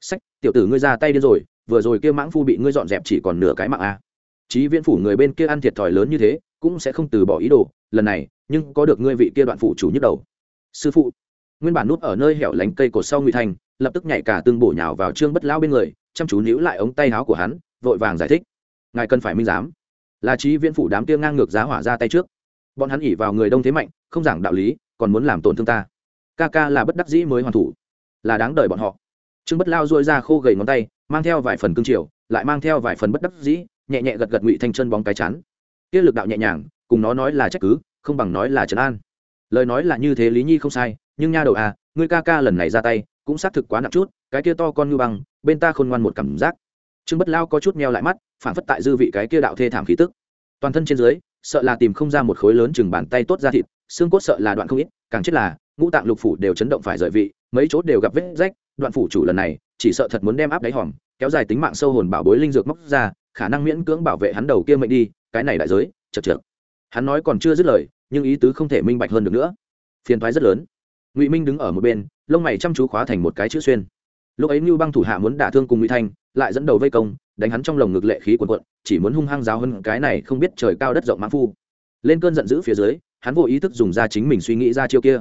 Sách, tiểu tử ngươi ra tay điên rồi, vừa rồi kia mãng phu bị ngươi dọn dẹp chỉ còn nửa cái mạng a à. chí viễn phủ người bên kia ăn thiệt thòi lớn như thế, cũng sẽ không từ bỏ ý đồ, lần này, nhưng có được ngươi vị kia đoạn phụ chủ nhức đầu. Sư phụ. Nguyên bản nút ở nơi hẻo lánh cây cột sau ngụy thành, lập tức nhảy cả tương bổ nhào vào trương bất lão bên người, chăm chú níu lại ống tay áo của hắn, vội vàng giải thích. Ngài cần phải minh giám là trí viễn phủ đám kia ngang ngược giá hỏa ra tay trước. Bọn hắn ỉ vào người đông thế mạnh, không giảng đạo lý, còn muốn làm tổn thương ta. Ca ca là bất đắc dĩ mới hoàn thủ. Là đáng đời bọn họ. Trương bất lao dôi ra khô gầy ngón tay, mang theo vài phần cương triều, lại mang theo vài phần bất đắc dĩ, nhẹ nhẹ gật gật ngụy thanh chân bóng cái chắn kia lực đạo nhẹ nhàng, cùng nó nói là trách cứ, không bằng nói là trấn an. Lời nói là như thế lý nhi không sai, nhưng nha đầu à ngươi ca ca lần này ra tay, cũng xác thực quá nặng chút, cái kia to con như băng, bên ta khôn ngoan một cảm giác trương bất lao có chút meo lại mắt, phản phất tại dư vị cái kia đạo thê thảm khí tức. Toàn thân trên dưới, sợ là tìm không ra một khối lớn chừng bàn tay tốt ra thịt, xương cốt sợ là đoạn không ít, càng chết là, ngũ tạng lục phủ đều chấn động phải rời vị, mấy chốt đều gặp vết rách, đoạn phủ chủ lần này, chỉ sợ thật muốn đem áp đáy hòm, kéo dài tính mạng sâu hồn bảo bối linh dược móc ra, khả năng miễn cưỡng bảo vệ hắn đầu kia mệnh đi, cái này đại giới, chật chật hắn nói còn chưa dứt lời, nhưng ý tứ không thể minh bạch hơn được nữa. Phiền thoái rất lớn. Ngụy minh đứng ở một bên, lông mày chăm chú khóa thành một cái chữ xuyên. Lúc ấy ngưu băng thủ hạ muốn đả thương cùng ngụy thanh lại dẫn đầu vây công, đánh hắn trong lồng ngực lệ khí quần quận chỉ muốn hung hăng giáo hơn cái này không biết trời cao đất rộng mãn phu. Lên cơn giận dữ phía dưới, hắn vô ý thức dùng ra chính mình suy nghĩ ra chiêu kia.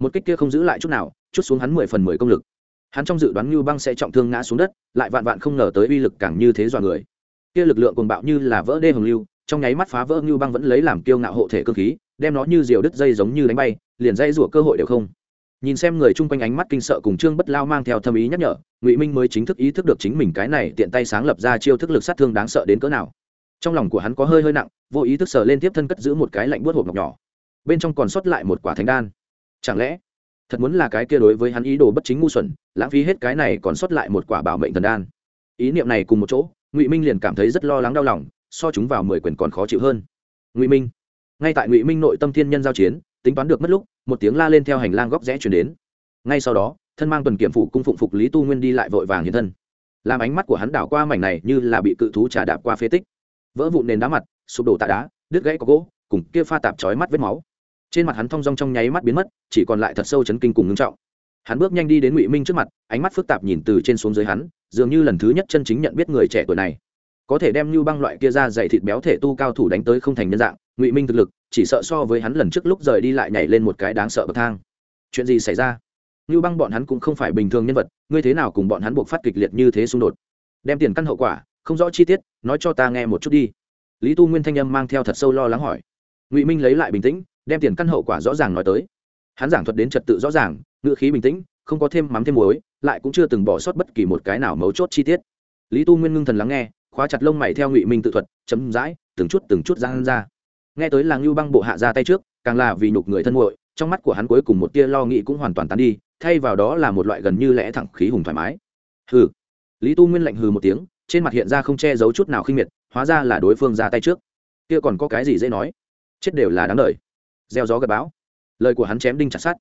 Một kích kia không giữ lại chút nào, chút xuống hắn mười phần mười công lực. Hắn trong dự đoán ngưu băng sẽ trọng thương ngã xuống đất, lại vạn vạn không ngờ tới uy lực càng như thế dọa người. Kia lực lượng cuồng bạo như là vỡ đê hồng lưu, trong nháy mắt phá vỡ ngưu băng vẫn lấy làm kiêu ngạo hộ thể cơ khí, đem nó như diều đứt dây giống như đánh bay, liền dây rủa cơ hội đều không nhìn xem người chung quanh ánh mắt kinh sợ cùng trương bất lao mang theo thâm ý nhắc nhở, ngụy minh mới chính thức ý thức được chính mình cái này tiện tay sáng lập ra chiêu thức lực sát thương đáng sợ đến cỡ nào. Trong lòng của hắn có hơi hơi nặng, vô ý thức sờ lên tiếp thân cất giữ một cái lạnh buốt hộp ngọc nhỏ. Bên trong còn sót lại một quả thánh đan. Chẳng lẽ, thật muốn là cái kia đối với hắn ý đồ bất chính ngu xuẩn, lãng phí hết cái này còn sót lại một quả bảo mệnh thần đan. Ý niệm này cùng một chỗ, ngụy minh liền cảm thấy rất lo lắng đau lòng, so chúng vào mười quyền còn khó chịu hơn. Ngụy minh, ngay tại ngụy minh nội tâm thiên nhân giao chiến, tính toán được mất lúc một tiếng la lên theo hành lang góc rẽ chuyển đến. Ngay sau đó, thân mang tuần kiểm phụ cung phụng phục lý tu nguyên đi lại vội vàng hiện thân. Làm ánh mắt của hắn đảo qua mảnh này như là bị cự thú trà đạp qua phế tích. Vỡ vụn nền đá mặt, sụp đổ tạ đá, đứt gãy có gỗ, cùng kia pha tạp trói mắt vết máu. Trên mặt hắn thong dong trong nháy mắt biến mất, chỉ còn lại thật sâu chấn kinh cùng ngưng trọng. Hắn bước nhanh đi đến ngụy minh trước mặt, ánh mắt phức tạp nhìn từ trên xuống dưới hắn, dường như lần thứ nhất chân chính nhận biết người trẻ tuổi này. Có thể đem như băng loại kia ra dày thịt béo thể tu cao thủ đánh tới không thành nhân dạng, ngụy minh thực lực chỉ sợ so với hắn lần trước lúc rời đi lại nhảy lên một cái đáng sợ bậc thang. Chuyện gì xảy ra? Như băng bọn hắn cũng không phải bình thường nhân vật, ngươi thế nào cùng bọn hắn buộc phát kịch liệt như thế xung đột? Đem tiền căn hậu quả, không rõ chi tiết, nói cho ta nghe một chút đi. Lý tu nguyên thanh âm mang theo thật sâu lo lắng hỏi. Ngụy minh lấy lại bình tĩnh, đem tiền căn hậu quả rõ ràng nói tới. Hắn giảng thuật đến trật tự rõ ràng, ngữ khí bình tĩnh, không có thêm mắm thêm muối, lại cũng chưa từng bỏ sót bất kỳ một cái nào mấu chốt chi tiết. Lý tu nguyên ngưng thần lắng nghe, khóa chặt lông mày theo ngụy minh tự thuật chấm dãi từng chút từng chút giang ra nghe tới là ngưu băng bộ hạ ra tay trước, càng là vì nhục người thân muội, trong mắt của hắn cuối cùng một tia lo nghĩ cũng hoàn toàn tán đi, thay vào đó là một loại gần như lẽ thẳng khí hùng thoải mái. Hừ. Lý tu nguyên lạnh hừ một tiếng, trên mặt hiện ra không che giấu chút nào khinh miệt, hóa ra là đối phương ra tay trước. Kia còn có cái gì dễ nói? Chết đều là đáng đời. Gieo gió gật bão. Lời của hắn chém đinh chặt sát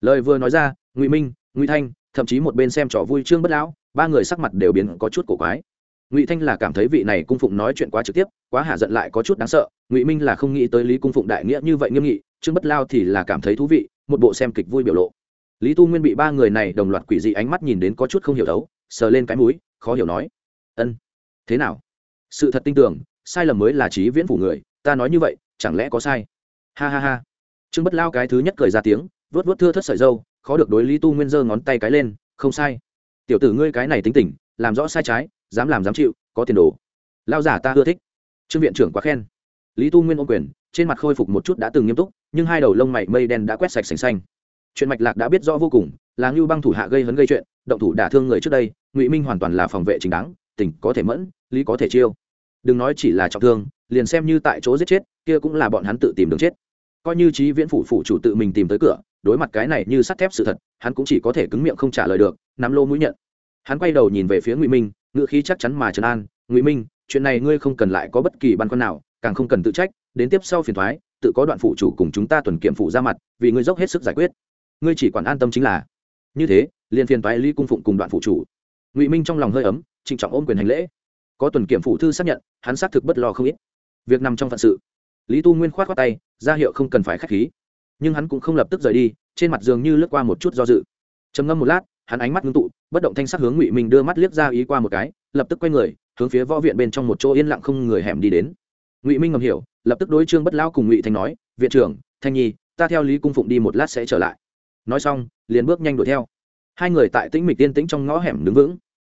lời vừa nói ra, ngụy minh, ngụy thanh, thậm chí một bên xem trò vui trương bất lão, ba người sắc mặt đều biến có chút cổ quái ngụy thanh là cảm thấy vị này cung phụng nói chuyện quá trực tiếp quá hạ giận lại có chút đáng sợ ngụy minh là không nghĩ tới lý cung phụng đại nghĩa như vậy nghiêm nghị trương bất lao thì là cảm thấy thú vị một bộ xem kịch vui biểu lộ lý tu nguyên bị ba người này đồng loạt quỷ dị ánh mắt nhìn đến có chút không hiểu đấu sờ lên cái mũi khó hiểu nói ân thế nào sự thật tin tưởng sai lầm mới là trí viễn phủ người ta nói như vậy chẳng lẽ có sai ha ha ha trương bất lao cái thứ nhất cười ra tiếng vớt vớt thưa thất sợi dâu khó được đối lý tu nguyên giơ ngón tay cái lên không sai tiểu tử ngươi cái này tính tình làm rõ sai trái dám làm dám chịu, có tiền đồ. Lao giả ta ưa thích. Trương viện trưởng quá khen. Lý tu nguyên ô quyền, trên mặt khôi phục một chút đã từng nghiêm túc, nhưng hai đầu lông mày mây đen đã quét sạch sành xanh. Chuyện mạch lạc đã biết rõ vô cùng, là ngưu băng thủ hạ gây hấn gây chuyện, động thủ đả thương người trước đây, ngụy minh hoàn toàn là phòng vệ chính đáng tỉnh có thể mẫn, lý có thể chiêu. Đừng nói chỉ là trọng thương, liền xem như tại chỗ giết chết, kia cũng là bọn hắn tự tìm đường chết. Coi như trí viễn phủ phủ chủ tự mình tìm tới cửa, đối mặt cái này như sắt thép sự thật, hắn cũng chỉ có thể cứng miệng không trả lời được, nắm lô mũi nhận. Hắn quay đầu nhìn về phía ngụy minh ngự khí chắc chắn mà trấn an, ngụy minh, chuyện này ngươi không cần lại có bất kỳ băn khoăn nào, càng không cần tự trách, đến tiếp sau phiền thoái, tự có đoạn phụ chủ cùng chúng ta tuần kiểm phụ ra mặt, vì ngươi dốc hết sức giải quyết. Ngươi chỉ còn an tâm chính là. Như thế, liền phiền thoái ly cung phụng cùng đoạn phụ chủ. Ngụy minh trong lòng hơi ấm, trịnh trọng ôm quyền hành lễ. Có tuần kiểm phụ thư xác nhận, hắn xác thực bất lo không ít. Việc nằm trong phận sự. Lý tu nguyên khoát khoát tay, ra hiệu không cần phải k h á c h khí. Nhưng hắn cũng không lập tức rời đi, trên mặt dường như lướt qua một chút do dự. Trầm ngâm một lát hắn ánh mắt ngưng tụ, bất động thanh sắc hướng ngụy minh đưa mắt liếc ra ý qua một cái, lập tức quay người, hướng phía võ viện bên trong một chỗ yên lặng không người hẻm đi đến. Ngụy minh ngầm hiểu, lập tức đối trương bất lão cùng ngụy thanh nói, viện trưởng, thanh nhi, ta theo lý cung phụng đi một lát sẽ trở lại. Nói xong, liền bước nhanh đuổi theo. Hai người tại tĩnh mịch tiên tĩnh trong ngõ hẻm đứng vững.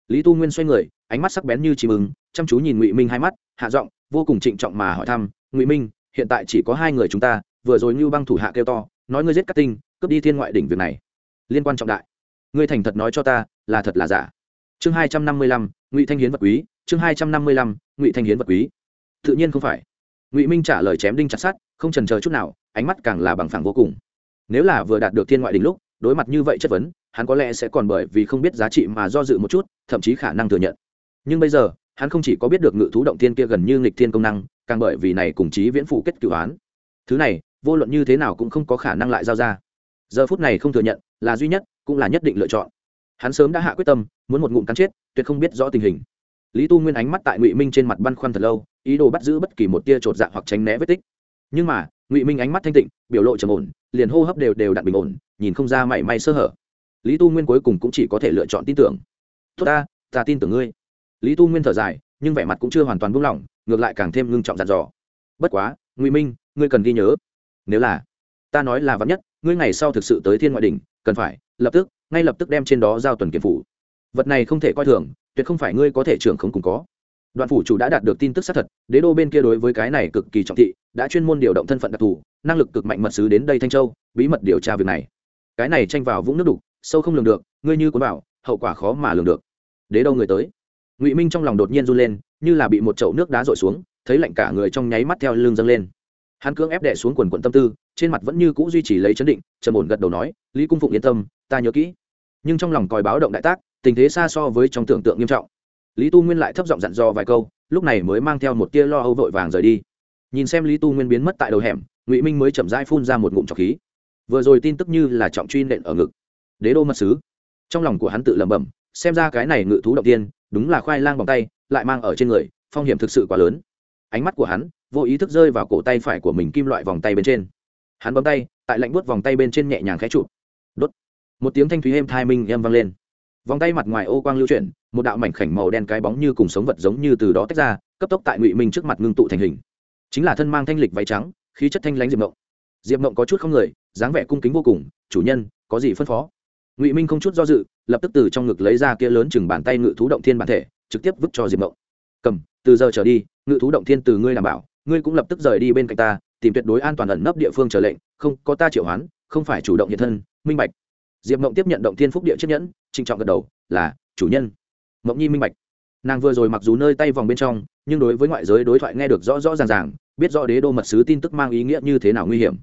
Lý tu nguyên xoay người, ánh mắt sắc bén như chìm ứng chăm chú nhìn ngụy minh hai mắt, hạ giọng, vô cùng trịnh trọng mà hỏi thăm, ngụy minh, hiện tại chỉ có hai người chúng ta, vừa rồi như băng thủ hạ kêu to, nói ngươi giết các tinh, cướp đi thiên ngoại đỉnh việc này. Liên quan trọng đại ngươi thành thật nói cho ta, là thật là giả. Chương hai trăm năm mươi lăm, ngụy thanh hiến vật quý, chương hai trăm năm mươi lăm, ngụy thanh hiến vật quý. Tự nhiên không phải. Ngụy minh trả lời chém đinh chặt sát không trần chờ chút nào, ánh mắt càng là bằng phẳng vô cùng. Nếu là vừa đạt được thiên ngoại đỉnh lúc, đối mặt như vậy chất vấn, hắn có lẽ sẽ còn bởi vì không biết giá trị mà do dự một chút, thậm chí khả năng thừa nhận. Nhưng bây giờ, hắn không chỉ có biết được ngự thú động tiên kia gần như nghịch thiên công năng, càng bởi vì này cùng chí viễn phụ kết cửu án. Thứ này, vô luận như thế nào cũng không có khả năng lại giao ra. Giờ phút này không thừa nhận, là duy nhất cũng là nhất định lựa chọn. Hắn sớm đã hạ quyết tâm, muốn một ngụm cắn chết, tuyệt không biết rõ tình hình. Lý tu nguyên ánh mắt tại ngụy minh trên mặt băn khoăn thật lâu, ý đồ bắt giữ bất kỳ một tia chột dạ hoặc tránh né vết tích. Nhưng mà, ngụy minh ánh mắt thanh tịnh, biểu lộ trầm ổn, liền hô hấp đều đều đặn bình ổn, nhìn không ra mảy may sơ hở. Lý tu nguyên cuối cùng cũng chỉ có thể lựa chọn tin tưởng. Tốt ta ta tin tưởng ngươi. Lý tu nguyên thở dài, nhưng vẻ mặt cũng chưa hoàn toàn buông lỏng, ngược lại càng thêm ngưng trọng dặn dò. Bất quá, ngụy minh, ngươi cần ghi nhớ. Nếu là, ta nói là vắn nhất, ngươi ngày sau thực sự tới thiên ngoại đỉnh, cần phải lập tức, ngay lập tức đem trên đó giao tuần kiểm phủ. Vật này không thể coi thường, tuyệt không phải ngươi có thể trưởng không cùng có. Đoạn phủ chủ đã đạt được tin tức xác thật, đế đô bên kia đối với cái này cực kỳ trọng thị, đã chuyên môn điều động thân phận đặc thù, năng lực cực mạnh mật sứ đến đây thanh châu, bí mật điều tra việc này. Cái này tranh vào vũng nước đục, sâu không lường được, ngươi như cuốn bảo hậu quả khó mà lường được. Đế đô người tới. Ngụy minh trong lòng đột nhiên run lên, như là bị một chậu nước đá rội xuống, thấy lạnh cả người trong nháy mắt theo lưng dâng lên. Hắn cưỡng ép đẻ xuống quần quận tâm tư trên mặt vẫn như cũ duy trì lấy chấn định, trầm ổn gật đầu nói, lý cung phụng yên tâm, ta nhớ kỹ. Nhưng trong lòng còi báo động đại tác, tình thế xa so với trong tưởng tượng nghiêm trọng. Lý tu nguyên lại thấp giọng dặn dò vài câu, lúc này mới mang theo một tia lo âu vội vàng rời đi. Nhìn xem lý tu nguyên biến mất tại đầu hẻm, ngụy minh mới chậm rãi phun ra một ngụm trọc khí. Vừa rồi tin tức như là trọng truy nện ở ngực. Đế đô mật sứ. Trong lòng của hắn tự lẩm bẩm, xem ra cái này ngự thú động tiên, đúng là khoai lang bằng tay, lại mang ở trên người, phong hiểm thực sự quá lớn. Ánh mắt của hắn, vô ý thức rơi vào cổ tay phải của mình kim loại vòng tay bên trên hắn bấm tay, tại lạnh buốt vòng tay bên trên nhẹ nhàng khẽ chụp. Đốt. Một tiếng thanh thúy êm thai minh em vang lên. Vòng tay mặt ngoài ô quang lưu chuyển, một đạo mảnh khảnh màu đen cái bóng như cùng sống vật giống như từ đó tách ra, cấp tốc tại ngụy minh trước mặt ngưng tụ thành hình. Chính là thân mang thanh lịch váy trắng, khí chất thanh lãnh diệp mộng diệp mộng có chút không người, dáng vẻ cung kính vô cùng, chủ nhân, có gì phân phó? Ngụy minh không chút do dự, lập tức từ trong ngực lấy ra kia lớn chừng bàn tay ngự thú động thiên bản thể, trực tiếp vứt cho diệp mộng cầm, từ giờ trở đi, ngự thú động thiên từ ngươi đảm bảo, ngươi cũng lập tức rời đi bên cạnh ta tìm tuyệt đối an toàn ẩn nấp địa phương trở lệnh, không có ta triệu hoán, không phải chủ động hiện thân, minh bạch. Diệp mộng tiếp nhận động thiên phúc địa chiếc nhẫn, trịnh trọng gật đầu, là, chủ nhân. Mộng nhi minh bạch. Nàng vừa rồi mặc dù nơi tay vòng bên trong, nhưng đối với ngoại giới đối thoại nghe được rõ rõ ràng ràng, biết rõ đế đô mật sứ tin tức mang ý nghĩa như thế nào nguy hiểm.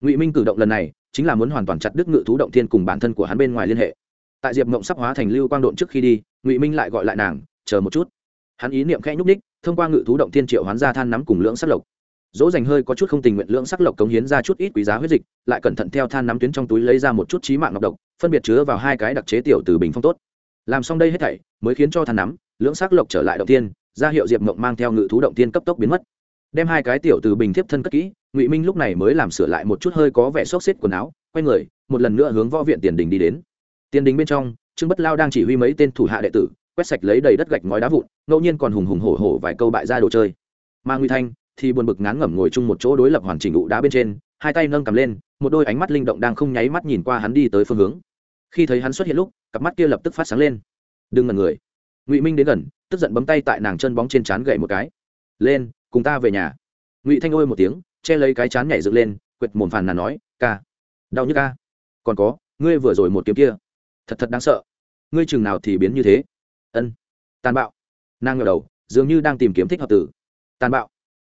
Ngụy minh cử động lần này, chính là muốn hoàn toàn chặt đứt ngự thú động thiên cùng bản thân của hắn bên ngoài liên hệ. Tại diệp mộng sắp hóa thành lưu quang độn trước khi đi, ngụy minh lại gọi lại nàng, chờ một chút. Hắn ý niệm khẽ nhúc ních thông qua ngự thú động thiên triệu hoán ra than nắm cùng lưỡng sắt lộc dỗ dành hơi có chút không tình nguyện lưỡng sắc lộc cống hiến ra chút ít quý giá huyết dịch, lại cẩn thận theo than nắm tuyến trong túi lấy ra một chút trí mạng ngọc độc, phân biệt chứa vào hai cái đặc chế tiểu từ bình phong tốt. Làm xong đây hết thảy, mới khiến cho than nắm, lưỡng sắc lộc trở lại động tiên, ra hiệu diệp mộng mang theo ngự thú động tiên cấp tốc biến mất. Đem hai cái tiểu từ bình thiếp thân cất kỹ, ngụy minh lúc này mới làm sửa lại một chút hơi có vẻ xốc xếp quần áo, quay người, một lần nữa hướng võ viện tiền đình đi đến. Tiền đình bên trong, trương bất lao đang chỉ huy mấy tên thủ hạ đệ tử, quét sạch lấy đầy đất gạch ngói đá vụn, ngẫu nhiên còn hùng hùng hổ hổ vài câu bại ra đồ chơi. Mà nguy thanh thì buồn bực ngán ngẩm ngồi chung một chỗ đối lập hoàn chỉnh ụ đá bên trên, hai tay nâng cầm lên, một đôi ánh mắt linh động đang không nháy mắt nhìn qua hắn đi tới phương hướng. Khi thấy hắn xuất hiện lúc, cặp mắt kia lập tức phát sáng lên. Đừng ngẩn người. Ngụy minh đến gần, tức giận bấm tay tại nàng chân bóng trên trán gậy một cái. Lên, cùng ta về nhà. Ngụy thanh ôi một tiếng, che lấy cái chán nhảy dựng lên, quệt mồm phàn nàn nói, ca, đau như ca còn có, ngươi vừa rồi một kiếm kia, thật thật đáng sợ. Ngươi chừng nào thì biến như thế? Ân, tàn bạo. Nàng ngờ đầu, dường như đang tìm kiếm thích hợp tử. Tàn bạo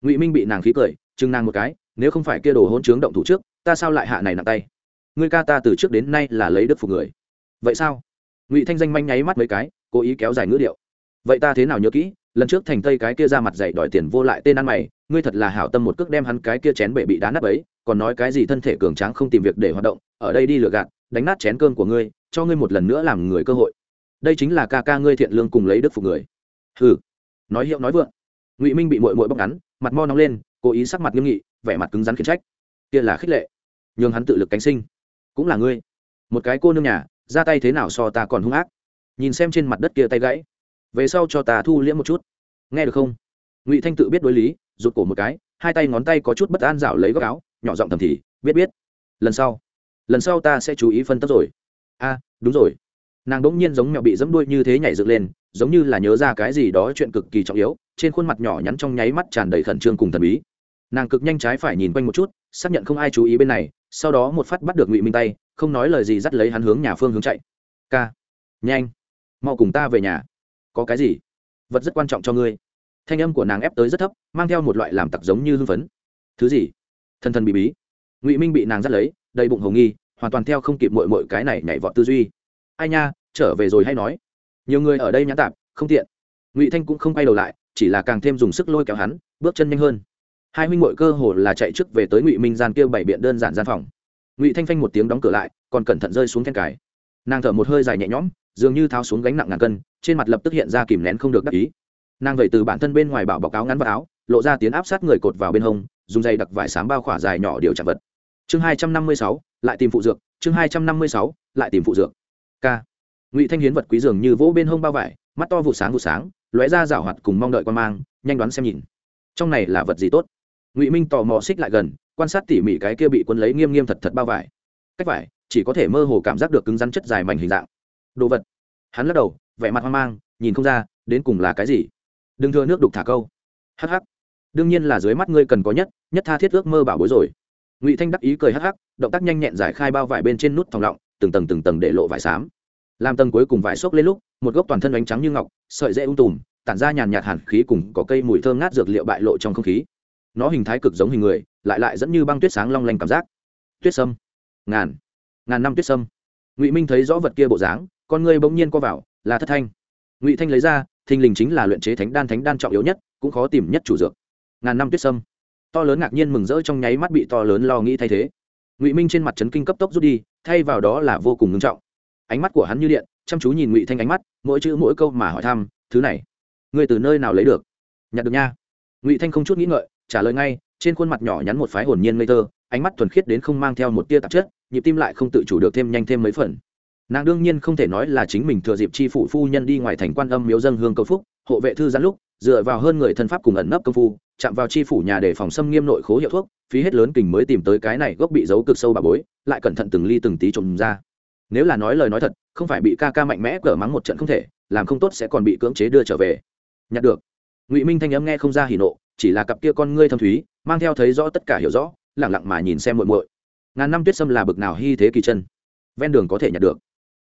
ngụy minh bị nàng khí cười chừng nàng một cái nếu không phải kia đồ hôn chướng động thủ trước ta sao lại hạ này nặng tay ngươi ca ta từ trước đến nay là lấy đức phục người vậy sao ngụy thanh danh manh nháy mắt mấy cái cố ý kéo dài ngữ điệu vậy ta thế nào nhớ kỹ lần trước thành tây cái kia ra mặt dạy đòi tiền vô lại tên ăn mày ngươi thật là hảo tâm một cước đem hắn cái kia chén bể bị đá nát ấy còn nói cái gì thân thể cường tráng không tìm việc để hoạt động ở đây đi lừa gạt đánh nát chén cơm của ngươi cho ngươi một lần nữa làm người cơ hội đây chính là ca ca ngươi thiện lương cùng lấy đức phục người hừ nói hiệu nói vượng ngụy minh bị mội mội bóc ngắn mặt mo nóng lên, cố ý sắc mặt nghiêm nghị, vẻ mặt cứng rắn khiển trách. Kia là khích lệ. Nhường hắn tự lực cánh sinh. Cũng là ngươi. Một cái cô nương nhà, ra tay thế nào so ta còn hung ác. Nhìn xem trên mặt đất kia tay gãy. Về sau cho ta thu liễm một chút. Nghe được không? Ngụy thanh tự biết đối lý, rụt cổ một cái, hai tay ngón tay có chút bất an dạo lấy góc áo, nhỏ giọng thầm thì, biết biết. Lần sau lần sau ta sẽ chú ý phân tích rồi. A, đúng rồi. Nàng đ ỗ n g nhiên giống mẹo bị dẫm đuôi như thế nhảy dựng lên, giống như là nhớ ra cái gì đó chuyện cực kỳ trọng yếu trên khuôn mặt nhỏ nhắn trong nháy mắt tràn đầy khẩn trương cùng thần bí. Nàng cực nhanh trái phải nhìn quanh một chút, xác nhận không ai chú ý bên này, sau đó một phát bắt được ngụy minh tay, không nói lời gì dắt lấy hắn hướng nhà phương hướng chạy. Ca, nhanh, mau cùng ta về nhà. Có cái gì? Vật rất quan trọng cho ngươi. Thanh âm của nàng ép tới rất thấp, mang theo một loại làm tặc giống như hưng phấn. Thứ gì? Thân thân bị bí. Ngụy minh bị nàng dắt lấy, đầy bụng hầu nghi, hoàn toàn theo không kịp mội mội cái này nhảy vọt tư duy. Ai nha, trở về rồi hay nói. Nhiều người ở đây nhã tạp, không tiện. Ngụy thanh cũng không quay đầu lại chỉ là càng thêm dùng sức lôi kéo hắn, bước chân nhanh hơn. Hai huynh ngội cơ hồ là chạy trước về tới ngụy minh gian kia bảy biện đơn giản gian phòng. Ngụy thanh phanh một tiếng đóng cửa lại, còn cẩn thận rơi xuống then cài. Nàng thở một hơi dài nhẹ nhõm, dường như tháo xuống gánh nặng ngàn cân, trên mặt lập tức hiện ra kìm nén không được đắc ý. Nàng vậy từ bản thân bên ngoài bảo báo cáo ngắn vào áo, lộ ra tiến áp sát người cột vào bên hông, dùng dây đặc vải sám bao khỏa dài nhỏ điều chạm vật. Chương hai trăm năm mươi sáu, lại tìm phụ dược, chương hai trăm năm mươi sáu, lại tìm phụ dược. K ngụy thanh hiến vật quý dường như vỗ bên hông bao vải, mắt to vụ sáng vụ sáng lóe ra rảo hoạt cùng mong đợi quan mang, nhanh đoán xem nhìn. Trong này là vật gì tốt? Ngụy minh tò mò xích lại gần, quan sát tỉ mỉ cái kia bị quân lấy nghiêm nghiêm thật thật bao vải. Cách vải, chỉ có thể mơ hồ cảm giác được cứng rắn chất dài mảnh hình dạng. Đồ vật. Hắn lắc đầu, vẻ mặt hoang mang, nhìn không ra, đến cùng là cái gì? Đừng thưa nước đục thả câu. Hh đương nhiên là dưới mắt ngươi cần có nhất nhất tha thiết ước mơ bảo bối rồi. Ngụy thanh đắc ý cười hh động tác nhanh nhẹn giải khai bao vải bên trên nút thòng lọng, từng tầng từng tầng để lộ vải xám. Làm tầng cuối cùng vải xốc lên lúc một gốc toàn thân ánh trắng như ngọc, sợi dễ ung tùm, tản ra nhàn nhạt hàn khí cùng có cây mùi thơm ngát dược liệu bại lộ trong không khí. Nó hình thái cực giống hình người, lại lại dẫn như băng tuyết sáng long lanh cảm giác. Tuyết sâm. Ngàn. Ngàn năm tuyết sâm. Ngụy minh thấy rõ vật kia bộ dáng, con người bỗng nhiên co vào, là thất thanh. Ngụy thanh lấy ra, thình lình chính là luyện chế thánh đan thánh đan trọng yếu nhất, cũng khó tìm nhất chủ dược. Ngàn năm tuyết sâm. To lớn ngạc nhiên mừng rỡ trong nháy mắt bị to lớn lo nghĩ thay thế. Ngụy minh trên mặt trấn kinh cấp tốc rút đi, thay vào đó là vô cùng ngưng trọng. Ánh mắt của hắn như điện chăm chú nhìn ngụy thanh ánh mắt, mỗi chữ mỗi câu mà hỏi thăm, thứ này người từ nơi nào lấy được? Nhặt được nha. Ngụy thanh không chút nghĩ ngợi, trả lời ngay, trên khuôn mặt nhỏ nhắn một phái hồn nhiên ngây thơ, ánh mắt thuần khiết đến không mang theo một tia tạp chất, nhịp tim lại không tự chủ được thêm nhanh thêm mấy phần. Nàng đương nhiên không thể nói là chính mình thừa dịp chi phụ phu nhân đi ngoài thành quan âm miếu dân hương cầu phúc, hộ vệ thư giãn lúc, dựa vào hơn người thân pháp cùng ẩn nấp công phu, chạm vào chi phủ nhà để phòng xâm nghiêm nội khố hiệu thuốc, phí hết lớn kình mới tìm tới cái này gốc bị giấu cực sâu bà bối, lại cẩn thận từng ly từng tí trộm ra nếu là nói lời nói thật, không phải bị ca ca mạnh mẽ cỡ mắng một trận không thể, làm không tốt sẽ còn bị cưỡng chế đưa trở về. Nhặt được. Ngụy minh thanh âm nghe không ra hỉ nộ, chỉ là cặp kia con ngươi thâm thúy, mang theo thấy rõ tất cả hiểu rõ lẳng lặng mà nhìn xem muội muội. Ngàn năm tuyết sâm là bực nào hy thế kỳ chân. Ven đường có thể nhặt được.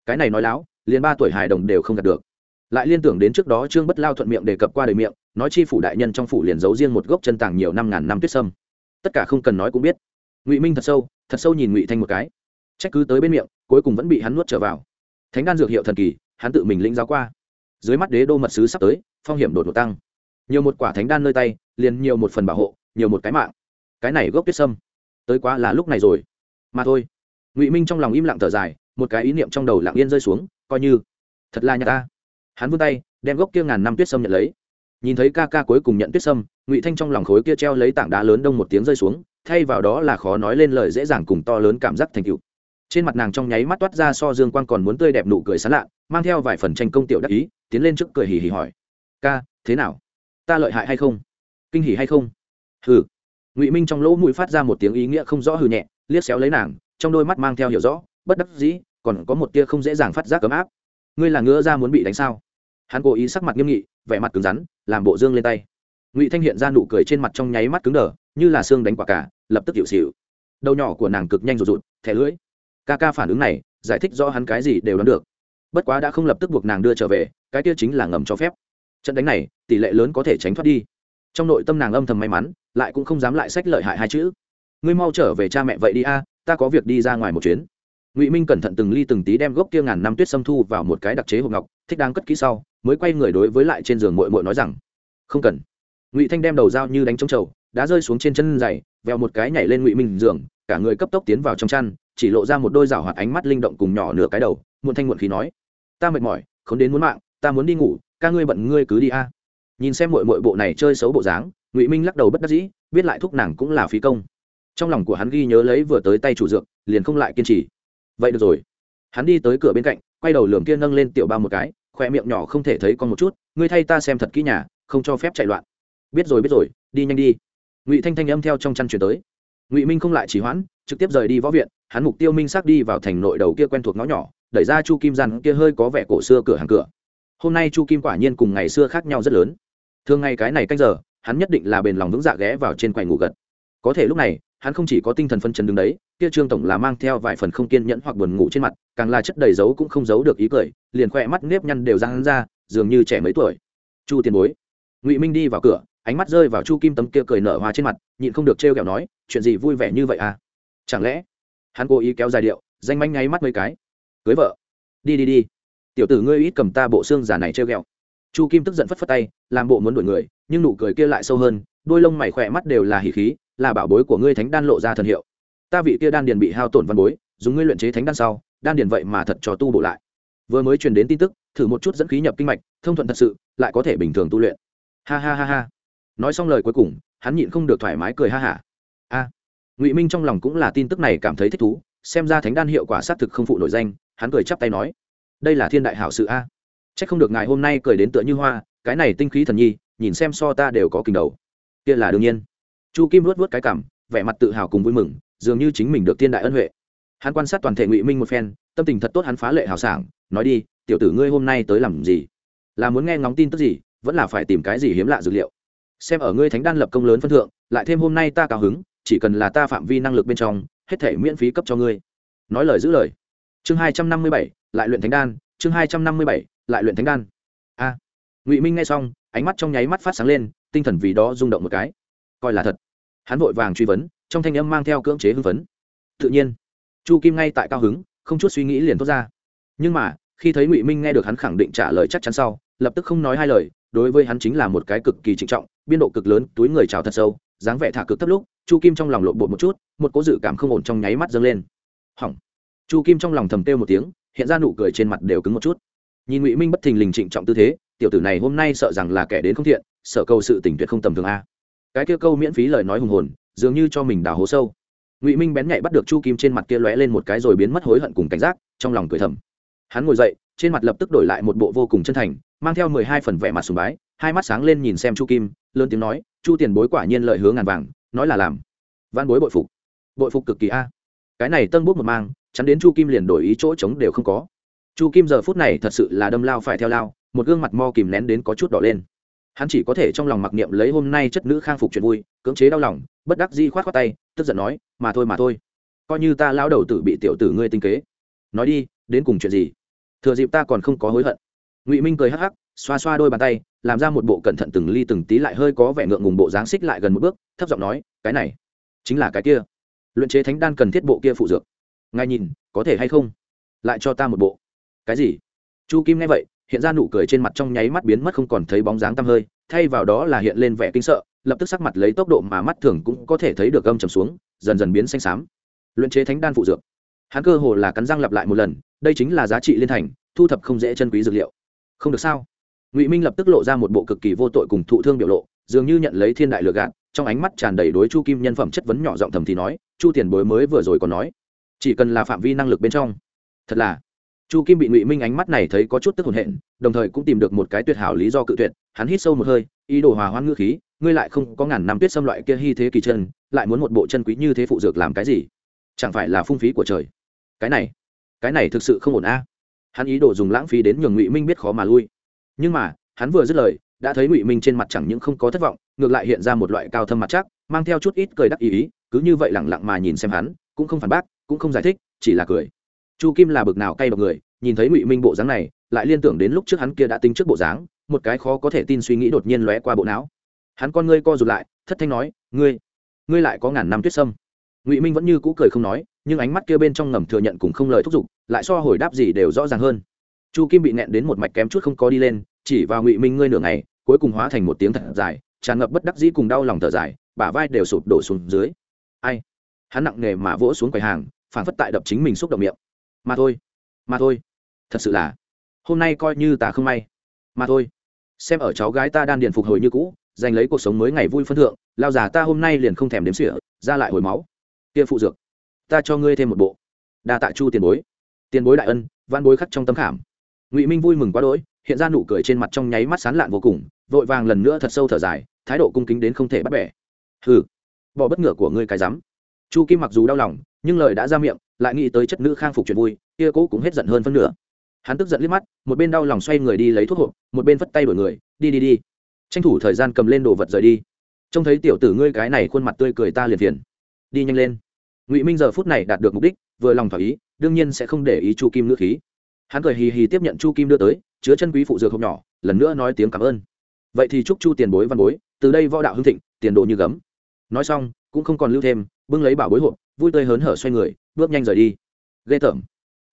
Cái này nói láo, liền ba tuổi hài đồng đều không gặt được. Lại liên tưởng đến trước đó trương bất lao thuận miệng đề cập qua đời miệng, nói chi phủ đại nhân trong phủ liền giấu riêng một gốc chân tàng nhiều năm ngàn năm tuyết sâm. Tất cả không cần nói cũng biết. Ngụy minh thật sâu thật sâu nhìn ngụy thanh một cái trách cứ tới bên miệng, cuối cùng vẫn bị hắn nuốt trở vào. Thánh đan dược hiệu thần kỳ, hắn tự mình lĩnh giáo qua. Dưới mắt đế đô mật sứ sắp tới, phong hiểm đột ngột tăng. Nhiều một quả thánh đan nơi tay, liền nhiều một phần bảo hộ, nhiều một cái mạng. Cái này gốc tuyết sâm. Tới quá là lúc này rồi. Mà thôi. Ngụy minh trong lòng im lặng thở dài, một cái ý niệm trong đầu lặng yên rơi xuống, coi như. Thật là nhà ta. Hắn vươn tay, đem gốc kia ngàn năm tuyết sâm nhận lấy. Nhìn thấy ca ca cuối cùng nhận tuyết sâm, ngụy thanh trong lòng khối kia treo lấy tảng đá lớn đông một tiếng rơi xuống, thay vào đó là khó nói lên lời dễ dàng cùng to lớn cảm giác thành cựu trên mặt nàng trong nháy mắt toát ra so dương quan còn muốn tươi đẹp nụ cười sán lạ, mang theo vài phần tranh công tiểu đắc ý, tiến lên trước cười hì hì hỏi. Ca, thế nào? Ta lợi hại hay không? Kinh hỉ hay không? Hừ. Ngụy minh trong lỗ mũi phát ra một tiếng ý nghĩa không rõ hừ nhẹ, liếc xéo lấy nàng, trong đôi mắt mang theo hiểu rõ, bất đắc dĩ, còn có một tia không dễ dàng phát giác ấm áp. Ngươi là ngứa ra muốn bị đánh sao? Hắn cố ý sắc mặt nghiêm nghị, vẻ mặt cứng rắn, làm bộ dương lên tay. Ngụy thanh hiện ra nụ cười trên mặt trong nháy mắt cứng đờ, như là xương đánh quả cả, lập tức hiệu xịu đầu nhỏ của nàng cực nhanh rụt rụt, thẻ lưỡi ca ca phản ứng này, giải thích do hắn cái gì đều đoán được. Bất quá đã không lập tức buộc nàng đưa trở về, cái kia chính là ngầm cho phép. Trận đánh này, tỷ lệ lớn có thể tránh thoát đi. Trong nội tâm nàng âm thầm may mắn, lại cũng không dám lại sách lợi hại hai chữ. Ngươi mau trở về cha mẹ vậy đi a, ta có việc đi ra ngoài một chuyến. Ngụy minh cẩn thận từng ly từng tí đem gốc kia ngàn năm tuyết xâm thu vào một cái đặc chế hộp ngọc, thích đang cất kỹ sau, mới quay người đối với lại trên giường mội mội nói rằng, không cần. Ngụy thanh đem đầu dao như đánh trống trầu đã rơi xuống trên chân dày vèo một cái nhảy lên ngụy minh giường, cả người cấp tốc tiến vào trong chăn chỉ lộ ra một đôi rảo hoạt ánh mắt linh động cùng nhỏ nửa cái đầu, muộn thanh muộn khí nói, ta mệt mỏi, không đến muốn mạng, ta muốn đi ngủ, ca ngươi bận ngươi cứ đi a. Nhìn xem mội mội bộ này chơi xấu bộ dáng, ngụy minh lắc đầu bất đắc dĩ, biết lại thúc nàng cũng là phí công. Trong lòng của hắn ghi nhớ lấy vừa tới tay chủ dược, liền không lại kiên trì. Vậy được rồi. Hắn đi tới cửa bên cạnh, quay đầu lường kia nâng lên tiểu ba một cái khoe miệng nhỏ không thể thấy con một chút, ngươi thay ta xem thật kỹ nhà, không cho phép chạy loạn. Biết rồi biết rồi, đi nhanh đi. Ngụy thanh thanh âm theo trong chăn chuyển tới ngụy minh không lại chỉ hoãn trực tiếp rời đi võ viện hắn mục tiêu minh xác đi vào thành nội đầu kia quen thuộc ngõ nhỏ đẩy ra chu kim gian kia hơi có vẻ cổ xưa cửa hàng cửa hôm nay chu kim quả nhiên cùng ngày xưa khác nhau rất lớn thường ngày cái này canh giờ hắn nhất định là bền lòng vững dạ ghé vào trên quầy ngủ gật có thể lúc này hắn không chỉ có tinh thần phân chấn đứng đấy kia trương tổng là mang theo vài phần không kiên nhẫn hoặc buồn ngủ trên mặt càng là chất đầy dấu cũng không giấu được ý cười liền khoe mắt nếp nhăn đều ra hắn ra dường như trẻ mấy tuổi chu tiền bối ngụy minh đi vào cửa ánh mắt rơi vào chu kim tấm kia cười nở hoa trên mặt, nhịn không được trêu kẹo nói, chuyện gì vui vẻ như vậy à? Chẳng lẽ hắn cố ý kéo dài điệu, danh manh ngáy mắt mấy cái? Cưới vợ? Đi đi đi. Tiểu tử ngươi ít cầm ta bộ xương giả này trêu ghẹo. Chu kim tức giận phất phất tay, làm bộ muốn đuổi người, nhưng nụ cười kia lại sâu hơn, đôi lông mày khỏe mắt đều là hỉ khí, là bảo bối của ngươi thánh đan lộ ra thần hiệu. Ta vị kia đan điền bị hao tổn văn bối, dùng ngươi luyện chế thánh đan sau, đan điền vậy mà thật cho tu bổ lại. Vừa mới truyền đến tin tức, thử một chút dẫn khí nhập kinh mạch, thông thuận thật sự, lại có thể bình thường tu luyện. Ha ha ha ha nói xong lời cuối cùng, hắn nhịn không được thoải mái cười ha hả. A, ngụy minh trong lòng cũng là tin tức này cảm thấy thích thú, xem ra thánh đan hiệu quả xác thực không phụ nổi danh, hắn cười chắp tay nói. Đây là thiên đại hảo sự a. À. c h ắ c không được ngài hôm nay cười đến tựa như hoa, cái này tinh khí thần nhi, nhìn xem so ta đều có kình đầu. Kia là đương nhiên. Chu kim luất vớt cái cảm, vẻ mặt tự hào cùng vui mừng, dường như chính mình được thiên đại ân huệ. Hắn quan sát toàn thể ngụy minh một phen, tâm tình thật tốt hắn phá lệ hào sảng, nói đi, tiểu tử ngươi hôm nay tới làm gì? Là muốn nghe ngóng tin tức gì, vẫn là phải tìm cái gì hiếm lạ dược liệu? Xem ở ngươi thánh đan lập công lớn phân thượng, lại thêm hôm nay ta cao hứng, chỉ cần là ta phạm vi năng lực bên trong, hết thể miễn phí cấp cho ngươi. Nói lời giữ lời. Chương hai trăm năm mươi bảy, lại luyện thánh đan, chương hai trăm năm mươi bảy, lại luyện thánh đan. A. Ngụy minh nghe xong, ánh mắt trong nháy mắt phát sáng lên, tinh thần vì đó rung động một cái. Coi là thật. Hắn vội vàng truy vấn, trong thanh âm mang theo cưỡng chế hưng phấn. Tự nhiên, chu kim ngay tại cao hứng, không chút suy nghĩ liền thốt ra. Nhưng mà, khi thấy ngụy minh nghe được hắn khẳng định trả lời chắc chắn sau, lập tức không nói hai lời, đối với hắn chính là một cái cực kỳ trịnh trọng biên độ cực lớn, túi người trào thật sâu, dáng vẻ thả cực thấp lúc, chu kim trong lòng lộn bột một chút, một cố dự cảm không ổn trong nháy mắt dâng lên. Hỏng. Chu kim trong lòng thầm kêu một tiếng, hiện ra nụ cười trên mặt đều cứng một chút. Nhìn ngụy minh bất thình lình trịnh trọng tư thế, tiểu tử này hôm nay sợ rằng là kẻ đến không thiện, sợ câu sự tỉnh tuyệt không tầm thường a. Cái kia câu miễn phí lời nói hùng hồn, dường như cho mình đào hố sâu. Ngụy minh bén nhạy bắt được chu kim trên mặt kia lóe lên một cái rồi biến mất hối hận cùng cảnh giác, trong lòng cười thầm. Hắn ngồi dậy, trên mặt lập tức đổi lại một bộ vô cùng chân thành, mang theo mười hai phần vẻ mặt sùng bái hai mắt sáng lên nhìn xem chu kim, lớn tiếng nói, chu tiền bối quả nhiên lợi hướng ngàn vàng, nói là làm. Văn bối bội phục. Bội phục cực kỳ a. Cái này tân bút một mang, chắn đến chu kim liền đổi ý chỗ trống đều không có. Chu kim giờ phút này thật sự là đâm lao phải theo lao, một gương mặt mo kìm nén đến có chút đỏ lên. Hắn chỉ có thể trong lòng mặc niệm lấy hôm nay chất nữ khang phục chuyện vui, cưỡng chế đau lòng, bất đắc di khoát khoát tay, tức giận nói, mà thôi mà thôi. Coi như ta lao đầu tử bị tiểu tử ngươi tinh kế. Nói đi, đến cùng chuyện gì? Thừa dịp ta còn không có hối hận. Ngụy minh cười hắc hắc xoa xoa đôi bàn tay, làm ra một bộ cẩn thận từng ly từng tí lại hơi có vẻ ngượng ngùng bộ dáng xích lại gần một bước, thấp giọng nói, cái này chính là cái kia. Luyện chế thánh đan cần thiết bộ kia phụ dược. Ngài nhìn, có thể hay không? Lại cho ta một bộ. Cái gì? Chu kim nghe vậy, hiện ra nụ cười trên mặt trong nháy mắt biến mất không còn thấy bóng dáng tăm hơi, thay vào đó là hiện lên vẻ kinh sợ, lập tức sắc mặt lấy tốc độ mà mắt thường cũng có thể thấy được gâm trầm xuống, dần dần biến xanh xám. Luyện chế thánh đan phụ dược. Hắn cơ hồ là cắn răng lặp lại một lần, đây chính là giá trị liên thành, thu thập không dễ chân quý dược liệu. Không được sao? Ngụy minh lập tức lộ ra một bộ cực kỳ vô tội cùng thụ thương biểu lộ dường như nhận lấy thiên đại lừa gạt trong ánh mắt tràn đầy đối chu kim nhân phẩm chất vấn nhỏ giọng thầm thì nói chu tiền bối mới vừa rồi còn nói chỉ cần là phạm vi năng lực bên trong thật là chu kim bị ngụy minh ánh mắt này thấy có chút tức hồn hện đồng thời cũng tìm được một cái tuyệt hảo lý do cự tuyệt hắn hít sâu một hơi ý đồ hòa hoan ngư khí ngươi lại không có ngàn năm tuyết xâm loại kia hy thế kỳ chân lại muốn một bộ chân quý như thế phụ dược làm cái gì chẳng phải là phung phí của trời cái này cái này thực sự không ổn a hắn ý đồ dùng lãng phí đến nhường ngụy minh biết khó mà lui nhưng mà, hắn vừa dứt lời, đã thấy ngụy minh trên mặt chẳng những không có thất vọng, ngược lại hiện ra một loại cao thâm mặt chắc, mang theo chút ít cười đắc ý ý, cứ như vậy lẳng lặng mà nhìn xem hắn, cũng không phản bác, cũng không giải thích, chỉ là cười. Chu kim là bực nào cay bậc người, nhìn thấy ngụy minh bộ dáng này, lại liên tưởng đến lúc trước hắn kia đã tính trước bộ dáng, một cái khó có thể tin suy nghĩ đột nhiên lóe qua bộ não. Hắn con ngươi co rụt lại, thất thanh nói, ngươi ngươi lại có ngàn năm tuyết sâm. Ngụy minh vẫn như cũ cười không nói, nhưng ánh mắt kia bên trong ngầm thừa nhận cùng không lời thúc giục, lại so hồi đáp gì đều rõ ràng hơn chu kim bị nẹn đến một mạch kém chút không có đi lên, chỉ vào ngụy minh ngươi nửa ngày, cuối cùng hóa thành một tiếng thật dài, tràn ngập bất đắc dĩ cùng đau lòng thở dài, bả vai đều sụp đổ xuống dưới. Ai? Hắn nặng nề mà vỗ xuống quầy hàng, phản phất tại đập chính mình xúc động miệng. Mà thôi mà thôi. Thật sự là, hôm nay coi như ta không may. Mà thôi. Xem ở cháu gái ta đan điền phục hồi như cũ, giành lấy cuộc sống mới ngày vui phân thượng, lao già ta hôm nay liền không thèm đếm sỉa ra lại hồi máu. Kia phụ dược, ta cho ngươi thêm một bộ. Đa tạ chu tiền bối. Tiền bối đại ân văn bối khắc trong tấm khảm ngụy minh vui mừng quá đỗi hiện ra nụ cười trên mặt trong nháy mắt sán lạn vô cùng vội vàng lần nữa thật sâu thở dài thái độ cung kính đến không thể bắt bẻ hừ bỏ bất ngờ của ngươi cái rắm chu kim mặc dù đau lòng nhưng lời đã ra miệng lại nghĩ tới chất nữ khang phục chuyện vui kia cố cũng hết giận hơn phân nửa hắn tức giận liếc mắt một bên đau lòng xoay người đi lấy thuốc hộp một bên vất tay đổi người đi đi đi tranh thủ thời gian cầm lên đồ vật rời đi trông thấy tiểu tử ngươi cái này khuôn mặt tươi cười ta liền phiền đi nhanh lên ngụy minh giờ phút này đạt được mục đích vừa lòng thỏa ý đương nhiên sẽ không để ý chu kim ngữ khí hắn cười hì hì tiếp nhận chu kim đưa tới, chứa chân quý phụ dược hộp nhỏ, lần nữa nói tiếng cảm ơn. Vậy thì chúc chu tiền bối văn bối, từ đây võ đạo hưng thịnh, tiền đồ như gấm. Nói xong, cũng không còn lưu thêm, bưng lấy bảo bối hộp, vui tươi hớn hở xoay người, bước nhanh rời đi. Ghê tởm.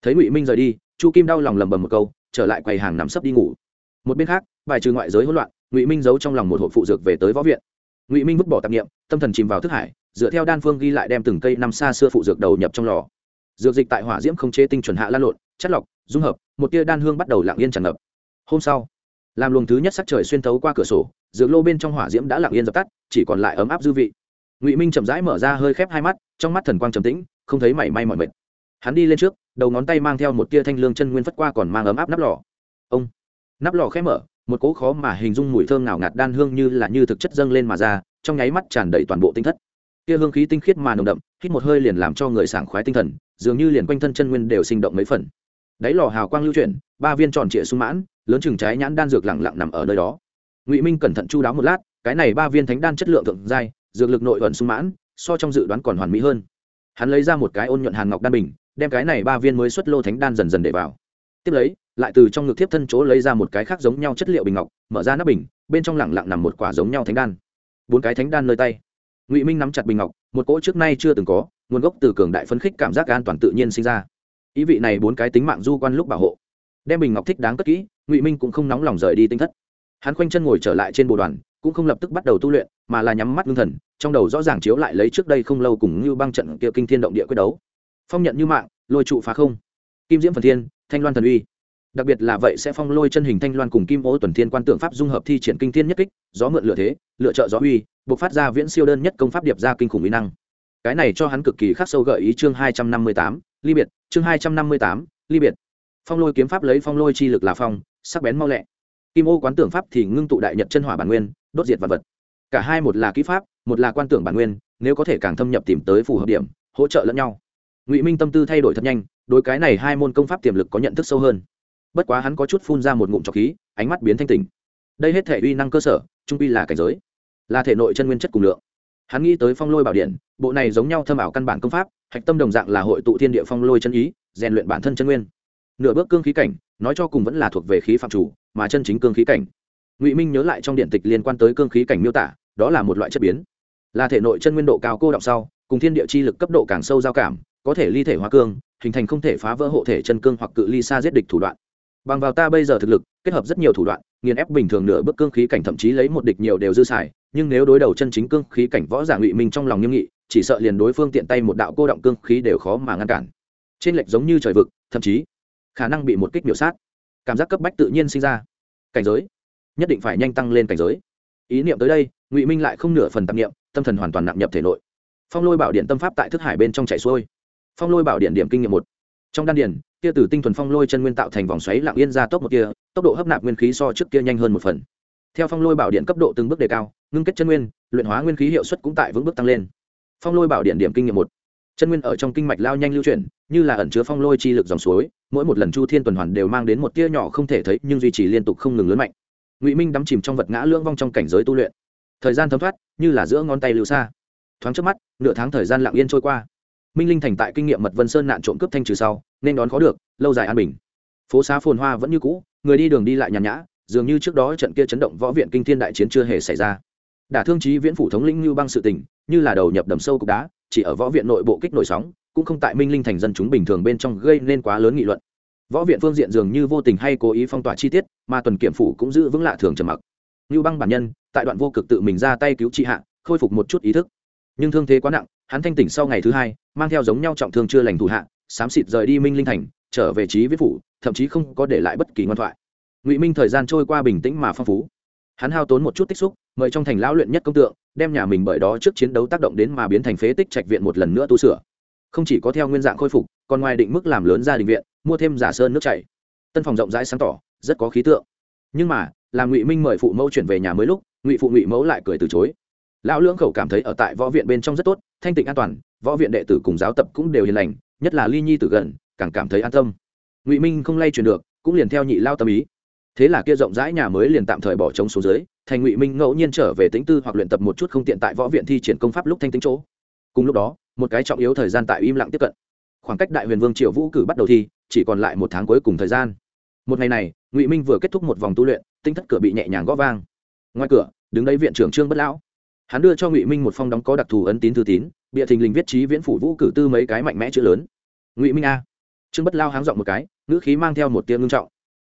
Thấy ngụy minh rời đi, chu kim đau lòng lầm bầm một câu, trở lại quầy hàng nằm sấp đi ngủ. Một bên khác, bài trừ ngoại giới hỗn loạn, ngụy minh giấu trong lòng một hộp phụ dược về tới võ viện. Ngụy minh vứt bỏ tạp nghiệm tâm thần chìm vào thức hải, dựa theo đan phương ghi lại đem từng cây năm xa xưa phụ dược đầu nhập trong lò. Dược dịch tại hỏa diễm không chế tinh chuẩn hạ lan lộn chất lọc, dung hợp, một tia đan hương bắt đầu lặng yên tràn ngập. Hôm sau, làm luồng thứ nhất sắc trời xuyên thấu qua cửa sổ, dược lô bên trong hỏa diễm đã lặng yên dập tắt, chỉ còn lại ấm áp dư vị. Ngụy minh chậm rãi mở ra hơi khép hai mắt, trong mắt thần quang trầm tĩnh, không thấy mảy may mọi mệt. Hắn đi lên trước, đầu ngón tay mang theo một tia thanh lương chân nguyên phất qua còn mang ấm áp nắp lò. Ông, nắp lò khẽ mở, một cỗ khó mà hình dung mùi thơm nào ngạt đan hương như là như thực chất dâng lên mà ra, trong nháy mắt tràn đầy toàn bộ tinh thất. Kia hương khí tinh khiết mà nồng đậm, hít một hơi liền làm cho người sảng khoái tinh thần, dường như liền quanh thân chân nguyên đều sinh động mấy phần đáy lò hào quang lưu chuyển, ba viên tròn trịa sung mãn, lớn chừng trái nhãn đan dược lẳng lặng nằm ở nơi đó. Ngụy minh cẩn thận chu đáo một lát, cái này ba viên thánh đan chất lượng thượng giai, dược lực nội ẩn sung mãn, so trong dự đoán còn hoàn mỹ hơn. Hắn lấy ra một cái ôn nhuận hàn ngọc đan bình, đem cái này ba viên mới xuất lô thánh đan dần dần để vào. Tiếp lấy, lại từ trong ngực thiếp thân chỗ lấy ra một cái khác giống nhau chất liệu bình ngọc, mở ra nắp bình, bên trong lẳng lặng nằm một quả giống nhau thánh đan. Bốn cái thánh đan nơi tay. Ngụy minh nắm chặt bình ngọc, một cỗ trước nay chưa từng có, nguồn gốc từ cường đại phấn khích cảm giác an toàn tự nhiên sinh ra ý vị này bốn cái tính mạng du quan lúc bảo hộ. Đem bình ngọc thích đáng cất kỹ, ngụy minh cũng không nóng lòng rời đi tinh thất. Hắn khoanh chân ngồi trở lại trên bộ đoàn, cũng không lập tức bắt đầu tu luyện, mà là nhắm mắt ngưng thần, trong đầu rõ ràng chiếu lại lấy trước đây không lâu cùng như băng trận kia kinh thiên động địa quyết đấu. Phong nhận như mạng, lôi trụ phá không. Kim diễm phần thiên, thanh loan thần uy. Đặc biệt là vậy sẽ phong lôi chân hình thanh loan cùng kim ô tuần thiên quan tượng pháp dung hợp thi triển kinh thiên nhất kích, gió mượn lựa thế, lựa trợ gió uy, buộc phát ra viễn siêu đơn nhất công pháp điệp ra kinh khủng uy năng. Cái này cho hắn cực kỳ khắc sâu gợi ý chương hai trăm năm mươi tám ly biệt, chương hai trăm năm mươi tám, ly biệt. Phong lôi kiếm pháp lấy phong lôi chi lực là phong, sắc bén mau lẹ. Kim ô quán tưởng pháp thì ngưng tụ đại nhật chân hỏa bản nguyên, đốt diệt vật vật. Cả hai một là kỹ pháp, một là quan tưởng bản nguyên, nếu có thể càng thâm nhập tìm tới phù hợp điểm, hỗ trợ lẫn nhau. Ngụy minh tâm tư thay đổi thật nhanh, đối cái này hai môn công pháp tiềm lực có nhận thức sâu hơn. Bất quá hắn có chút phun ra một ngụm trọc khí, ánh mắt biến thanh tình đây hết thể uy năng cơ sở, trung uy là cảnh giới, là thể nội chân nguyên chất cùng lượng hắn nghĩ tới phong lôi bảo điện, bộ này giống nhau thâm ảo căn bản công pháp, hạch tâm đồng dạng là hội tụ thiên địa phong lôi chân ý, rèn luyện bản thân chân nguyên. Nửa bước cương khí cảnh, nói cho cùng vẫn là thuộc về khí phạm chủ, mà chân chính cương khí cảnh. Ngụy minh nhớ lại trong điện tịch liên quan tới cương khí cảnh miêu tả, đó là một loại chất biến. Là thể nội chân nguyên độ cao cô động sau, cùng thiên địa chi lực cấp độ càng sâu giao cảm, có thể ly thể hóa cương, hình thành không thể phá vỡ hộ thể chân cương hoặc cự ly xa giết địch thủ đoạn. Bằng vào ta bây giờ thực lực, kết hợp rất nhiều thủ đoạn, nghiền ép bình thường nửa bước cương khí cảnh, thậm chí lấy một địch nhiều đều dư xài nhưng nếu đối đầu chân chính cương khí cảnh võ giả ngụy minh trong lòng nghiêm nghị, chỉ sợ liền đối phương tiện tay một đạo cô động cương khí đều khó mà ngăn cản. Trên lệch giống như trời vực, thậm chí, khả năng bị một kích biểu sát. Cảm giác cấp bách tự nhiên sinh ra. Cảnh giới, nhất định phải nhanh tăng lên cảnh giới. Ý niệm tới đây, ngụy minh lại không nửa phần tạp niệm, tâm thần hoàn toàn nặng nhập thể nội. Phong lôi bảo điện tâm pháp tại thức hải bên trong chảy xuôi. Phong lôi bảo điện điểm kinh nghiệm một. Trong đan điển kia từ tinh thuần phong lôi chân nguyên tạo thành vòng xoáy lặng yên ra tốc một kia, tốc độ hấp nạp nguyên khí so trước kia nhanh hơn một phần theo phong lôi bảo điện cấp độ từng bước đề cao, ngưng kết chân nguyên, luyện hóa nguyên khí hiệu suất cũng tại vững bước tăng lên. Phong lôi bảo điện điểm kinh nghiệm một. Chân nguyên ở trong kinh mạch lao nhanh lưu chuyển, như là ẩn chứa phong lôi chi lực dòng suối, mỗi một lần chu thiên tuần hoàn đều mang đến một tia nhỏ không thể thấy, nhưng duy trì liên tục không ngừng lớn mạnh. Ngụy minh đắm chìm trong vật ngã lưỡng vong trong cảnh giới tu luyện. Thời gian thấm thoát, như là giữa ngón tay lưu xa. Thoáng trước mắt, nửa tháng thời gian lặng yên trôi qua. Minh linh thành tại kinh nghiệm mật vân sơn nạn trộm cướp thanh trừ sau, nên đón khó được, lâu dài an bình. Phố xá phồn hoa vẫn như cũ, người đi đường đi lại nhàn nhã dường như trước đó trận kia chấn động võ viện kinh thiên đại chiến chưa hề xảy ra. Đả thương chí viễn phủ thống lĩnh lưu băng sự tình, như là đầu nhập đầm sâu cục đá, chỉ ở võ viện nội bộ kích nổi sóng, cũng không tại minh linh thành dân chúng bình thường bên trong gây nên quá lớn nghị luận. Võ viện phương diện dường như vô tình hay cố ý phong tỏa chi tiết, mà tuần kiểm phủ cũng giữ vững lạ thường trầm mặc. Lưu băng bản nhân, tại đoạn vô cực tự mình ra tay cứu trị hạ, khôi phục một chút ý thức. Nhưng thương thế quá nặng, hắn thanh tỉnh sau ngày thứ hai, mang theo giống nhau trọng thương chưa lành thủ hạ, xám xịt rời đi minh linh thành, trở về trí viết phủ, thậm chí không có để lại bất kỳ ngoan thoại ngụy minh thời gian trôi qua bình tĩnh mà phong phú hắn hao tốn một chút tích xúc mời trong thành lão luyện nhất công tượng đem nhà mình bởi đó trước chiến đấu tác động đến mà biến thành phế tích trạch viện một lần nữa tu sửa không chỉ có theo nguyên dạng khôi phục còn ngoài định mức làm lớn gia đình viện mua thêm giả sơn nước chảy tân phòng rộng rãi sáng tỏ rất có khí tượng nhưng mà làm ngụy minh mời phụ mẫu chuyển về nhà mới lúc ngụy phụ ngụy mẫu lại cười từ chối lão lưỡng khẩu cảm thấy ở tại võ viện bên trong rất tốt thanh tịnh an toàn võ viện đệ tử cùng giáo tập cũng đều hiền lành nhất là ly nhi từ gần càng cảm thấy an tâm ngụy minh không lay chuyển được cũng liền theo nhị lao tâm ý thế là kia rộng rãi nhà mới liền tạm thời bỏ trống xuống dưới, thành ngụy minh ngẫu nhiên trở về tính tư hoặc luyện tập một chút không tiện tại võ viện thi triển công pháp lúc thanh tính chỗ. Cùng lúc đó, một cái trọng yếu thời gian tại im lặng tiếp cận. Khoảng cách đại huyền vương triệu vũ cử bắt đầu thi, chỉ còn lại một tháng cuối cùng thời gian. Một ngày này, ngụy minh vừa kết thúc một vòng tu luyện, tinh thất cửa bị nhẹ nhàng gõ vang. Ngoài cửa, đứng đấy viện trưởng trương bất lão. Hắn đưa cho ngụy minh một phong đóng có đặc thù ấn tín thư tín, bịa thình lình viết trí viễn phủ vũ cử tư mấy cái mạnh mẽ chữ lớn. Ngụy minh a. Trương bất lao háng giọng một cái, ngữ khí mang theo một tiếng ngưng trọng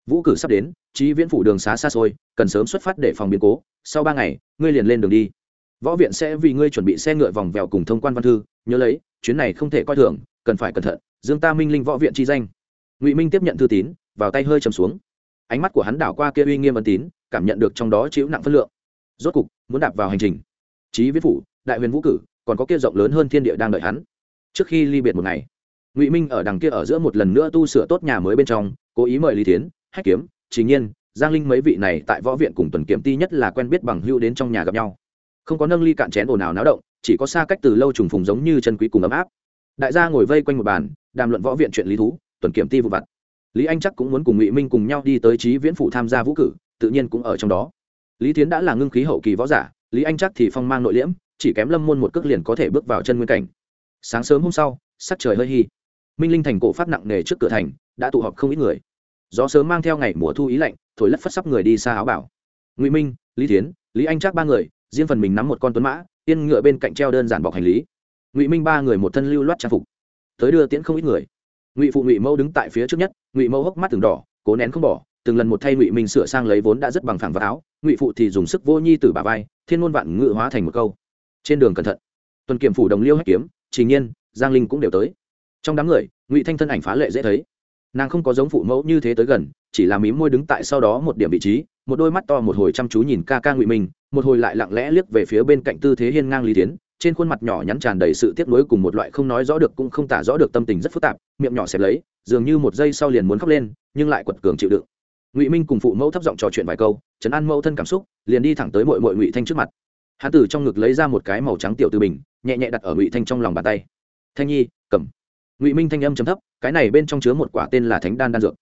vũ cử sắp đến trí viễn phủ đường xá xa xôi, cần sớm xuất phát để phòng biến cố, sau ba ngày, ngươi liền lên đường đi. Võ viện sẽ vì ngươi chuẩn bị xe ngựa vòng vèo cùng thông quan văn thư, nhớ lấy, chuyến này không thể coi thường, cần phải cẩn thận, dương ta minh linh võ viện chi danh. Ngụy minh tiếp nhận thư tín, vào tay hơi chầm xuống. Ánh mắt của hắn đảo qua kia uy nghiêm ân tín, cảm nhận được trong đó chịu nặng phân lượng. Rốt cục, muốn đạp vào hành trình. Trí viết phủ, đại huyền vũ cử, còn có kia rộng lớn hơn thiên địa đang đợi hắn. Trước khi ly biệt một ngày, ngụy minh ở đằng kia ở giữa một lần nữa tu sửa tốt nhà mới bên trong, cố ý mời lý tiến hách kiếm chính nhiên, giang linh mấy vị này tại võ viện cùng tuần kiểm ti nhất là quen biết bằng hưu đến trong nhà gặp nhau. Không có nâng ly cạn chén ồn ào náo động, chỉ có xa cách từ lâu trùng phùng giống như chân quý cùng ấm áp. Đại gia ngồi vây quanh một bàn, đàm luận võ viện chuyện lý thú, tuần kiểm ti vụ vặt. Lý anh chắc cũng muốn cùng ngụy minh cùng nhau đi tới trí viễn phủ tham gia vũ cử, tự nhiên cũng ở trong đó. Lý tiến đã là ngưng khí hậu kỳ võ giả, lý anh chắc thì phong mang nội liễm, chỉ kém lâm môn một cước liền có thể bước vào chân nguyên cảnh. Sáng sớm hôm sau, sắc trời hơi hy minh linh thành cổ phát nặng nề trước cửa thành, đã tụ họp không ít người gió sớm mang theo ngày mùa thu ý lạnh, thổi lất phất sắp người đi xa áo bảo. Ngụy minh, lý tiến lý anh Trác ba người, riêng phần mình nắm một con tuấn mã, yên ngựa bên cạnh treo đơn giản bọc hành lý. Ngụy minh ba người một thân lưu loát trang phục. Tới đưa tiễn không ít người. Ngụy phụ ngụy mẫu đứng tại phía trước nhất, ngụy mẫu hốc mắt từng đỏ, cố nén không bỏ, từng lần một thay ngụy minh sửa sang lấy vốn đã rất bằng phẳng vào áo, ngụy phụ thì dùng sức vô nhi từ bà vai, thiên ngôn vạn ngự hóa thành một câu. Trên đường cẩn thận, tuần kiểm phủ đồng liêu hách kiếm, trình nhiên, giang linh cũng đều tới. Trong đám người, ngụy thanh thân ảnh phá lệ dễ thấy nàng không có giống phụ mẫu như thế tới gần, chỉ là mím môi đứng tại sau đó một điểm vị trí, một đôi mắt to một hồi chăm chú nhìn ca ca ngụy minh, một hồi lại lặng lẽ liếc về phía bên cạnh tư thế hiên ngang lý tiến trên khuôn mặt nhỏ nhắn tràn đầy sự tiếc nuối cùng một loại không nói rõ được cũng không tả rõ được tâm tình rất phức tạp, miệng nhỏ xẹp lấy, dường như một giây sau liền muốn khóc lên, nhưng lại quật cường chịu đựng. Ngụy minh cùng phụ mẫu thấp giọng trò chuyện vài câu chấn an mẫu thân cảm xúc, liền đi thẳng tới mội mội ngụy thanh trước mặt. Hán tử trong ngực lấy ra một cái màu trắng tiểu từ bình, nhẹ nhẹ đặt ở ngụy thanh trong lòng bàn tay. Thanh nhi, cầm ngụy minh thanh âm chấm thấp cái này bên trong chứa một quả tên là thánh đan đan dược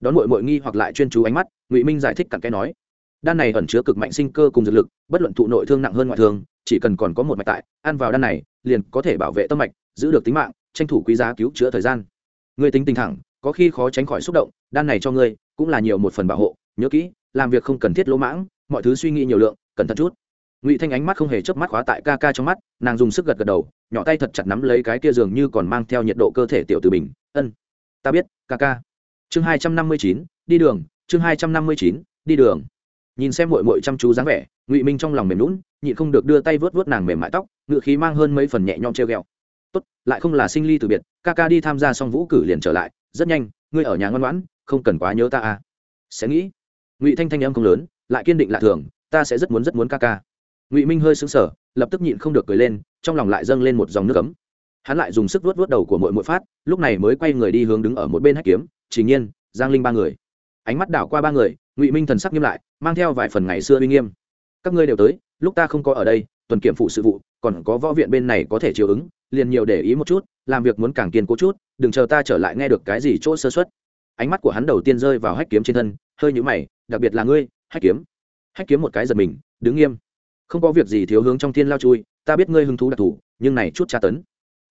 đón mội mội nghi hoặc lại chuyên chú ánh mắt ngụy minh giải thích cặn cái nói đan này ẩn chứa cực mạnh sinh cơ cùng dược lực bất luận thụ nội thương nặng hơn ngoại thương chỉ cần còn có một mạch tại ăn vào đan này liền có thể bảo vệ tâm mạch giữ được tính mạng tranh thủ quý giá cứu chữa thời gian người tính tình thẳng có khi khó tránh khỏi xúc động đan này cho ngươi cũng là nhiều một phần bảo hộ nhớ kỹ làm việc không cần thiết lỗ mãng mọi thứ suy nghĩ nhiều lượng cẩn thận chút ngụy thanh ánh mắt không hề chớp mắt khóa tại ca ca trong mắt nàng dùng sức gật gật đầu nhỏ tay thật chặt nắm lấy cái kia dường như còn mang theo nhiệt độ cơ thể tiểu từ bình ân, ta biết, ca ca. Chương hai trăm năm mươi chín, đi đường. Chương hai trăm năm mươi chín, đi đường. Nhìn xem mội mội chăm chú dáng vẻ, ngụy minh trong lòng mềm lún nhịn không được đưa tay vớt vớt nàng mềm mại tóc ngự khí mang hơn mấy phần nhẹ nhõm treo g ẹ o tốt, lại không là sinh ly từ biệt, ca ca đi tham gia xong vũ cử liền trở lại, rất nhanh, ngươi ở nhà ngoan ngoãn, không cần quá nhớ ta à. Sẽ nghĩ. Ngụy thanh thanh âm không lớn, lại kiên định lạ thường, ta sẽ rất muốn rất muốn ca ca. Ngụy minh hơi xứng sở lập tức nhịn không được cười lên, trong lòng lại dâng lên một dòng nước ấm. Hắn lại dùng sức vuốt vuốt đầu của mỗi mỗi phát, lúc này mới quay người đi hướng đứng ở một bên hách kiếm chỉ nhiên, giang linh ba người. Ánh mắt đảo qua ba người, ngụy minh thần sắc nghiêm lại, mang theo vài phần ngày xưa uy nghiêm. Các ngươi đều tới, lúc ta không có ở đây, tuần kiểm phụ sự vụ, còn có võ viện bên này có thể chiều ứng, liền nhiều để ý một chút, làm việc muốn càng kiên cố chút, đừng chờ ta trở lại nghe được cái gì chỗ sơ xuất ánh mắt của hắn đầu tiên rơi vào hách kiếm trên thân, hơi nhũ mày, đặc biệt là ngươi hách kiếm. Hách kiếm một cái giật mình, đứng nghiêm không có việc gì thiếu hướng trong thiên lao chui, ta biết ngươi hứng thú đặc thù, nhưng này chút tra tấn.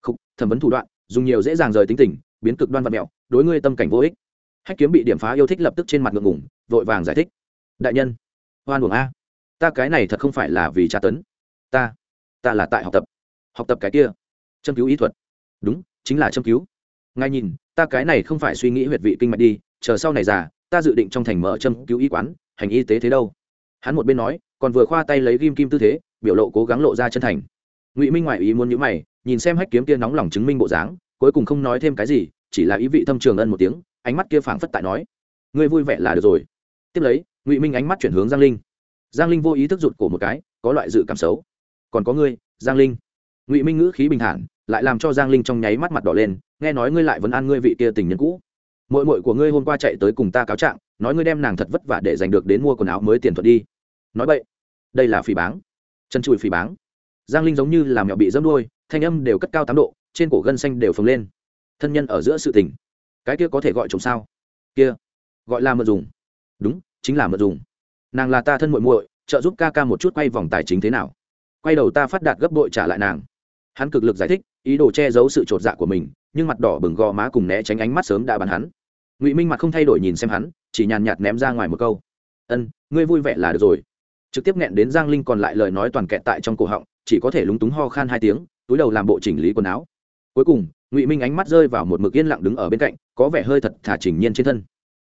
Không thẩm vấn thủ đoạn, dùng nhiều dễ dàng rời tính tình, biến cực đoan vật mẹo, đối ngươi tâm cảnh vô ích. Hách kiếm bị điểm phá yêu thích lập tức trên mặt ngượng ngủng vội vàng giải thích. Đại nhân, hoan uổng a. Ta cái này thật không phải là vì tra tấn. Ta ta là tại học tập. Học tập cái kia, châm cứu ý thuật. Đúng, chính là châm cứu. Ngay nhìn, ta cái này không phải suy nghĩ huyệt vị kinh mạch đi, chờ sau này già, ta dự định trong thành mở châm cứu y quán, hành y tế thế đâu. Hắn một bên nói còn vừa khoa tay lấy ghim kim tư thế, biểu lộ cố gắng lộ ra chân thành. Ngụy minh ngoại ý muốn nhữ mày, nhìn xem hách kiếm kia nóng lòng chứng minh bộ dáng, cuối cùng không nói thêm cái gì, chỉ là ý vị thâm trường ân một tiếng, ánh mắt kia phảng phất tại nói, ngươi vui vẻ là được rồi. Tiếp lấy, ngụy minh ánh mắt chuyển hướng giang linh. Giang linh vô ý thức rụt cổ một cái, có loại dự cảm xấu. Còn có ngươi, giang linh. Ngụy minh ngữ khí bình thản, lại làm cho giang linh trong nháy mắt mặt đỏ lên, nghe nói ngươi lại vẫn ăn ngươi vị kia tình nhân cũ. Mội mội của ngươi hôm qua chạy tới cùng ta cáo trạng, nói ngươi đem nàng thật vất vả để giành được đến mua quần áo mới tiền thuật đi. Nói vậy đây là phỉ báng. Chân chùi phỉ báng. Giang linh giống như là mẹo bị dâm đôi thanh âm đều cất cao tám độ, trên cổ gân xanh đều phồng lên. Thân nhân ở giữa sự tình. Cái kia có thể gọi chồng sao? Kia, gọi là mượn dùng. Đúng, chính là mượn dùng. Nàng là ta thân muội muội, trợ giúp ca ca một chút quay vòng tài chính thế nào? Quay đầu ta phát đạt gấp bội trả lại nàng. Hắn cực lực giải thích, ý đồ che giấu sự chột dạ của mình, nhưng mặt đỏ bừng gò má cùng né tránh ánh mắt sớm đã bắn hắn. Ngụy minh mặt không thay đổi nhìn xem hắn, chỉ nhàn nhạt ném ra ngoài một câu. Ân, ngươi vui vẻ là được rồi trực tiếp nghẹn đến giang linh còn lại lời nói toàn kẹt tại trong cổ họng, chỉ có thể lúng túng ho khan hai tiếng, túi đầu làm bộ chỉnh lý quần áo. Cuối cùng, ngụy minh ánh mắt rơi vào một mực yên lặng đứng ở bên cạnh, có vẻ hơi thật thả chỉnh nhiên trên thân.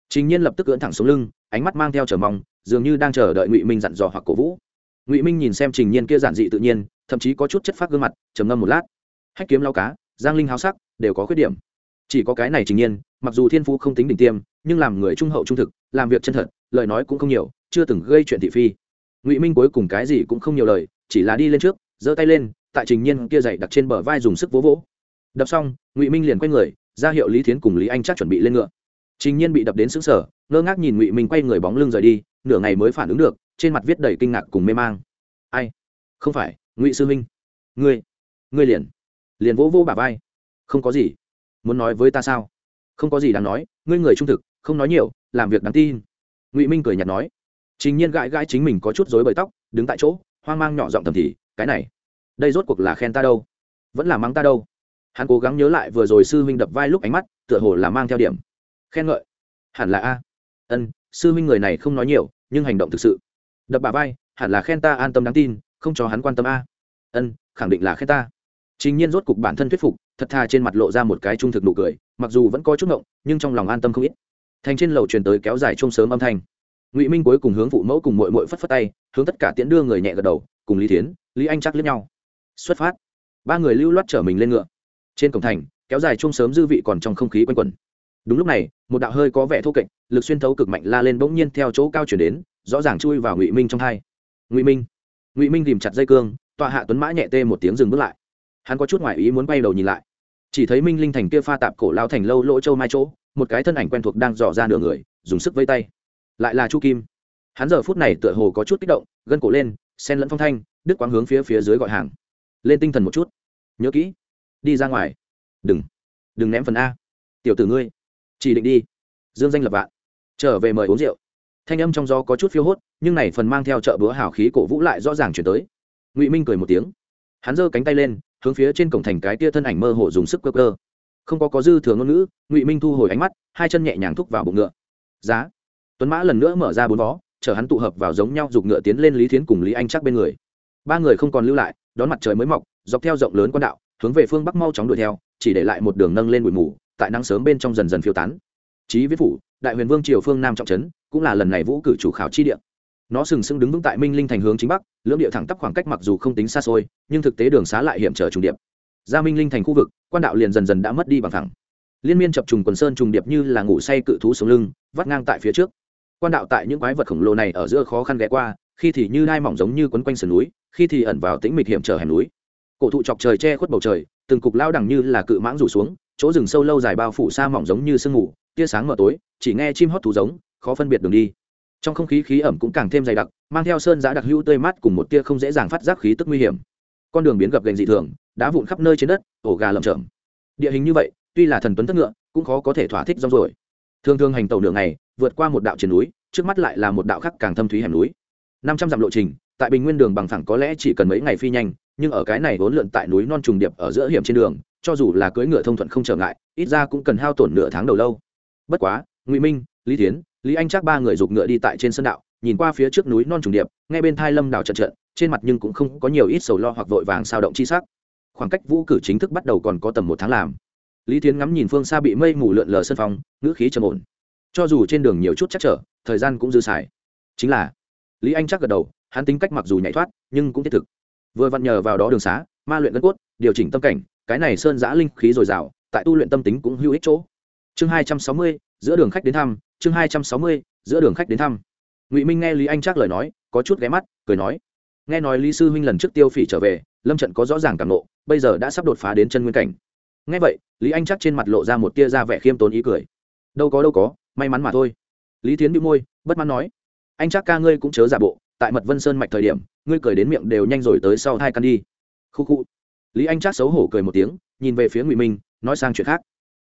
Trình nhiên lập tức cưỡn thẳng xuống lưng, ánh mắt mang theo chờ mong, dường như đang chờ đợi ngụy minh dặn dò hoặc cổ vũ. Ngụy minh nhìn xem trình nhiên kia giản dị tự nhiên, thậm chí có chút chất phát gương mặt, trầm ngâm một lát. Hách kiếm lao cá, giang linh háo sắc, đều có khuyết điểm. Chỉ có cái này trình nhiên, mặc dù thiên phú không tính đỉnh tiêm, nhưng làm người trung hậu trung thực, làm việc chân thật, lời nói cũng không nhiều, chưa từng gây chuyện thị phi ngụy minh cuối cùng cái gì cũng không nhiều lời chỉ là đi lên trước giơ tay lên tại trình nhiên kia dậy đặt trên bờ vai dùng sức vỗ vỗ đập xong ngụy minh liền quay người ra hiệu lý thiến cùng lý anh chắc chuẩn bị lên ngựa trình nhiên bị đập đến xứng sở ngơ ngác nhìn ngụy minh quay người bóng lưng rời đi nửa ngày mới phản ứng được trên mặt viết đầy kinh ngạc cùng mê mang ai không phải ngụy sư minh ngươi ngươi liền liền vỗ vỗ bà vai không có gì muốn nói với ta sao không có gì đáng nói ngươi người trung thực không nói nhiều làm việc đáng tin ngụy minh cười nhạt nói trình nhiên gãi gãi chính mình có chút rối bời tóc đứng tại chỗ hoang mang nhỏ giọng thầm thì cái này đây rốt cuộc là khen ta đâu? Vẫn là mắng ta đâu? Hắn cố gắng nhớ lại vừa rồi sư huynh đập vai lúc ánh mắt tựa hồ là mang theo điểm. Khen ngợi? Hẳn là a. Ân sư huynh người này không nói nhiều nhưng hành động thực sự. Đập bà vai hẳn là khen ta an tâm đáng tin không cho hắn quan tâm a. Ân khẳng định là khen ta. Trình nhiên rốt cục bản thân thuyết phục thật thà trên mặt lộ ra một cái trung thực nụ cười mặc dù vẫn có chút ngượng, nhưng trong lòng an tâm không ít. Thành trên lầu truyền tới kéo dài chung sớm âm thanh ngụy minh cuối cùng hướng phụ mẫu cùng mội mội phất phất tay, hướng tất cả tiễn đưa người nhẹ gật đầu, cùng lý thiến, lý anh chắc lướt nhau. Xuất phát. Ba người lưu loát chở mình lên ngựa. Trên cổng thành, kéo dài chung sớm dư vị còn trong không khí quanh quẩn. Đúng lúc này, một đạo hơi có vẻ thô kệch, lực xuyên thấu cực mạnh la lên bỗng nhiên theo chỗ cao chuyển đến, rõ ràng chui vào ngụy minh trong hai. Ngụy minh. Ngụy minh tìm chặt dây cương, tọa hạ tuấn mã nhẹ tê một tiếng dừng bước lại. Hắn có chút ngoại ý muốn bay đầu nhìn lại. Chỉ thấy minh linh thành kia pha tạp cổ lao thành lâu lỗ châu mai chỗ, một cái thân ảnh quen thuộc đang dò ra nửa người, dùng sức vây tay lại là chu kim. Hắn giờ phút này tựa hồ có chút kích động, gân cổ lên, sen lẫn phong thanh đức quang hướng phía phía dưới gọi hàng. Lên tinh thần một chút. Nhớ kỹ. Đi ra ngoài. Đừng. Đừng ném phần a. Tiểu tử ngươi. Chỉ định đi. Dương danh lập vạn. Trở về mời uống rượu. Thanh âm trong gió có chút phiêu hốt, nhưng này phần mang theo chợ búa hào khí cổ vũ lại rõ ràng chuyển tới. Ngụy minh cười một tiếng. Hắn giơ cánh tay lên, hướng phía trên cổng thành cái tia thân ảnh mơ hồ dùng sức cơ cơ không có có dư thừa ngôn ngữ, ngụy minh thu hồi ánh mắt, hai chân nhẹ nhàng thúc vào bụng ngựa. Giá tuấn mã lần nữa mở ra bốn vó, chở hắn tụ hợp vào giống nhau giục ngựa tiến lên lý thiến cùng lý anh chắc bên người. Ba người không còn lưu lại, đón mặt trời mới mọc, dọc theo rộng lớn quan đạo, hướng về phương bắc mau chóng đuổi theo, chỉ để lại một đường nâng lên bụi mù, tại nắng sớm bên trong dần dần phiêu tán. Chí viết phủ, đại huyền vương triều phương nam trọng trấn, cũng là lần này vũ cử chủ khảo chi địa. Nó sừng sững đứng vững tại minh linh thành hướng chính bắc, lưỡng địa thẳng tắp khoảng cách mặc dù không tính xa xôi, nhưng thực tế đường xá lại hiểm trở trùng điệp. Ra minh linh thành khu vực, quan đạo liền dần dần đã mất đi bằng thẳng liên miên chập trùng quần sơn trùng điệp như là ngủ say cự thú xuống lưng, vắt ngang tại phía trước quan đạo tại những quái vật khổng lồ này ở giữa khó khăn ghé qua, khi thì như đai mỏng giống như quấn quanh sườn núi, khi thì ẩn vào tĩnh mịch hiểm trở hẻm núi. Cổ thụ chọc trời che khuất bầu trời, từng cục lao đẳng như là cự mãng rủ xuống, chỗ rừng sâu lâu dài bao phủ xa mỏng giống như sương mù, tia sáng mờ tối, chỉ nghe chim hót thú giống, khó phân biệt đường đi. Trong không khí khí ẩm cũng càng thêm dày đặc, mang theo sơn giá đặc hữu tươi mát cùng một tia không dễ dàng phát giác khí tức nguy hiểm. Con đường biến gập gành dị thường, đá vụn khắp nơi trên đất, ổ gà lởm chởm. Địa hình như vậy, tuy là thần tuấn thất ngựa, cũng khó có thể thỏa thích rong rồi thường thường hành tàu đường này vượt qua một đạo triển núi, trước mắt lại là một đạo khác càng thâm thúy hẻm núi. Năm trăm dặm lộ trình, tại bình nguyên đường bằng thẳng có lẽ chỉ cần mấy ngày phi nhanh, nhưng ở cái này vốn lượn tại núi non trùng điệp ở giữa hiểm trên đường, cho dù là cưỡi ngựa thông thuận không trở ngại, ít ra cũng cần hao tổn nửa tháng đầu lâu. Bất quá, ngụy minh, lý tiến lý anh chắc ba người giục ngựa đi tại trên sân đạo, nhìn qua phía trước núi non trùng điệp ngay bên thai lâm đào trận trận, trên mặt nhưng cũng không có nhiều ít sầu lo hoặc vội vàng sao động chi sắc. Khoảng cách vũ cử chính thức bắt đầu còn có tầm một tháng làm. Lý tiến ngắm nhìn phương xa bị mây mù lượn lờ sân phong ngữ khí trầm ổn cho dù trên đường nhiều chút chắc trở, thời gian cũng dư xài. Chính là, lý anh chắc gật đầu, hắn tính cách mặc dù nhảy thoát, nhưng cũng thiết thực. Vừa vặn nhờ vào đó đường xá, ma luyện gân cốt, điều chỉnh tâm cảnh, cái này sơn giã linh khí dồi dào, tại tu luyện tâm tính cũng hữu ích chỗ. Chương hai trăm sáu mươi, giữa đường khách đến thăm, chương hai trăm sáu mươi, giữa đường khách đến thăm. Ngụy minh nghe lý anh chắc lời nói, có chút ghé mắt, cười nói, nghe nói lý sư huynh lần trước tiêu phỉ trở về, lâm trận có rõ ràng cảm nộ bây giờ đã sắp đột phá đến chân nguyên cảnh. Nghe vậy, lý anh chắc trên mặt lộ ra một tia ra vẻ khiêm tốn ý cười. Đâu có đâu có may mắn mà thôi. Lý tiến bị môi, bất mãn nói, anh chắc ca ngươi cũng chớ giả bộ, tại mật vân sơn mạch thời điểm, ngươi cười đến miệng đều nhanh rồi tới sau hai căn đi. Khu khu. Lý anh chắc xấu hổ cười một tiếng, nhìn về phía ngụy minh, nói sang chuyện khác.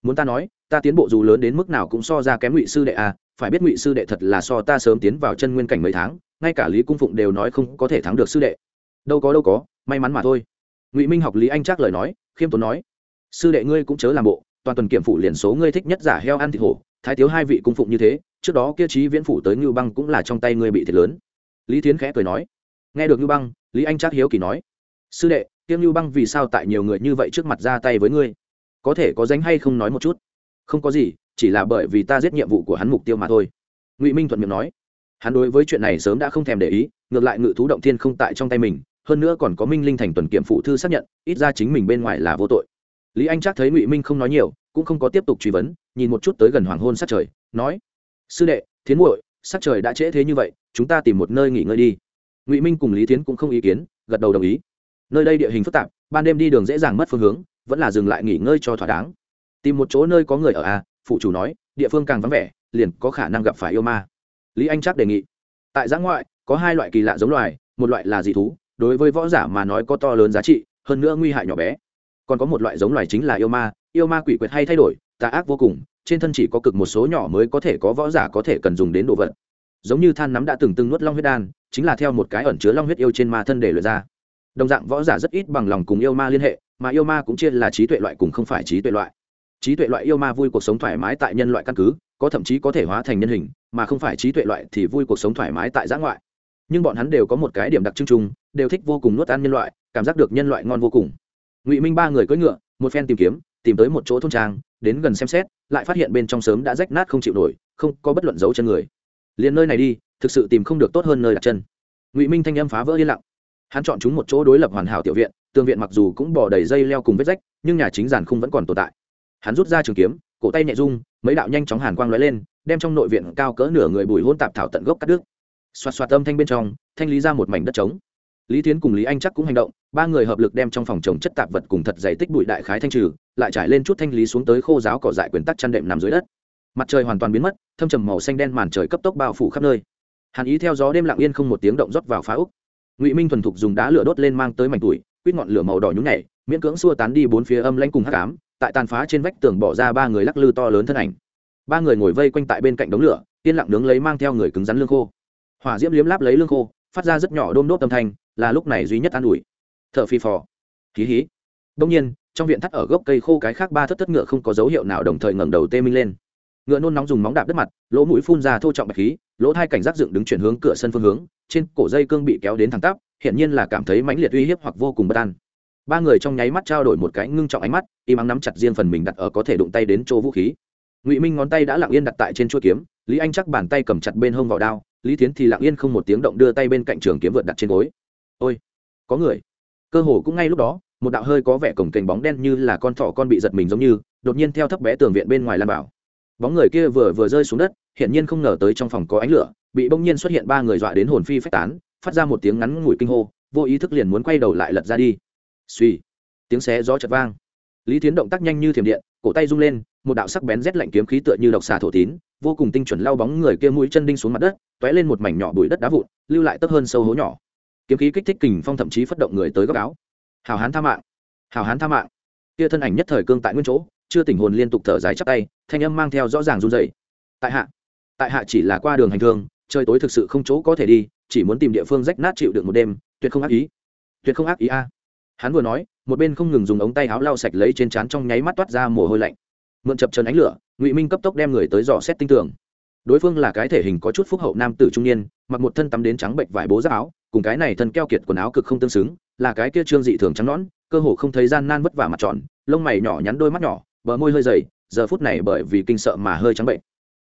Muốn ta nói, ta tiến bộ dù lớn đến mức nào cũng so ra kém ngụy sư đệ à phải biết ngụy sư đệ thật là so ta sớm tiến vào chân nguyên cảnh mấy tháng, ngay cả lý cung phụng đều nói không có thể thắng được sư đệ. Đâu có đâu có, may mắn mà thôi. Ngụy minh học lý anh chắc lời nói, khiêm tốn nói, sư đệ ngươi cũng chớ làm bộ, toàn tuần kiểm phủ liền số ngươi thích nhất giả heo ăn thịt hổ thái thiếu hai vị cung phụng như thế, trước đó kia trí viễn phủ tới ngưu băng cũng là trong tay ngươi bị thiệt lớn. Lý Thiến khẽ cười nói. Nghe được ngưu băng, lý anh Trác hiếu kỳ nói. Sư đệ tiêm ngưu băng vì sao tại nhiều người như vậy trước mặt ra tay với ngươi? Có thể có danh hay không nói một chút? Không có gì, chỉ là bởi vì ta giết nhiệm vụ của hắn mục tiêu mà thôi. Ngụy minh thuận miệng nói. Hắn đối với chuyện này sớm đã không thèm để ý, ngược lại ngự thú động thiên không tại trong tay mình, hơn nữa còn có minh linh thành tuần kiểm phụ thư xác nhận, ít ra chính mình bên ngoài là vô tội. Lý anh chắc thấy ngụy minh không nói nhiều, cũng không có tiếp tục truy vấn nhìn một chút tới gần hoàng hôn sát trời, nói, sư đệ, thiến muội sát trời đã trễ thế như vậy, chúng ta tìm một nơi nghỉ ngơi đi. Ngụy minh cùng lý tiến cũng không ý kiến, gật đầu đồng ý. Nơi đây địa hình phức tạp, ban đêm đi đường dễ dàng mất phương hướng, vẫn là dừng lại nghỉ ngơi cho thỏa đáng. Tìm một chỗ nơi có người ở à phụ chủ nói, địa phương càng vắng vẻ, liền có khả năng gặp phải yêu ma. Lý anh chắc đề nghị. Tại giã ngoại, có hai loại kỳ lạ giống loài, một loại là dị thú, đối với võ giả mà nói có to lớn giá trị, hơn nữa nguy hại nhỏ bé. Còn có một loại giống loài chính là yêu ma yêu ma quỷ quyệt hay thay đổi tà ác vô cùng, trên thân chỉ có cực một số nhỏ mới có thể có võ giả có thể cần dùng đến đồ vật. Giống như than nắm đã từng từng nuốt long huyết đan, chính là theo một cái ẩn chứa long huyết yêu trên ma thân để lượt ra. Đồng dạng võ giả rất ít bằng lòng cùng yêu ma liên hệ, mà yêu ma cũng chia là trí tuệ loại cùng không phải trí tuệ loại. Trí tuệ loại yêu ma vui cuộc sống thoải mái tại nhân loại căn cứ, có thậm chí có thể hóa thành nhân hình, mà không phải trí tuệ loại thì vui cuộc sống thoải mái tại giã ngoại. Nhưng bọn hắn đều có một cái điểm đặc trưng chung, đều thích vô cùng nuốt ăn nhân loại, cảm giác được nhân loại ngon vô cùng. Ngụy minh ba người cưỡi ngựa, một phen tìm kiếm tìm tới một chỗ thôn trang, đến gần xem xét, lại phát hiện bên trong sớm đã rách nát không chịu nổi, không có bất luận dấu chân người. Liền nơi này đi, thực sự tìm không được tốt hơn nơi đặt chân. Ngụy minh thanh âm phá vỡ yên lặng. Hắn chọn chúng một chỗ đối lập hoàn hảo tiểu viện, tường viện mặc dù cũng bỏ đầy dây leo cùng vết rách, nhưng nhà chính giàn không vẫn còn tồn tại. Hắn rút ra trường kiếm, cổ tay nhẹ rung, mấy đạo nhanh chóng hàn quang lóe lên, đem trong nội viện cao cỡ nửa người bùi hôn tạp thảo tận gốc cắt đứt. Xoạt xoạt âm thanh bên trong, thanh lý ra một mảnh đất trống lý Thiến cùng lý anh chắc cũng hành động, ba người hợp lực đem trong phòng trồng chất tạp vật cùng thật dày tích bụi đại khái thanh trừ, lại trải lên chút thanh lý xuống tới khô giáo cỏ dại quyền tắc chăn đệm nằm dưới đất. Mặt trời hoàn toàn biến mất, thâm trầm màu xanh đen màn trời cấp tốc bao phủ khắp nơi. Hàn ý theo gió đêm lặng yên không một tiếng động rót vào phá úc. Ngụy minh thuần thục dùng đá lửa đốt lên mang tới mảnh tuổi, quýt ngọn lửa màu đỏ nhúng nhảy, miễn cưỡng xua tán đi bốn phía âm lanh cùng hắc ám, tại tàn phá trên vách tường bỏ ra ba người lắc lư to lớn thân ảnh. Ba người ngồi vây quanh tại bên cạnh đống lửa, yên lặng nướng lấy mang theo người cứng rắn lương khô. Hỏa diễm liếm láp lấy lương khô, phát ra rất nhỏ đôm đốt âm thanh là lúc này duy nhất an ủi. T h ở phi phò. Hí hí. Đông nhiên, trong viện thắt ở gốc cây khô cái khác ba thất thất ngựa không có dấu hiệu nào đồng thời ngẩng đầu tê minh lên. Ngựa nôn nóng dùng móng đạp đất mặt, lỗ mũi phun ra thô trọng bạch khí, lỗ hai cảnh giác dựng đứng chuyển hướng cửa sân phương hướng, trên cổ dây cương bị kéo đến thẳng tắp hiện nhiên là cảm thấy mãnh liệt uy hiếp hoặc vô cùng bất an. Ba người trong nháy mắt trao đổi một cái ngưng trọng ánh mắt, im ắng nắm chặt riêng phần mình đặt ở có thể đụng tay đến chỗ vũ khí. Ngụy minh ngón tay đã lặng yên đặt tại trên chuôi kiếm, lý anh chắc bàn tay cầm chặt bên hông vào đao, lý tiến thì lặng yên không một tiếng động đưa tay bên cạnh trường kiếm vượt đặt trên gối ôi, có người. Cơ hồ cũng ngay lúc đó, một đạo hơi có vẻ cổng kềnh bóng đen như là con thỏ con bị giật mình giống như, đột nhiên theo thấp bé tường viện bên ngoài lan bảo bóng người kia vừa vừa rơi xuống đất hiện nhiên không ngờ tới trong phòng có ánh lửa, bị bỗng nhiên xuất hiện ba người dọa đến hồn phi phách tán, phát ra một tiếng ngắn ngủi kinh hô, vô ý thức liền muốn quay đầu lại lật ra đi. Suy tiếng xé gió chật vang. Lý tiến động tác nhanh như thiểm điện, cổ tay rung lên, một đạo sắc bén rét lạnh kiếm khí tựa như độc xà thổ tín, vô cùng tinh chuẩn lao bóng người kia mũi chân đinh xuống mặt đất t ó é lên một mảnh nhỏ bụi đất đá vụn, lưu lại tấp hơn sâu hố nhỏ kiếm khí kích thích kình phong thậm chí phất động người tới góc áo. Hào hán tha mạng. Hào hán tha mạng. Kia thân ảnh nhất thời cương tại nguyên chỗ, chưa tỉnh hồn liên tục thở dài chắp tay, thanh âm mang theo rõ ràng run dày tại hạ tại hạ chỉ là qua đường hành thương, trời tối thực sự không chỗ có thể đi, chỉ muốn tìm địa phương rách nát chịu được một đêm, tuyệt không ác ý. Tuyệt không ác ý a. Hắn vừa nói, một bên không ngừng dùng ống tay áo lau sạch lấy trên trán trong nháy mắt toát ra mồ hôi lạnh. Mượn chập trần ánh lửa, ngụy minh cấp tốc đem người tới dò xét tinh tường. Đối phương là cái thể hình có chút phúc hậu nam tử trung niên, mặc một thân tắm đến trắng bệnh vải bố giáp áo cùng cái này thân keo kiệt quần áo cực không tương xứng, là cái kia trương dị thường trắng nõn, cơ hồ không thấy gian nan vất vả mặt tròn, lông mày nhỏ nhắn đôi mắt nhỏ, bờ môi hơi dày, giờ phút này bởi vì kinh sợ mà hơi trắng bệnh.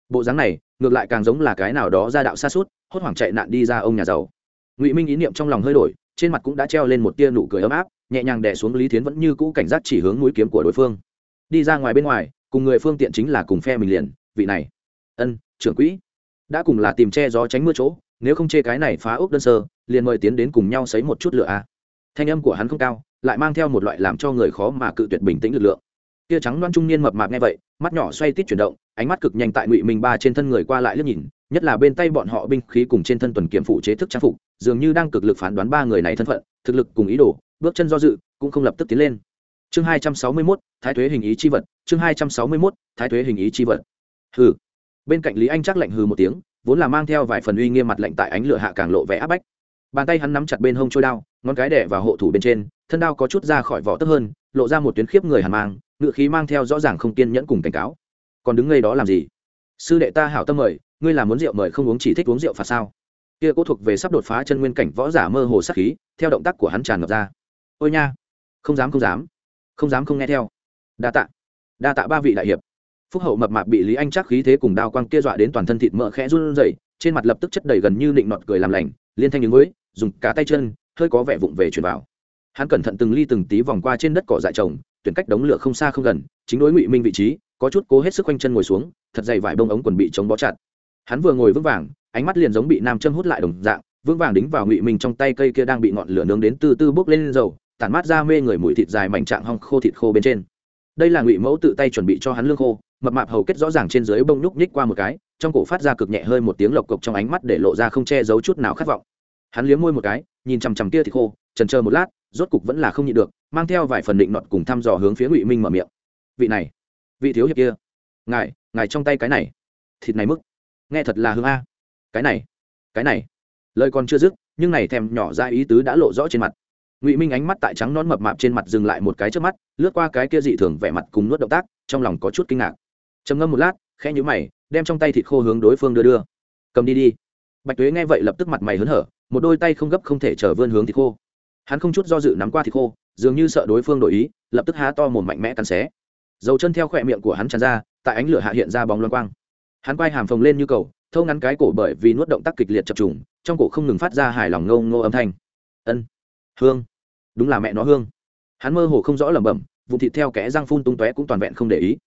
Bộ dáng này, ngược lại càng giống là cái nào đó ra đạo xa suốt, hốt hoảng chạy nạn đi ra ông nhà giàu. Ngụy minh ý niệm trong lòng hơi đổi, trên mặt cũng đã treo lên một tia nụ cười ấm áp, nhẹ nhàng đè xuống lý thiến vẫn như cũ cảnh giác chỉ hướng mũi kiếm của đối phương. Đi ra ngoài bên ngoài, cùng người phương tiện chính là cùng phe mình liền, vị này. Ân, trưởng quỹ. Đã cùng là tìm che gió tránh mưa chỗ, nếu không chê cái này phá ốc đơn sơ liền mời tiến đến cùng nhau sấy một chút lửa a thanh âm của hắn không cao, lại mang theo một loại làm cho người khó mà cự tuyệt bình tĩnh lực lượng. Tia trắng đoan trung niên mập mạp nghe vậy, mắt nhỏ xoay tít chuyển động, ánh mắt cực nhanh tại ngụy minh ba trên thân người qua lại liếc nhìn, nhất là bên tay bọn họ binh khí cùng trên thân tuần kiểm phụ chế thức trang phục, dường như đang cực lực phán đoán ba người này thân phận, thực lực cùng ý đồ, bước chân do dự, cũng không lập tức tiến lên. Chương hai trăm sáu mươi mốt, thái thuế hình ý chi vật, chương hai trăm sáu mươi mốt, thái thuế hình ý chi vật. Hừ. Bên cạnh lý anh chắc lạnh hừ một tiếng, vốn là mang theo vài phần uy nghiêm mặt lạnh tại ánh lửa hạ càng lộ vẻ áp bách bàn tay hắn nắm chặt bên hông trôi đao, ngón cái đẻ và hộ thủ bên trên, thân đao có chút ra khỏi vỏ tấp hơn, lộ ra một tuyến khiếp người hàn mang, ngựa khí mang theo rõ ràng không kiên nhẫn cùng cảnh cáo. Còn đứng ngay đó làm gì? Sư đệ ta hảo tâm mời, ngươi là muốn rượu mời không uống chỉ thích uống rượu phạt sao? Kia cố thuộc về sắp đột phá chân nguyên cảnh võ giả mơ hồ sắc khí, theo động tác của hắn tràn ngập ra. Ôi nha, không dám không dám không dám không nghe theo. Đa tạ đa tạ ba vị đại hiệp. Phúc hậu mập mạp bị lý anh chắc khí thế cùng đao quang kia dọa đến toàn thân thịt mỡ khẽ run rẩy, trên mặt lập tức chất đầy gần như nịnh nọt cười làm lành, liên thanh đứng với dùng cả tay chân, hơi có vẻ vụng về chuyển vào. Hắn cẩn thận từng ly từng tí vòng qua trên đất cỏ dại trồng, tuyển cách đống lửa không xa không gần, chính đối ngụy minh vị trí, có chút cố hết sức quanh chân ngồi xuống, thật dày vải bông ống quần bị chống bó chặt. Hắn vừa ngồi vững vàng, ánh mắt liền giống bị nam châm hút lại đồng dạng, vững vàng đính vào ngụy minh trong tay cây kia đang bị ngọn lửa nướng đến từ từ bốc lên dầu, tản mát ra mê người mùi thịt dài mảnh trạng hong khô thịt khô bên trên. Đây là ngụy mẫu tự tay chuẩn bị cho hắn lương khô, mập mạp hầu kết rõ ràng trên dưới bông nhúc nhích qua một cái, trong cổ phát ra cực nhẹ hơi một tiếng lộc cộc trong ánh mắt để lộ ra không che giấu chút nào khát vọng hắn liếm môi một cái, nhìn chằm chằm kia thì khô trần chờ một lát, rốt cục vẫn là không nhịn được, mang theo vài phần định nọt cùng thăm dò hướng phía ngụy minh mở miệng. Vị này, vị thiếu hiệp kia, ngài ngài trong tay cái này, thịt này mức, nghe thật là hương a. Cái này cái này. Lời còn chưa dứt, nhưng này thèm nhỏ ra ý tứ đã lộ rõ trên mặt. Ngụy minh ánh mắt tại trắng non mập mạp trên mặt dừng lại một cái trước mắt, lướt qua cái kia dị thường vẻ mặt cùng nuốt động tác, trong lòng có chút kinh ngạc. Trầm ngâm một lát, khẽ nhíu mày, đem trong tay thịt khô hướng đối phương đưa đưa. Cầm đi đi. Bạch tuế nghe vậy lập tức mặt mày hớn hở một đôi tay không gấp không thể chờ vươn hướng thịt khô. Hắn không chút do dự nắm qua thịt khô, dường như sợ đối phương đổi ý, lập tức há to mồm mạnh mẽ cắn xé. Dầu chân theo khỏe miệng của hắn tràn ra, tại ánh lửa hạ hiện ra bóng loang quang. Hắn quay hàm phồng lên như cầu, thâu ngắn cái cổ bởi vì nuốt động tác kịch liệt chập trùng, trong cổ không ngừng phát ra hài lòng ngâu ngô âm thanh. Ân, hương, đúng là mẹ nó hương. Hắn mơ hồ không rõ lẩm bẩm vụ thịt theo kẽ răng phun tung tóe cũng toàn vẹn không để ý.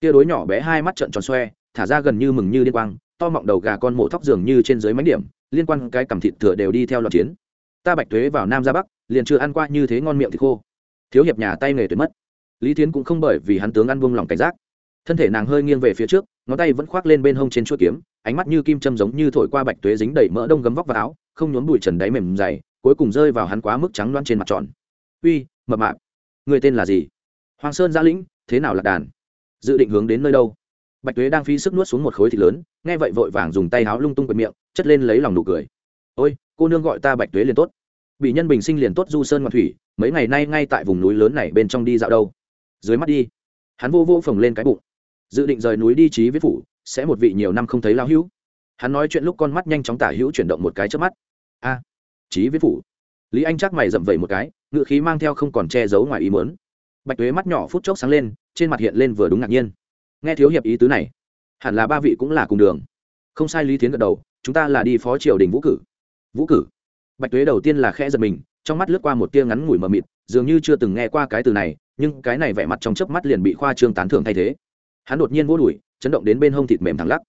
Tia đối nhỏ bé hai mắt trợn tròn xoe, thả ra gần như mừng như điên quang, to mọng đầu gà con mổ thóc dường như trên dưới mánh điểm liên quan cái cầm thịt thừa đều đi theo loạt chiến. Ta bạch thuế vào nam ra bắc, liền chưa ăn qua như thế ngon miệng thì khô. Thiếu hiệp nhà tay nghề tuyệt mất. Lý tiến cũng không bởi vì hắn tướng ăn vung lòng cảnh giác. Thân thể nàng hơi nghiêng về phía trước, ngón tay vẫn khoác lên bên hông trên chuỗi kiếm, ánh mắt như kim châm giống như thổi qua bạch tuế dính đầy mỡ đông gấm vóc vào áo, không nhốn bụi trần đáy mềm dày, cuối cùng rơi vào hắn quá mức trắng loan trên mặt tròn. Uy, mập mạp, người tên là gì? Hoàng sơn gia lĩnh, thế nào là đàn? Dự định hướng đến nơi đâu? Bạch tuế đang phi sức nuốt xuống một khối thịt lớn, nghe vậy vội vàng dùng tay háo lung tung quệt miệng chất lên lấy lòng nụ cười. Ôi cô nương gọi ta bạch tuế liền tốt. Bị nhân bình sinh liền tốt du sơn ngoan thủy mấy ngày nay ngay tại vùng núi lớn này bên trong đi dạo đâu. Dưới mắt đi hắn vô vô phồng lên cái bụng. Dự định rời núi đi trí viết phủ sẽ một vị nhiều năm không thấy lao hữu. Hắn nói chuyện lúc con mắt nhanh chóng tả hữu chuyển động một cái trước mắt. A à, trí viết phủ. Lý anh chắc mày dậm vẩy một cái ngựa khí mang theo không còn che giấu ngoài ý muốn. Bạch tuế mắt nhỏ phút chốc sáng lên trên mặt hiện lên vừa đúng ngạc nhiên. Nghe thiếu hiệp ý tứ này hẳn là ba vị cũng là cùng đường. Không sai lý tiến gật đầu chúng ta là đi phó triều đình vũ cử. Vũ cử? Bạch tuế đầu tiên là khẽ giật mình, trong mắt lướt qua một tia ngắn ngủi mờ mịt, dường như chưa từng nghe qua cái từ này, nhưng cái này vẻ mặt trong chớp mắt liền bị khoa trương tán thưởng thay thế. Hắn đột nhiên vô đùi, chấn động đến bên hông thịt mềm thẳng lắc.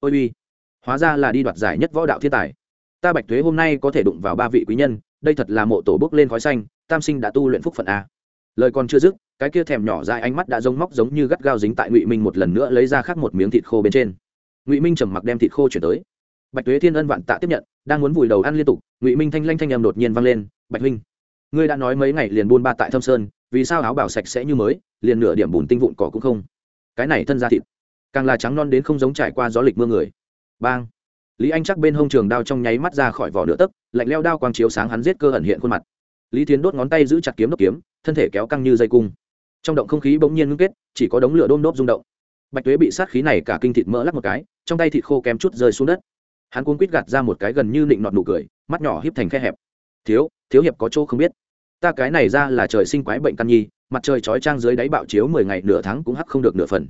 Ôi uy, hóa ra là đi đoạt giải nhất võ đạo thiên tài. Ta bạch thuế hôm nay có thể đụng vào ba vị quý nhân, đây thật là mộ tổ bước lên khói xanh, tam sinh đã tu luyện phúc phận a. Lời còn chưa dứt, cái kia thèm nhỏ dài ánh mắt đã giống móc giống như gắt gao dính tại ngụy minh một lần nữa lấy ra khắc một miếng thịt khô bên trên. Ngụy minh trầm mặc đem thịt khô chuyển tới bạch tuế thiên ân vạn tạ tiếp nhận, đang muốn vùi đầu ăn liên tục, ngụy minh thanh lanh thanh em đột nhiên vang lên, bạch huynh, ngươi đã nói mấy ngày liền buôn ba tại thâm sơn, vì sao áo bảo sạch sẽ như mới, liền nửa điểm bùn tinh vụn cỏ cũng không? Cái này thân ra thịt, càng là trắng non đến không giống trải qua gió lịch mưa người. Bang! Lý anh chắc bên hông trường đao trong nháy mắt ra khỏi vỏ nửa tấc, lạnh leo đao quang chiếu sáng hắn giết cơ ẩn hiện khuôn mặt. Lý tiến đốt ngón tay giữ chặt kiếm đốc kiếm, thân thể kéo căng như dây cung. Trong động không khí bỗng nhiên ngưng kết, chỉ có đống lửa đôm đốp rung động. Bạch tuế bị sát khí này cả kinh thịt mỡ lắc một cái, trong tay thịt khô kém chút rơi xuống đất hắn cuốn quýt gạt ra một cái gần như nịnh nọt nụ cười, mắt nhỏ híp thành khe hẹp. Thiếu thiếu hiệp có chỗ không biết. Ta cái này ra là trời sinh quái bệnh căn nhi, mặt trời chói trang dưới đáy bạo chiếu mười ngày, nửa tháng cũng hắc không được nửa phần.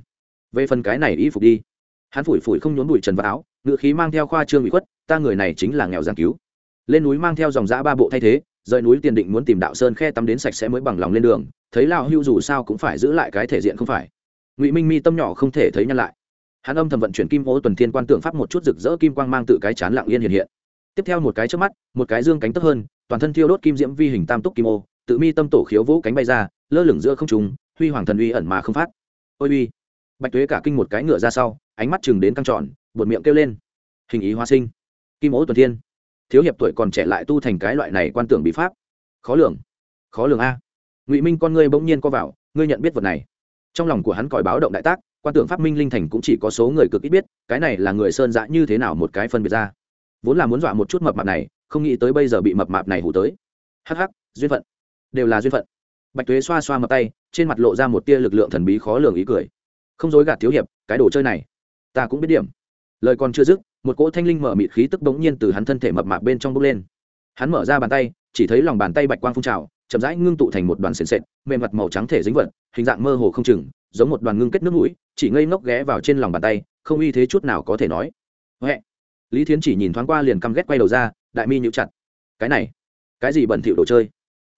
Về phần cái này y phục đi. Hắn phủi phủi không nhốn bụi trần vào áo, ngựa khí mang theo khoa trương bị khuất, ta người này chính là nghèo giang cứu. Lên núi mang theo dòng giã ba bộ thay thế, rời núi tiền định muốn tìm đạo sơn khe tắm đến sạch sẽ mới bằng lòng lên đường, thấy lao hưu dù sao cũng phải giữ lại cái thể diện không phải. Ngụy minh mi tâm nhỏ không thể thấy nhăn lại hắn âm thầm vận chuyển kim ô tuần thiên quan tượng pháp một chút rực rỡ kim quang mang tự cái chán lặng yên hiện hiện. Tiếp theo một cái trước mắt, một cái dương cánh tấp hơn, toàn thân thiêu đốt kim diễm vi hình tam túc kim ô, tự mi tâm tổ khiếu vũ cánh bay ra, lơ lửng giữa không trùng huy hoàng thần uy ẩn mà không phát. Ôi uy. Bạch tuế cả kinh một cái ngựa ra sau, ánh mắt chừng đến căng tròn bột miệng kêu lên. Hình ý hóa sinh. Kim ố tuần thiên. Thiếu hiệp tuổi còn trẻ lại tu thành cái loại này quan tưởng bị pháp. Khó lường. Khó lường a. Ngụy minh con ngươi bỗng nhiên co vào, ngươi nhận biết vật này. Trong lòng của hắn còi báo động đại tác quan tưởng pháp minh linh thành cũng chỉ có số người cực ít biết, cái này là người sơn dã như thế nào một cái phân biệt ra. Vốn là muốn dọa một chút mập mạp này, không nghĩ tới bây giờ bị mập mạp này hủ tới. Hắc hắc, duyên phận. Đều là duyên phận. Bạch tuế xoa xoa mập tay, trên mặt lộ ra một tia lực lượng thần bí khó lường ý cười. Không dối gạt thiếu hiệp, cái đồ chơi này, ta cũng biết điểm. Lời còn chưa dứt, một cỗ thanh linh mở mịt khí tức bỗng nhiên từ hắn thân thể mập mạp bên trong bốc lên. Hắn mở ra bàn tay, chỉ thấy lòng bàn tay bạch quang phun trào, chậm rãi ngưng tụ thành một đoàn sền sệt, mềm mặt màu trắng thể dính vật, hình dạng mơ hồ không chừng giống một đoàn ngưng kết nước mũi, chỉ ngây ngốc ghé vào trên lòng bàn tay, không uy thế chút nào có thể nói. Huệ. Lý thiến chỉ nhìn thoáng qua liền căm ghét quay đầu ra, đại mi nhịu chặt. Cái này, cái gì bẩn thỉu đồ chơi?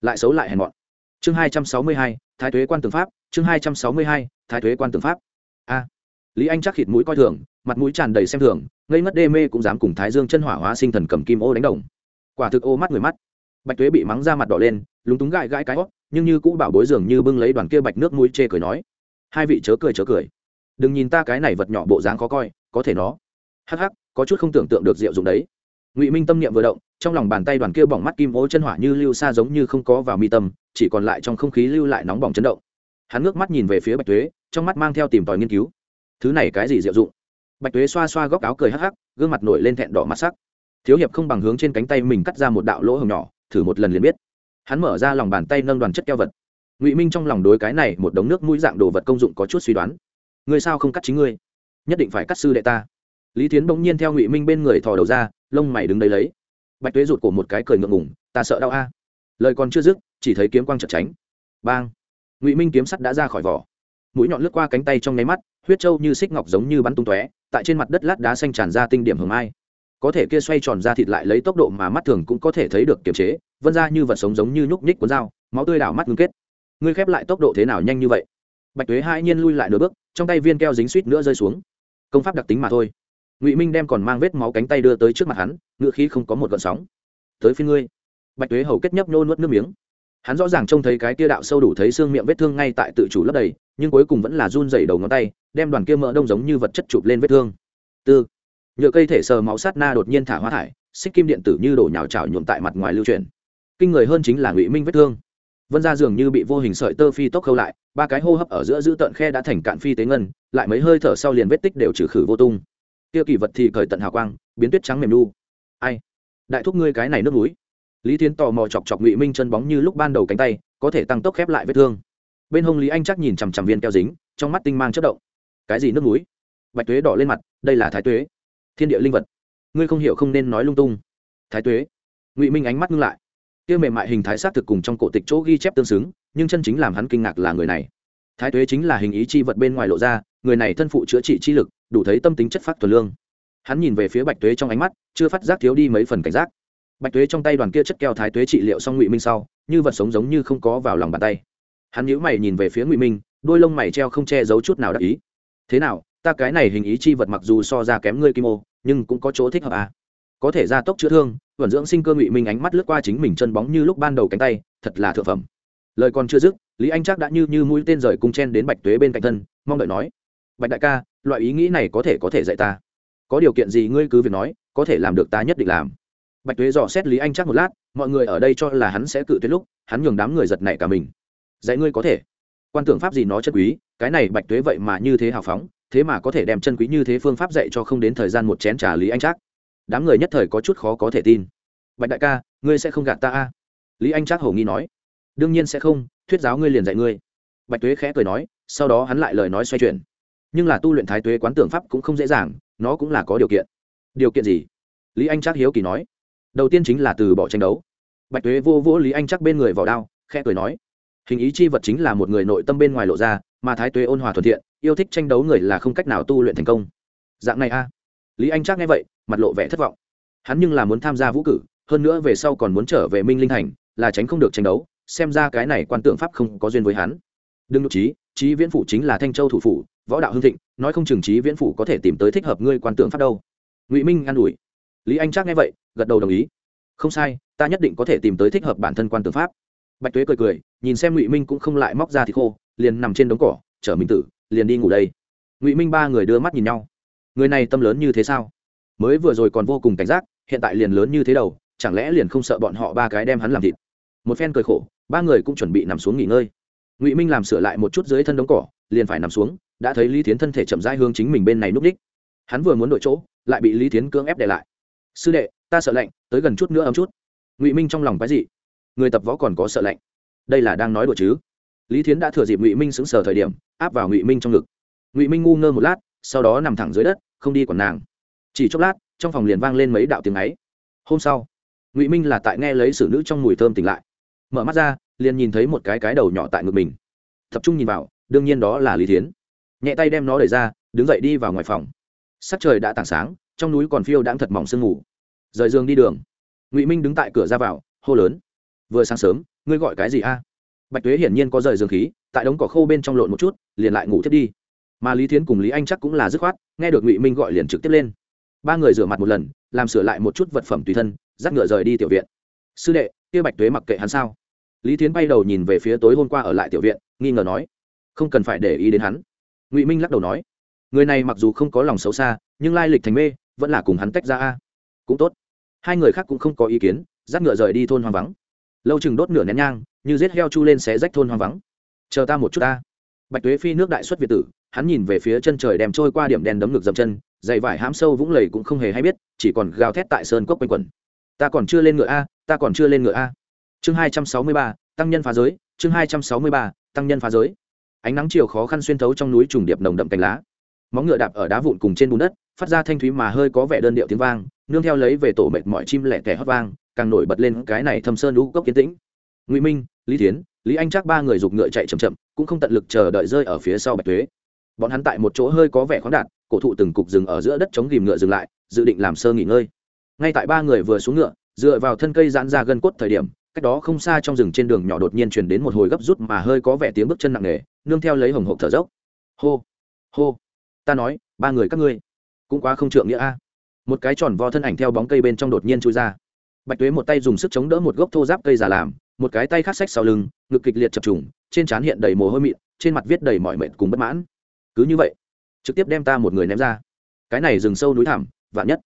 Lại xấu lại hèn mọn. Chương hai trăm sáu mươi hai, thái thuế quan tướng pháp, chương hai trăm sáu mươi hai, thái thuế quan tướng pháp. A. Lý anh chắc khịt mũi coi thường, mặt mũi tràn đầy xem thường, ngây ngất đê mê cũng dám cùng thái dương chân hỏa hóa sinh thần cầm kim ô đánh đồng. Quả thực ô mắt người mắt. Bạch tuế bị mắng ra mặt đỏ lên, lúng túng gãi gãi cái hót nhưng như cũ bảo bối dường như bưng lấy đoàn kia bạch nước mũi chê cười nói hai vị chớ cười chớ cười. Đừng nhìn ta cái này vật nhỏ bộ dáng khó coi, có thể nó. Hắc hắc, có chút không tưởng tượng được diệu dụng đấy. Ngụy minh tâm niệm vừa động, trong lòng bàn tay đoàn kia bỏng mắt kim ố chân hỏa như lưu xa giống như không có vào mi tâm, chỉ còn lại trong không khí lưu lại nóng bỏng chấn động. Hắn ngước mắt nhìn về phía bạch tuế, trong mắt mang theo tìm tòi nghiên cứu. Thứ này cái gì diệu dụng? Bạch tuế xoa xoa góc áo cười hắc hắc, gương mặt nổi lên thẹn đỏ mặt sắc. Thiếu hiệp không bằng hướng trên cánh tay mình cắt ra một đạo lỗ hồng nhỏ, thử một lần liền biết. Hắn mở ra lòng bàn tay nâng đoàn chất keo vật ngụy minh trong lòng đối cái này một đống nước mũi dạng đồ vật công dụng có chút suy đoán ngươi sao không cắt chính ngươi nhất định phải cắt sư đệ ta lý tiến bỗng nhiên theo ngụy minh bên người thò đầu ra lông mày đứng đấy lấy bạch tuế rụt của một cái cười ngượng ngủng ta sợ đau a lời còn chưa dứt chỉ thấy kiếm quang chật tránh bang ngụy minh kiếm sắt đã ra khỏi vỏ mũi nhọn lướt qua cánh tay trong nháy mắt huyết trâu như xích ngọc giống như bắn tung tóe tại trên mặt đất lát đá xanh tràn ra tinh điểm hưởng ai có thể kia xoay tròn ra thịt lại lấy tốc độ mà mắt thường cũng có thể thấy được kiềm chế vân ra như vật sống giống như nhúc nhích cuốn dao máu tươi đảo mắt ngưng kết ngươi khép lại tốc độ thế nào nhanh như vậy? Bạch tuế hai nhiên lui lại nửa bước, trong tay viên keo dính suýt nữa rơi xuống. Công pháp đặc tính mà thôi. Ngụy minh đem còn mang vết máu cánh tay đưa tới trước mặt hắn ngựa khí không có một gợn sóng. Tới phía ngươi. Bạch tuế hầu kết nhấp nô nuốt nước miếng. Hắn rõ ràng trông thấy cái kia đạo sâu đủ thấy xương miệng vết thương ngay tại tự chủ lấp đầy, nhưng cuối cùng vẫn là run dày đầu ngón tay, đem đoàn kia mỡ đông giống như vật chất chụp lên vết thương. Tư. Nhựa cây thể sờ máu sát na đột nhiên thả hoa thải, xích kim điện tử như đổ nhào trào nhuộm tại mặt ngoài lưu truyền. Kinh người hơn chính là ngụy minh vết thương vân ra dường như bị vô hình sợi tơ phi tốc khâu lại, ba cái hô hấp ở giữa giữ tận khe đã thành cạn phi tế ngân, lại mấy hơi thở sau liền vết tích đều trừ khử vô tung. Tiêu kỳ vật thì cởi tận hào quang, biến tuyết trắng mềm lu ai? Đại thúc ngươi cái này nước núi. Lý tiến tò mò chọc chọc ngụy minh chân bóng như lúc ban đầu cánh tay, có thể tăng tốc khép lại vết thương. Bên hông lý anh chắc nhìn chằm chằm viên keo dính, trong mắt tinh mang chất động. Cái gì nước núi? Bạch tuế đỏ lên mặt, đây là thái tuế. Thiên địa linh vật. Ngươi không hiểu không nên nói lung tung. Thái tuế. Ngụy minh ánh mắt ngưng lại kia mềm mại hình thái xác thực cùng trong cổ tịch chỗ ghi chép tương xứng, nhưng chân chính làm hắn kinh ngạc là người này. Thái tuế chính là hình ý chi vật bên ngoài lộ ra, người này thân phụ chữa trị chi lực, đủ thấy tâm tính chất phát thuần lương. Hắn nhìn về phía bạch tuế trong ánh mắt, chưa phát giác thiếu đi mấy phần cảnh giác. Bạch tuế trong tay đoàn kia chất keo thái tuế trị liệu xong ngụy minh sau, như vật sống giống như không có vào lòng bàn tay. Hắn nhíu mày nhìn về phía ngụy minh, đôi lông mày treo không che giấu chút nào đắc ý. Thế nào, ta cái này hình ý chi vật mặc dù so ra kém ngươi kim ô, nhưng cũng có chỗ thích hợp à? Có thể gia tốc chữa thương vận dưỡng sinh cơ ngụy minh ánh mắt lướt qua chính mình chân bóng như lúc ban đầu cánh tay, thật là thượng phẩm. Lời còn chưa dứt, lý anh chắc đã như như mũi tên rời cung chen đến bạch tuế bên cạnh thân, mong đợi nói, bạch đại ca, loại ý nghĩ này có thể có thể dạy ta. Có điều kiện gì ngươi cứ việc nói, có thể làm được ta nhất định làm. Bạch tuế dò xét lý anh chắc một lát, mọi người ở đây cho là hắn sẽ cự tuyệt lúc, hắn nhường đám người giật nảy cả mình. Dạy ngươi có thể. Quan tưởng pháp gì nó chân quý, cái này bạch tuế vậy mà như thế hào phóng, thế mà có thể đem chân quý như thế phương pháp dạy cho không đến thời gian một chén trà lý anh chắc đám người nhất thời có chút khó có thể tin. Bạch đại ca, ngươi sẽ không gạt ta a? Lý anh Trác hầu nghi nói. Đương nhiên sẽ không, thuyết giáo ngươi liền dạy ngươi. Bạch tuế khẽ cười nói, sau đó hắn lại lời nói xoay chuyển. Nhưng là tu luyện thái tuế quán tưởng pháp cũng không dễ dàng, nó cũng là có điều kiện. Điều kiện gì? Lý anh Trác hiếu kỳ nói. Đầu tiên chính là từ bỏ tranh đấu. Bạch tuế vô vỗ lý anh Trác bên người vào đao, khẽ cười nói. Hình ý chi vật chính là một người nội tâm bên ngoài lộ ra, mà thái tuế ôn hòa thuận thiện, yêu thích tranh đấu người là không cách nào tu luyện thành công. Dạng này a? Lý anh Trác nghe vậy mặt lộ vẻ thất vọng. Hắn nhưng là muốn tham gia vũ cử, hơn nữa về sau còn muốn trở về minh linh thành, là tránh không được tranh đấu, xem ra cái này quan tượng pháp không có duyên với hắn. Đừng nhục trí trí viễn phủ chính là thanh châu thủ phủ, võ đạo hưng thịnh, nói không chừng trí viễn phủ có thể tìm tới thích hợp ngươi quan tượng pháp đâu. Ngụy minh an ủi. Lý anh chắc nghe vậy, gật đầu đồng ý. Không sai, ta nhất định có thể tìm tới thích hợp bản thân quan tượng pháp. Bạch tuế cười cười, nhìn xem ngụy minh cũng không lại móc ra thì khô, liền nằm trên đống cỏ, chở mình tử, liền đi ngủ đây. Ngụy minh ba người đưa mắt nhìn nhau. Người này tâm lớn như thế sao? Mới vừa rồi còn vô cùng cảnh giác, hiện tại liền lớn như thế đầu, chẳng lẽ liền không sợ bọn họ ba cái đem hắn làm thịt? Một phen cười khổ, ba người cũng chuẩn bị nằm xuống nghỉ ngơi. Ngụy minh làm sửa lại một chút dưới thân đống cỏ, liền phải nằm xuống, đã thấy lý tiến thân thể chậm rãi hướng chính mình bên này núp đích. Hắn vừa muốn đổi chỗ, lại bị lý tiến cưỡng ép để lại. Sư đệ, ta sợ lạnh, tới gần chút nữa ấm chút. Ngụy minh trong lòng cái gì người tập võ còn có sợ lạnh. Đây là đang nói đùa chứ? Lý thiến đã thừa dịp ngụy minh xứng sờ thời điểm, áp vào ngụy minh trong ngực. Ngụy minh ngu ngơ một lát, sau đó nằm thẳng dưới đất, không đi còn nàng chỉ chốc lát, trong phòng liền vang lên mấy đạo tiếng ấy. Hôm sau, ngụy minh là tại nghe lấy xử nữ trong mùi thơm tỉnh lại. Mở mắt ra, liền nhìn thấy một cái cái đầu nhỏ tại ngực mình. Tập trung nhìn vào, đương nhiên đó là lý thiến. Nhẹ tay đem nó đẩy ra, đứng dậy đi vào ngoài phòng. Sắc trời đã tảng sáng, trong núi còn phiêu đang thật mỏng sương ngủ rời giường đi đường, ngụy minh đứng tại cửa ra vào, hô lớn. Vừa sáng sớm, ngươi gọi cái gì a? Bạch tuế hiển nhiên có rời giường khí, tại đống cỏ khô bên trong lộn một chút, liền lại ngủ thiết đi. Mà lý thiến cùng lý anh chắc cũng là dứt khoát, nghe được ngụy minh gọi liền trực tiếp lên ba người rửa mặt một lần, làm sửa lại một chút vật phẩm tùy thân, dắt ngựa rời đi tiểu viện. Sư đệ, kia bạch tuế mặc kệ hắn sao? Lý thiến bay đầu nhìn về phía tối hôm qua ở lại tiểu viện, nghi ngờ nói. Không cần phải để ý đến hắn. Ngụy minh lắc đầu nói. Người này mặc dù không có lòng xấu xa, nhưng lai lịch thành mê, vẫn là cùng hắn tách ra a. Cũng tốt. Hai người khác cũng không có ý kiến, dắt ngựa rời đi thôn hoang vắng. Lâu chừng đốt nửa nén nhang, như giết heo chu lên xé rách thôn hoang vắng. Chờ ta một chút ta. Bạch tuế phi nước đại xuất việt tử, hắn nhìn về phía chân trời đem trôi qua điểm đèn đấm ngực dầm chân dày vải hãm sâu vũng lầy cũng không hề hay biết, chỉ còn gào thét tại sơn cốc quanh quẩn. Ta còn chưa lên ngựa a, ta còn chưa lên ngựa a. Chương hai trăm sáu mươi ba, tăng nhân phá giới, chương hai trăm sáu mươi ba, tăng nhân phá giới. Ánh nắng chiều khó khăn xuyên thấu trong núi trùng điệp nồng đậm cành lá. Móng ngựa đạp ở đá vụn cùng trên bùn đất, phát ra thanh thúy mà hơi có vẻ đơn điệu tiếng vang, nương theo lấy về tổ mệt mọi chim lẻ tẻ hót vang, càng nổi bật lên cái này thâm sơn lũ cốc kiến tĩnh. Ngụy minh, lý thiến, lý anh chắc ba người giục ngựa chạy chậm chậm, cũng không tận lực chờ đợi rơi ở phía sau bạch tuế bọn hắn tại một chỗ hơi có vẻ khoáng đạt, cổ thụ từng cục rừng ở giữa đất chống ghìm ngựa dừng lại, dự định làm sơ nghỉ ngơi. Ngay tại ba người vừa xuống ngựa, dựa vào thân cây giãn ra gân cốt thời điểm, cách đó không xa trong rừng trên đường nhỏ đột nhiên truyền đến một hồi gấp rút mà hơi có vẻ tiếng bước chân nặng nề, nương theo lấy hồng hộp thở dốc. Hô hô, ta nói, ba người các ngươi, cũng quá không trượng nghĩa a. Một cái tròn vo thân ảnh theo bóng cây bên trong đột nhiên chui ra. Bạch tuế một tay dùng sức chống đỡ một gốc thô giáp cây già làm, một cái tay khát sách sau lưng, ngực kịch liệt chập trùng, trên trán hiện đầy mồ hôi mịn, trên mặt viết đầy mọi mệt cùng bất mãn cứ như vậy trực tiếp đem ta một người ném ra cái này rừng sâu núi thẳm vạn nhất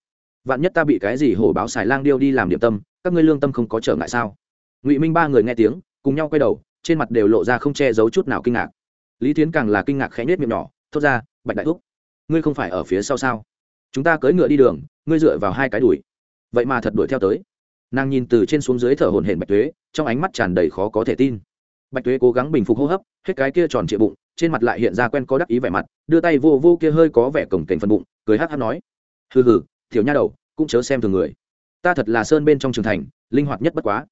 vạn nhất ta bị cái gì hổ báo xài lang điêu đi làm điểm tâm các ngươi lương tâm không có trở ngại sao ngụy minh ba người nghe tiếng cùng nhau quay đầu trên mặt đều lộ ra không che giấu chút nào kinh ngạc lý tiến càng là kinh ngạc khẽ nhếch miệng nhỏ thốt ra bạch đại thúc ngươi không phải ở phía sau sao chúng ta cưỡi ngựa đi đường ngươi dựa vào hai cái đùi vậy mà thật đuổi theo tới nàng nhìn từ trên xuống dưới thở hổn hển bạch tuế trong ánh mắt tràn đầy khó có thể tin bạch tuế cố gắng bình phục hô hấp hết cái kia tròn trịa bụng trên mặt lại hiện ra quen có đắc ý vẻ mặt, đưa tay vô vô kia hơi có vẻ cổng kềnh phần bụng, cười hát hát nói, hừ hừ thiểu nha đầu, cũng chớ xem thường người. Ta thật là sơn bên trong trường thành, linh hoạt nhất bất quá.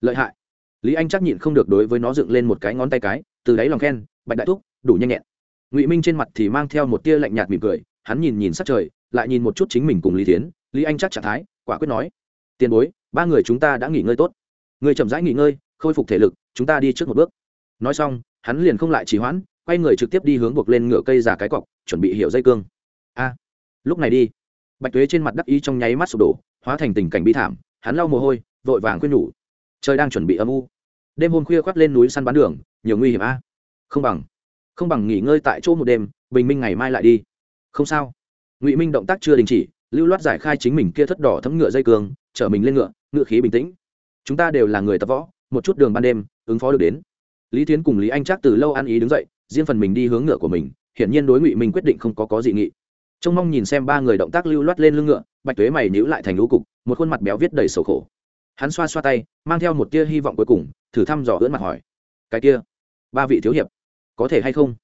Lợi hại. Lý anh chắc nhịn không được đối với nó dựng lên một cái ngón tay cái, từ đáy lòng khen, bạch đại thúc, đủ nhanh nhẹn. Ngụy minh trên mặt thì mang theo một tia lạnh nhạt mỉm cười, hắn nhìn nhìn sát trời, lại nhìn một chút chính mình cùng lý tiến lý anh chắc trạng thái, quả quyết nói, tiền bối, ba người chúng ta đã nghỉ ngơi tốt. Người chậm rãi nghỉ ngơi, khôi phục thể lực, chúng ta đi trước một bước. Nói xong, hắn liền không lại trì hoãn quay người trực tiếp đi hướng buộc lên ngựa cây giả cái cọc, chuẩn bị hiệu dây cương. A, lúc này đi. Bạch tuế trên mặt đắc ý trong nháy mắt sụp đổ, hóa thành tình cảnh bi thảm, hắn lau mồ hôi, vội vàng khuyên nhủ. Trời đang chuẩn bị âm u. Đêm hôm khuya khoác lên núi săn bán đường, nhiều nguy hiểm a. Không bằng không bằng nghỉ ngơi tại chỗ một đêm, bình minh ngày mai lại đi. Không sao. Ngụy minh động tác chưa đình chỉ, lưu loát giải khai chính mình kia thất đỏ thấm ngựa dây cường chở mình lên ngựa ngựa khí bình tĩnh. Chúng ta đều là người tập võ, một chút đường ban đêm, ứng phó được đến lý Thiến cùng lý anh chắc từ lâu ăn ý đứng dậy, riêng phần mình đi hướng ngựa của mình, hiển nhiên đối ngụy minh quyết định không có có dị nghị. Trông mong nhìn xem ba người động tác lưu loát lên lưng ngựa, bạch tuế mày nhíu lại thành lũ cục, một khuôn mặt béo viết đầy sầu khổ. Hắn xoa xoa tay, mang theo một tia hy vọng cuối cùng, thử thăm dò ưỡn mặt hỏi, cái kia, ba vị thiếu hiệp, có thể hay không?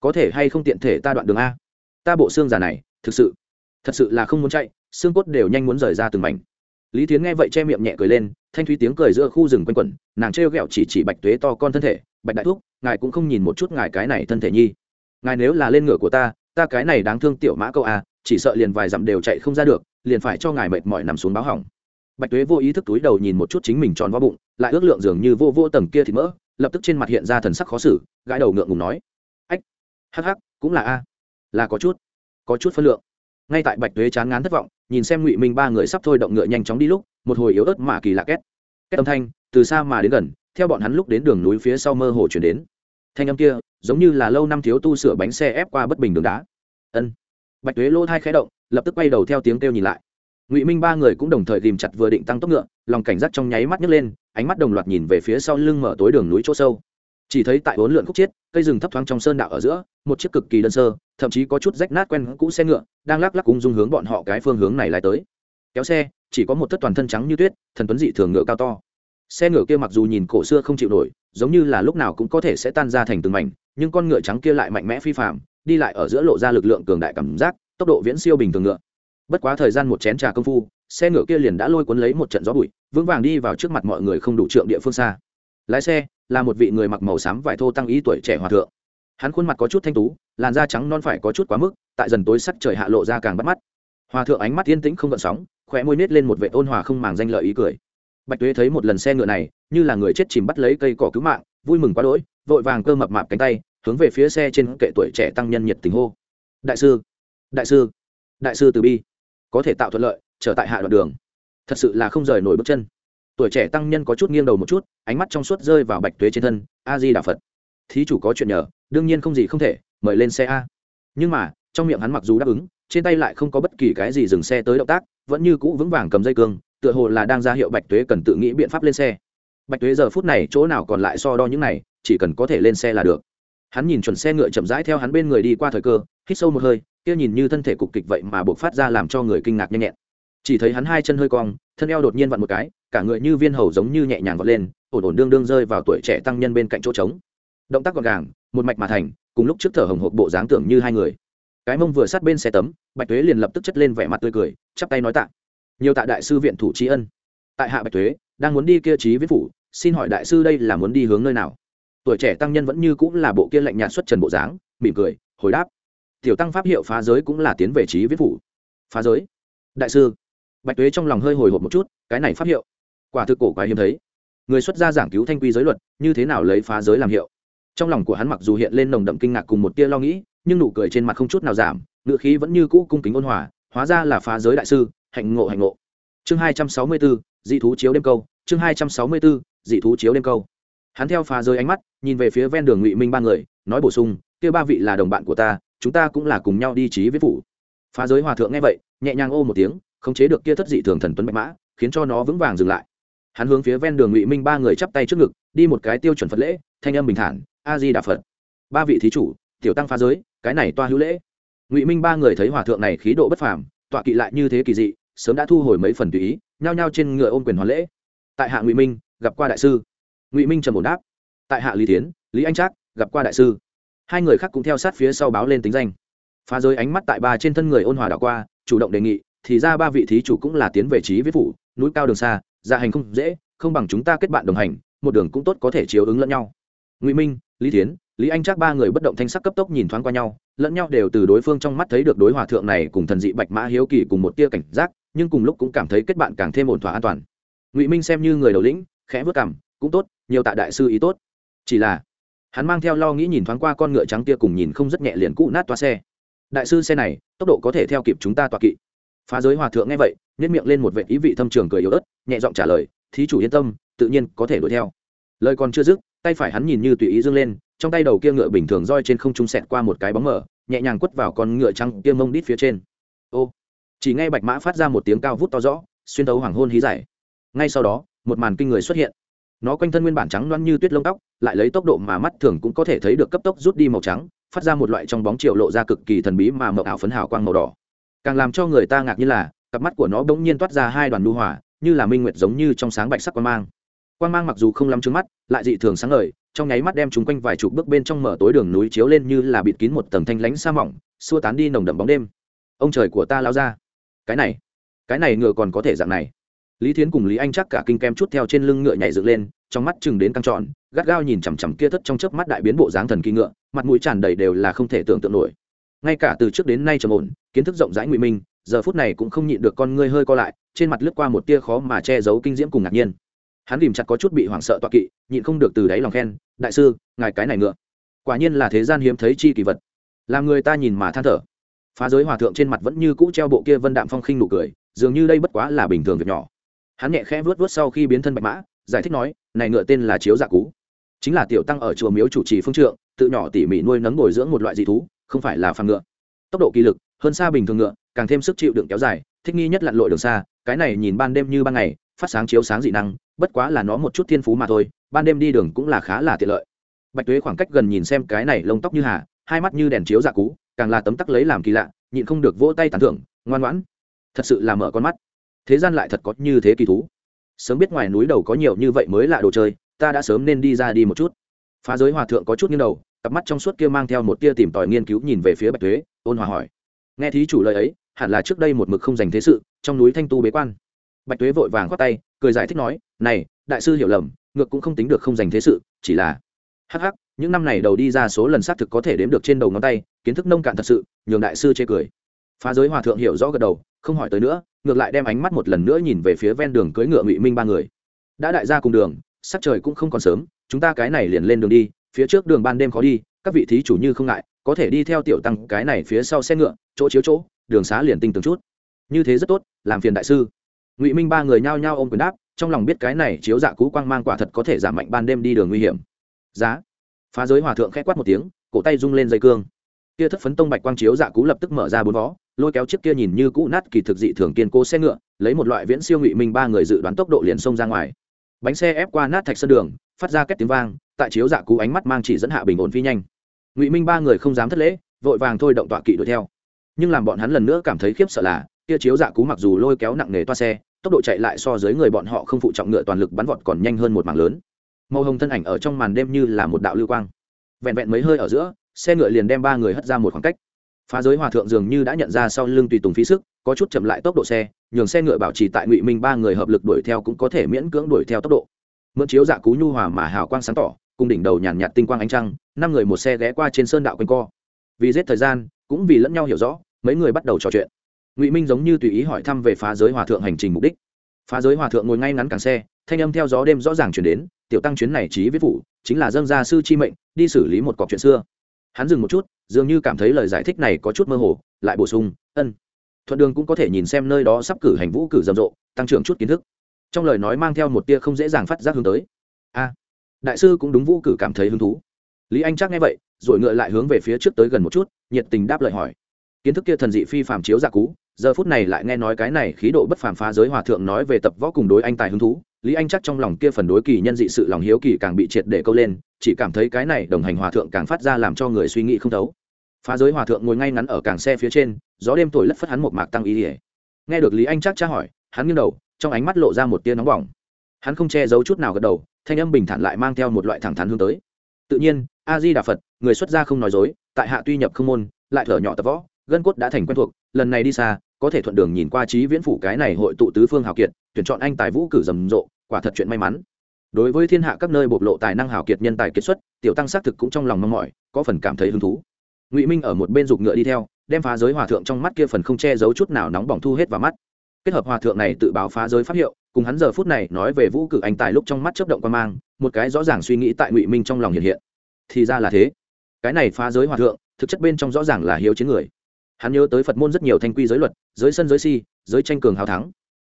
Có thể hay không tiện thể ta đoạn đường a? Ta bộ xương già này, thực sự, thật sự là không muốn chạy, xương cốt đều nhanh muốn rời ra từng mảnh. Lý tiến nghe vậy che miệng nhẹ cười lên, thanh thúy tiếng cười giữa khu rừng quanh quẩn, nàng trêu ghẹo chỉ chỉ bạch tuế to con thân thể bạch đại thúc, ngài cũng không nhìn một chút ngài cái này thân thể nhi. Ngài nếu là lên ngựa của ta ta cái này đáng thương tiểu mã câu a chỉ sợ liền vài dặm đều chạy không ra được, liền phải cho ngài mệt mỏi nằm xuống báo hỏng. Bạch tuế vô ý thức túi đầu nhìn một chút chính mình tròn vo bụng, lại ước lượng dường như vô vô tầng kia thì mỡ, lập tức trên mặt hiện ra thần sắc khó xử, gãi đầu ngượng ngùng nói. Ách, hắc hắc, cũng là a. Là có chút có chút phân lượng. Ngay tại bạch tuế chán ngán thất vọng, nhìn xem ngụy minh ba người sắp thôi động ngựa nhanh chóng đi lúc, một hồi yếu ớt mà kỳ lạ két. Két âm thanh, từ xa mà đến gần theo bọn hắn lúc đến đường núi phía sau mơ hồ chuyển đến. Thanh âm kia, giống như là lâu năm thiếu tu sửa bánh xe ép qua bất bình đường đá. Ân. Bạch tuế lỗ thai khẽ động, lập tức quay đầu theo tiếng kêu nhìn lại. Ngụy minh ba người cũng đồng thời tìm chặt vừa định tăng tốc ngựa, lòng cảnh giác trong nháy mắt nhấc lên, ánh mắt đồng loạt nhìn về phía sau lưng mở tối đường núi chỗ sâu. Chỉ thấy tại bốn lượn khúc chiết, cây rừng thấp thoáng trong sơn đạo ở giữa, một chiếc cực kỳ đơn sơ, thậm chí có chút rách nát quen cũ xe ngựa, đang lắc lắc cùng dung hướng bọn họ cái phương hướng này lại tới. Kéo xe, chỉ có một thất toàn thân trắng như tuyết, thần tuấn dị thường ngựa cao to xe ngựa kia mặc dù nhìn cổ xưa không chịu nổi, giống như là lúc nào cũng có thể sẽ tan ra thành từng mảnh, nhưng con ngựa trắng kia lại mạnh mẽ phi phạm đi lại ở giữa lộ ra lực lượng cường đại cảm giác, tốc độ viễn siêu bình thường ngựa. Bất quá thời gian một chén trà công phu, xe ngựa kia liền đã lôi cuốn lấy một trận gió bụi, vững vàng đi vào trước mặt mọi người không đủ trượng địa phương xa. Lái xe, là một vị người mặc màu xám vải thô tăng ý tuổi trẻ hòa thượng. Hắn khuôn mặt có chút thanh tú, làn da trắng non phải có chút quá mức, tại dần tối sắc trời hạ lộ ra càng bắt mắt. Hòa thượng ánh mắt yên tĩnh không gợn sóng khỏe môi nết lên một vệ ôn hòa không màng danh lợi ý cười bạch tuế thấy một lần xe ngựa này, như là người chết chìm bắt lấy cây cỏ cứu mạng, vui mừng quá đỗi, vội vàng cơ mập mạp cánh tay, hướng về phía xe trên kệ tuổi trẻ tăng nhân nhiệt tình hô. Đại sư đại sư đại sư từ bi, có thể tạo thuận lợi, trở tại hạ đoạn đường. Thật sự là không rời nổi bước chân. Tuổi trẻ tăng nhân có chút nghiêng đầu một chút, ánh mắt trong suốt rơi vào bạch tuế trên thân, a di đà phật, thí chủ có chuyện nhờ, đương nhiên không gì không thể, mời lên xe a. Nhưng mà, trong miệng hắn mặc dù đáp ứng, trên tay lại không có bất kỳ cái gì dừng xe tới động tác, vẫn như cũ vững vàng cầm dây cương tựa hồ là đang ra hiệu bạch tuế cần tự nghĩ biện pháp lên xe. Bạch tuế giờ phút này chỗ nào còn lại so đo những này, chỉ cần có thể lên xe là được. Hắn nhìn chuẩn xe ngựa chậm rãi theo hắn bên người đi qua thời cơ, hít sâu một hơi, kia nhìn như thân thể cục kịch vậy mà buộc phát ra làm cho người kinh ngạc nhanh nhẹn. Chỉ thấy hắn hai chân hơi cong, thân eo đột nhiên vặn một cái, cả người như viên hầu giống như nhẹ nhàng vọt lên, ổn ổn đương đương rơi vào tuổi trẻ tăng nhân bên cạnh chỗ trống. Động tác gọn gàng, một mạch mà thành, cùng lúc trước thở hồng hộc bộ dáng tưởng như hai người. Cái mông vừa sát bên xe tấm, bạch tuế liền lập tức chất lên vẻ mặt tươi cười, chắp tay nói tạ nhiều tạ đại sư viện thủ trí ân. Tại hạ bạch tuế, đang muốn đi kia trí viết phủ, xin hỏi đại sư đây là muốn đi hướng nơi nào? Tuổi trẻ tăng nhân vẫn như cũng là bộ kia lạnh nhạt xuất trần bộ dáng, mỉm cười, hồi đáp. Tiểu tăng pháp hiệu phá giới cũng là tiến về trí viết phủ. Phá giới? Đại sư. Bạch tuế trong lòng hơi hồi hộp một chút, cái này pháp hiệu. Quả thực cổ quái hiếm thấy. Người xuất gia giảng cứu thanh quy giới luật, như thế nào lấy phá giới làm hiệu? Trong lòng của hắn mặc dù hiện lên nồng đậm kinh ngạc cùng một tia lo nghĩ, nhưng nụ cười trên mặt không chút nào giảm ngựa khí vẫn như cũ cung kính ôn hòa, hóa ra là phá giới đại sư hạnh ngộ hạnh ngộ. Chương hai trăm sáu mươi bốn dị thú chiếu đêm câu, chương hai trăm sáu mươi bốn dị thú chiếu đêm câu. Hắn theo phá giới ánh mắt, nhìn về phía ven đường ngụy minh ba người, nói bổ sung, kia ba vị là đồng bạn của ta, chúng ta cũng là cùng nhau đi trí với phủ. Phá giới hòa thượng nghe vậy, nhẹ nhàng ô một tiếng, khống chế được kia thất dị thường thần tuấn bạch mã, khiến cho nó vững vàng dừng lại. Hắn hướng phía ven đường ngụy minh ba người chắp tay trước ngực, đi một cái tiêu chuẩn phật lễ, thanh âm bình thản a di đà phật. Ba vị thí chủ, tiểu tăng phá giới, cái này toa hữu lễ. Ngụy minh ba người thấy hòa thượng này khí độ bất phàm, tọa kỵ lại như thế kỳ dị sớm đã thu hồi mấy phần tùy ý, nhao nhao trên ngựa ôm quyền hoàn lễ. Tại hạ ngụy minh, gặp qua đại sư. Ngụy minh trầm ổn đáp. Tại hạ lý tiến lý anh trác, gặp qua đại sư. Hai người khác cũng theo sát phía sau báo lên tính danh. Phá giới ánh mắt tại ba trên thân người ôn hòa đảo qua, chủ động đề nghị, thì ra ba vị thí chủ cũng là tiến về trí viết phủ, núi cao đường xa gia hành không dễ, không bằng chúng ta kết bạn đồng hành, một đường cũng tốt có thể chiếu ứng lẫn nhau. Ngụy minh, lý tiến lý anh chắc ba người bất động thanh sắc cấp tốc nhìn thoáng qua nhau, lẫn nhau đều từ đối phương trong mắt thấy được đối hòa thượng này cùng thần dị bạch mã hiếu kỳ cùng một tia cảnh giác nhưng cùng lúc cũng cảm thấy kết bạn càng thêm ổn thỏa an toàn. Ngụy minh xem như người đầu lĩnh, khẽ vớt cảm cũng tốt, nhiều tạ đại sư ý tốt. Chỉ là, hắn mang theo lo nghĩ nhìn thoáng qua con ngựa trắng kia cùng nhìn không rất nhẹ liền cũ nát toa xe. Đại sư xe này, tốc độ có thể theo kịp chúng ta tọa kỵ. Phá giới hòa thượng nghe vậy nhét miệng lên một vệ ý vị thâm trường cười yếu ớt, nhẹ giọng trả lời, thí chủ yên tâm, tự nhiên có thể đuổi theo. Lời còn chưa dứt, tay phải hắn nhìn như tùy ý dâng lên, trong tay đầu kia ngựa bình thường roi trên không trung sẹt qua một cái bóng mở nhẹ nhàng quất vào con ngựa trắng kia mông đít phía trên. Ô! Chỉ nghe bạch mã phát ra một tiếng cao vút to rõ, xuyên tấu hoàng hôn hí giải ngay sau đó, một màn kinh người xuất hiện. Nó quanh thân nguyên bản trắng loăn như tuyết lông tóc, lại lấy tốc độ mà mắt thường cũng có thể thấy được cấp tốc rút đi màu trắng, phát ra một loại trong bóng chiều lộ ra cực kỳ thần bí mà mậu ảo phấn hào quang màu đỏ. Càng làm cho người ta ngạc như là, cặp mắt của nó bỗng nhiên toát ra hai đoàn lưu hỏa, như là minh nguyệt giống như trong sáng bạch sắc quang mang. Quang mang mặc dù không lắm trứng mắt, lại dị thường sáng ngời, trong nháy mắt đem chúng quanh vài chục bước bên trong mở tối đường núi chiếu lên như là bịt kín một tầng thanh lánh sa mỏng, xua tán đi nồng đậm bóng đêm. Ông trời của ta lao ra cái này cái này ngựa còn có thể dạng này. Lý thiến cùng lý anh chắc cả kinh kem chút theo trên lưng ngựa nhảy dựng lên, trong mắt chừng đến căng trọn gắt gao nhìn chằm chằm kia thất trong chớp mắt đại biến bộ dáng thần kỳ ngựa, mặt mũi tràn đầy đều là không thể tưởng tượng nổi. Ngay cả từ trước đến nay trầm ổn, kiến thức rộng rãi ngụy minh, giờ phút này cũng không nhịn được con ngươi hơi co lại, trên mặt lướt qua một tia khó mà che giấu kinh diễm cùng ngạc nhiên. Hắn tìm chặt có chút bị hoảng sợ toạ kỵ, nhịn không được từ đáy lòng khen, đại sư, ngài cái này ngựa, quả nhiên là thế gian hiếm thấy chi kỳ vật. Làm người ta nhìn mà than thở phá giới hòa thượng trên mặt vẫn như cũ treo bộ kia vân đạm phong khinh nụ cười, dường như đây bất quá là bình thường việc nhỏ. Hắn nhẹ khẽ vớt vớt sau khi biến thân bạch mã, giải thích nói, này ngựa tên là chiếu dạ cú. Chính là tiểu tăng ở chùa miếu chủ trì phương trượng, tự nhỏ tỉ mỉ nuôi nấng bồi dưỡng một loại dị thú, không phải là phàm ngựa. Tốc độ kỳ lực, hơn xa bình thường ngựa, càng thêm sức chịu đựng kéo dài, thích nghi nhất lặn lội đường xa, cái này nhìn ban đêm như ban ngày, phát sáng chiếu sáng dị năng, bất quá là nó một chút thiên phú mà thôi, ban đêm đi đường cũng là khá là tiện lợi. Bạch tuế khoảng cách gần nhìn xem cái này lông tóc như hà, hai mắt như đèn chiếu dạ cú càng là tấm tắc lấy làm kỳ lạ, nhịn không được vỗ tay tàn thưởng, ngoan ngoãn. Thật sự là mở con mắt. Thế gian lại thật có như thế kỳ thú. Sớm biết ngoài núi đầu có nhiều như vậy mới lạ đồ chơi, ta đã sớm nên đi ra đi một chút. Phá giới hòa thượng có chút nghiêng đầu, cặp mắt trong suốt kia mang theo một tia tìm tòi nghiên cứu nhìn về phía bạch tuế, ôn hòa hỏi. Nghe thí chủ lời ấy, hẳn là trước đây một mực không dành thế sự, trong núi thanh tu bế quan. Bạch tuế vội vàng khoát tay, cười giải thích nói, này, đại sư hiểu lầm, ngược cũng không tính được không dành thế sự, chỉ là hắc hắc những năm này đầu đi ra số lần xác thực có thể đếm được trên đầu ngón tay, kiến thức nông cạn thật sự, nhường đại sư chê cười. Phá giới hòa thượng hiểu rõ gật đầu, không hỏi tới nữa, ngược lại đem ánh mắt một lần nữa nhìn về phía ven đường cưỡi ngựa ngụy minh ba người. Đã đại gia cùng đường, sắc trời cũng không còn sớm, chúng ta cái này liền lên đường đi, phía trước đường ban đêm khó đi, các vị thí chủ như không ngại, có thể đi theo tiểu tăng cái này phía sau xe ngựa, chỗ chiếu chỗ, đường xá liền tinh từng chút. Như thế rất tốt, làm phiền đại sư. Ngụy minh ba người nhao nhao ôm quyền đáp, trong lòng biết cái này chiếu dạ cú quang mang quả thật có thể giảm mạnh ban đêm đi đường nguy hiểm. Giá phá giới hòa thượng k h ẽ quát một tiếng, cổ tay rung lên dây cương. Kia thất phấn tông bạch quang chiếu dạ cú lập tức mở ra bốn vó, lôi kéo chiếc kia nhìn như cũ nát kỳ thực dị thường kiên cố xe ngựa, lấy một loại viễn siêu ngụy minh ba người dự đoán tốc độ liền xông ra ngoài. Bánh xe ép qua nát thạch sân đường, phát ra két tiếng vang, tại chiếu dạ cú ánh mắt mang chỉ dẫn hạ bình ổn phi nhanh. Ngụy minh ba người không dám thất lễ, vội vàng thôi động tọa kỵ đuổi theo. Nhưng làm bọn hắn lần nữa cảm thấy khiếp sợ là, kia chiếu dạ cú mặc dù lôi kéo nặng nghề toa xe, tốc độ chạy lại so với người bọn họ không phụ trọng ngựa toàn lực bắn vọt còn nhanh hơn một mảng lớn màu hồng thân ảnh ở trong màn đêm như là một đạo lưu quang. Vẹn vẹn mấy hơi ở giữa, xe ngựa liền đem ba người hất ra một khoảng cách. Phá giới hòa thượng dường như đã nhận ra sau lưng tùy tùng phí sức, có chút chậm lại tốc độ xe, nhường xe ngựa bảo trì tại ngụy minh ba người hợp lực đuổi theo cũng có thể miễn cưỡng đuổi theo tốc độ. Mượn chiếu dạ cú nhu hòa mà hào quang sáng tỏ, cùng đỉnh đầu nhàn nhạt tinh quang ánh trăng, năm người một xe ghé qua trên sơn đạo quanh co. Vì giết thời gian, cũng vì lẫn nhau hiểu rõ, mấy người bắt đầu trò chuyện. Ngụy minh giống như tùy ý hỏi thăm về phá giới hòa thượng hành trình mục đích. Phá giới hòa thượng ngồi ngay ngắn càng xe thanh âm theo gió đêm rõ ràng chuyển đến, tiểu tăng chuyến này trí viết phủ, chính là dâng gia sư chi mệnh, đi xử lý một cọc chuyện xưa. Hắn dừng một chút, dường như cảm thấy lời giải thích này có chút mơ hồ, lại bổ sung, ân. Thuận đường cũng có thể nhìn xem nơi đó sắp cử hành vũ cử rầm rộ, tăng trưởng chút kiến thức. Trong lời nói mang theo một tia không dễ dàng phát giác hướng tới. A. Đại sư cũng đúng vũ cử cảm thấy hứng thú. Lý anh chắc nghe vậy, rồi ngựa lại hướng về phía trước tới gần một chút, nhiệt tình đáp lời hỏi. Kiến thức kia thần dị phi phàm chiếu giả cú giờ phút này lại nghe nói cái này khí độ bất phàm phá giới hòa thượng nói về tập võ cùng đối anh tài hứng thú lý anh chắc trong lòng kia phần đối kỳ nhân dị sự lòng hiếu kỳ càng bị triệt để câu lên, chỉ cảm thấy cái này đồng hành hòa thượng càng phát ra làm cho người suy nghĩ không thấu. Phá giới hòa thượng ngồi ngay ngắn ở càng xe phía trên, gió đêm thổi lất phất hắn một mạc tăng ý ỉa nghe được lý anh chắc tra hỏi, hắn nghiêng đầu, trong ánh mắt lộ ra một tia nóng bỏng. Hắn không che giấu chút nào gật đầu, thanh âm bình thản lại mang theo một loại thẳng thắn hướng tới. Tự nhiên a di đà phật người xuất gia không nói dối, tại hạ tuy nhập không môn, lại thở nhỏ tập võ, gân cốt đã thành quen thuộc, lần này đi xa, có thể thuận đường nhìn qua trí viễn phủ cái này hội tụ tứ phương hào kiệt, tuyển chọn anh tài vũ cử rầm rộ quả thật chuyện may mắn. Đối với thiên hạ các nơi bộc lộ tài năng hào kiệt nhân tài kiệt xuất, tiểu tăng xác thực cũng trong lòng mong mỏi, có phần cảm thấy hứng thú. Ngụy minh ở một bên giục ngựa đi theo, đem phá giới hòa thượng trong mắt kia phần không che giấu chút nào nóng bỏng thu hết vào mắt. Kết hợp hòa thượng này tự báo phá giới pháp hiệu, cùng hắn giờ phút này nói về vũ cử anh tài lúc trong mắt chấp động quan mang, một cái rõ ràng suy nghĩ tại ngụy minh trong lòng hiện hiện. Thì ra là thế. Cái này phá giới hòa thượng, thực chất bên trong rõ ràng là hiếu chiến người. Hắn nhớ tới phật môn rất nhiều thanh quy giới luật, giới sân giới si, giới tranh cường hào thắng.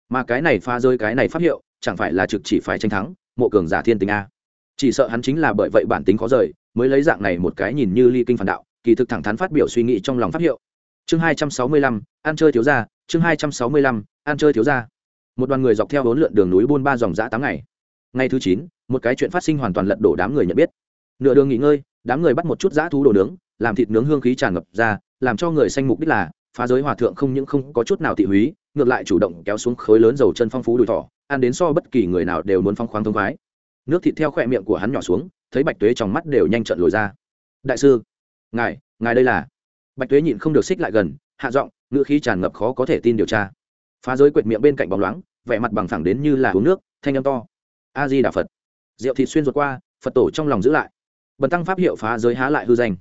Mà cái này phá giới cái này pháp hiệu chẳng phải là trực chỉ phải tranh thắng, mộ cường giả thiên tình a. Chỉ sợ hắn chính là bởi vậy bản tính khó rời, mới lấy dạng này một cái nhìn như ly kinh phản đạo, kỳ thực thẳng thắn phát biểu suy nghĩ trong lòng pháp hiệu. Chương hai trăm sáu mươi lăm, ăn chơi thiếu gia, chương hai trăm sáu mươi lăm, ăn chơi thiếu gia. Một đoàn người dọc theo bốn lượn đường núi buôn ba dòng dã tám ngày. Ngày thứ chín, một cái chuyện phát sinh hoàn toàn lật đổ đám người nhận biết. Nửa đường nghỉ ngơi, đám người bắt một chút dã thú đồ nướng, làm thịt nướng hương khí tràn ngập ra, làm cho người xanh mục đích là, phá giới hòa thượng không những không có chút nào thị húy ngược lại chủ động kéo xuống khối lớn dầu chân phong phú đùi thỏ, ăn đến so bất kỳ người nào đều muốn phong khoáng thông khoái. Nước thịt theo khỏe miệng của hắn nhỏ xuống, thấy bạch tuế trong mắt đều nhanh trận lồi ra. Đại sư, ngài ngài đây là? Bạch tuế nhịn không được xích lại gần, hạ giọng, ngữ khí tràn ngập khó có thể tin điều tra. Phá giới quệt miệng bên cạnh bóng loáng, vẻ mặt bằng thẳng đến như là uống nước, thanh âm to. A di đà phật. Rượu thịt xuyên ruột qua, phật tổ trong lòng giữ lại. Bần tăng pháp hiệu phá giới há lại hư danh.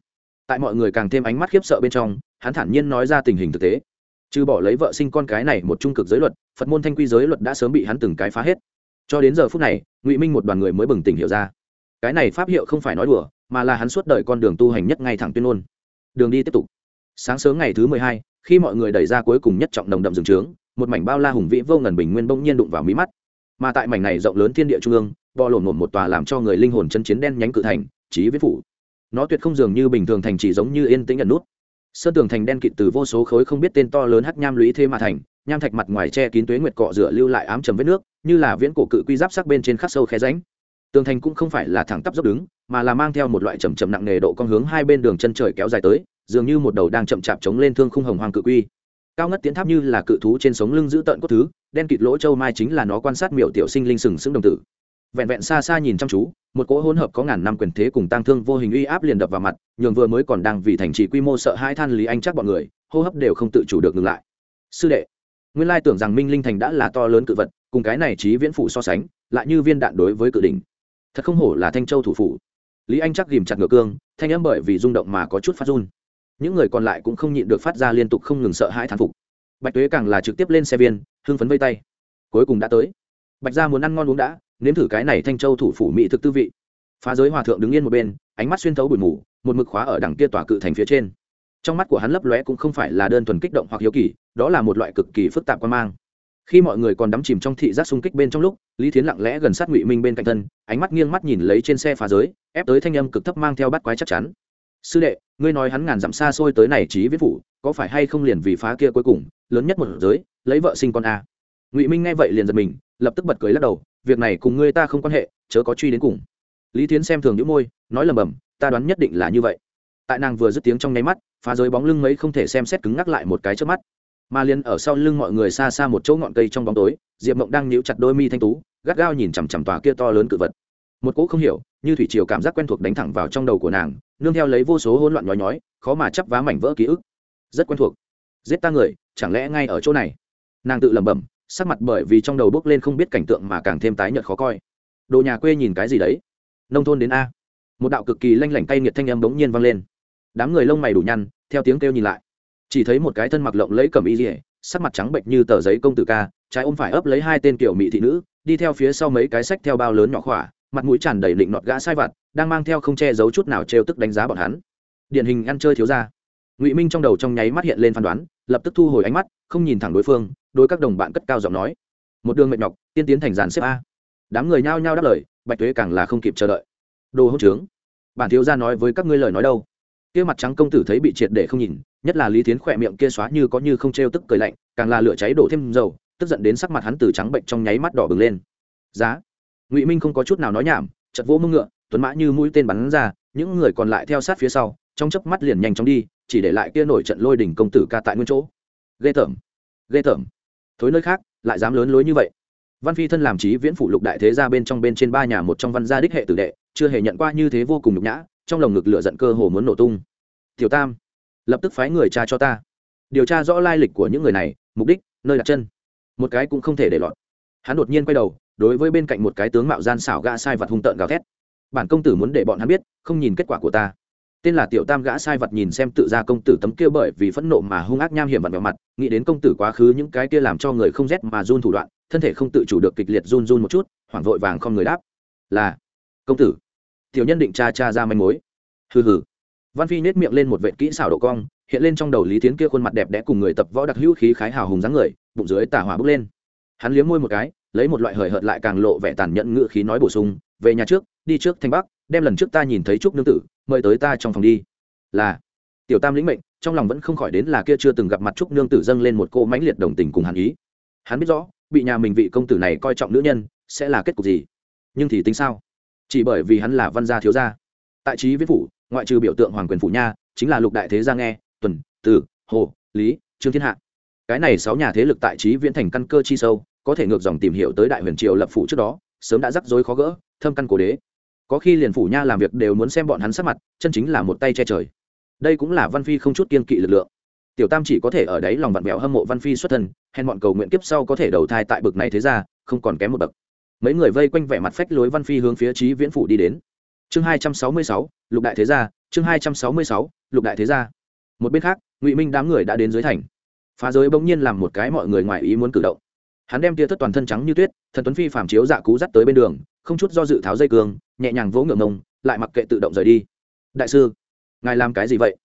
Tại mọi người càng thêm ánh mắt khiếp sợ bên trong, hắn thản nhiên nói ra tình hình thực tế trừ bỏ lấy vợ sinh con cái này một trung cực giới luật, phật môn thanh quy giới luật đã sớm bị hắn từng cái phá hết. Cho đến giờ phút này, ngụy minh một đoàn người mới bừng tỉnh hiểu ra. Cái này pháp hiệu không phải nói đùa, mà là hắn suốt đời con đường tu hành nhất ngay thẳng tuyên ngôn. Đường đi tiếp tục. Sáng sớm ngày thứ mười hai, khi mọi người đẩy ra cuối cùng nhất trọng nồng đậm rừng trướng, một mảnh bao la hùng vĩ vô ngần bình nguyên bỗng nhiên đụng vào mí mắt. Mà tại mảnh này rộng lớn thiên địa trung ương, bò lổn một một tòa làm cho người linh hồn chân chiến đen nhánh cự thành trí viết phủ. Nó tuyệt không dường như bình thường thành chỉ giống như yên tĩnh ẩn nút sơn tường thành đen kịt từ vô số khối không biết tên to lớn hắc nham lũy thế mà thành, nham thạch mặt ngoài che kín tuế nguyệt cọ rửa lưu lại ám trầm vết nước, như là viễn cổ cự quy giáp sắc bên trên khắc sâu khe ránh tường thành cũng không phải là thẳng tắp dốc đứng, mà là mang theo một loại chầm chầm nặng nề độ con hướng hai bên đường chân trời kéo dài tới, dường như một đầu đang chậm chạp chống lên thương khung hồng hoàng cự quy. Cao ngất tiến tháp như là cự thú trên sống lưng giữ tợn cốt thứ, đen kịt lỗ châu mai chính là nó quan sát miểu tiểu sinh linh sừng sững đồng tử vẹn vẹn xa xa nhìn chăm chú, một cỗ hỗn hợp có ngàn năm quyền thế cùng tang thương vô hình uy áp liền đập vào mặt, nhường vừa mới còn đang vì thành trì quy mô sợ hai than lý anh chắc bọn người, hô hấp đều không tự chủ được ngừng lại. Sư đệ, nguyên lai tưởng rằng minh linh thành đã là to lớn cự vật, cùng cái này trí viễn phụ so sánh, lại như viên đạn đối với cự đỉnh. Thật không hổ là thanh châu thủ phủ. Lý anh chắc ghìm chặt ngựa cương, thanh âm bởi vì rung động mà có chút phát run. Những người còn lại cũng không nhịn được phát ra liên tục không ngừng sợ hãi thán phục. Bạch tuế càng là trực tiếp lên xe viên, hưng phấn vây tay. Cuối cùng đã tới. Bạch gia muốn ăn ngon uống đã nếm thử cái này thanh châu thủ phủ mỹ thực tư vị. Phá giới hòa thượng đứng yên một bên, ánh mắt xuyên thấu bụi mù, một mực khóa ở đằng kia tòa cự thành phía trên. Trong mắt của hắn lấp lóe cũng không phải là đơn thuần kích động hoặc hiếu kỳ, đó là một loại cực kỳ phức tạp quan mang. Khi mọi người còn đắm chìm trong thị giác xung kích bên trong lúc, lý thiến lặng lẽ gần sát ngụy minh bên cạnh thân, ánh mắt nghiêng mắt nhìn lấy trên xe phá giới, ép tới thanh âm cực thấp mang theo bắt quái chắc chắn. Sư đệ, ngươi nói hắn ngàn dặm xa xôi tới này trí viết phủ, có phải hay không liền vì phá kia cuối cùng, lớn nhất một giới, lấy vợ sinh con a? Ngụy minh nghe vậy liền giật mình, lập tức bật cười lắc đầu việc này cùng ngươi ta không quan hệ, chớ có truy đến cùng. Lý tiến xem thường những môi, nói lầm bầm, ta đoán nhất định là như vậy. Tại nàng vừa dứt tiếng trong nháy mắt, phá giới bóng lưng mấy không thể xem xét cứng ngắc lại một cái trước mắt. Mà liền ở sau lưng mọi người xa xa một chỗ ngọn cây trong bóng tối, diệp mộng đang níu chặt đôi mi thanh tú, gắt gao nhìn chằm chằm tòa kia to lớn cự vật. Một cỗ không hiểu, như thủy triều cảm giác quen thuộc đánh thẳng vào trong đầu của nàng, nương theo lấy vô số hỗn loạn nhói nhói, khó mà chấp vá mảnh vỡ ký ức. Rất quen thuộc. Giết ta người, chẳng lẽ ngay ở chỗ này? Nàng tự lẩm bẩm sắc mặt bởi vì trong đầu bước lên không biết cảnh tượng mà càng thêm tái nhợt khó coi. Đồ nhà quê nhìn cái gì đấy? Nông thôn đến a. Một đạo cực kỳ lanh lảnh cay nghiệt thanh âm bỗng nhiên vang lên. Đám người lông mày đủ nhăn, theo tiếng kêu nhìn lại. Chỉ thấy một cái thân mặc lộng lẫy cầm y dỉa sắc mặt trắng bệnh như tờ giấy công tử ca, trái ôm phải ấp lấy hai tên kiểu mỹ thị nữ, đi theo phía sau mấy cái sách theo bao lớn nhỏ khỏa, mặt mũi tràn đầy định nọt gã sai vặt, đang mang theo không che giấu chút nào trêu tức đánh giá bọn hắn. Điển hình ăn chơi thiếu ra ngụy minh trong đầu trong nháy mắt hiện lên phán đoán, lập tức thu hồi ánh mắt không nhìn thẳng đối phương, đối các đồng bạn cất cao giọng nói. Một đường mệt nhọc, tiên tiến thành dàn xếp a. Đám người nhao nhao đáp lời, bạch tuế càng là không kịp chờ đợi. Đồ hỗn trướng. Bản thiếu gia nói với các ngươi lời nói đâu? Kia mặt trắng công tử thấy bị triệt để không nhìn, nhất là lý tiến khỏe miệng kia xóa như có như không trêu tức cười lạnh, càng là lửa cháy đổ thêm dầu, tức giận đến sắc mặt hắn từ trắng bệnh trong nháy mắt đỏ bừng lên. Giá. Ngụy minh không có chút nào nói nhảm chật vỗ mưng ngựa, tuấn mã như mũi tên bắn ra, những người còn lại theo sát phía sau, trong chớp mắt liền nhanh chóng đi, chỉ để lại kia nổi trận lôi đỉnh công tử ca tại nguyên chỗ ghê tởm. Ghê tởm. Thối nơi khác, lại dám lớn lối như vậy. Văn phi thân làm trí viễn phủ lục đại thế ra bên trong bên trên ba nhà một trong văn gia đích hệ tử đệ, chưa hề nhận qua như thế vô cùng nhục nhã, trong lồng ngực lửa giận cơ hồ muốn nổ tung. Tiểu tam, lập tức phái người tra cho ta. Điều tra rõ lai lịch của những người này, mục đích, nơi đặt chân. Một cái cũng không thể để lọt. Hắn đột nhiên quay đầu, đối với bên cạnh một cái tướng mạo gian xảo gã sai vật hung tợn gào thét. Bản công tử muốn để bọn hắn biết, không nhìn kết quả của ta. Tên là tiểu tam gã sai vật nhìn xem tự ra công tử tấm kia bởi vì phẫn nộ mà hung ác nham hiểm vặn vào mặt nghĩ đến công tử quá khứ những cái kia làm cho người không rét mà run thủ đoạn, thân thể không tự chủ được kịch liệt run run một chút, hoảng vội vàng không người đáp. Là, công tử. Tiểu nhân định cha cha ra manh mối. Hừ hừ. Văn phi nết miệng lên một vệ kỹ xảo độ cong, hiện lên trong đầu lý tiến kia khuôn mặt đẹp đẽ cùng người tập võ đặc hữu khí khái hào hùng dáng người, bụng dưới tả hỏa bước lên. Hắn liếm môi một cái, lấy một loại hời hợt lại càng lộ vẻ tàn nhẫn ngựa khí nói bổ sung, về nhà trước, đi trước thanh bắc, đem lần trước ta nhìn thấy trúc nương tử, mời tới ta trong phòng đi. Là tiểu tam lĩnh mệnh, trong lòng vẫn không khỏi đến là kia chưa từng gặp mặt trúc nương tử dâng lên một cô mãnh liệt đồng tình cùng hàn ý. Hắn biết rõ, bị nhà mình vị công tử này coi trọng nữ nhân, sẽ là kết cục gì? Nhưng thì tính sao? Chỉ bởi vì hắn là văn gia thiếu gia. Tại trí viết phủ, ngoại trừ biểu tượng hoàng quyền phủ nha, chính là lục đại thế gia nghe, tuần, từ, hồ, lý, trương thiên hạ. Cái này sáu nhà thế lực tại trí viễn thành căn cơ chi sâu, có thể ngược dòng tìm hiểu tới đại huyền triều lập phủ trước đó, sớm đã rắc rối khó gỡ, thâm căn cổ đế. Có khi liền phủ nha làm việc đều muốn xem bọn hắn sắc mặt, chân chính là một tay che trời đây cũng là văn phi không chút kiên kỵ lực lượng. Tiểu tam chỉ có thể ở đấy lòng vặn vẹo hâm mộ văn phi xuất thân hèn bọn cầu nguyện kiếp sau có thể đầu thai tại bực này thế ra không còn kém một bậc. Mấy người vây quanh vẻ mặt phách lối văn phi hướng phía trí viễn phủ đi đến. Chương hai trăm sáu mươi sáu, lục đại thế gia, chương hai trăm sáu mươi sáu, lục đại thế gia. Một bên khác, ngụy minh đám người đã đến dưới thành. Phá giới bỗng nhiên làm một cái mọi người ngoài ý muốn cử động. Hắn đem tia thất toàn thân trắng như tuyết, thần tuấn phi phàm chiếu dạ cú dắt tới bên đường, không chút do dự tháo dây cường nhẹ nhàng vỗ ngượng ngông, lại mặc kệ tự động rời đi. Đại sư ngài làm cái gì vậy?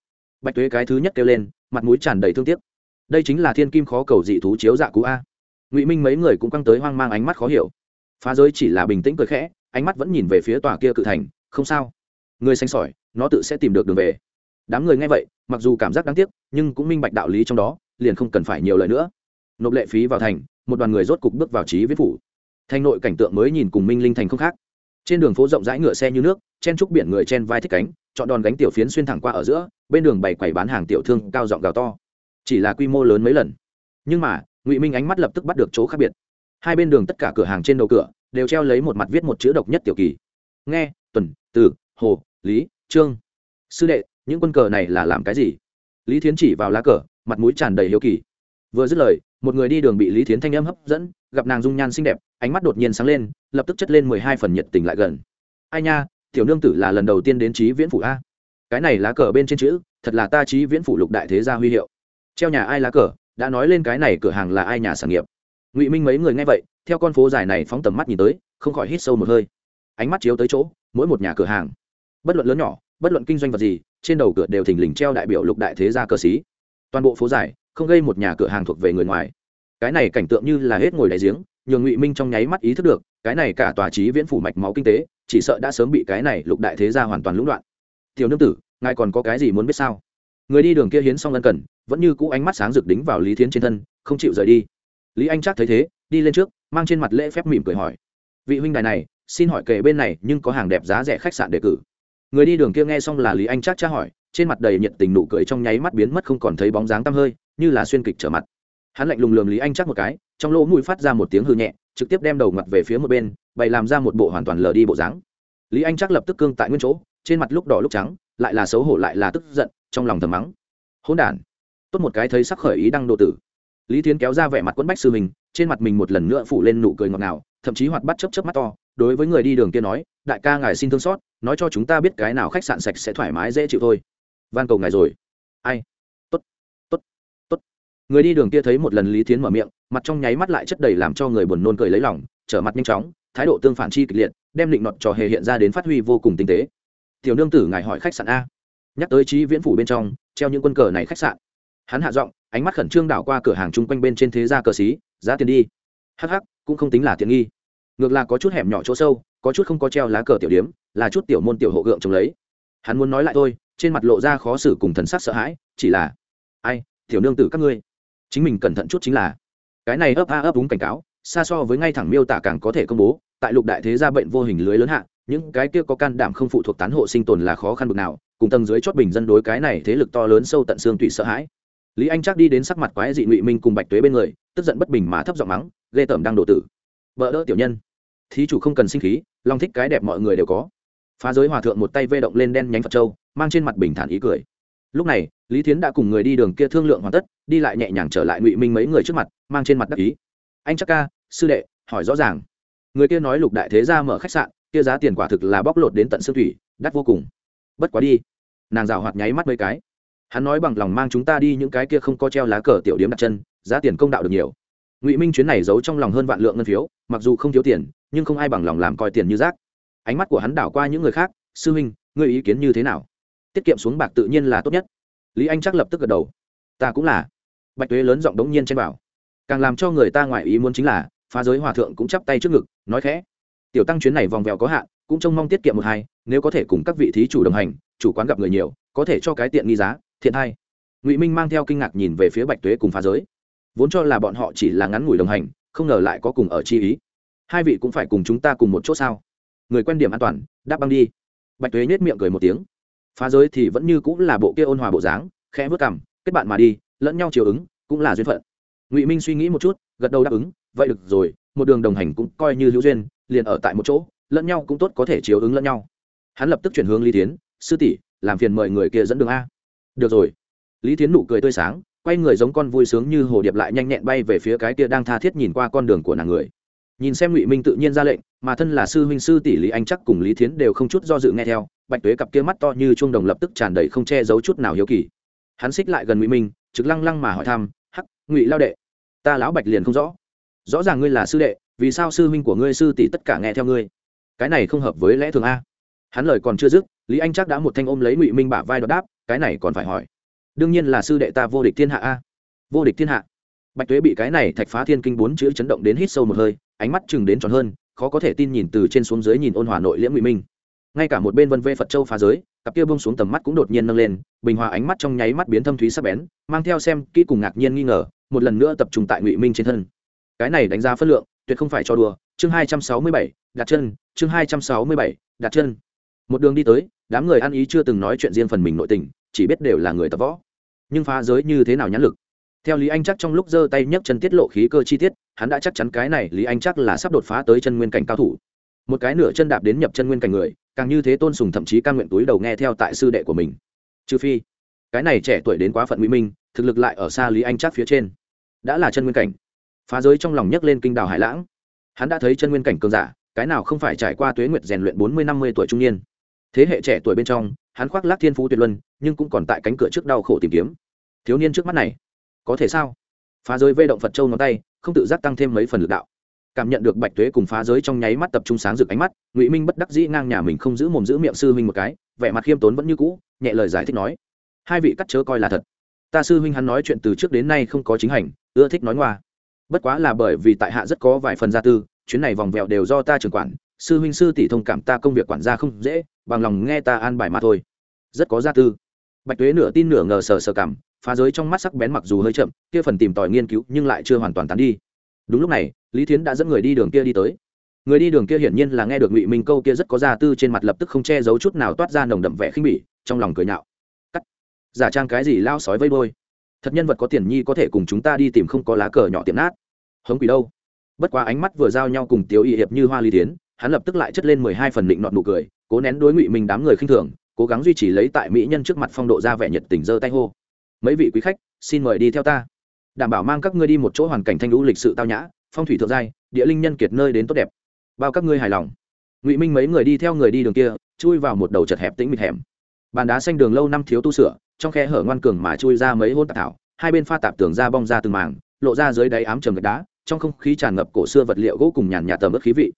Bạch tuế cái thứ nhất kêu lên, mặt mũi tràn đầy thương tiếc. Đây chính là thiên kim khó cầu dị thú chiếu dạ cú a. Ngụy minh mấy người cũng căng tới hoang mang ánh mắt khó hiểu. Phá giới chỉ là bình tĩnh cười khẽ, ánh mắt vẫn nhìn về phía tòa kia cự thành, không sao. Người xanh sỏi, nó tự sẽ tìm được đường về. Đám người nghe vậy, mặc dù cảm giác đáng tiếc, nhưng cũng minh bạch đạo lý trong đó, liền không cần phải nhiều lời nữa. Nộp lệ phí vào thành, một đoàn người rốt cục bước vào trí viết phủ. Thành nội cảnh tượng mới nhìn cùng minh linh thành không khác trên đường phố rộng rãi ngựa xe như nước, chen trúc biển người chen vai thích cánh, chọn đòn gánh tiểu phiến xuyên thẳng qua ở giữa, bên đường bày quầy bán hàng tiểu thương cao giọng gào to. Chỉ là quy mô lớn mấy lần. Nhưng mà, ngụy minh ánh mắt lập tức bắt được chỗ khác biệt. Hai bên đường tất cả cửa hàng trên đầu cửa đều treo lấy một mặt viết một chữ độc nhất tiểu kỳ. Nghe, tuần, từ, hồ, lý, trương. Sư đệ, những quân cờ này là làm cái gì? Lý thiến chỉ vào lá cờ, mặt mũi tràn đầy hiếu kỳ. Vừa dứt lời một người đi đường bị lý thiến thanh âm hấp dẫn, gặp nàng dung nhan xinh đẹp, ánh mắt đột nhiên sáng lên, lập tức chất lên mười hai phần nhiệt tình lại gần. Ai nha, tiểu nương tử là lần đầu tiên đến trí viễn phủ a. Cái này lá cờ bên trên chữ, thật là ta trí viễn phủ lục đại thế gia huy hiệu. Treo nhà ai lá cờ, đã nói lên cái này cửa hàng là ai nhà sản nghiệp. Ngụy minh mấy người nghe vậy, theo con phố dài này phóng tầm mắt nhìn tới, không khỏi hít sâu một hơi. Ánh mắt chiếu tới chỗ, mỗi một nhà cửa hàng. Bất luận lớn nhỏ, bất luận kinh doanh vật gì, trên đầu cửa đều thình lình treo đại biểu lục đại thế gia cờ xí. Toàn bộ phố dài không gây một nhà cửa hàng thuộc về người ngoài. Cái này cảnh tượng như là hết ngồi đại giếng, nhường ngụy minh trong nháy mắt ý thức được, cái này cả tòa trí viễn phủ mạch máu kinh tế, chỉ sợ đã sớm bị cái này lục đại thế gia hoàn toàn lũng đoạn. Tiểu nương tử, ngài còn có cái gì muốn biết sao? Người đi đường kia hiến xong ân cần, vẫn như cũ ánh mắt sáng rực đính vào lý thiến trên thân, không chịu rời đi. Lý anh chắc thấy thế, đi lên trước, mang trên mặt lễ phép mỉm cười hỏi. Vị huynh đài này, xin hỏi kể bên này, nhưng có hàng đẹp giá rẻ khách sạn đề cử. Người đi đường kia nghe xong là lý anh chắc tra hỏi, trên mặt đầy nhiệt tình nụ cười trong nháy mắt biến mất không còn thấy bóng dáng tăm hơi như là xuyên kịch trở mặt. Hắn lạnh lùng lườm lý anh chắc một cái, trong lỗ mũi phát ra một tiếng hư nhẹ, trực tiếp đem đầu mặt về phía một bên, bày làm ra một bộ hoàn toàn lờ đi bộ dáng. Lý anh chắc lập tức cương tại nguyên chỗ, trên mặt lúc đỏ lúc trắng, lại là xấu hổ lại là tức giận, trong lòng thầm mắng. Hỗn đản. Tốt một cái thấy sắc khởi ý đăng độ tử. Lý thiến kéo ra vẻ mặt quẫn bách sư mình, trên mặt mình một lần nữa phủ lên nụ cười ngọt ngào, thậm chí hoạt bắt chấp chấp mắt to, đối với người đi đường kia nói, đại ca ngài xin thương xót, nói cho chúng ta biết cái nào khách sạn sạch sẽ thoải mái dễ chịu thôi. Van cầu ngài rồi. Ai? Người đi đường kia thấy một lần lý thiến mở miệng, mặt trong nháy mắt lại chất đầy làm cho người buồn nôn cười lấy lòng, trở mặt nhanh chóng, thái độ tương phản chi kịch liệt, đem định nọt trò hề hiện ra đến phát huy vô cùng tinh tế. Tiểu nương tử, ngài hỏi khách sạn a. Nhắc tới trí viễn phủ bên trong, treo những quân cờ này khách sạn. Hắn hạ giọng, ánh mắt khẩn trương đảo qua cửa hàng chung quanh bên trên thế gia cờ xí, giá tiền đi. Hh cũng không tính là tiện nghi. Ngược là có chút hẻm nhỏ chỗ sâu, có chút không có treo lá cờ tiểu điếm, là chút tiểu môn tiểu hộ gượng trồng lấy. Hắn muốn nói lại thôi, trên mặt lộ ra khó xử cùng thần sắc sợ hãi, chỉ là, ai, tiểu nương tử các ngươi chính mình cẩn thận chút chính là. Cái này ấp a ấp đúng cảnh cáo, xa so với ngay thẳng miêu tả càng có thể công bố, tại lục đại thế gia bệnh vô hình lưới lớn hạ, những cái kia có can đảm không phụ thuộc tán hộ sinh tồn là khó khăn bực nào, cùng tầng dưới chót bình dân đối cái này thế lực to lớn sâu tận xương tùy sợ hãi. Lý anh chắc đi đến sắc mặt quái dị ngụy minh cùng bạch tuế bên người, tức giận bất bình mà thấp giọng mắng, ghê tởm đang đổ tử. Vợ đỡ tiểu nhân. Thí chủ không cần sinh khí long thích cái đẹp mọi người đều có. Phá giới hòa thượng một tay vê động lên đen nhánh phật châu, mang trên mặt bình thản ý cười. Lúc này lý thiến đã cùng người đi đường kia thương lượng hoàn tất, đi lại nhẹ nhàng trở lại ngụy minh mấy người trước mặt, mang trên mặt đắc ý. Anh chắc ca, sư đệ, hỏi rõ ràng. Người kia nói lục đại thế ra mở khách sạn, kia giá tiền quả thực là bóc lột đến tận xương thủy, đắt vô cùng. Bất quá đi. Nàng rào hoạt nháy mắt mấy cái. Hắn nói bằng lòng mang chúng ta đi những cái kia không có treo lá cờ tiểu điếm đặt chân, giá tiền công đạo được nhiều. Ngụy minh chuyến này giấu trong lòng hơn vạn lượng ngân phiếu, mặc dù không thiếu tiền, nhưng không ai bằng lòng làm coi tiền như rác. Ánh mắt của hắn đảo qua những người khác, sư huynh người ý kiến như thế nào? Tiết kiệm xuống bạc tự nhiên là tốt nhất lý anh chắc lập tức gật đầu. Ta cũng là. Bạch tuế lớn giọng đống nhiên trên bảo càng làm cho người ta ngoại ý muốn chính là, phá giới hòa thượng cũng chắp tay trước ngực, nói khẽ. Tiểu tăng chuyến này vòng vèo có hạn, cũng trông mong tiết kiệm một hai, nếu có thể cùng các vị thí chủ đồng hành, chủ quán gặp người nhiều, có thể cho cái tiện nghi giá, thiện hai. Ngụy minh mang theo kinh ngạc nhìn về phía bạch tuế cùng phá giới. Vốn cho là bọn họ chỉ là ngắn ngủi đồng hành, không ngờ lại có cùng ở chi ý. Hai vị cũng phải cùng chúng ta cùng một chỗ sao? Người quen điểm an toàn, đáp băng đi. Bạch tuế nhét miệng cười một tiếng phá giới thì vẫn như cũng là bộ kia ôn hòa bộ dáng, khẽ vớt cằm, kết bạn mà đi, lẫn nhau chiều ứng, cũng là duyên phận. Ngụy minh suy nghĩ một chút, gật đầu đáp ứng, vậy được rồi, một đường đồng hành cũng coi như hữu duyên, liền ở tại một chỗ, lẫn nhau cũng tốt có thể chiếu ứng lẫn nhau. Hắn lập tức chuyển hướng lý tiến sư tỷ, làm phiền mời người kia dẫn đường a. Được rồi. Lý tiến nụ cười tươi sáng, quay người giống con vui sướng như hồ điệp lại nhanh nhẹn bay về phía cái kia đang tha thiết nhìn qua con đường của nàng người nhìn xem ngụy minh tự nhiên ra lệnh, mà thân là sư huynh sư tỷ lý anh chắc cùng lý thiến đều không chút do dự nghe theo, bạch tuế cặp kia mắt to như chuông đồng lập tức tràn đầy không che giấu chút nào hiếu kỳ. Hắn xích lại gần ngụy minh, trực lăng lăng mà hỏi thăm, hắc, ngụy lao đệ, ta lão bạch liền không rõ. Rõ ràng ngươi là sư đệ, vì sao sư huynh của ngươi sư tỷ tất cả nghe theo ngươi? Cái này không hợp với lẽ thường a. Hắn lời còn chưa dứt, lý anh chắc đã một thanh ôm lấy ngụy minh bả vai đọt đáp, cái này còn phải hỏi. Đương nhiên là sư đệ ta vô địch thiên hạ a. Vô địch thiên hạ. Bạch tuế bị cái này thạch phá thiên kinh bốn chữ chấn động đến hít sâu một hơi ánh mắt chừng đến tròn hơn, khó có thể tin nhìn từ trên xuống dưới nhìn ôn hòa nội liễm ngụy minh. Ngay cả một bên vân vê phật châu phá giới, cặp kia bông xuống tầm mắt cũng đột nhiên nâng lên, bình hòa ánh mắt trong nháy mắt biến thâm thúy sắc bén, mang theo xem kỹ cùng ngạc nhiên nghi ngờ, một lần nữa tập trung tại ngụy minh trên thân. Cái này đánh giá phân lượng, tuyệt không phải cho đùa. Chương hai trăm sáu mươi bảy, đặt chân, chương hai trăm sáu mươi bảy, đặt chân. Một đường đi tới, đám người ăn ý chưa từng nói chuyện riêng phần mình nội tình, chỉ biết đều là người tập võ. Nhưng phá giới như thế nào nhãn lực? Theo lý anh chắc trong lúc giơ tay nhấc chân tiết lộ khí cơ chi tiết, hắn đã chắc chắn cái này lý anh chắc là sắp đột phá tới chân nguyên cảnh cao thủ. Một cái nửa chân đạp đến nhập chân nguyên cảnh người, càng như thế tôn sùng thậm chí ca nguyện túi đầu nghe theo tại sư đệ của mình. Trừ phi, cái này trẻ tuổi đến quá phận mỹ minh, thực lực lại ở xa lý anh chắc phía trên. Đã là chân nguyên cảnh. Phá giới trong lòng nhấc lên kinh đào hải lãng. Hắn đã thấy chân nguyên cảnh cường giả, cái nào không phải trải qua tuế nguyệt rèn luyện bốn mươi năm mươi tuổi trung niên. Thế hệ trẻ tuổi bên trong, hắn khoác lác thiên phú tuyệt luân, nhưng cũng còn tại cánh cửa trước đau khổ tìm kiếm. Thiếu niên trước mắt này có thể sao? Phá giới vây động phật châu ngón tay, không tự giác tăng thêm mấy phần lực đạo. Cảm nhận được bạch tuế cùng phá giới trong nháy mắt tập trung sáng rực ánh mắt, ngụy minh bất đắc dĩ ngang nhà mình không giữ mồm giữ miệng sư huynh một cái, vẻ mặt khiêm tốn vẫn như cũ, nhẹ lời giải thích nói, hai vị cắt chớ coi là thật. Ta sư huynh hắn nói chuyện từ trước đến nay không có chính hành, ưa thích nói ngoa. Bất quá là bởi vì tại hạ rất có vài phần gia tư, chuyến này vòng vèo đều do ta trưởng quản, sư huynh sư tỷ thông cảm ta công việc quản gia không dễ, bằng lòng nghe ta an bài mà thôi. Rất có gia tư. Bạch tuế nửa tin nửa ngờ sờ sờ cảm phá giới trong mắt sắc bén mặc dù hơi chậm, kia phần tìm tòi nghiên cứu nhưng lại chưa hoàn toàn tán đi. Đúng lúc này, lý thiến đã dẫn người đi đường kia đi tới. Người đi đường kia hiển nhiên là nghe được ngụy minh câu kia rất có gia tư trên mặt lập tức không che giấu chút nào toát ra nồng đậm vẻ khinh bỉ, trong lòng cười nhạo. Cắt. Giả trang cái gì lao sói vây bôi thật nhân vật có tiền nhi có thể cùng chúng ta đi tìm không có lá cờ nhỏ tiệm nát. Hống quỷ đâu. Bất quá ánh mắt vừa giao nhau cùng tiếu y hiệp như hoa Lý tiến hắn lập tức lại chất lên mười hai phần định nọn nụ cười, cố nén đối ngụy minh đám người khinh thường, cố gắng duy trì lấy tại mỹ nhân trước mặt phong độ ra vẻ nhiệt tình giơ tay hô mấy vị quý khách, xin mời đi theo ta. Đảm bảo mang các ngươi đi một chỗ hoàn cảnh thanh lũ lịch sự tao nhã, phong thủy thượng giai, địa linh nhân kiệt nơi đến tốt đẹp. Bao các ngươi hài lòng. Ngụy minh mấy người đi theo người đi đường kia, chui vào một đầu chật hẹp tĩnh mịt hẻm. Bàn đá xanh đường lâu năm thiếu tu sửa, trong khe hở ngoan cường mà chui ra mấy hôn tạp thảo, hai bên pha tạp tường ra bong ra từng màng lộ ra dưới đáy ám trầm gạch đá, trong không khí tràn ngập cổ xưa vật liệu gỗ cùng nhàn nhạt tầm ớt khí vị.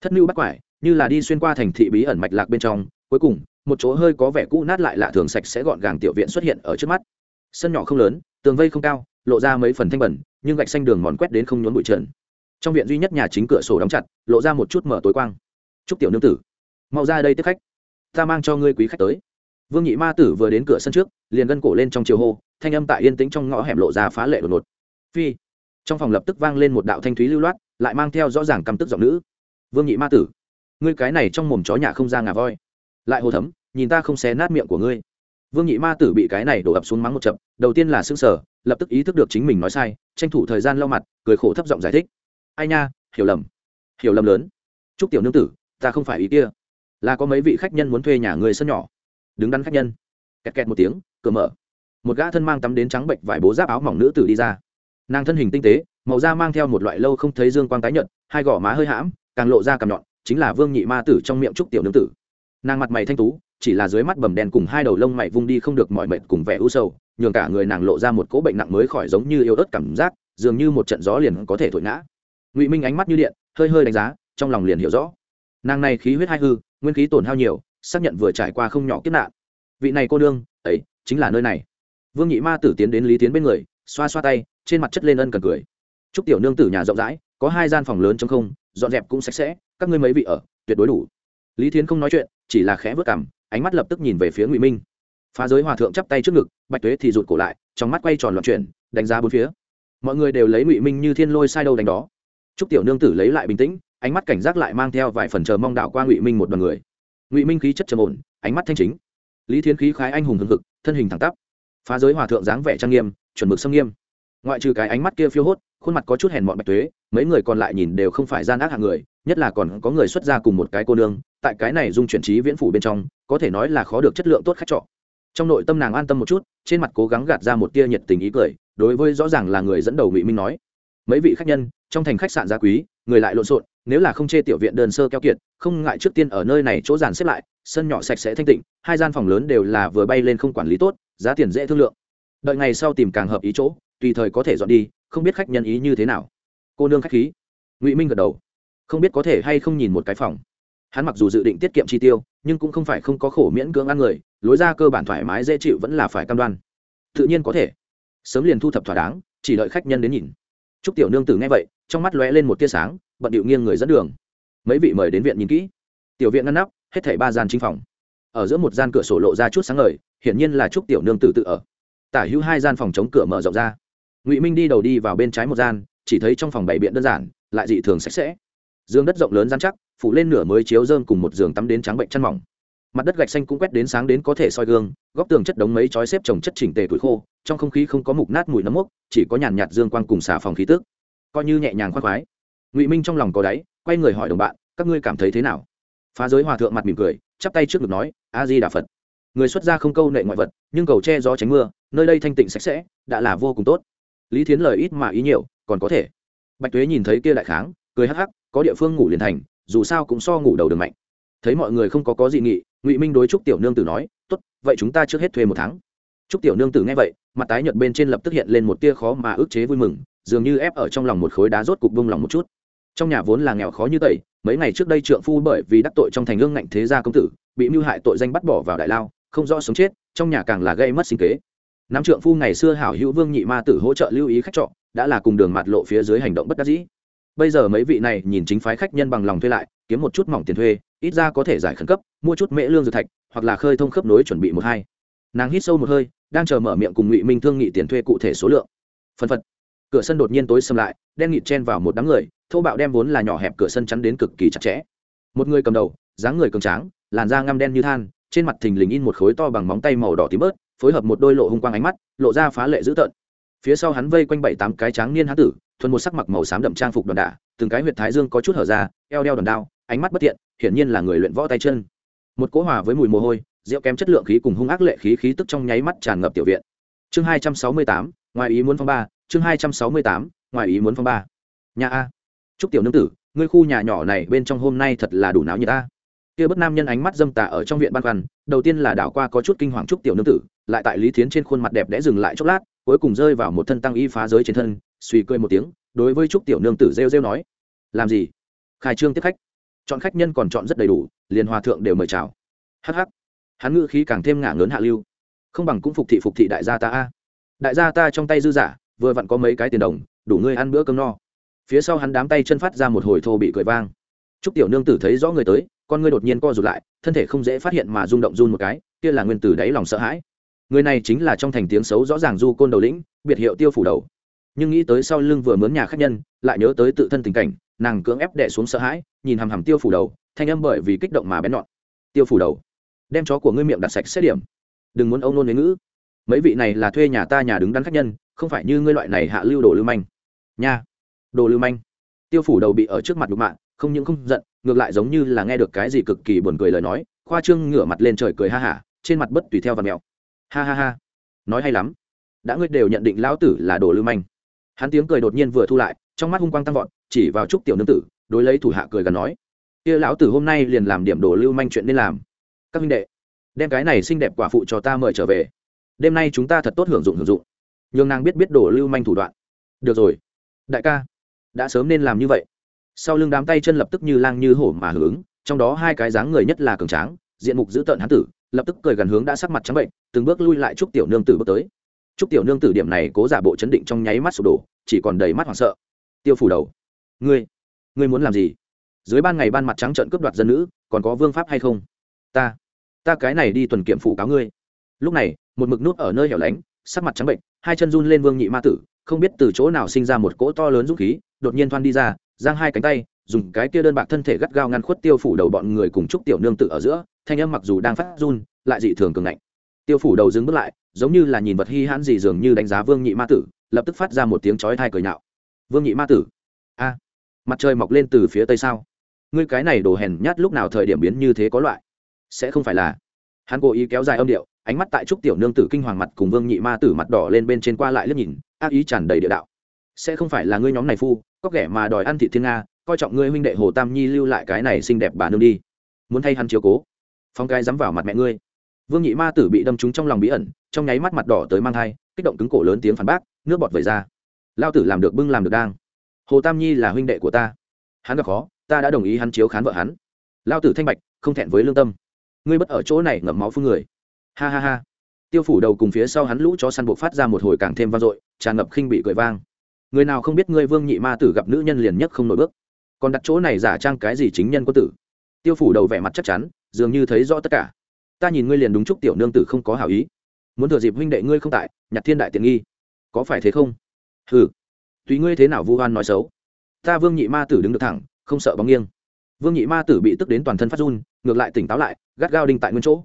Thất lưu bắt quải, như là đi xuyên qua thành thị bí ẩn mạch lạc bên trong, cuối cùng, một chỗ hơi có vẻ cũ nát lại lạ thường sạch sẽ gọn gàng tiểu viện xuất hiện ở trước mắt sân nhỏ không lớn, tường vây không cao, lộ ra mấy phần thanh bẩn, nhưng gạch xanh đường mòn quét đến không nhốn bụi trần. Trong viện duy nhất nhà chính cửa sổ đóng chặt, lộ ra một chút mở tối quang. Chúc tiểu nương tử, mau ra đây tiếp khách. Ta mang cho ngươi quý khách tới. Vương nhị ma tử vừa đến cửa sân trước, liền gân cổ lên trong chiều hô, thanh âm tại yên tĩnh trong ngõ hẻm lộ ra phá lệ đột ngột. Phi. Trong phòng lập tức vang lên một đạo thanh thúy lưu loát, lại mang theo rõ ràng căm tức giọng nữ. Vương nhị ma tử, ngươi cái này trong mồm chó nhà không ra ngà voi. Lại hồ thấm, nhìn ta không xé nát miệng của ngươi vương nhị ma tử bị cái này đổ ập xuống mắng một chậm đầu tiên là xương sở lập tức ý thức được chính mình nói sai, tranh thủ thời gian lau mặt, cười khổ thấp giọng giải thích. Ai nha, hiểu lầm hiểu lầm lớn. Chúc tiểu nương tử, ta không phải ý kia. Là có mấy vị khách nhân muốn thuê nhà người sân nhỏ. Đứng đắn khách nhân. Kẹt kẹt một tiếng, cửa mở. Một gã thân mang tắm đến trắng bệnh vải bố giáp áo mỏng nữ tử đi ra. Nàng thân hình tinh tế, màu da mang theo một loại lâu không thấy dương quang tái nhợt, hai gò má hơi hãm, càng lộ ra cằm nhọn, chính là vương nhị ma tử trong miệng trúc tiểu nương tử. Nàng mặt mày thanh tú chỉ là dưới mắt bầm đen cùng hai đầu lông mày vung đi không được mọi mệt cùng vẻ u sầu, nhường cả người nàng lộ ra một cỗ bệnh nặng mới khỏi giống như yếu ớt cảm giác, dường như một trận gió liền có thể thổi ngã. Ngụy minh ánh mắt như điện, hơi hơi đánh giá, trong lòng liền hiểu rõ. Nàng này khí huyết hai hư, nguyên khí tổn hao nhiều, xác nhận vừa trải qua không nhỏ kiếp nạn. Vị này cô đương ấy, chính là nơi này. Vương nhị ma tử tiến đến lý tiến bên người, xoa xoa tay, trên mặt chất lên ân cần cười. Chúc tiểu nương tử nhà rộng rãi, có hai gian phòng lớn trong không, dọn dẹp cũng sạch sẽ, các ngươi mấy vị ở, tuyệt đối đủ. Lý thiến không nói chuyện, chỉ là khẽ vớt cảm ánh mắt lập tức nhìn về phía ngụy minh phá giới hòa thượng chắp tay trước ngực bạch tuế thì rụt cổ lại trong mắt quay tròn loạn chuyển đánh giá bốn phía mọi người đều lấy ngụy minh như thiên lôi sai đâu đánh đó chúc tiểu nương tử lấy lại bình tĩnh ánh mắt cảnh giác lại mang theo vài phần chờ mong đạo qua ngụy minh một đoàn người ngụy minh khí chất trầm ổn ánh mắt thanh chính lý thiến khí khái anh hùng hưng hực thân hình thẳng tắp phá giới hòa thượng dáng vẻ trang nghiêm chuẩn mực xâm nghiêm ngoại trừ cái ánh mắt kia phiêu hốt khuôn mặt có chút hèn mọn bạch tuế mấy người còn lại nhìn đều không phải gian ác hạng người nhất là còn có người xuất ra cùng một cái cô nương tại cái này dung chuyển trí viễn phủ bên trong có thể nói là khó được chất lượng tốt khách trọ. Trong nội tâm nàng an tâm một chút, trên mặt cố gắng gạt ra một tia nhiệt tình ý cười, đối với rõ ràng là người dẫn đầu ngụy minh nói, mấy vị khách nhân, trong thành khách sạn gia quý, người lại lộn xộn, nếu là không chê tiểu viện đơn sơ keo kiệt, không ngại trước tiên ở nơi này chỗ dàn xếp lại, sân nhỏ sạch sẽ thanh tịnh, hai gian phòng lớn đều là vừa bay lên không quản lý tốt, giá tiền dễ thương lượng. Đợi ngày sau tìm càng hợp ý chỗ, tùy thời có thể dọn đi, không biết khách nhân ý như thế nào. Cô nương khách khí. Ngụy minh gật đầu. Không biết có thể hay không nhìn một cái phòng. Hắn mặc dù dự định tiết kiệm chi tiêu nhưng cũng không phải không có khổ miễn cưỡng ăn người, lối ra cơ bản thoải mái dễ chịu vẫn là phải cam đoan. Tự nhiên có thể. Sớm liền thu thập thỏa đáng, chỉ đợi khách nhân đến nhìn. Chúc tiểu nương tử nghe vậy, trong mắt lóe lên một tia sáng, bận điệu nghiêng người dẫn đường. Mấy vị mời đến viện nhìn kỹ. Tiểu viện ngăn nắp, hết thảy ba gian chính phòng. Ở giữa một gian cửa sổ lộ ra chút sáng ngời, hiển nhiên là chúc tiểu nương tử tự ở. Tả hữu hai gian phòng chống cửa mở rộng ra. Ngụy minh đi đầu đi vào bên trái một gian, chỉ thấy trong phòng bảy biện đơn giản, lại dị thường sạch sẽ giường đất rộng lớn dán chắc, phủ lên nửa mới chiếu dơm cùng một giường tắm đến trắng bệnh chăn mỏng. Mặt đất gạch xanh cũng quét đến sáng đến có thể soi gương, góc tường chất đống mấy chói xếp trồng chất chỉnh tề tuổi khô, trong không khí không có mục nát mùi nấm mốc, chỉ có nhàn nhạt dương quang cùng xà phòng khí tức. Coi như nhẹ nhàng khoác khoái. Ngụy minh trong lòng có đáy, quay người hỏi đồng bạn, các ngươi cảm thấy thế nào? Phá giới hòa thượng mặt mỉm cười, chắp tay trước ngực nói a di đà phật. Người xuất gia không câu nệ ngoại vật, nhưng cầu che gió tránh mưa, nơi đây thanh tịnh sạch sẽ, đã là vô cùng tốt. Lý thiến lời ít mà ý nhiều, còn có thể. Bạch tuế nhìn thấy kia đại kháng cười hắc hắc, có địa phương ngủ liền thành, dù sao cũng so ngủ đầu đường mạnh. Thấy mọi người không có có gì nghị, ngụy minh đối trúc tiểu nương tử nói, tốt, vậy chúng ta trước hết thuê một tháng. Trúc tiểu nương tử nghe vậy, mặt tái nhợt bên trên lập tức hiện lên một tia khó mà ức chế vui mừng, dường như ép ở trong lòng một khối đá rốt cục bông lòng một chút. Trong nhà vốn là nghèo khó như tẩy, mấy ngày trước đây trượng phu bởi vì đắc tội trong thành ương ngạnh thế gia công tử, bị mưu hại tội danh bắt bỏ vào đại lao, không rõ sống chết, trong nhà càng là gây mất sinh kế. Nam trượng phu ngày xưa hảo hữu vương nhị ma tử hỗ trợ lưu ý khách trọ, đã là cùng đường mặt lộ phía dưới hành động bất đắc dĩ bây giờ mấy vị này nhìn chính phái khách nhân bằng lòng thuê lại, kiếm một chút mỏng tiền thuê, ít ra có thể giải khẩn cấp, mua chút mễ lương dược thạch, hoặc là khơi thông khớp nối chuẩn bị một hai. Nàng hít sâu một hơi, đang chờ mở miệng cùng ngụy minh thương nghị tiền thuê cụ thể số lượng. Phân phật. Cửa sân đột nhiên tối xâm lại, đen nghịt chen vào một đám người, thô bạo đem vốn là nhỏ hẹp cửa sân chắn đến cực kỳ chặt chẽ. Một người cầm đầu, dáng người cường tráng, làn da ngăm đen như than, trên mặt thình lình in một khối to bằng móng tay màu đỏ tím bớt, phối hợp một đôi lộ hung quang ánh mắt, lộ ra phá lệ dữ tợn. Phía sau hắn vây quanh bảy tám cái tráng niên hán tử thuần một sắc mặc màu xám đậm trang phục đoàn đả, từng cái huyệt thái dương có chút hở ra, eo đeo đòn đao, ánh mắt bất thiện hiển nhiên là người luyện võ tay chân. Một cỗ hòa với mùi mồ hôi, rượu kém chất lượng khí cùng hung ác lệ khí khí tức trong nháy mắt tràn ngập tiểu viện. Chương hai trăm sáu mươi tám, ngoài ý muốn phong ba, chương hai trăm sáu mươi tám, ngoài ý muốn phong ba. Nhà a. Chúc tiểu nương tử, ngươi khu nhà nhỏ này bên trong hôm nay thật là đủ náo như ta. Kia bất nam nhân ánh mắt dâm tà ở trong viện ban khoăn đầu tiên là đảo qua có chút kinh hoàng trúc tiểu nương tử, lại tại lý thiến trên khuôn mặt đẹp đẽ dừng lại chốc lát, cuối cùng rơi vào một thân tăng y phá giới trên thân suy cười một tiếng, đối với trúc tiểu nương tử rêu rêu nói, làm gì? Khai trương tiếp khách. Chọn khách nhân còn chọn rất đầy đủ, liền hòa thượng đều mời chào. Hh hắn ngự khí càng thêm ngả ngớn hạ lưu. Không bằng cũng phục thị phục thị đại gia ta a. Đại gia ta trong tay dư giả, vừa vặn có mấy cái tiền đồng, đủ ngươi ăn bữa cơm no. Phía sau hắn đám tay chân phát ra một hồi thô bị cười vang. Trúc tiểu nương tử thấy rõ người tới, con ngươi đột nhiên co rụt lại, thân thể không dễ phát hiện mà rung động run một cái, kia là nguyên tử đáy lòng sợ hãi. Người này chính là trong thành tiếng xấu rõ ràng du côn đầu lĩnh, biệt hiệu tiêu phủ đầu nhưng nghĩ tới sau lưng vừa mướn nhà khách nhân, lại nhớ tới tự thân tình cảnh, nàng cưỡng ép đẻ xuống sợ hãi, nhìn hằm hằm tiêu phủ đầu, thanh âm bởi vì kích động mà bén nhọn. Tiêu phủ đầu, đem chó của ngươi miệng đặt sạch xét điểm. Đừng muốn ông nôn với ngữ. Mấy vị này là thuê nhà ta nhà đứng đắn khách nhân, không phải như ngươi loại này hạ lưu đồ lưu manh. Nha, đồ lưu manh. Tiêu phủ đầu bị ở trước mặt đục mạng không những không giận, ngược lại giống như là nghe được cái gì cực kỳ buồn cười lời nói, khoa trương ngửa mặt lên trời cười ha hả, trên mặt bất tùy theo và mèo ha ha ha, nói hay lắm. Đã ngươi đều nhận định lão tử là đồ lưu manh hắn tiếng cười đột nhiên vừa thu lại, trong mắt hung quang tăng vọt, chỉ vào trúc tiểu nương tử, đối lấy thủ hạ cười gần nói, kia lão tử hôm nay liền làm điểm đồ lưu manh chuyện nên làm. Các minh đệ, đem cái này xinh đẹp quả phụ cho ta mời trở về. Đêm nay chúng ta thật tốt hưởng dụng hưởng dụng. Nhường nàng biết biết đồ lưu manh thủ đoạn. Được rồi, đại ca, đã sớm nên làm như vậy. Sau lưng đám tay chân lập tức như lang như hổ mà hướng trong đó hai cái dáng người nhất là cường tráng, diện mục dữ tợn hán tử, lập tức cười gần hướng đã sắc mặt trắng bệnh, từng bước lui lại chúc tiểu nương tử bước tới chúc tiểu nương tử điểm này cố giả bộ chấn định trong nháy mắt sụp đổ, chỉ còn đầy mắt hoảng sợ. Tiêu phủ đầu. Ngươi ngươi muốn làm gì? Dưới ban ngày ban mặt trắng trợn cướp đoạt dân nữ, còn có vương pháp hay không? Ta ta cái này đi tuần kiểm phủ cáo ngươi. Lúc này, một mực nút ở nơi hẻo lánh, sắc mặt trắng bệnh, hai chân run lên vương nhị ma tử, không biết từ chỗ nào sinh ra một cỗ to lớn dũng khí, đột nhiên thoan đi ra, giang hai cánh tay, dùng cái kia đơn bạc thân thể gắt gao ngăn khuất tiêu phủ đầu bọn người cùng chúc tiểu nương tự ở giữa, thanh âm mặc dù đang phát run, lại dị thường cường ngạnh. Tiêu phủ đầu dừng bước lại giống như là nhìn vật hy hãn gì dường như đánh giá vương nhị ma tử, lập tức phát ra một tiếng chói thai cười nhạo. Vương nhị ma tử? A, mặt trời mọc lên từ phía tây sao? Ngươi cái này đồ hèn nhát lúc nào thời điểm biến như thế có loại? Sẽ không phải là. Hắn cố ý kéo dài âm điệu, ánh mắt tại trúc tiểu nương tử kinh hoàng mặt cùng vương nhị ma tử mặt đỏ lên bên trên qua lại liếc nhìn, ác ý tràn đầy địa đạo. Sẽ không phải là ngươi nhóm này phu, có kẻ mà đòi ăn thị thiên nga, coi trọng ngươi huynh đệ hồ tam nhi lưu lại cái này xinh đẹp bà nương đi. Muốn thay hắn chiếu cố phong cái dám vào mặt mẹ ngươi. Vương nhị ma tử bị đâm trúng trong lòng bí ẩn trong nháy mắt mặt đỏ tới mang thai, kích động cứng cổ lớn tiếng phản bác, nước bọt vẩy ra. Lao tử làm được bưng làm được đang. Hồ tam nhi là huynh đệ của ta. Hắn gặp khó, ta đã đồng ý hắn chiếu khán vợ hắn. Lao tử thanh bạch, không thẹn với lương tâm. Ngươi bất ở chỗ này ngậm máu phương người. Ha ha ha. Tiêu phủ đầu cùng phía sau hắn lũ chó săn buộc phát ra một hồi càng thêm vang dội, tràn ngập khinh bị cười vang. Người nào không biết ngươi vương nhị ma tử gặp nữ nhân liền nhất không nổi bước. Còn đặt chỗ này giả trang cái gì chính nhân có tử? Tiêu phủ đầu vẻ mặt chắc chắn, dường như thấy rõ tất cả. Ta nhìn ngươi liền đúng chúc tiểu nương tử không có hảo ý muốn thừa dịp huynh đệ ngươi không tại, nhặt thiên đại tiện nghi. Có phải thế không? Hừ. Tùy ngươi thế nào vu hoan nói xấu. Ta vương nhị ma tử đứng được thẳng, không sợ bóng nghiêng. Vương nhị ma tử bị tức đến toàn thân phát run, ngược lại tỉnh táo lại, gắt gao đinh tại nguyên chỗ.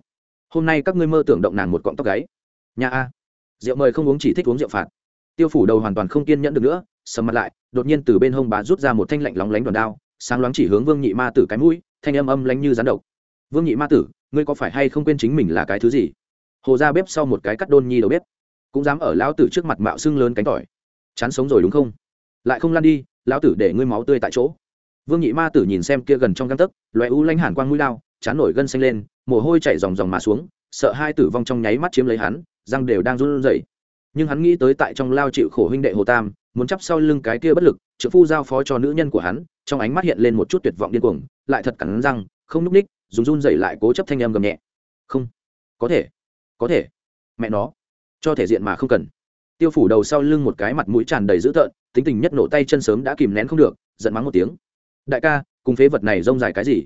Hôm nay các ngươi mơ tưởng động nàng một cọng tóc gáy. Nhà a. Rượu mời không uống chỉ thích uống rượu phạt. Tiêu phủ đầu hoàn toàn không kiên nhẫn được nữa, sầm mặt lại, đột nhiên từ bên hông bá rút ra một thanh lạnh lóng lánh đòn đao, sáng loáng chỉ hướng vương nhị ma tử cái mũi, thanh âm âm lánh như rắn độc. Vương nhị ma tử, ngươi có phải hay không quên chính mình là cái thứ gì? Hồ ra bếp sau một cái cắt đôn nhi đầu bếp, cũng dám ở lão tử trước mặt mạo xưng lớn cánh tỏi. Chán sống rồi đúng không? Lại không lăn đi, lão tử để ngươi máu tươi tại chỗ. Vương nhị ma tử nhìn xem kia gần trong găng tấc loé u lanh hàn quang mũi lao chán nổi gân xanh lên, mồ hôi chảy ròng ròng mà xuống, sợ hai tử vong trong nháy mắt chiếm lấy hắn, răng đều đang run rẩy. Nhưng hắn nghĩ tới tại trong lao chịu khổ huynh đệ hồ tam, muốn chắp sau lưng cái kia bất lực, trợ phu giao phó cho nữ nhân của hắn, trong ánh mắt hiện lên một chút tuyệt vọng điên cuồng, lại thật cắn răng, không núp ních, dùng run rẩy lại cố chấp thanh em gầm nhẹ. Không, có thể có thể. Mẹ nó cho thể diện mà không cần. Tiêu phủ đầu sau lưng một cái mặt mũi tràn đầy dữ tợn tính tình nhất nổ tay chân sớm đã kìm nén không được giận mắng một tiếng. Đại ca cùng phế vật này rông dài cái gì?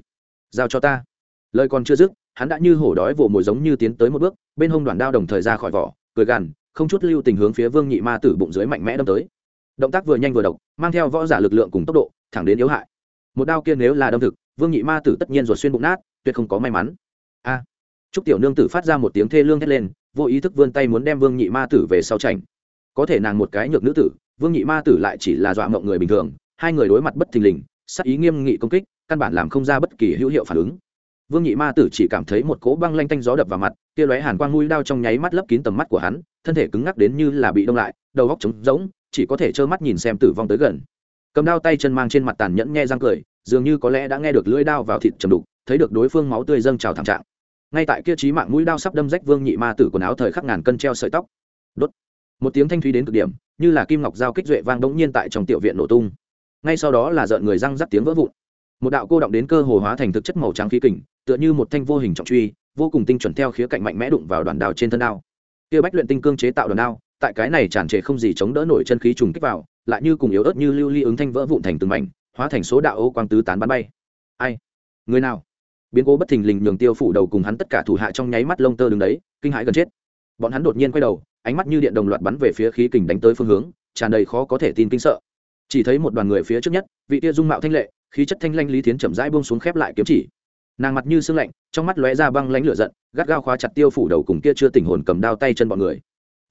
Giao cho ta. Lời còn chưa dứt hắn đã như hổ đói vồ mồi giống như tiến tới một bước bên hông đoàn đao đồng thời ra khỏi vỏ cười gằn không chút lưu tình hướng phía vương nhị ma tử bụng dưới mạnh mẽ đâm tới. Động tác vừa nhanh vừa độc mang theo võ giả lực lượng cùng tốc độ thẳng đến yếu hại. Một đao kia nếu là đâm thực vương nhị ma tử tất nhiên ruột xuyên bụng nát tuyệt không có may mắn. A. à, trúc tiểu nương tử phát ra một tiếng thê lương hét lên, vô ý thức vươn tay muốn đem vương nhị ma tử về sau chảnh. Có thể nàng một cái nhược nữ tử, vương nhị ma tử lại chỉ là dọa mộng người bình thường, hai người đối mặt bất thình lình, sát ý nghiêm nghị công kích, căn bản làm không ra bất kỳ hữu hiệu phản ứng. Vương nhị ma tử chỉ cảm thấy một cỗ băng lanh tanh gió đập vào mặt, kia lóe hàn quang mũi đao trong nháy mắt lấp kín tầm mắt của hắn, thân thể cứng ngắc đến như là bị đông lại, đầu óc trống rỗng, chỉ có thể trơ mắt nhìn xem tử vong tới gần. Cầm đao tay chân mang trên mặt tàn nhẫn nghe răng cười, dường như có lẽ đã nghe được lưỡi đao vào thịt trầm đục, thấy được đối phương máu tươi dâng trào thảm trạng ngay tại kia trí mạng mũi đao sắp đâm rách vương nhị ma tử quần áo thời khắc ngàn cân treo sợi tóc. Đốt. Một tiếng thanh thúy đến cực điểm, như là kim ngọc dao kích duệ vang bỗng nhiên tại trong tiểu viện nổ tung. Ngay sau đó là dợn người răng rắc tiếng vỡ vụn. Một đạo cô động đến cơ hồ hóa thành thực chất màu trắng khí kình, tựa như một thanh vô hình trọng truy, vô cùng tinh chuẩn theo khía cạnh mạnh mẽ đụng vào đoàn đao trên thân đao. Kia bách luyện tinh cương chế tạo đoàn đao, tại cái này tràn trề không gì chống đỡ nổi chân khí trùng kích vào, lại như cùng yếu ớt như lưu ly ứng thanh vỡ vụn thành từng mảnh, hóa thành số đạo ô quang tứ tán bắn bay. Ai? Người nào? Biến cố bất thình lình nhường tiêu phủ đầu cùng hắn tất cả thủ hạ trong nháy mắt lông tơ đứng đấy, kinh hãi gần chết. Bọn hắn đột nhiên quay đầu, ánh mắt như điện đồng loạt bắn về phía khí kình đánh tới phương hướng, tràn đầy khó có thể tin kinh sợ. Chỉ thấy một đoàn người phía trước nhất, vị tia dung mạo thanh lệ, khí chất thanh lanh lý tiến chậm rãi buông xuống khép lại kiếm chỉ. Nàng mặt như sương lạnh, trong mắt lóe ra băng lánh lửa giận, gắt gao khóa chặt tiêu phủ đầu cùng kia chưa tỉnh hồn cầm đao tay chân bọn người.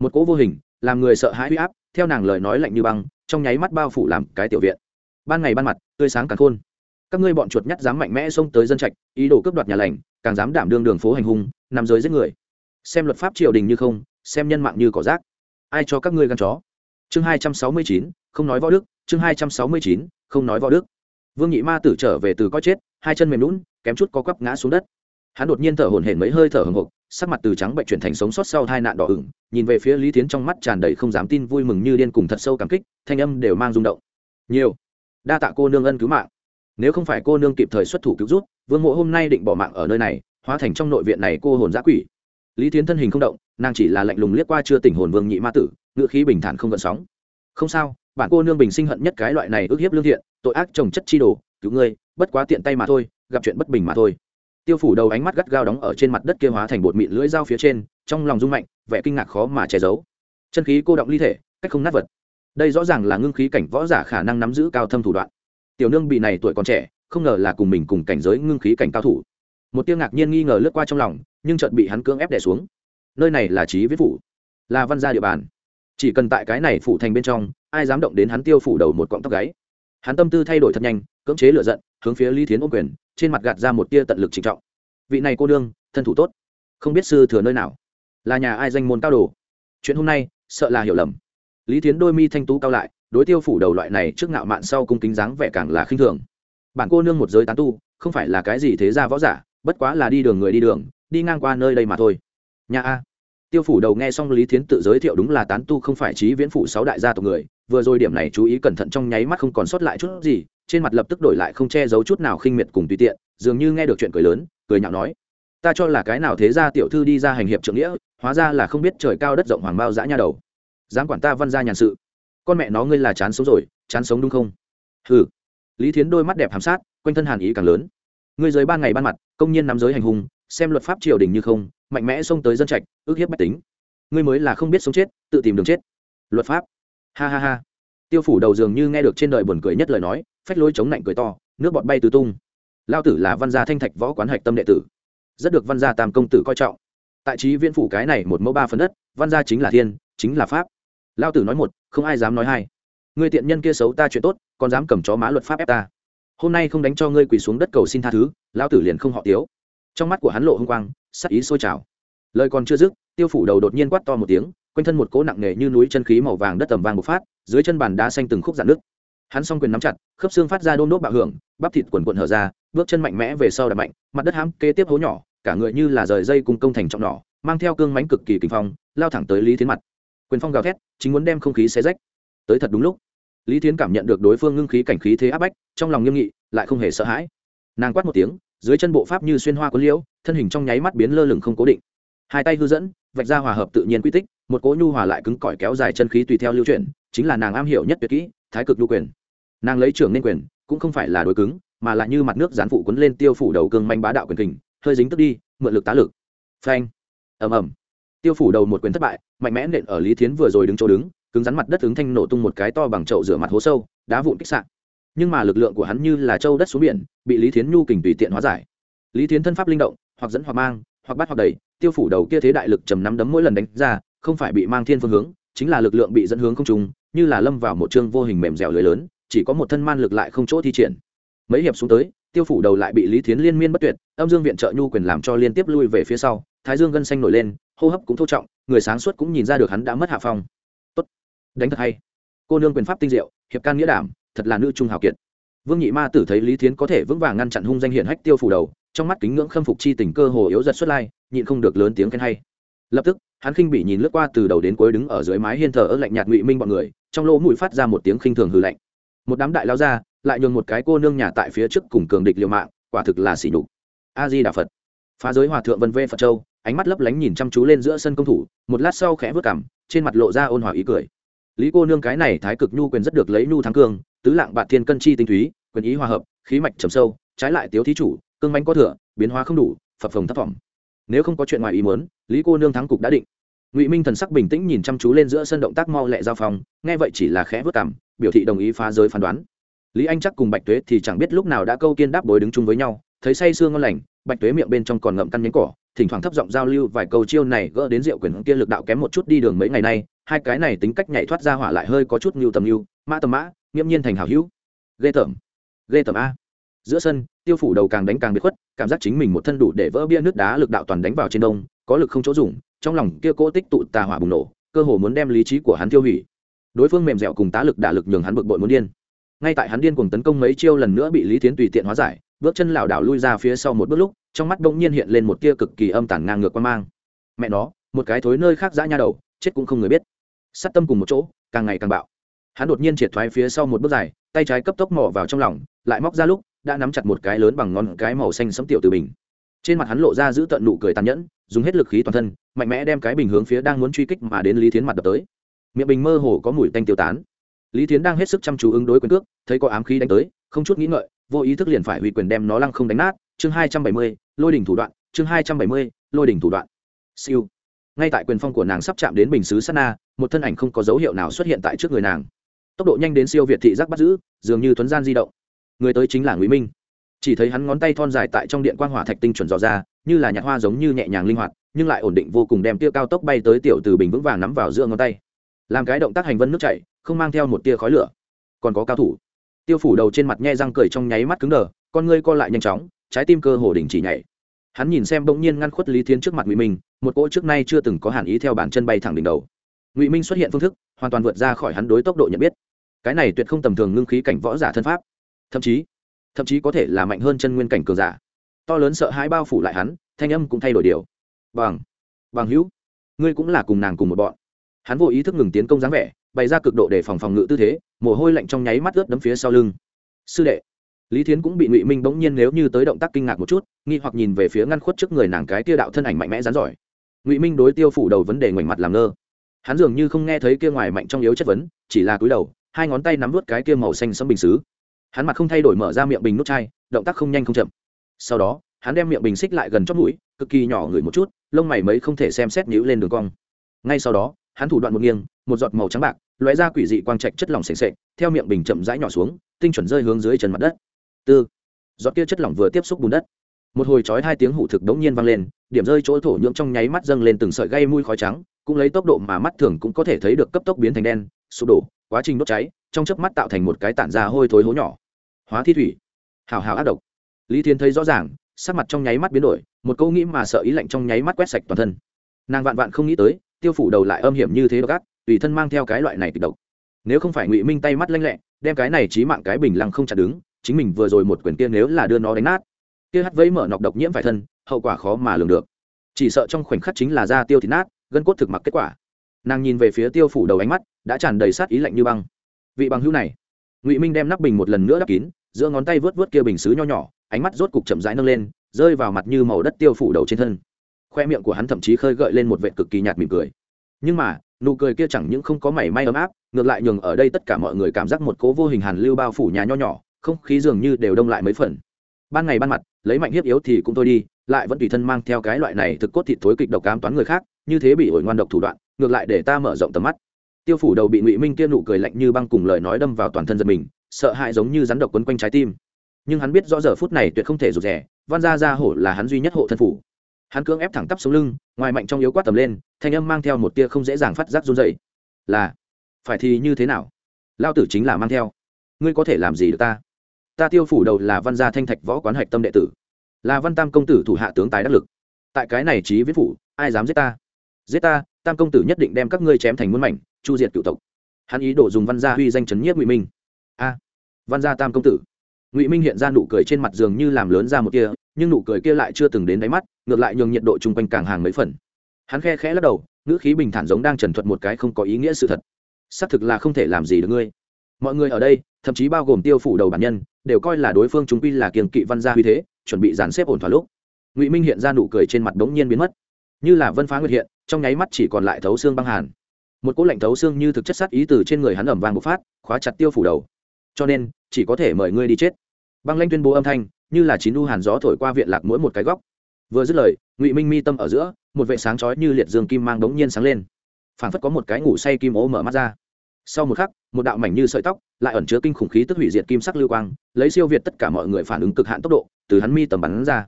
Một cỗ vô hình, làm người sợ hãi huy áp, theo nàng lời nói lạnh như băng, trong nháy mắt bao phủ làm cái tiểu viện. Ban ngày ban mặt, tươi sáng càng khôn các ngươi bọn chuột nhắt dám mạnh mẽ xông tới dân trạch, ý đồ cướp đoạt nhà lành, càng dám đảm đương đường phố hành hung nằm giới giết người. Xem luật pháp triều đình như không, xem nhân mạng như cỏ rác. Ai cho các ngươi gan chó? Chương hai trăm sáu mươi chín, không nói võ đức. Chương hai trăm sáu mươi chín, không nói võ đức. Vương nhị ma tử trở về từ coi chết, hai chân mềm lún kém chút có quắp ngã xuống đất. Hắn đột nhiên thở hổn hển mấy hơi thở hồng hộc sắc mặt từ trắng bệnh chuyển thành sống sót sau hai nạn đỏ ửng, nhìn về phía lý tiến trong mắt tràn đầy không dám tin vui mừng như điên cùng thật sâu cảm kích, thanh âm đều mang rung động. Nhiều, đa tạ cô nương ân cứu mạng nếu không phải cô nương kịp thời xuất thủ cứu rút vương mộ hôm nay định bỏ mạng ở nơi này, hóa thành trong nội viện này cô hồn giã quỷ. Lý tiến thân hình không động, nàng chỉ là lạnh lùng liếc qua chưa tỉnh hồn vương nhị ma tử ngựa khí bình thản không gợn sóng. Không sao, bản cô nương bình sinh hận nhất cái loại này ức hiếp lương thiện, tội ác trồng chất chi đồ, cứu ngươi, bất quá tiện tay mà thôi, gặp chuyện bất bình mà thôi. Tiêu phủ đầu ánh mắt gắt gao đóng ở trên mặt đất kia hóa thành bột mịn lưỡi dao phía trên, trong lòng rung mạnh, vẻ kinh ngạc khó mà che giấu. Chân khí cô động ly thể, cách không nát vật. Đây rõ ràng là ngưng khí cảnh võ giả khả năng nắm giữ cao thâm thủ đoạn tiểu nương bị này tuổi còn trẻ, không ngờ là cùng mình cùng cảnh giới ngưng khí cảnh cao thủ. Một tiêu ngạc nhiên nghi ngờ lướt qua trong lòng, nhưng chợt bị hắn cưỡng ép đè xuống. Nơi này là trí viết phủ, là văn gia địa bàn. Chỉ cần tại cái này phủ thành bên trong, ai dám động đến hắn tiêu phủ đầu một cọng tóc gáy. Hắn tâm tư thay đổi thật nhanh, cưỡng chế lựa giận, hướng phía lý thiến ôm quyền, trên mặt gạt ra một tia tận lực trịnh trọng. Vị này cô đương thân thủ tốt. Không biết sư thừa nơi nào. Là nhà ai danh môn cao đồ? Chuyện hôm nay, sợ là hiểu lầm. Lý Thiến đôi mi thanh tú cao lại đối tiêu phủ đầu loại này trước ngạo mạn sau cung kính dáng vẻ càng là khinh thường. Bản cô nương một giới tán tu, không phải là cái gì thế ra võ giả, bất quá là đi đường người đi đường, đi ngang qua nơi đây mà thôi. Nhà a. Tiêu phủ đầu nghe xong lý thiến tự giới thiệu đúng là tán tu không phải trí viễn phủ sáu đại gia tộc người, vừa rồi điểm này chú ý cẩn thận trong nháy mắt không còn sót lại chút gì, trên mặt lập tức đổi lại không che giấu chút nào khinh miệt cùng tùy tiện, dường như nghe được chuyện cười lớn, cười nhạo nói, ta cho là cái nào thế ra tiểu thư đi ra hành hiệp trượng nghĩa, hóa ra là không biết trời cao đất rộng hoàng bao dã nha đầu. Dám quản ta văn ra nhàn sự con mẹ nó ngươi là chán sống rồi, chán sống đúng không? Hừ. Lý thiến đôi mắt đẹp hàm sát, quanh thân hàn ý càng lớn. Ngươi dưới ban ngày ban mặt, công nhiên nắm giới hành hung, xem luật pháp triều đình như không, mạnh mẽ xông tới dân trạch, ước hiếp bách tính. Ngươi mới là không biết sống chết, tự tìm đường chết. Luật pháp. Ha ha ha. Tiêu phủ đầu dường như nghe được trên đời buồn cười nhất lời nói, phách lối chống lạnh cười to, nước bọt bay tứ tung. Lao tử là văn gia thanh thạch võ quán hạch tâm đệ tử. Rất được văn gia tam công tử coi trọng. Tại trí viễn phủ cái này một mẫu ba phần đất, văn gia chính là thiên, chính là pháp. Lao tử nói một không ai dám nói hay, ngươi tiện nhân kia xấu ta chuyện tốt còn dám cầm chó má luật pháp ép ta. Hôm nay không đánh cho ngươi quỳ xuống đất cầu xin tha thứ lão tử liền không họ tiếu. Trong mắt của hắn lộ h ư n g quang sắc ý sôi trào. Lời còn chưa dứt tiêu phủ đầu đột nhiên quát to một tiếng quanh thân một cỗ nặng nề như núi chân khí màu vàng đất tầm vàng một phát dưới chân bàn đá xanh từng khúc dạn nước hắn s o n g quyền nắm chặt khớp xương phát ra đôn đốt bạo hưởng bắp thịt quần quận hở ra bước chân mạnh mẽ về sau đập mạnh mặt đất hãm kế tiếp hố nhỏ cả người như là rời dây cùng công thành trọng nỏ mang theo cương mánh cực kỳ kinh phong lao thẳng tới lý thiến mặt quyền phong gào thét, chính muốn đem không khí xé rách. Tới thật đúng lúc, lý thiến cảm nhận được đối phương ngưng khí cảnh khí thế áp bách, trong lòng nghiêm nghị, lại không hề sợ hãi. Nàng quát một tiếng, dưới chân bộ pháp như xuyên hoa có liễu, thân hình trong nháy mắt biến lơ lửng không cố định. Hai tay hư dẫn, vạch ra hòa hợp tự nhiên quy tích, một cỗ nhu hòa lại cứng cỏi kéo dài chân khí tùy theo lưu chuyển, chính là nàng am hiểu nhất tuyệt kỹ, thái cực nhu quyền. Nàng lấy trưởng nên quyền, cũng không phải là đối cứng, mà là như mặt nước gián phụ quấn lên tiêu phủ đầu cương manh bá đạo quyền kình, hơi dính tức đi, mượn lực tá lực. Phanh. Ầm ầm tiêu phủ đầu một quyền thất bại, mạnh mẽ nện ở lý thiến vừa rồi đứng chỗ đứng, cứng rắn mặt đất ứng thanh nổ tung một cái to bằng chậu rửa mặt hố sâu, đá vụn kích sạn nhưng mà lực lượng của hắn như là châu đất xuống biển, bị lý thiến nhu kình tùy tiện hóa giải. Lý thiến thân pháp linh động, hoặc dẫn hoặc mang, hoặc bắt hoặc đẩy, tiêu phủ đầu kia thế đại lực trầm nắm đấm mỗi lần đánh ra, không phải bị mang thiên phương hướng, chính là lực lượng bị dẫn hướng không trùng như là lâm vào một chương vô hình mềm dẻo lưới lớn, chỉ có một thân man lực lại không chỗ thi triển. Mấy hiệp xuống tới, tiêu phủ đầu lại bị lý thiến liên miên bất tuyệt, âm dương viện trợ nhu quyền làm cho liên tiếp lui về phía sau, thái dương gân xanh nổi lên hô hấp cũng thô trọng, người sáng suốt cũng nhìn ra được hắn đã mất hạ phong. Tốt. Đánh thật hay. Cô nương quyền pháp tinh diệu, hiệp can nghĩa đảm, thật là nữ trung hào kiệt. Vương nhị ma tử thấy lý thiến có thể vững vàng ngăn chặn hung danh hiển hách tiêu phủ đầu, trong mắt kính ngưỡng khâm phục chi tình cơ hồ yếu giật xuất lai, nhịn không được lớn tiếng khen hay. Lập tức, hắn khinh bị nhìn lướt qua từ đầu đến cuối đứng ở dưới mái hiên thờ ớt lạnh nhạt ngụy minh bọn người, trong lỗ mũi phát ra một tiếng khinh thường hư lạnh. Một đám đại lao ra, lại nhường một cái cô nương nhà tại phía trước cùng cường địch liều mạng, quả thực là xỉ nhục. A di đà phật. Phá giới hòa thượng vân vê phật châu ánh mắt lấp lánh nhìn chăm chú lên giữa sân công thủ, một lát sau khẽ vớt cảm trên mặt lộ ra ôn hòa ý cười. Lý cô nương cái này thái cực nhu quyền rất được lấy nhu thắng cương, tứ lạng bạn thiên cân chi tinh túy, quyền ý hòa hợp, khí mạch trầm sâu, trái lại tiếu thí chủ, cương mánh có thừa, biến hóa không đủ, phập phồng thất phỏng nếu không có chuyện ngoài ý muốn, lý cô nương thắng cục đã định. Ngụy minh thần sắc bình tĩnh nhìn chăm chú lên giữa sân động tác mau lẹ giao phòng nghe vậy chỉ là khẽ vớt cảm biểu thị đồng ý phá giới phán đoán. Lý anh chắc cùng bạch tuế thì chẳng biết lúc nào đã câu kiên đáp bối đứng chung với nhau, thấy say sương ngon lành, bạch tuế miệng bên trong còn ngậm căn nhánh cỏ thỉnh thoảng thấp giọng giao lưu vài câu chiêu này gỡ đến rượu quyền kia lực đạo kém một chút đi đường mấy ngày nay, hai cái này tính cách nhảy thoát ra hỏa lại hơi có chút ngưu tầm ngưu mã tầm mã, nghiễm nhiên thành hảo hữu. Ghê tởm ghê tởm a. Giữa sân, tiêu phủ đầu càng đánh càng bị khuất, cảm giác chính mình một thân đủ để vỡ bia nước đá lực đạo toàn đánh vào trên đông, có lực không chỗ dùng, trong lòng kia cố tích tụ tà hỏa bùng nổ, cơ hồ muốn đem lý trí của hắn tiêu hủy. Đối phương mềm dẻo cùng tá lực đả lực nhường hắn bực bội muốn điên. Ngay tại hắn điên cùng tấn công mấy chiêu lần nữa bị lý tiến tùy tiện hóa giải, bước chân lảo đảo lui ra phía sau một bước lúc trong mắt bỗng nhiên hiện lên một tia cực kỳ âm tản ngang ngược quan mang. Mẹ nó, một cái thối nơi khác dã nha đầu, chết cũng không người biết. Sát tâm cùng một chỗ, càng ngày càng bạo. Hắn đột nhiên triệt thoái phía sau một bước dài, tay trái cấp tốc mò vào trong lòng, lại móc ra lúc, đã nắm chặt một cái lớn bằng ngón cái màu xanh sấm tiểu từ bình. Trên mặt hắn lộ ra giữ tận nụ cười tàn nhẫn, dùng hết lực khí toàn thân, mạnh mẽ đem cái bình hướng phía đang muốn truy kích mà đến lý thiến mặt đập tới. Miệng bình mơ hồ có mùi tanh tiêu tán. Lý thiến đang hết sức chăm chú ứng đối quyền cước, thấy có ám khí đánh tới, không chút nghĩ ngợi, vô ý thức liền phải hủy quyền đem nó lăng không đánh nát chương hai trăm bảy mươi, lôi đỉnh thủ đoạn, chương hai trăm bảy mươi, lôi đỉnh thủ đoạn. Siêu. Ngay tại quyền phong của nàng sắp chạm đến bình xứ sana một thân ảnh không có dấu hiệu nào xuất hiện tại trước người nàng. Tốc độ nhanh đến siêu việt thị giác bắt giữ, dường như thuấn gian di động. Người tới chính là ngụy minh. Chỉ thấy hắn ngón tay thon dài tại trong điện quang hỏa thạch tinh chuẩn dò ra, như là nhạt hoa giống như nhẹ nhàng linh hoạt, nhưng lại ổn định vô cùng đem tia cao tốc bay tới tiểu từ bình vững vàng nắm vào giữa ngón tay. Làm cái động tác hành vân nước chảy, không mang theo một tia khói lửa. Còn có cao thủ. Tiêu phủ đầu trên mặt nhe răng cười trong nháy mắt cứng đờ, con ngươi co lại nhanh chóng trái tim cơ hồ đình chỉ nhảy. Hắn nhìn xem bỗng nhiên ngăn khuất lý thiên trước mặt ngụy minh, một cỗ trước nay chưa từng có hàn ý theo bản chân bay thẳng đỉnh đầu. Ngụy minh xuất hiện phương thức, hoàn toàn vượt ra khỏi hắn đối tốc độ nhận biết. Cái này tuyệt không tầm thường ngưng khí cảnh võ giả thân pháp. Thậm chí thậm chí có thể là mạnh hơn chân nguyên cảnh cường giả. To lớn sợ hãi bao phủ lại hắn, thanh âm cũng thay đổi điều. Bằng bằng hữu, ngươi cũng là cùng nàng cùng một bọn. Hắn vô ý thức ngừng tiến công dáng vẻ, bày ra cực độ để phòng phòng ngự tư thế, mồ hôi lạnh trong nháy mắt ướt đấm phía sau lưng. Sư đệ lý thiến cũng bị ngụy minh bỗng nhiên nếu như tới động tác kinh ngạc một chút, nghi hoặc nhìn về phía ngăn khuất trước người nàng cái kia đạo thân ảnh mạnh mẽ rán giỏi. Ngụy minh đối tiêu phủ đầu vấn đề ngoảnh mặt làm ngơ. Hắn dường như không nghe thấy kia ngoài mạnh trong yếu chất vấn, chỉ là cúi đầu, hai ngón tay nắm vút cái kia màu xanh sẫm bình xứ. Hắn mặt không thay đổi mở ra miệng bình nút chai, động tác không nhanh không chậm. Sau đó, hắn đem miệng bình xích lại gần chót mũi, cực kỳ nhỏ ngửi một chút, lông mày mấy không thể xem xét nhữ lên đường cong. Ngay sau đó, hắn thủ đoạn một nghiêng, một giọt màu trắng bạc, lóe ra quỷ dị quang trạch chất lỏng sền sệt, theo miệng bình chậm rãi nhỏ xuống, tinh chuẩn rơi hướng dưới chân mặt đất tư. Giọt kia chất lỏng vừa tiếp xúc bùn đất. Một hồi chói hai tiếng hủ thực đống nhiên vang lên, điểm rơi chỗ thổ nhưỡng trong nháy mắt dâng lên từng sợi gây mùi khói trắng, cũng lấy tốc độ mà mắt thường cũng có thể thấy được cấp tốc biến thành đen, sụp đổ, quá trình đốt cháy, trong chớp mắt tạo thành một cái tản ra hôi thối hố nhỏ. Hóa thi thủy. Hào hào ác độc. Lý thiên thấy rõ ràng, sắc mặt trong nháy mắt biến đổi, một câu nghĩ mà sợ ý lạnh trong nháy mắt quét sạch toàn thân. Nàng vạn vạn không nghĩ tới, tiêu phủ đầu lại âm hiểm như thế độc ác, tùy thân mang theo cái loại này kịch độc. Nếu không phải ngụy minh tay mắt lanh lẹ, đem cái này trí mạng cái bình lăng không chặt đứng chính mình vừa rồi một quyền kia nếu là đưa nó đánh nát, kia hắt vẫy mở nọc độc nhiễm phải thân, hậu quả khó mà lường được. Chỉ sợ trong khoảnh khắc chính là da tiêu thịt nát, gân cốt thực mặc kết quả. Nàng nhìn về phía tiêu phủ đầu ánh mắt, đã tràn đầy sát ý lạnh như băng. Vị bằng hữu này, ngụy minh đem nắp bình một lần nữa đắp kín, giữa ngón tay vớt vớt kia bình xứ nho nhỏ, ánh mắt rốt cục chậm rãi nâng lên, rơi vào mặt như màu đất tiêu phủ đầu trên thân. Khoe miệng của hắn thậm chí khơi gợi lên một vệ cực kỳ nhạt mỉm cười. Nhưng mà, nụ cười kia chẳng những không có mảy may ấm áp, ngược lại nhường ở đây tất cả mọi người cảm giác một cố vô hình hàn lưu bao phủ nhà nho nhỏ không khí dường như đều đông lại mấy phần. Ban ngày ban mặt, lấy mạnh hiếp yếu thì cũng thôi đi, lại vẫn tùy thân mang theo cái loại này thực cốt thịt thối kịch độc cám toán người khác, như thế bị ổi ngoan độc thủ đoạn, ngược lại để ta mở rộng tầm mắt. Tiêu phủ đầu bị ngụy minh kia nụ cười lạnh như băng cùng lời nói đâm vào toàn thân giật mình, sợ hãi giống như rắn độc quấn quanh trái tim. Nhưng hắn biết rõ giờ phút này tuyệt không thể rụt rẻ văn gia gia hổ là hắn duy nhất hộ thân phủ. Hắn cưỡng ép thẳng tắp xuống lưng, ngoài mạnh trong yếu quát tầm lên, thanh âm mang theo một tia không dễ dàng phát giác run dậy là, phải thì như thế nào? Lao tử chính là mang theo. Ngươi có thể làm gì được ta? Ta tiêu phủ đầu là văn gia thanh thạch võ quán hạch tâm đệ tử. Là văn tam công tử thủ hạ tướng tài đắc lực. Tại cái này trí viết phủ, ai dám giết ta? Giết ta, tam công tử nhất định đem các ngươi chém thành muôn mảnh, chu diệt cựu tộc. Hắn ý đồ dùng văn gia huy danh chấn nhiếp ngụy minh. A, văn gia tam công tử. Ngụy minh hiện ra nụ cười trên mặt giường như làm lớn ra một kia nhưng nụ cười kia lại chưa từng đến đáy mắt, ngược lại nhường nhiệt độ chung quanh càng hàng mấy phần. Hắn khe khẽ lắc đầu, ngữ khí bình thản giống đang trần thuật một cái không có ý nghĩa sự thật. Xác thực là không thể làm gì được ngươi. Mọi người ở đây, thậm chí bao gồm tiêu phủ đầu bản nhân đều coi là đối phương chúng quy là kiềng kỵ văn gia huy thế, chuẩn bị dàn xếp ổn thỏa lúc, ngụy minh hiện ra nụ cười trên mặt đống nhiên biến mất. Như là vân phá nguyệt hiện, trong nháy mắt chỉ còn lại thấu xương băng hàn. Một cỗ lạnh thấu xương như thực chất sát ý từ trên người hắn ẩm vàng bộc phát, khóa chặt tiêu phủ đầu. Cho nên, chỉ có thể mời ngươi đi chết. Băng lanh tuyên bố âm thanh, như là chín u hàn gió thổi qua viện lạc mỗi một cái góc. Vừa dứt lời, ngụy minh mi tâm ở giữa, một vệ sáng chói như liệt dương kim mang đống nhiên sáng lên. Phảng phất có một cái ngủ say kim ố mở mắt ra sau một khắc, một đạo mảnh như sợi tóc lại ẩn chứa kinh khủng khí tức hủy diệt kim sắc lưu quang, lấy siêu việt tất cả mọi người phản ứng cực hạn tốc độ, từ hắn mi tầm bắn ra.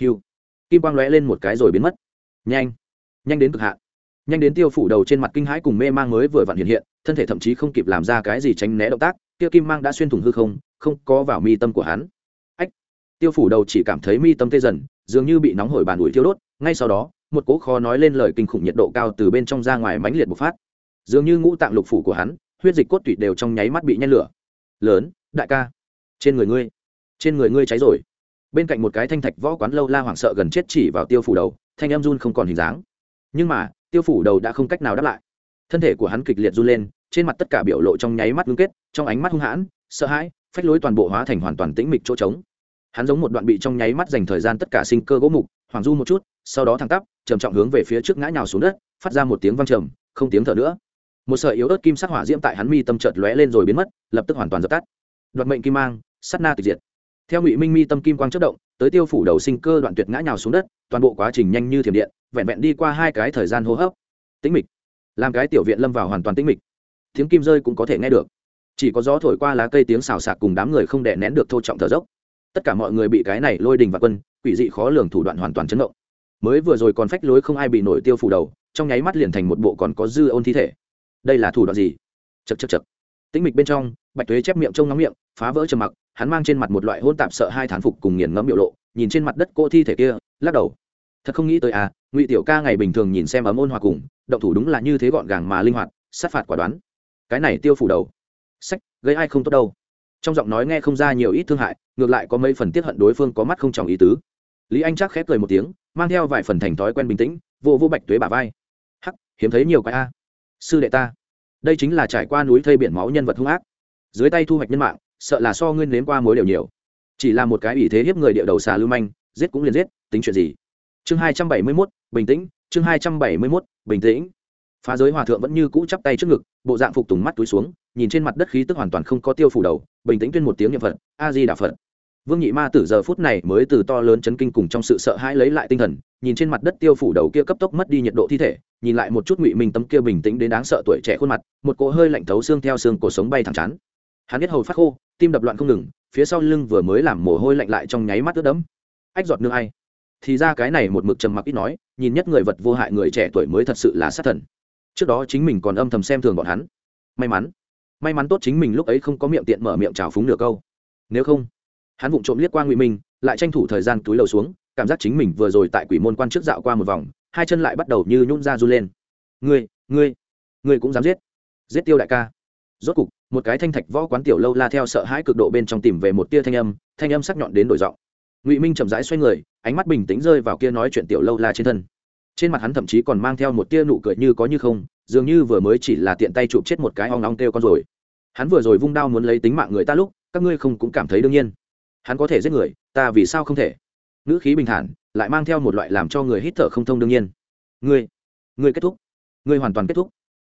Hiu! Kim quang lóe lên một cái rồi biến mất. Nhanh! Nhanh đến cực hạn. Nhanh đến tiêu phủ đầu trên mặt kinh hãi cùng mê mang mới vừa vặn hiện hiện, thân thể thậm chí không kịp làm ra cái gì tránh né động tác, kia kim mang đã xuyên thủng hư không không có vào mi tâm của hắn. Ách! Tiêu phủ đầu chỉ cảm thấy mi tâm tê dần, dường như bị nóng hổi bàn ủi thiêu đốt, ngay sau đó, một cỗ khó nói lên lời kinh khủng nhiệt độ cao từ bên trong ra ngoài mãnh liệt bộc phát dường như ngũ tạng lục phủ của hắn, huyết dịch cốt tủy đều trong nháy mắt bị nhen lửa. Lớn, đại ca, trên người ngươi, trên người ngươi cháy rồi. Bên cạnh một cái thanh thạch võ quán lâu la hoảng sợ gần chết chỉ vào tiêu phủ đầu, thanh em run không còn hình dáng. Nhưng mà, tiêu phủ đầu đã không cách nào đáp lại. Thân thể của hắn kịch liệt run lên, trên mặt tất cả biểu lộ trong nháy mắt ngưng kết, trong ánh mắt hung hãn, sợ hãi, phách lối toàn bộ hóa thành hoàn toàn tĩnh mịch chỗ trống. Hắn giống một đoạn bị trong nháy mắt dành thời gian tất cả sinh cơ gỗ mục hoàng du một chút, sau đó thẳng tắp, trầm trọng hướng về phía trước ngã nhào xuống đất, phát ra một tiếng văng trầm, không tiếng thở nữa một sợi yếu ớt kim sắc hỏa diễm tại hắn mi tâm chợt lóe lên rồi biến mất, lập tức hoàn toàn dập tắt. Đoạt mệnh kim mang sắt na tịch diệt. Theo ngụy minh mi tâm kim quang chất động, tới tiêu phủ đầu sinh cơ đoạn tuyệt ngã nhào xuống đất, toàn bộ quá trình nhanh như thiểm điện, vẹn vẹn đi qua hai cái thời gian hô hấp. Tĩnh mịch. Làm cái tiểu viện lâm vào hoàn toàn tĩnh mịch. Tiếng kim rơi cũng có thể nghe được. Chỉ có gió thổi qua lá cây tiếng xào xạc cùng đám người không đè nén được thô trọng thở dốc. Tất cả mọi người bị cái này lôi đình và quân, quỷ dị khó lường thủ đoạn hoàn toàn chấn động. Mới vừa rồi còn phách lối không ai bị nổi tiêu phủ đầu, trong nháy mắt liền thành một bộ còn có dư ôn thi thể đây là thủ đoạn gì? Chật chật chật tĩnh mịch bên trong, bạch tuế chép miệng trông ngắm miệng, phá vỡ trầm mặc, hắn mang trên mặt một loại hôn tạp sợ hai thán phục cùng nghiền ngẫm biểu lộ, nhìn trên mặt đất cô thi thể kia, lắc đầu. Thật không nghĩ tới à ngụy tiểu ca ngày bình thường nhìn xem ấm ôn hòa cùng, động thủ đúng là như thế gọn gàng mà linh hoạt, sát phạt quả đoán. Cái này tiêu phủ đầu. Sách, gây ai không tốt đâu. Trong giọng nói nghe không ra nhiều ít thương hại, ngược lại có mấy phần tiết hận đối phương có mắt không tròng ý tứ. Lý anh chắc khép cười một tiếng, mang theo vài phần thành thói quen bình tĩnh, vô vô bạch tuế bà vai. Hắc, hiếm thấy nhiều cái a sư đệ ta. Đây chính là trải qua núi thây biển máu nhân vật hung ác. Dưới tay thu hoạch nhân mạng, sợ là so nguyên nếm qua mối đều nhiều. Chỉ là một cái ủy thế hiếp người địa đầu xà lưu manh, giết cũng liền giết, tính chuyện gì? Chương hai trăm bảy mươi mốt, bình tĩnh, chương hai trăm bảy mươi mốt, bình tĩnh. Phá giới hòa thượng vẫn như cũ chắp tay trước ngực, bộ dạng phục tùng mắt túi xuống, nhìn trên mặt đất khí tức hoàn toàn không có tiêu phủ đầu, bình tĩnh tuyên một tiếng niệm phật, a di đà phật vương nhị ma tử giờ phút này mới từ to lớn chấn kinh cùng trong sự sợ hãi lấy lại tinh thần, nhìn trên mặt đất tiêu phủ đầu kia cấp tốc mất đi nhiệt độ thi thể, nhìn lại một chút ngụy minh tấm kia bình tĩnh đến đáng sợ tuổi trẻ khuôn mặt, một cỗ hơi lạnh thấu xương theo xương cổ sống bay thẳng chán. Hắn biết hầu phát khô, tim đập loạn không ngừng, phía sau lưng vừa mới làm mồ hôi lạnh lại trong nháy mắt ướt đẫm. Ách giọt nương ai? Thì ra cái này một mực trầm mặc ít nói, nhìn nhất người vật vô hại người trẻ tuổi mới thật sự là sát thần. Trước đó chính mình còn âm thầm xem thường bọn hắn. May mắn. May mắn tốt chính mình lúc ấy không có miệng tiện mở miệng trào phúng nửa câu. Nếu không hắn vụng trộm liếc qua ngụy minh, lại tranh thủ thời gian túi lầu xuống, cảm giác chính mình vừa rồi tại quỷ môn quan trước dạo qua một vòng, hai chân lại bắt đầu như nhún ra run lên. Ngươi ngươi ngươi cũng dám giết? Giết tiêu đại ca. Rốt cục, một cái thanh thạch võ quán tiểu lâu la theo sợ hãi cực độ bên trong tìm về một tia thanh âm thanh âm sắc nhọn đến đổi giọng. Ngụy minh chậm rãi xoay người, ánh mắt bình tĩnh rơi vào kia nói chuyện tiểu lâu la trên thân. Trên mặt hắn thậm chí còn mang theo một tia nụ cười như có như không, dường như vừa mới chỉ là tiện tay chụp chết một cái ong ong kêu con rồi. Hắn vừa rồi vung đao muốn lấy tính mạng người ta lúc, các ngươi không cũng cảm thấy đương nhiên hắn có thể giết người, ta vì sao không thể? Ngữ khí bình thản, lại mang theo một loại làm cho người hít thở không thông đương nhiên. Ngươi ngươi kết thúc. Ngươi hoàn toàn kết thúc.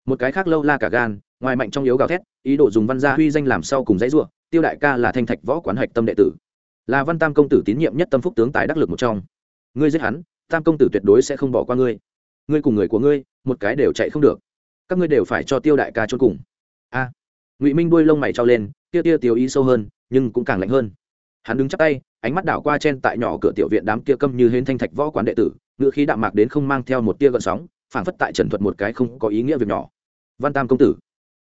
Một cái khác lâu la cả gan, ngoài mạnh trong yếu gào thét, ý đồ dùng văn gia huy danh làm sau cùng dãy ruộng tiêu đại ca là thanh thạch võ quán hạch tâm đệ tử. Là văn tam công tử tín nhiệm nhất tâm phúc tướng tài đắc lực một trong. Ngươi giết hắn, tam công tử tuyệt đối sẽ không bỏ qua ngươi. Ngươi cùng người của ngươi, một cái đều chạy không được. Các ngươi đều phải cho tiêu đại ca chôn cùng. A. Ngụy minh đuôi lông mày trao lên, tia tia tiêu ý sâu hơn, nhưng cũng càng lạnh hơn hắn đứng chắc tay, ánh mắt đảo qua trên tại nhỏ cửa tiểu viện đám kia câm như hến thanh thạch võ quán đệ tử, ngữ khí đạm mạc đến không mang theo một tia gợn sóng, phảng phất tại trần thuật một cái không có ý nghĩa việc nhỏ. Văn tam công tử,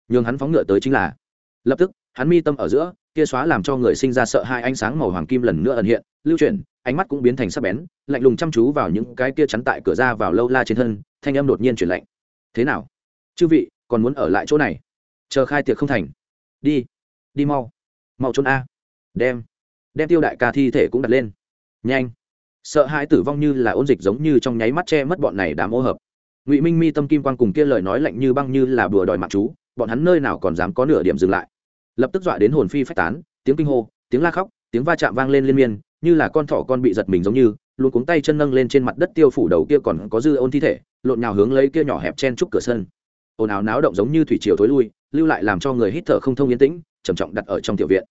nhường hắn phóng ngựa tới chính là. Lập tức, hắn mi tâm ở giữa, kia xóa làm cho người sinh ra sợ hai ánh sáng màu hoàng kim lần nữa ẩn hiện, lưu chuyển, ánh mắt cũng biến thành sắc bén, lạnh lùng chăm chú vào những cái kia chắn tại cửa ra vào lâu la trên thân, thanh âm đột nhiên chuyển lạnh. Thế nào? Chư vị, còn muốn ở lại chỗ này? Chờ khai tiệc không thành. Đi đi mau. Mau trốn a. Đem đem tiêu đại ca thi thể cũng đặt lên. Nhanh. Sợ hãi tử vong như là ôn dịch giống như trong nháy mắt che mất bọn này đã mô hợp. Ngụy minh mi tâm kim quan cùng kia lời nói lạnh như băng như là bừa đòi mặt chú, bọn hắn nơi nào còn dám có nửa điểm dừng lại. Lập tức dọa đến hồn phi phách tán, tiếng kinh hô, tiếng la khóc, tiếng va chạm vang lên liên miên, như là con thỏ con bị giật mình giống như, luôn cuống tay chân nâng lên trên mặt đất tiêu phủ đầu kia còn có dư ôn thi thể, lộn nhào hướng lấy kia nhỏ hẹp chen trúc cửa sân. Ồn ào náo động giống như thủy triều thối lui, lưu lại làm cho người hít thở không thông yên tĩnh, trầm trọng đặt ở trong tiểu viện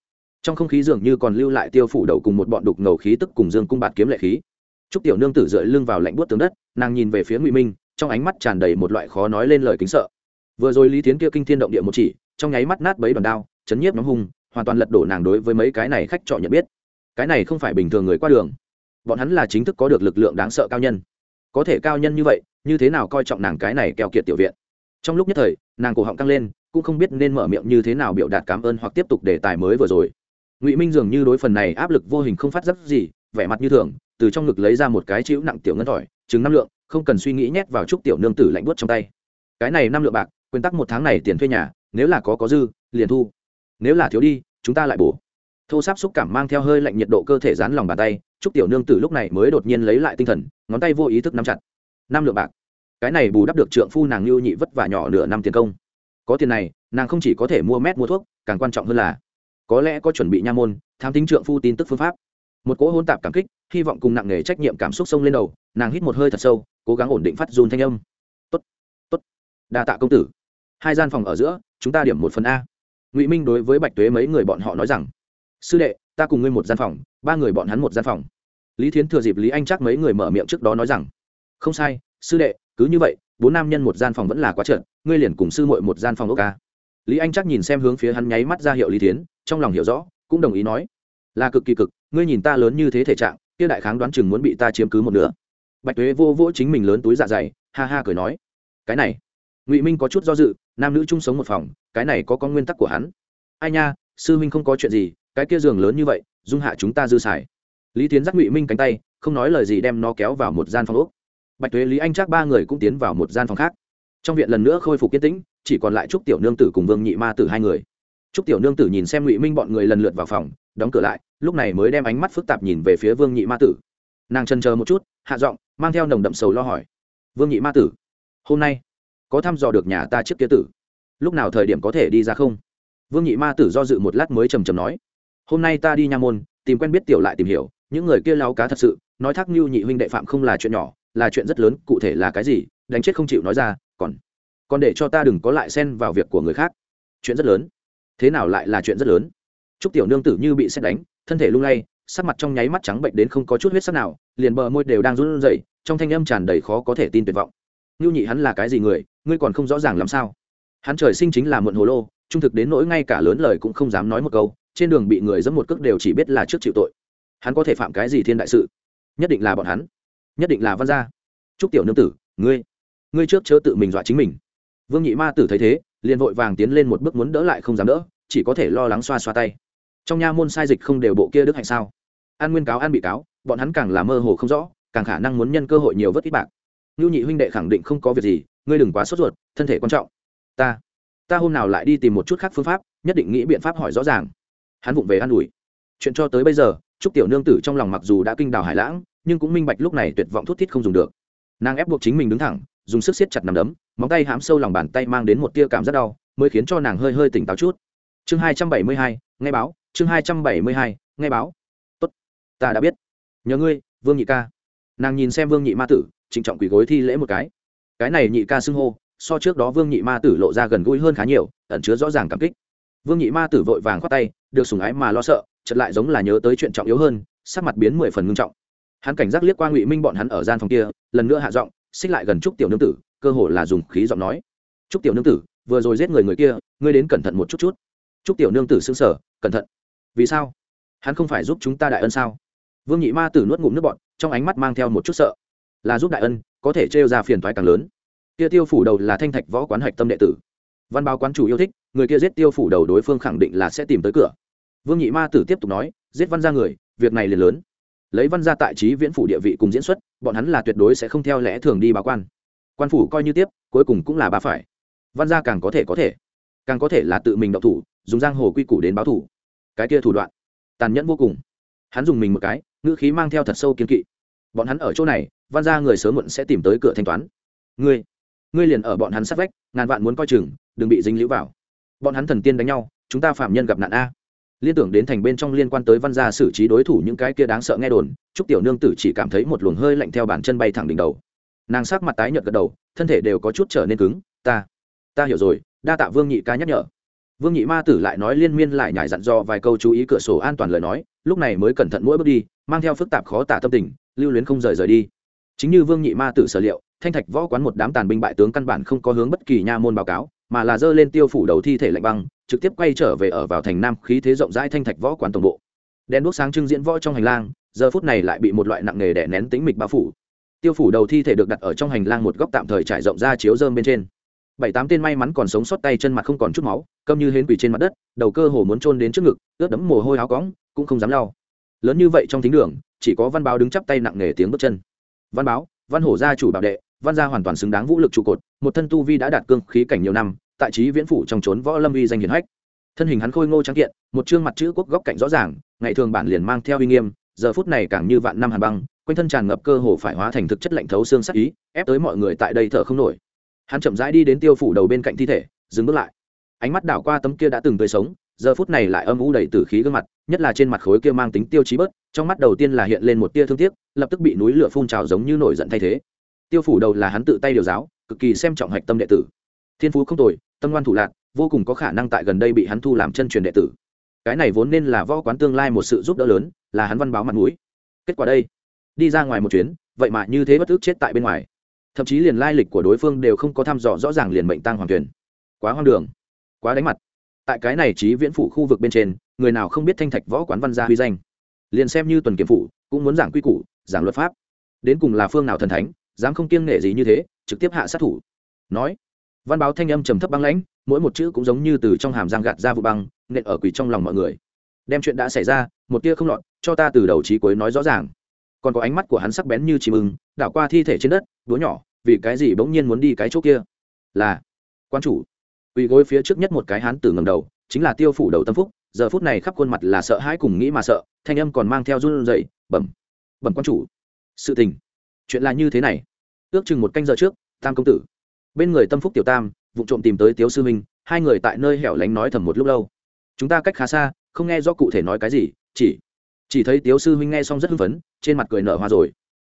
trong không khí dường như còn lưu lại tiêu phủ đầu cùng một bọn đục ngầu khí tức cùng dương cung bạt kiếm lệ khí. Trúc tiểu nương tử dựa lưng vào lạnh buốt tướng đất, nàng nhìn về phía ngụy minh, trong ánh mắt tràn đầy một loại khó nói lên lời kính sợ. Vừa rồi lý tiến kia kinh thiên động địa một chỉ, trong nháy mắt nát bấy đòn đao, chấn nhiếp nóng hung, hoàn toàn lật đổ nàng đối với mấy cái này khách trọ nhận biết. Cái này không phải bình thường người qua đường. Bọn hắn là chính thức có được lực lượng đáng sợ cao nhân. Có thể cao nhân như vậy, như thế nào coi trọng nàng cái này keo kiệt tiểu viện? Trong lúc nhất thời, nàng cổ họng căng lên, cũng không biết nên mở miệng như thế nào biểu đạt cảm ơn hoặc tiếp tục đề tài mới vừa rồi ngụy minh dường như đối phần này áp lực vô hình không phát giác gì, vẻ mặt như thường, từ trong ngực lấy ra một cái chữ nặng tiểu ngân thỏi chứng năm lượng, không cần suy nghĩ nhét vào chúc tiểu nương tử lạnh buốt trong tay. Cái này năm lượng bạc quyên tắc một tháng này tiền thuê nhà, nếu là có có dư, liền thu. Nếu là thiếu đi, chúng ta lại bổ. Thô sáp xúc cảm mang theo hơi lạnh nhiệt độ cơ thể dán lòng bàn tay, chúc tiểu nương tử lúc này mới đột nhiên lấy lại tinh thần, ngón tay vô ý thức nắm chặt. Năm lượng bạc. Cái này bù đắp được trượng phu nàng lưu nhị vất vả nhỏ nửa năm tiền công. Có tiền này, nàng không chỉ có thể mua mét mua thuốc, càng quan trọng hơn là có lẽ có chuẩn bị nha môn, tham tính trượng phu tin tức phương pháp. Một cỗ hôn tạp cảm kích, hy vọng cùng nặng nề trách nhiệm cảm xúc sông lên đầu, nàng hít một hơi thật sâu, cố gắng ổn định phát dùn thanh âm. Tốt tốt, đa tạ công tử. Hai gian phòng ở giữa, chúng ta điểm một phần a. Ngụy minh đối với bạch tuế mấy người bọn họ nói rằng, sư đệ, ta cùng ngươi một gian phòng, ba người bọn hắn một gian phòng. Lý thiến thừa dịp lý anh chắc mấy người mở miệng trước đó nói rằng, không sai, sư đệ, cứ như vậy, bốn nam nhân một gian phòng vẫn là quá trượt ngươi liền cùng sư muội một gian phòng ốc ca lý anh chắc nhìn xem hướng phía hắn nháy mắt ra hiệu lý thiến, trong lòng hiểu rõ, cũng đồng ý nói, là cực kỳ cực, ngươi nhìn ta lớn như thế thể trạng, kia đại kháng đoán chừng muốn bị ta chiếm cứ một nửa. Bạch tuế vô vỗ chính mình lớn túi dạ dày, ha ha cười nói, cái này, ngụy minh có chút do dự, nam nữ chung sống một phòng, cái này có con nguyên tắc của hắn. Ai nha, sư minh không có chuyện gì, cái kia giường lớn như vậy, dung hạ chúng ta dư xài. Lý tiến dắt ngụy minh cánh tay, không nói lời gì đem nó kéo vào một gian phòng úc bạch tuế, lý anh chắc ba người cũng tiến vào một gian phòng khác trong viện lần nữa khôi phục kiên tĩnh, chỉ còn lại trúc tiểu nương tử cùng vương nhị ma tử hai người. Trúc tiểu nương tử nhìn xem ngụy minh bọn người lần lượt vào phòng, đóng cửa lại, lúc này mới đem ánh mắt phức tạp nhìn về phía vương nhị ma tử. Nàng trần chờ một chút, hạ giọng, mang theo nồng đậm sầu lo hỏi. Vương nhị ma tử, hôm nay có thăm dò được nhà ta trước kia tử? Lúc nào thời điểm có thể đi ra không? Vương nhị ma tử do dự một lát mới trầm trầm nói. Hôm nay ta đi nha môn, tìm quen biết tiểu lại tìm hiểu, những người kia lao cá thật sự, nói thác như nhị huynh đệ phạm không là chuyện nhỏ, là chuyện rất lớn, cụ thể là cái gì, đánh chết không chịu nói ra còn để cho ta đừng có lại xen vào việc của người khác. Chuyện rất lớn. Thế nào lại là chuyện rất lớn? Trúc tiểu nương tử như bị xét đánh, thân thể lung lay, sắc mặt trong nháy mắt trắng bệnh đến không có chút huyết sắc nào, liền bờ môi đều đang run rẩy, trong thanh âm tràn đầy khó có thể tin tuyệt vọng. Ngưu nhị hắn là cái gì người? Ngươi còn không rõ ràng làm sao? Hắn trời sinh chính là muộn hồ lô, trung thực đến nỗi ngay cả lớn lời cũng không dám nói một câu, trên đường bị người dẫm một cước đều chỉ biết là trước chịu tội. Hắn có thể phạm cái gì thiên đại sự? Nhất định là bọn hắn. Nhất định là văn gia. Trúc tiểu nương tử, ngươi ngươi trước chớ tự mình dọa chính mình vương nhị ma tử thấy thế, liền vội vàng tiến lên một bước muốn đỡ lại không dám đỡ, chỉ có thể lo lắng xoa xoa tay. Trong nha môn sai dịch không đều bộ kia đức hạnh sao? An nguyên cáo an bị cáo, bọn hắn càng là mơ hồ không rõ, càng khả năng muốn nhân cơ hội nhiều vất ít bạc. Ngưu nhị huynh đệ khẳng định không có việc gì, ngươi đừng quá sốt ruột, thân thể quan trọng. Ta ta hôm nào lại đi tìm một chút khác phương pháp, nhất định nghĩ biện pháp hỏi rõ ràng. Hắn vụng về an ủi. Chuyện cho tới bây giờ, trúc tiểu nương tử trong lòng mặc dù đã kinh đào hải lãng, nhưng cũng minh bạch lúc này tuyệt vọng thút thít không dùng được. Nàng ép buộc chính mình đứng thẳng dùng sức siết chặt nằm đấm, móng tay hãm sâu lòng bàn tay mang đến một tia cảm rất đau, mới khiến cho nàng hơi hơi tỉnh táo chút. Chương hai trăm bảy mươi hai, nghe báo, chương hai trăm bảy mươi hai, nghe báo. Tốt, ta đã biết. Nhớ ngươi, vương nhị ca. Nàng nhìn xem vương nhị ma tử, trịnh trọng quỳ gối thi lễ một cái. Cái này nhị ca xưng hô, so trước đó vương nhị ma tử lộ ra gần gũi hơn khá nhiều, ẩn chứa rõ ràng cảm kích. Vương nhị ma tử vội vàng khoát tay, được sùng ái mà lo sợ chật lại giống là nhớ tới chuyện trọng yếu hơn, sắc mặt biến mười phần ngưng trọng. Hắn cảnh giác liếc qua ngụy minh bọn hắn ở gian phòng kia, lần nữa hạ giọng xích lại gần trúc tiểu nương tử, cơ hồ là dùng khí giọng nói. Trúc tiểu nương tử, vừa rồi giết người người kia, ngươi đến cẩn thận một chút chút. Trúc tiểu nương tử xứng sở cẩn thận. Vì sao? Hắn không phải giúp chúng ta đại ân sao? Vương nhị ma tử nuốt ngụm nước bọn trong ánh mắt mang theo một chút sợ. Là giúp đại ân, có thể trêu ra phiền thoái càng lớn. Kia tiêu phủ đầu là thanh thạch võ quán hạch tâm đệ tử. Văn báo quán chủ yêu thích, người kia giết tiêu phủ đầu đối phương khẳng định là sẽ tìm tới cửa. Vương nhị ma tử tiếp tục nói, giết văn ra người, việc này liền lớn lấy văn Gia tại trí viễn phủ địa vị cùng diễn xuất, bọn hắn là tuyệt đối sẽ không theo lẽ thường đi báo quan. Quan phủ coi như tiếp, cuối cùng cũng là bà phải. Văn gia càng có thể có thể. Càng có thể là tự mình đậu thủ, dùng giang hồ quy củ đến báo thủ. Cái kia thủ đoạn, tàn nhẫn vô cùng. Hắn dùng mình một cái, ngữ khí mang theo thật sâu kiên kỵ. Bọn hắn ở chỗ này, văn gia người sớm muộn sẽ tìm tới cửa thanh toán. Ngươi ngươi liền ở bọn hắn sát vách, ngàn vạn muốn coi chừng, đừng bị dính lũ vào. Bọn hắn thần tiên đánh nhau, chúng ta phạm nhân gặp nạn a liên tưởng đến thành bên trong liên quan tới văn gia xử trí đối thủ những cái kia đáng sợ nghe đồn chúc tiểu nương tử chỉ cảm thấy một luồng hơi lạnh theo bàn chân bay thẳng đỉnh đầu. Nàng sắc mặt tái nhợt gật đầu, thân thể đều có chút trở nên cứng, ta ta hiểu rồi, đa tạ vương nhị ca nhắc nhở. Vương nhị ma tử lại nói liên miên lại nhải dặn dò vài câu chú ý cửa sổ an toàn lời nói, lúc này mới cẩn thận mỗi bước đi, mang theo phức tạp khó tả tâm tình, lưu luyến không rời rời đi. Chính như vương nhị ma tử sở liệu, thanh thạch võ quán một đám tàn binh bại tướng căn bản không có hướng bất kỳ nha môn báo cáo, mà là dơ lên tiêu phủ đầu thi thể lạnh băng trực tiếp quay trở về ở vào thành nam khí thế rộng rãi thanh thạch võ quán tổng bộ. Đèn đuốc sáng trưng diễn võ trong hành lang, giờ phút này lại bị một loại nặng nề đè nén tính mịch bao phủ. Tiêu phủ đầu thi thể được đặt ở trong hành lang một góc tạm thời trải rộng ra chiếu dơm bên trên. Bảy tám tên may mắn còn sống sót tay chân mặt không còn chút máu câm như hến quỳ trên mặt đất, đầu cơ hồ muốn trôn đến trước ngực, ướt đẫm mồ hôi áo cóng, cũng không dám lau. Lớn như vậy trong thính đường, chỉ có văn báo đứng chắp tay nặng nề tiếng bước chân. Văn báo, văn hổ gia chủ bảo đệ, văn gia hoàn toàn xứng đáng vũ lực trụ cột, một thân tu vi đã đạt cương khí cảnh nhiều năm tại trí viễn phủ trong trốn võ lâm uy danh hiển hách. Thân hình hắn khôi ngô trắng kiện, một chương mặt chữ quốc góc cạnh rõ ràng, ngày thường bản liền mang theo uy nghiêm, giờ phút này càng như vạn năm hàn băng, quanh thân tràn ngập cơ hồ phải hóa thành thực chất lạnh thấu xương sắc ý, ép tới mọi người tại đây thở không nổi. Hắn chậm rãi đi đến tiêu phủ đầu bên cạnh thi thể, dừng bước lại. Ánh mắt đảo qua tấm kia đã từng tươi sống, giờ phút này lại âm u đầy tử khí gương mặt, nhất là trên mặt khối kia mang tính tiêu chí bớt, trong mắt đầu tiên là hiện lên một tia thương tiếc, lập tức bị núi lửa phun trào giống như nổi giận thay thế. Tiêu phủ đầu là hắn tự tay điều giáo, cực kỳ xem trọng hạch tâm đệ tử. Thiên phú không tồi tâm ngoan thủ lạc, vô cùng có khả năng tại gần đây bị hắn thu làm chân truyền đệ tử. Cái này vốn nên là võ quán tương lai một sự giúp đỡ lớn, là hắn văn báo mặt mũi. Kết quả đây, đi ra ngoài một chuyến, vậy mà như thế bất ức chết tại bên ngoài. Thậm chí liền lai lịch của đối phương đều không có thăm dò rõ ràng liền mệnh tăng hoàng tuyển quá hoang đường, quá đánh mặt. Tại cái này trí viễn phủ khu vực bên trên, người nào không biết thanh thạch võ quán văn gia huy danh. Liền xem như tuần kiểm phủ, cũng muốn giảng quy củ, giảng luật pháp. Đến cùng là phương nào thần thánh, dám không kiêng nghệ gì như thế, trực tiếp hạ sát thủ. Nói văn báo thanh âm trầm thấp băng lãnh, mỗi một chữ cũng giống như từ trong hàm giang gạt ra vụ băng, nện ở quỷ trong lòng mọi người. Đem chuyện đã xảy ra, một tia không lọt, cho ta từ đầu trí cuối nói rõ ràng. Còn có ánh mắt của hắn sắc bén như chìm ưng, đảo qua thi thể trên đất đúa nhỏ, vì cái gì bỗng nhiên muốn đi cái chỗ kia? Là, quan chủ. Quỳ gối phía trước nhất một cái hán tử ngầm đầu, chính là tiêu phủ đầu tâm phúc, giờ phút này khắp khuôn mặt là sợ hãi cùng nghĩ mà sợ, thanh âm còn mang theo run rẩy, bẩm bẩm quan chủ. Sự tình, chuyện là như thế này. Ước chừng một canh giờ trước, tam công tử bên người tâm phúc tiểu tam, vụ trộm tìm tới tiếu sư minh, hai người tại nơi hẻo lánh nói thầm một lúc lâu. Chúng ta cách khá xa, không nghe rõ cụ thể nói cái gì, chỉ chỉ thấy tiếu sư minh nghe xong rất hưng phấn, trên mặt cười nở hoa rồi.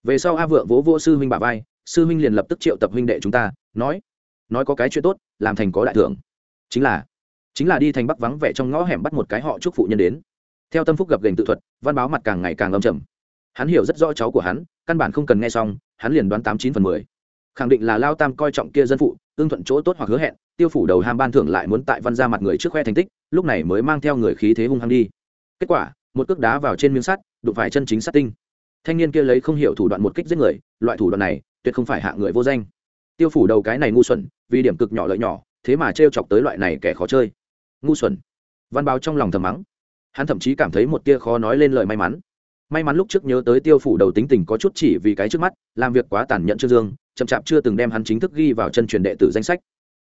Về sau a vượng vỗ vô sư minh bà vai, sư minh liền lập tức triệu tập huynh đệ chúng ta, nói nói có cái chuyện tốt, làm thành có đại thưởng. Chính là chính là đi thành bắc vắng vẻ trong ngõ hẻm bắt một cái họ chúc phụ nhân đến. Theo tâm phúc gặp gành tự thuật, văn báo mặt càng ngày càng âm trầm. Hắn hiểu rất rõ cháu của hắn, căn bản không cần nghe xong, hắn liền đoán tám chín phần mười khẳng định là lao tam coi trọng kia dân phụ, ưng thuận chỗ tốt hoặc hứa hẹn, tiêu phủ đầu ham ban thưởng lại muốn tại văn ra mặt người trước khoe thành tích, lúc này mới mang theo người khí thế hung hăng đi. Kết quả, một cước đá vào trên miếng sắt, đụng phải chân chính sát tinh. Thanh niên kia lấy không hiểu thủ đoạn một kích giết người, loại thủ đoạn này, tuyệt không phải hạ người vô danh. Tiêu phủ đầu cái này ngu xuẩn, vì điểm cực nhỏ lợi nhỏ, thế mà t chọc tới loại này kẻ khó chơi. Ngu xuẩn. Văn báo trong lòng thầm mắng. Hắn thậm chí cảm thấy một tia khó nói lên lời may mắn may mắn lúc trước nhớ tới tiêu phủ đầu tính tình có chút chỉ vì cái trước mắt, làm việc quá tàn nhẫn trương dương, chậm chạp chưa từng đem hắn chính thức ghi vào chân truyền đệ tử danh sách.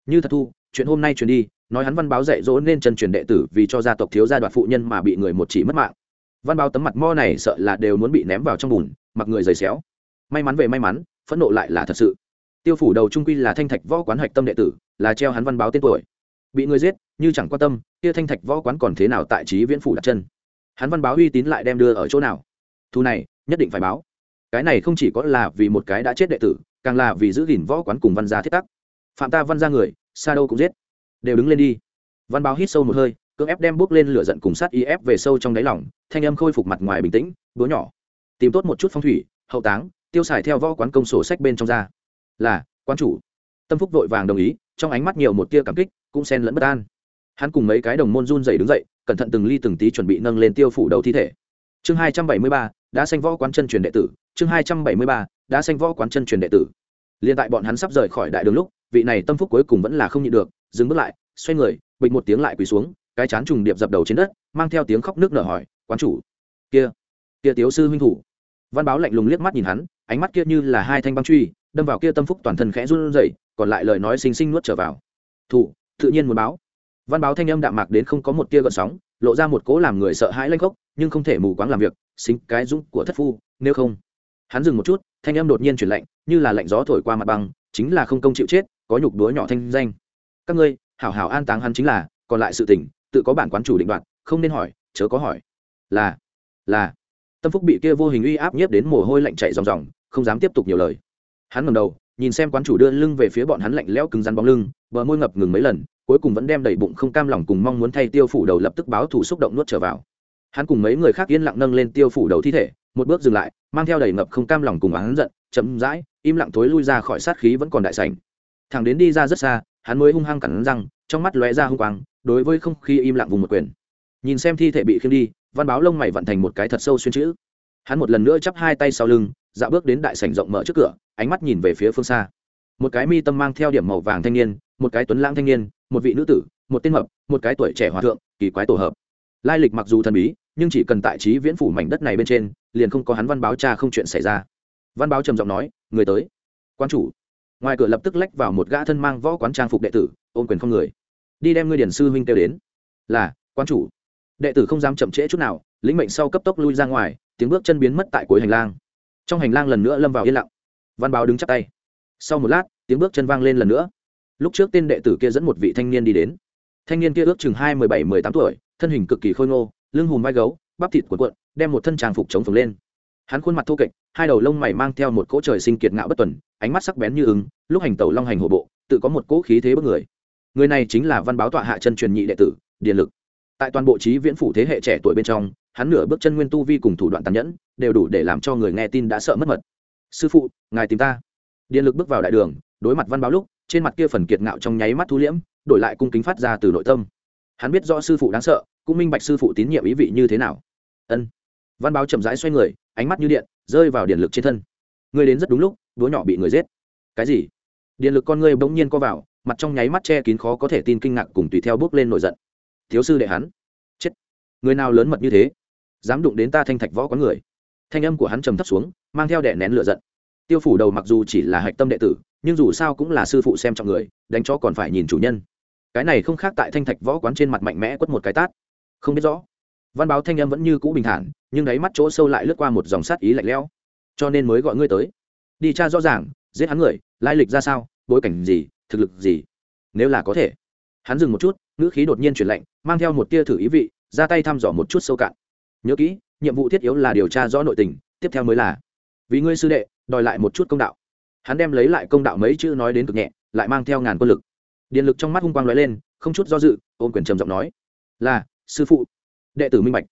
Như thật thu, chuyện hôm nay truyền đi, nói hắn văn báo dạy dỗ nên chân truyền đệ tử vì cho gia tộc thiếu gia đoạt phụ nhân mà bị người một chỉ mất mạng. Văn báo tấm mặt mo này sợ là đều muốn bị ném vào trong bùn, mặc người giày xéo. May mắn về may mắn, phẫn nộ lại là thật sự. Tiêu phủ đầu trung quy là thanh thạch võ quán hạch tâm đệ tử, là treo hắn văn báo tên tuổi. Bị người giết, như chẳng quan tâm, kia thanh thạch võ quán còn thế nào tại trí viễn phủ đặt chân? Hắn văn báo uy tín lại đem đưa ở chỗ nào? Thu này, nhất định phải báo. Cái này không chỉ có là vì một cái đã chết đệ tử, càng là vì giữ gìn võ quán cùng văn gia thiết tắc. Phạm ta văn gia người, xa đâu cũng giết. Đều đứng lên đi. Văn báo hít sâu một hơi, cưỡng ép đem bước lên lửa giận cùng sát y ép về sâu trong đáy lòng, thanh âm khôi phục mặt ngoài bình tĩnh, búa nhỏ. Tìm tốt một chút phong thủy, hậu táng, tiêu xài theo võ quán công sổ sách bên trong ra. Là quan chủ. Tâm phúc vội vàng đồng ý, trong ánh mắt nhiều một tia cảm kích, cũng xen lẫn bất an. Hắn cùng mấy cái đồng môn run dày đứng dậy, cẩn thận từng ly từng tí chuẩn bị nâng lên tiêu phủ đầu thi thể. Chương hai trăm bảy mươi ba đã xanh võ quán chân truyền đệ tử, chương hai trăm bảy mươi ba đã xanh võ quán chân truyền đệ tử. Liền tại bọn hắn sắp rời khỏi đại đường lúc, vị này tâm phúc cuối cùng vẫn là không nhịn được, dừng bước lại, xoay người, bịch một tiếng lại quỳ xuống, cái chán trùng điệp dập đầu trên đất, mang theo tiếng khóc nước nở hỏi, quán chủ, kia kia tiếu sư huynh thủ? Văn báo lạnh lùng liếc mắt nhìn hắn, ánh mắt kia như là hai thanh băng truy, đâm vào kia tâm phúc toàn thân khẽ run rẩy, còn lại lời nói xinh xinh nuốt trở vào. Thủ, tự nhiên muốn báo. Văn báo thanh âm đạm mạc đến không có một tia gợn sóng, lộ ra một cố làm người sợ hãi lanh khốc, nhưng không thể mù quáng làm việc xính cái dũng của thất phu, nếu không. Hắn dừng một chút, thanh âm đột nhiên chuyển lạnh, như là lạnh gió thổi qua mặt băng, chính là không công chịu chết, có nhục đúa nhỏ thanh danh. Các ngươi, hảo hảo an táng hắn chính là, còn lại sự tình, tự có bản quán chủ định đoạt, không nên hỏi, chớ có hỏi. Là là. Tâm phúc bị kia vô hình uy áp nhiếp đến mồ hôi lạnh chạy ròng ròng, không dám tiếp tục nhiều lời. Hắn ngầm đầu, nhìn xem quán chủ đưa lưng về phía bọn hắn lạnh lẽo cứng rắn bóng lưng, bờ môi ngập ngừng mấy lần, cuối cùng vẫn đem đầy bụng không cam lòng cùng mong muốn thay tiêu phủ đầu lập tức báo thủ xúc động nuốt trở vào hắn cùng mấy người khác yên lặng nâng lên tiêu phủ đầu thi thể, một bước dừng lại, mang theo đầy ngập không cam lòng cùng hắn giận, chậm rãi, im lặng thối lui ra khỏi sát khí vẫn còn đại sảnh. Thằng đến đi ra rất xa, hắn mới hung hăng cắn răng, trong mắt lóe ra hung quang, đối với không khí im lặng vùng một quyền. Nhìn xem thi thể bị khiêng đi, văn báo lông mày vận thành một cái thật sâu xuyên chữ. Hắn một lần nữa chắp hai tay sau lưng dạo bước đến đại sảnh rộng mở trước cửa, ánh mắt nhìn về phía phương xa. Một cái mi tâm mang theo điểm màu vàng thanh niên, một cái tuấn lãng thanh niên, một vị nữ tử, một tên mập, một cái tuổi trẻ hòa thượng, kỳ quái tổ hợp. Lai lịch mặc dù thần bí nhưng chỉ cần tại trí viễn phủ mảnh đất này bên trên, liền không có hắn văn báo cha không chuyện xảy ra. Văn báo trầm giọng nói, người tới. Quan chủ. Ngoài cửa lập tức lách vào một gã thân mang võ quán trang phục đệ tử, ôm quyền không người. Đi đem ngươi điển sư huynh kêu đến. Là quan chủ. Đệ tử không dám chậm trễ chút nào, lĩnh mệnh sau cấp tốc lui ra ngoài, tiếng bước chân biến mất tại cuối hành lang. Trong hành lang lần nữa lâm vào yên lặng. Văn báo đứng chắp tay. Sau một lát, tiếng bước chân vang lên lần nữa. Lúc trước tên đệ tử kia dẫn một vị thanh niên đi đến. Thanh niên kia ước chừng hai mười bảy, mười tám tuổi, thân hình cực kỳ khôi ngô lưng hùm vai gấu, bắp thịt cuộn cuộn, đem một thân trang phục chống phồng lên. Hắn khuôn mặt thô kệch, hai đầu lông mày mang theo một cỗ trời sinh kiệt ngạo bất tuần, ánh mắt sắc bén như ứng lúc hành tẩu long hành hổ bộ, tự có một cỗ khí thế bất người. Người này chính là văn báo tọa hạ chân truyền nhị đệ tử điện lực. Tại toàn bộ trí viễn phủ thế hệ trẻ tuổi bên trong, hắn nửa bước chân nguyên tu vi cùng thủ đoạn tàn nhẫn, đều đủ để làm cho người nghe tin đã sợ mất mật. Sư phụ, ngài tìm ta. Điện lực bước vào đại đường, đối mặt văn báo lúc, trên mặt kia phần kiệt ngạo trong nháy mắt thu liễm, đổi lại cung kính phát ra từ nội tâm. Hắn biết rõ sư phụ đáng sợ cũng minh bạch sư phụ tín nhiệm ý vị như thế nào. Ân. Văn báo chậm rãi xoay người, ánh mắt như điện, rơi vào điện lực trên thân. Ngươi đến rất đúng lúc đúa nhỏ bị người giết. Cái gì? Điện lực con ngươi bỗng nhiên co vào, mặt trong nháy mắt che kín khó có thể tin kinh ngạc cùng tùy theo bước lên nổi giận. Thiếu sư đệ hắn. Chết. Người nào lớn mật như thế? Dám đụng đến ta thanh thạch võ có người. Thanh âm của hắn trầm thấp xuống, mang theo đệ nén lửa giận. Tiêu phủ đầu mặc dù chỉ là hạch tâm đệ tử, nhưng dù sao cũng là sư phụ xem trọng người, đánh cho còn phải nhìn chủ nhân. Cái này không khác tại thanh thạch võ quán trên mặt mạnh mẽ quất một cái tát không biết rõ. Văn báo thanh âm vẫn như cũ bình thản, nhưng đáy mắt chỗ sâu lại lướt qua một dòng sát ý lạnh lẽo. Cho nên mới gọi ngươi tới. Đi tra rõ ràng, giết hắn người, lai lịch ra sao, bối cảnh gì, thực lực gì. Nếu là có thể. Hắn dừng một chút, ngữ khí đột nhiên chuyển lạnh, mang theo một tia thử ý vị, ra tay thăm dò một chút sâu cạn. Nhớ kỹ, nhiệm vụ thiết yếu là điều tra rõ nội tình, tiếp theo mới là, vì ngươi sư đệ, đòi lại một chút công đạo. Hắn đem lấy lại công đạo mấy chữ nói đến cực nhẹ, lại mang theo ngàn quân lực. Điện lực trong mắt hung quang lóe lên, không chút do dự, ôm quyền trầm giọng nói, là sư phụ. Đệ tử minh bạch.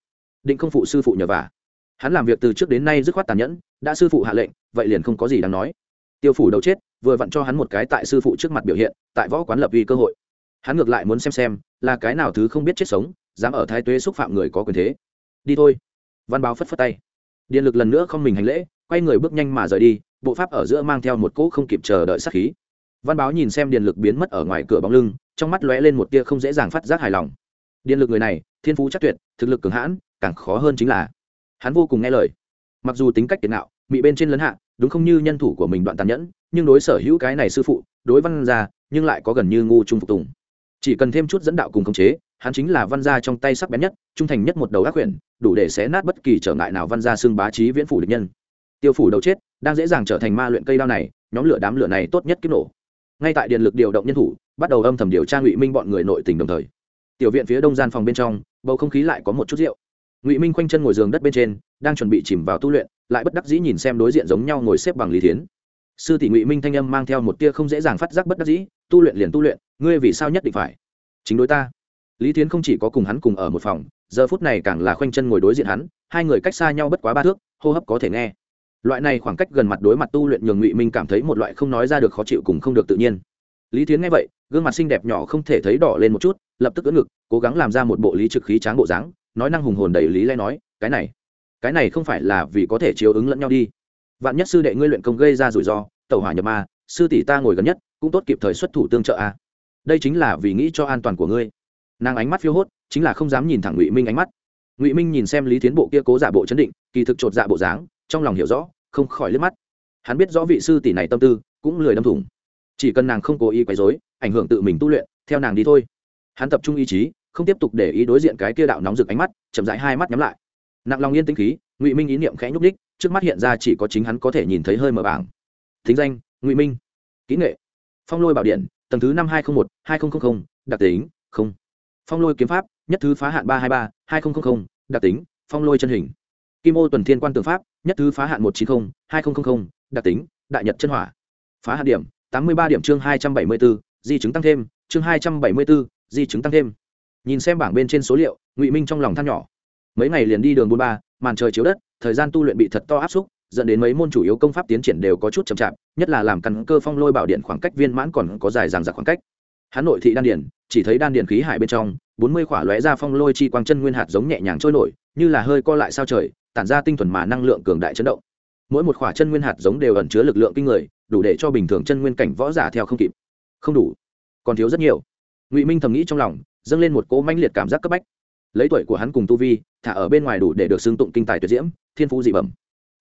Định không phụ sư phụ nhờ vả. Hắn làm việc từ trước đến nay dứt khoát tàn nhẫn, đã sư phụ hạ lệnh, vậy liền không có gì đáng nói. Tiêu phủ đầu chết, vừa vặn cho hắn một cái tại sư phụ trước mặt biểu hiện, tại võ quán lập uy cơ hội. Hắn ngược lại muốn xem xem, là cái nào thứ không biết chết sống, dám ở thái tuế xúc phạm người có quyền thế. Đi thôi. Văn báo phất phất tay. Điện lực lần nữa không mình hành lễ, quay người bước nhanh mà rời đi, bộ pháp ở giữa mang theo một cỗ không kịp chờ đợi sát khí. Văn báo nhìn xem điện lực biến mất ở ngoài cửa bóng lưng, trong mắt lóe lên một tia không dễ dàng phát giác hài lòng điện lực người này, thiên phú chắc tuyệt, thực lực cường hãn, càng khó hơn chính là hắn vô cùng nghe lời. Mặc dù tính cách kiệt nạo bị bên trên lấn hạ, đúng không như nhân thủ của mình đoạn tàn nhẫn, nhưng đối sở hữu cái này sư phụ, đối văn gia, nhưng lại có gần như ngu trung phục tùng. Chỉ cần thêm chút dẫn đạo cùng khống chế, hắn chính là văn gia trong tay sắc bén nhất, trung thành nhất một đầu ác quyển đủ để xé nát bất kỳ trở ngại nào văn gia xưng bá trí viễn phủ địch nhân. Tiêu phủ đầu chết, đang dễ dàng trở thành ma luyện cây đao này, nhóm lửa đám lửa này tốt nhất kích nổ. Ngay tại điện lực điều động nhân thủ, bắt đầu âm thầm điều tra ngụy minh bọn người nội tình đồng thời tiểu viện phía đông gian phòng bên trong, bầu không khí lại có một chút rượu. Ngụy minh khoanh chân ngồi giường đất bên trên, đang chuẩn bị chìm vào tu luyện, lại bất đắc dĩ nhìn xem đối diện giống nhau ngồi xếp bằng lý thiến. Sư tỷ ngụy minh thanh âm mang theo một tia không dễ dàng phát giác bất đắc dĩ, tu luyện liền tu luyện, ngươi vì sao nhất định phải chính đối ta? Lý thiến không chỉ có cùng hắn cùng ở một phòng, giờ phút này càng là khoanh chân ngồi đối diện hắn, hai người cách xa nhau bất quá ba thước, hô hấp có thể nghe. Loại này khoảng cách gần mặt đối mặt tu luyện nhường ngụy minh cảm thấy một loại không nói ra được khó chịu cùng không được tự nhiên. Lý thiến nghe vậy gương mặt xinh đẹp nhỏ không thể thấy đỏ lên một chút, lập tức ưỡn ngực, cố gắng làm ra một bộ lý trực khí tráng bộ dáng, nói năng hùng hồn đầy lý lẽ nói, cái này cái này không phải là vì có thể chiếu ứng lẫn nhau đi. Vạn nhất sư đệ ngươi luyện công gây ra rủi ro tàu hỏa nhập ma, sư tỷ ta ngồi gần nhất, cũng tốt kịp thời xuất thủ tương trợ a. Đây chính là vì nghĩ cho an toàn của ngươi. Nàng ánh mắt phiêu hốt, chính là không dám nhìn thẳng ngụy minh ánh mắt. Ngụy minh nhìn xem lý tiến bộ kia cố giả bộ chấn định, kỳ thực chột dạ bộ dáng, trong lòng hiểu rõ, không khỏi liếc mắt. Hắn biết rõ vị sư tỷ này tâm tư, cũng lười đâm thủng chỉ cần nàng không cố ý quấy rối, ảnh hưởng tự mình tu luyện theo nàng đi thôi. Hắn tập trung ý chí không tiếp tục để ý đối diện cái kia đạo nóng rực ánh mắt chậm rãi hai mắt nhắm lại. Nặng lòng yên tĩnh khí ngụy minh ý niệm khẽ nhúc đích trước mắt hiện ra chỉ có chính hắn có thể nhìn thấy hơi mở bảng. Thính danh ngụy minh. Kỹ nghệ phong lôi bảo điện tầng thứ năm hai trăm linh một hai nghìn đặc tính không. Phong lôi kiếm pháp nhất thứ phá hạn ba trăm hai mươi ba hai nghìn đặc tính phong lôi chân hình. Kim ô tuần thiên quan tường pháp nhất thứ phá hạn một trăm chín mươi hai nghìn đặc tính đại nhật chân hỏa. Phá hạn điểm tám mươi ba điểm chương hai trăm bảy mươi bốn di chứng tăng thêm, chương hai trăm bảy mươi bốn di chứng tăng thêm. Nhìn xem bảng bên trên số liệu, ngụy minh trong lòng than nhỏ. Mấy ngày liền đi đường bốn ba, màn trời chiếu đất, thời gian tu luyện bị thật to áp xúc, dẫn đến mấy môn chủ yếu công pháp tiến triển đều có chút chậm chạp, nhất là làm căn cơ phong lôi bảo điện khoảng cách viên mãn còn có dài dằng dặc khoảng cách. Hắn nội thị đan điền, chỉ thấy đan điền khí hải bên trong, bốn mươi khỏa lóe ra phong lôi chi quang chân nguyên hạt giống nhẹ nhàng trôi nổi, như là hơi co lại sao trời, tản ra tinh thuần mà năng lượng cường đại chấn động. Mỗi một khỏa chân nguyên hạt giống đều ẩn chứa lực lượng kinh người đủ để cho bình thường chân nguyên cảnh võ giả theo không kịp. Không đủ. Còn thiếu rất nhiều. Ngụy minh thầm nghĩ trong lòng, dâng lên một cỗ mãnh liệt cảm giác cấp bách. Lấy tuổi của hắn cùng tu vi, thả ở bên ngoài đủ để được xưng tụng kinh tài tuyệt diễm, thiên phú dị bẩm.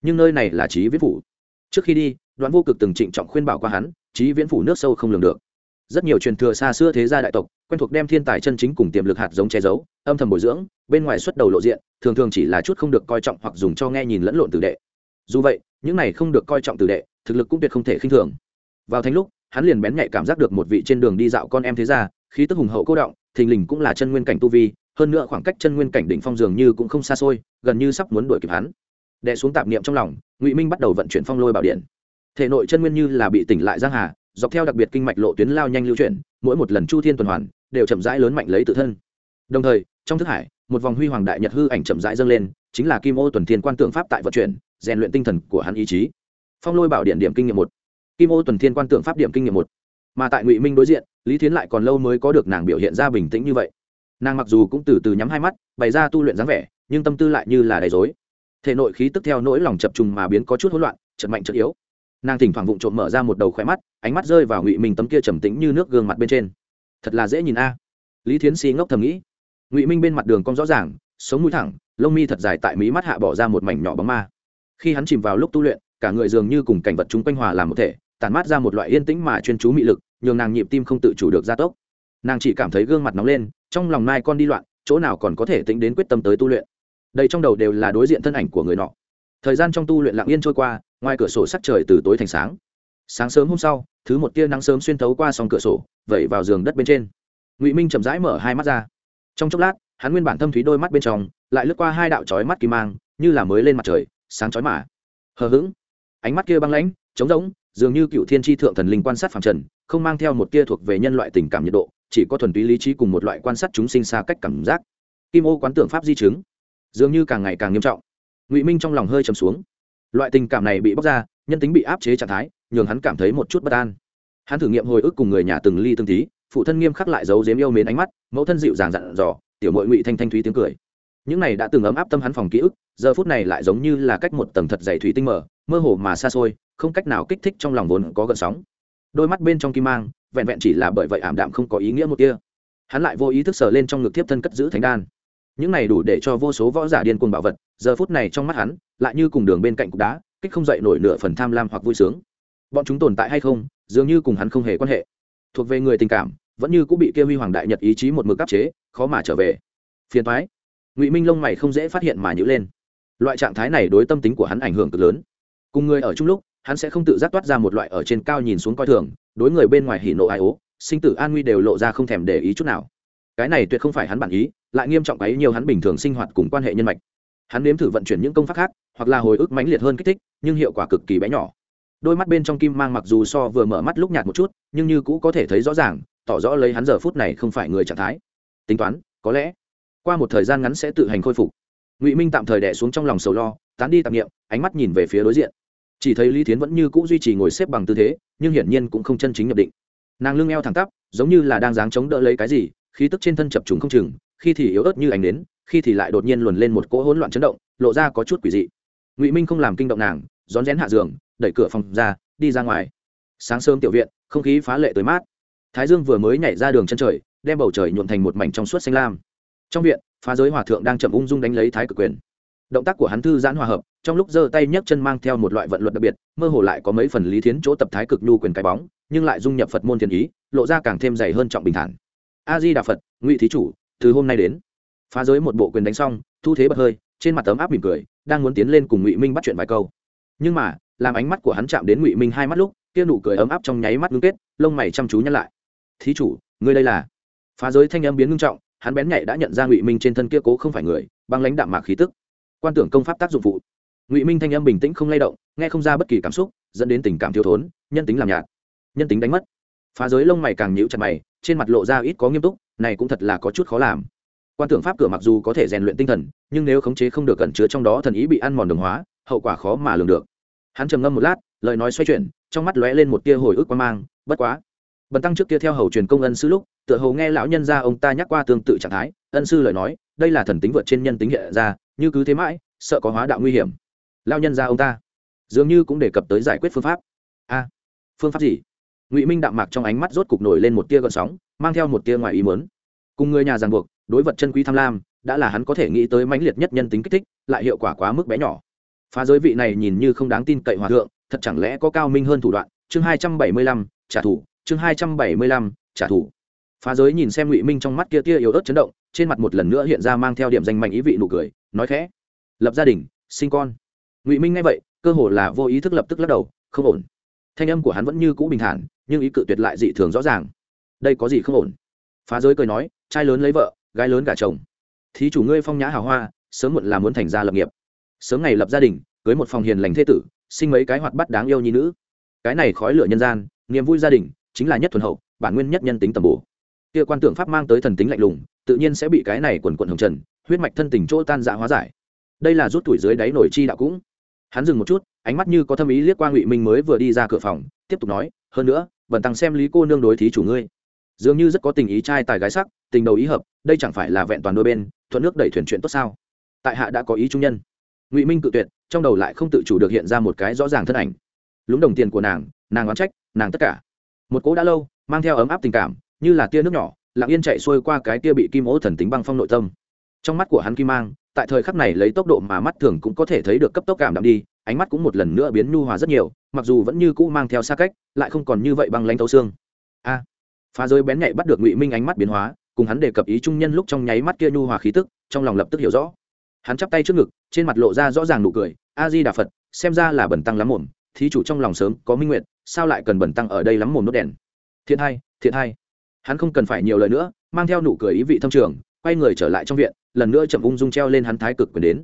Nhưng nơi này là trí viễn phủ. Trước khi đi, đoạn vô cực từng trịnh trọng khuyên bảo qua hắn, trí viễn phủ nước sâu không lường được. Rất nhiều truyền thừa xa xưa thế gia đại tộc, quen thuộc đem thiên tài chân chính cùng tiềm lực hạt giống che giấu, âm thầm bồi dưỡng, bên ngoài xuất đầu lộ diện, thường thường chỉ là chút không được coi trọng hoặc dùng cho nghe nhìn lẫn lộn tử đệ. Dù vậy, những này không được coi trọng tử đệ thực lực cũng tuyệt không thể khinh thường. Vào thánh lúc, hắn liền bén nhạy cảm giác được một vị trên đường đi dạo con em thế gia, khí tức hùng hậu cô động, thình lình cũng là chân nguyên cảnh tu vi, hơn nữa khoảng cách chân nguyên cảnh đỉnh phong dường như cũng không xa xôi, gần như sắp muốn đuổi kịp hắn. Đè xuống tạp niệm trong lòng, ngụy minh bắt đầu vận chuyển phong lôi bảo điện. Thể nội chân nguyên như là bị tỉnh lại giang hà, dọc theo đặc biệt kinh mạch lộ tuyến lao nhanh lưu chuyển, mỗi một lần chu thiên tuần hoàn, đều chậm rãi lớn mạnh lấy tự thân. Đồng thời, trong thức hải, một vòng huy hoàng đại nhật hư ảnh chậm rãi dâng lên, chính là kim ô tuần thiên quan tượng pháp tại vận chuyển, rèn luyện tinh thần của hắn ý chí phong lôi bảo điện điểm kinh nghiệm một, kim ô tuần thiên quan tượng pháp điểm kinh nghiệm một. Mà tại ngụy minh đối diện, lý thiến lại còn lâu mới có được nàng biểu hiện ra bình tĩnh như vậy. Nàng mặc dù cũng từ từ nhắm hai mắt, bày ra tu luyện dáng vẻ, nhưng tâm tư lại như là đầy dối thể nội khí tức theo nỗi lòng chập trùng mà biến có chút hỗn loạn chật mạnh chật yếu. Nàng thỉnh thoảng vụng trộm mở ra một đầu khỏe mắt, ánh mắt rơi vào ngụy minh tấm kia trầm tĩnh như nước gương mặt bên trên. Thật là dễ nhìn a. Lý thiến si ngốc thầm nghĩ. Ngụy minh bên mặt đường cong rõ ràng, sống mũi thẳng, lông mi thật dài tại mí mắt hạ bỏ ra một mảnh nhỏ bóng ma. Khi hắn chìm vào lúc tu luyện cả người dường như cùng cảnh vật chúng quanh hòa làm một thể tàn mát ra một loại yên tĩnh mà chuyên chú mị lực, nhường nàng nhịp tim không tự chủ được gia tốc. Nàng chỉ cảm thấy gương mặt nóng lên, trong lòng mai con đi loạn, chỗ nào còn có thể tính đến quyết tâm tới tu luyện. Đây trong đầu đều là đối diện thân ảnh của người nọ. Thời gian trong tu luyện lặng yên trôi qua, ngoài cửa sổ sắc trời từ tối thành sáng. Sáng sớm hôm sau, thứ một tia nắng sớm xuyên thấu qua sòng cửa sổ, vẩy vào giường đất bên trên. Ngụy minh chậm rãi mở hai mắt ra. Trong chốc lát, hắn nguyên bản thâm thúy đôi mắt bên trong, lại lướt qua hai đạo chói mắt kỳ mang, như là mới lên mặt trời, sáng chói mà. Hờ hững ánh mắt kia băng lãnh, trống rỗng, dường như cựu thiên tri thượng thần linh quan sát phàm trần, không mang theo một tia thuộc về nhân loại tình cảm nhiệt độ, chỉ có thuần túy lý trí cùng một loại quan sát chúng sinh xa cách cảm giác. Kim ô quán tưởng pháp di chứng, dường như càng ngày càng nghiêm trọng. Ngụy minh trong lòng hơi trầm xuống. Loại tình cảm này bị bóc ra, nhân tính bị áp chế trạng thái, nhường hắn cảm thấy một chút bất an. Hắn thử nghiệm hồi ức cùng người nhà từng ly từng tí, phụ thân nghiêm khắc lại giấu dếm yêu mến ánh mắt, mẫu thân dịu dàng dặn dò, tiểu mội ngụy thanh thanh thúy tiếng cười. Những này đã từng ấm áp tâm hắn phòng ký ức giờ phút này lại giống như là cách một tầng thật dày thủy tinh mở, mơ hồ mà xa xôi, không cách nào kích thích trong lòng vốn có gợn sóng. Đôi mắt bên trong kim mang, vẹn vẹn chỉ là bởi vậy ảm đạm không có ý nghĩa một kia. Hắn lại vô ý thức sờ lên trong ngực tiếp thân cất giữ thánh đan. Những này đủ để cho vô số võ giả điên cuồng bảo vật, giờ phút này trong mắt hắn, lại như cùng đường bên cạnh cục đá, kích không dậy nổi nửa phần tham lam hoặc vui sướng. Bọn chúng tồn tại hay không, dường như cùng hắn không hề quan hệ. Thuộc về người tình cảm, vẫn như cũng bị kia huy hoàng đại nhật ý chí một mực áp chế, khó mà trở về. Phiền thoái ngụy minh lông mày không dễ phát hiện mà nhữ lên loại trạng thái này đối tâm tính của hắn ảnh hưởng cực lớn. Cùng người ở chung lúc, hắn sẽ không tự giác toát ra một loại ở trên cao nhìn xuống coi thường, đối người bên ngoài hỉ nộ ai ố, sinh tử an nguy đều lộ ra không thèm để ý chút nào. Cái này tuyệt không phải hắn bản ý, lại nghiêm trọng ấy nhiều hắn bình thường sinh hoạt cùng quan hệ nhân mạch. Hắn nếm thử vận chuyển những công pháp khác, hoặc là hồi ức mãnh liệt hơn kích thích, nhưng hiệu quả cực kỳ bé nhỏ. Đôi mắt bên trong kim mang mặc dù so vừa mở mắt lúc nhạt một chút, nhưng như cũ có thể thấy rõ ràng, tỏ rõ lấy hắn giờ phút này không phải người trạng thái. Tính toán, có lẽ, qua một thời gian ngắn sẽ tự hành khôi phục ngụy minh tạm thời đẻ xuống trong lòng sầu lo tán đi tạp nghiệm ánh mắt nhìn về phía đối diện chỉ thấy lý thiến vẫn như cũ duy trì ngồi xếp bằng tư thế nhưng hiển nhiên cũng không chân chính nhập định nàng lưng eo thẳng tắp giống như là đang dáng chống đỡ lấy cái gì khí tức trên thân chập trùng không chừng khi thì yếu ớt như ánh nến khi thì lại đột nhiên luồn lên một cỗ hỗn loạn chấn động lộ ra có chút quỷ dị ngụy minh không làm kinh động nàng rón rén hạ giường đẩy cửa phòng ra đi ra ngoài sáng sớm tiểu viện không khí phá lệ tới mát thái dương vừa mới nhảy ra đường chân trời đem bầu trời nhuộn thành một mảnh trong suốt xanh lam trong viện, phá giới hòa thượng đang chậm ung dung đánh lấy thái cực quyền. Động tác của hắn thư giãn hòa hợp, trong lúc giơ tay nhấc chân mang theo một loại vận luật đặc biệt, mơ hồ lại có mấy phần lý thiến chỗ tập thái cực nhu quyền cái bóng, nhưng lại dung nhập phật môn thiên ý, lộ ra càng thêm dày hơn trọng bình thản. A di đà phật, ngụy thí chủ, từ hôm nay đến. Phá giới một bộ quyền đánh xong, thu thế bật hơi, trên mặt tấm áp mỉm cười, đang muốn tiến lên cùng ngụy minh bắt chuyện vài câu. Nhưng mà, làm ánh mắt của hắn chạm đến ngụy minh hai mắt lúc, kia nụ cười ấm áp trong nháy mắt ngưng kết, lông mày chăm chú nhăn lại. Thí chủ, ngươi đây là? Phá giới thanh âm biến ngưng trọng hắn bén nhạy đã nhận ra ngụy minh trên thân kia cố không phải người băng lãnh đạm mạc khí tức quan tưởng công pháp tác dụng phụ ngụy minh thanh âm bình tĩnh không lay động nghe không ra bất kỳ cảm xúc dẫn đến tình cảm thiếu thốn nhân tính làm nhạt nhân tính đánh mất phá giới lông mày càng nhíu chặt mày trên mặt lộ ra ít có nghiêm túc này cũng thật là có chút khó làm quan tưởng pháp cửa mặc dù có thể rèn luyện tinh thần nhưng nếu khống chế không được cẩn chứa trong đó thần ý bị ăn mòn đồng hóa hậu quả khó mà lường được hắn trầm ngâm một lát lời nói xoay chuyển trong mắt lóe lên một tia hồi ức quan mang bất quá bần tăng trước kia theo hầu truyền công ân sư lúc, tựa hầu nghe lão nhân gia ông ta nhắc qua tương tự trạng thái, ân sư lời nói, đây là thần tính vượt trên nhân tính hiện ra, như cứ thế mãi, sợ có hóa đạo nguy hiểm. Lão nhân gia ông ta, dường như cũng đề cập tới giải quyết phương pháp. A, phương pháp gì? Ngụy minh đạm mạc trong ánh mắt rốt cục nổi lên một tia gợn sóng, mang theo một tia ngoài ý muốn. Cùng người nhà ràng buộc, đối vật chân quý tham lam, đã là hắn có thể nghĩ tới mãnh liệt nhất nhân tính kích thích, lại hiệu quả quá mức bé nhỏ. Phá giới vị này nhìn như không đáng tin cậy hòa thượng, thật chẳng lẽ có cao minh hơn thủ đoạn? Chương hai trăm bảy mươi lăm, trả thù chương hai trăm bảy mươi lăm, trả thù. Phá giới nhìn xem ngụy minh trong mắt kia tia yếu ớt chấn động, trên mặt một lần nữa hiện ra mang theo điểm danh mạnh ý vị nụ cười, nói khẽ. Lập gia đình, sinh con. Ngụy minh nghe vậy, cơ hồ là vô ý thức lập tức lắc đầu, không ổn. Thanh âm của hắn vẫn như cũ bình thản, nhưng ý cự tuyệt lại dị thường rõ ràng. Đây có gì không ổn? Phá giới cười nói, trai lớn lấy vợ, gái lớn cả chồng. Thí chủ ngươi phong nhã hào hoa, sớm muộn là muốn thành gia lập nghiệp. Sớm ngày lập gia đình, cưới một phòng hiền lành thế tử, sinh mấy cái hoạt bắt đáng yêu nhi nữ. Cái này khói lửa nhân gian, niềm vui gia đình chính là nhất thuần hậu, bản nguyên nhất nhân tính tầm bổ. Kia quan tưởng pháp mang tới thần tính lạnh lùng, tự nhiên sẽ bị cái này quần quận hồng trần, huyết mạch thân tình chỗ tan dạ hóa giải. Đây là rút tuổi dưới đáy nổi chi đạo cũng. Hắn dừng một chút, ánh mắt như có thâm ý liếc qua ngụy minh mới vừa đi ra cửa phòng, tiếp tục nói, hơn nữa, bần tăng xem lý cô nương đối thí chủ ngươi. Dường như rất có tình ý trai tài gái sắc, tình đầu ý hợp, đây chẳng phải là vẹn toàn đôi bên, thuận nước đẩy thuyền chuyện tốt sao? Tại hạ đã có ý trung nhân. Ngụy minh cự tuyệt, trong đầu lại không tự chủ được hiện ra một cái rõ ràng thân ảnh. Lúng đồng tiền của nàng nàng oán trách, nàng tất cả một cố đã lâu, mang theo ấm áp tình cảm, như là tia nước nhỏ, lặng yên chạy xuôi qua cái tia bị kim ố thần tính băng phong nội tâm. Trong mắt của hắn kim mang, tại thời khắc này lấy tốc độ mà mắt thường cũng có thể thấy được cấp tốc cảm đạm đi, ánh mắt cũng một lần nữa biến nhu hòa rất nhiều, mặc dù vẫn như cũ mang theo xa cách, lại không còn như vậy băng lanh thấu xương. A! Phá giới bén nhạy bắt được ngụy minh ánh mắt biến hóa, cùng hắn đề cập ý trung nhân lúc trong nháy mắt kia nhu hòa khí tức, trong lòng lập tức hiểu rõ. Hắn chắp tay trước ngực, trên mặt lộ ra rõ ràng nụ cười, a di đà phật, xem ra là bẩn tăng lắm ổn thí chủ trong lòng sớm, có minh nguyện, sao lại cần bẩn tăng ở đây lắm mồm nốt đèn? Thiện hai thiện hai. Hắn không cần phải nhiều lời nữa, mang theo nụ cười ý vị thâm trường, quay người trở lại trong viện, lần nữa chậm ung dung treo lên hắn thái cực quyền đến.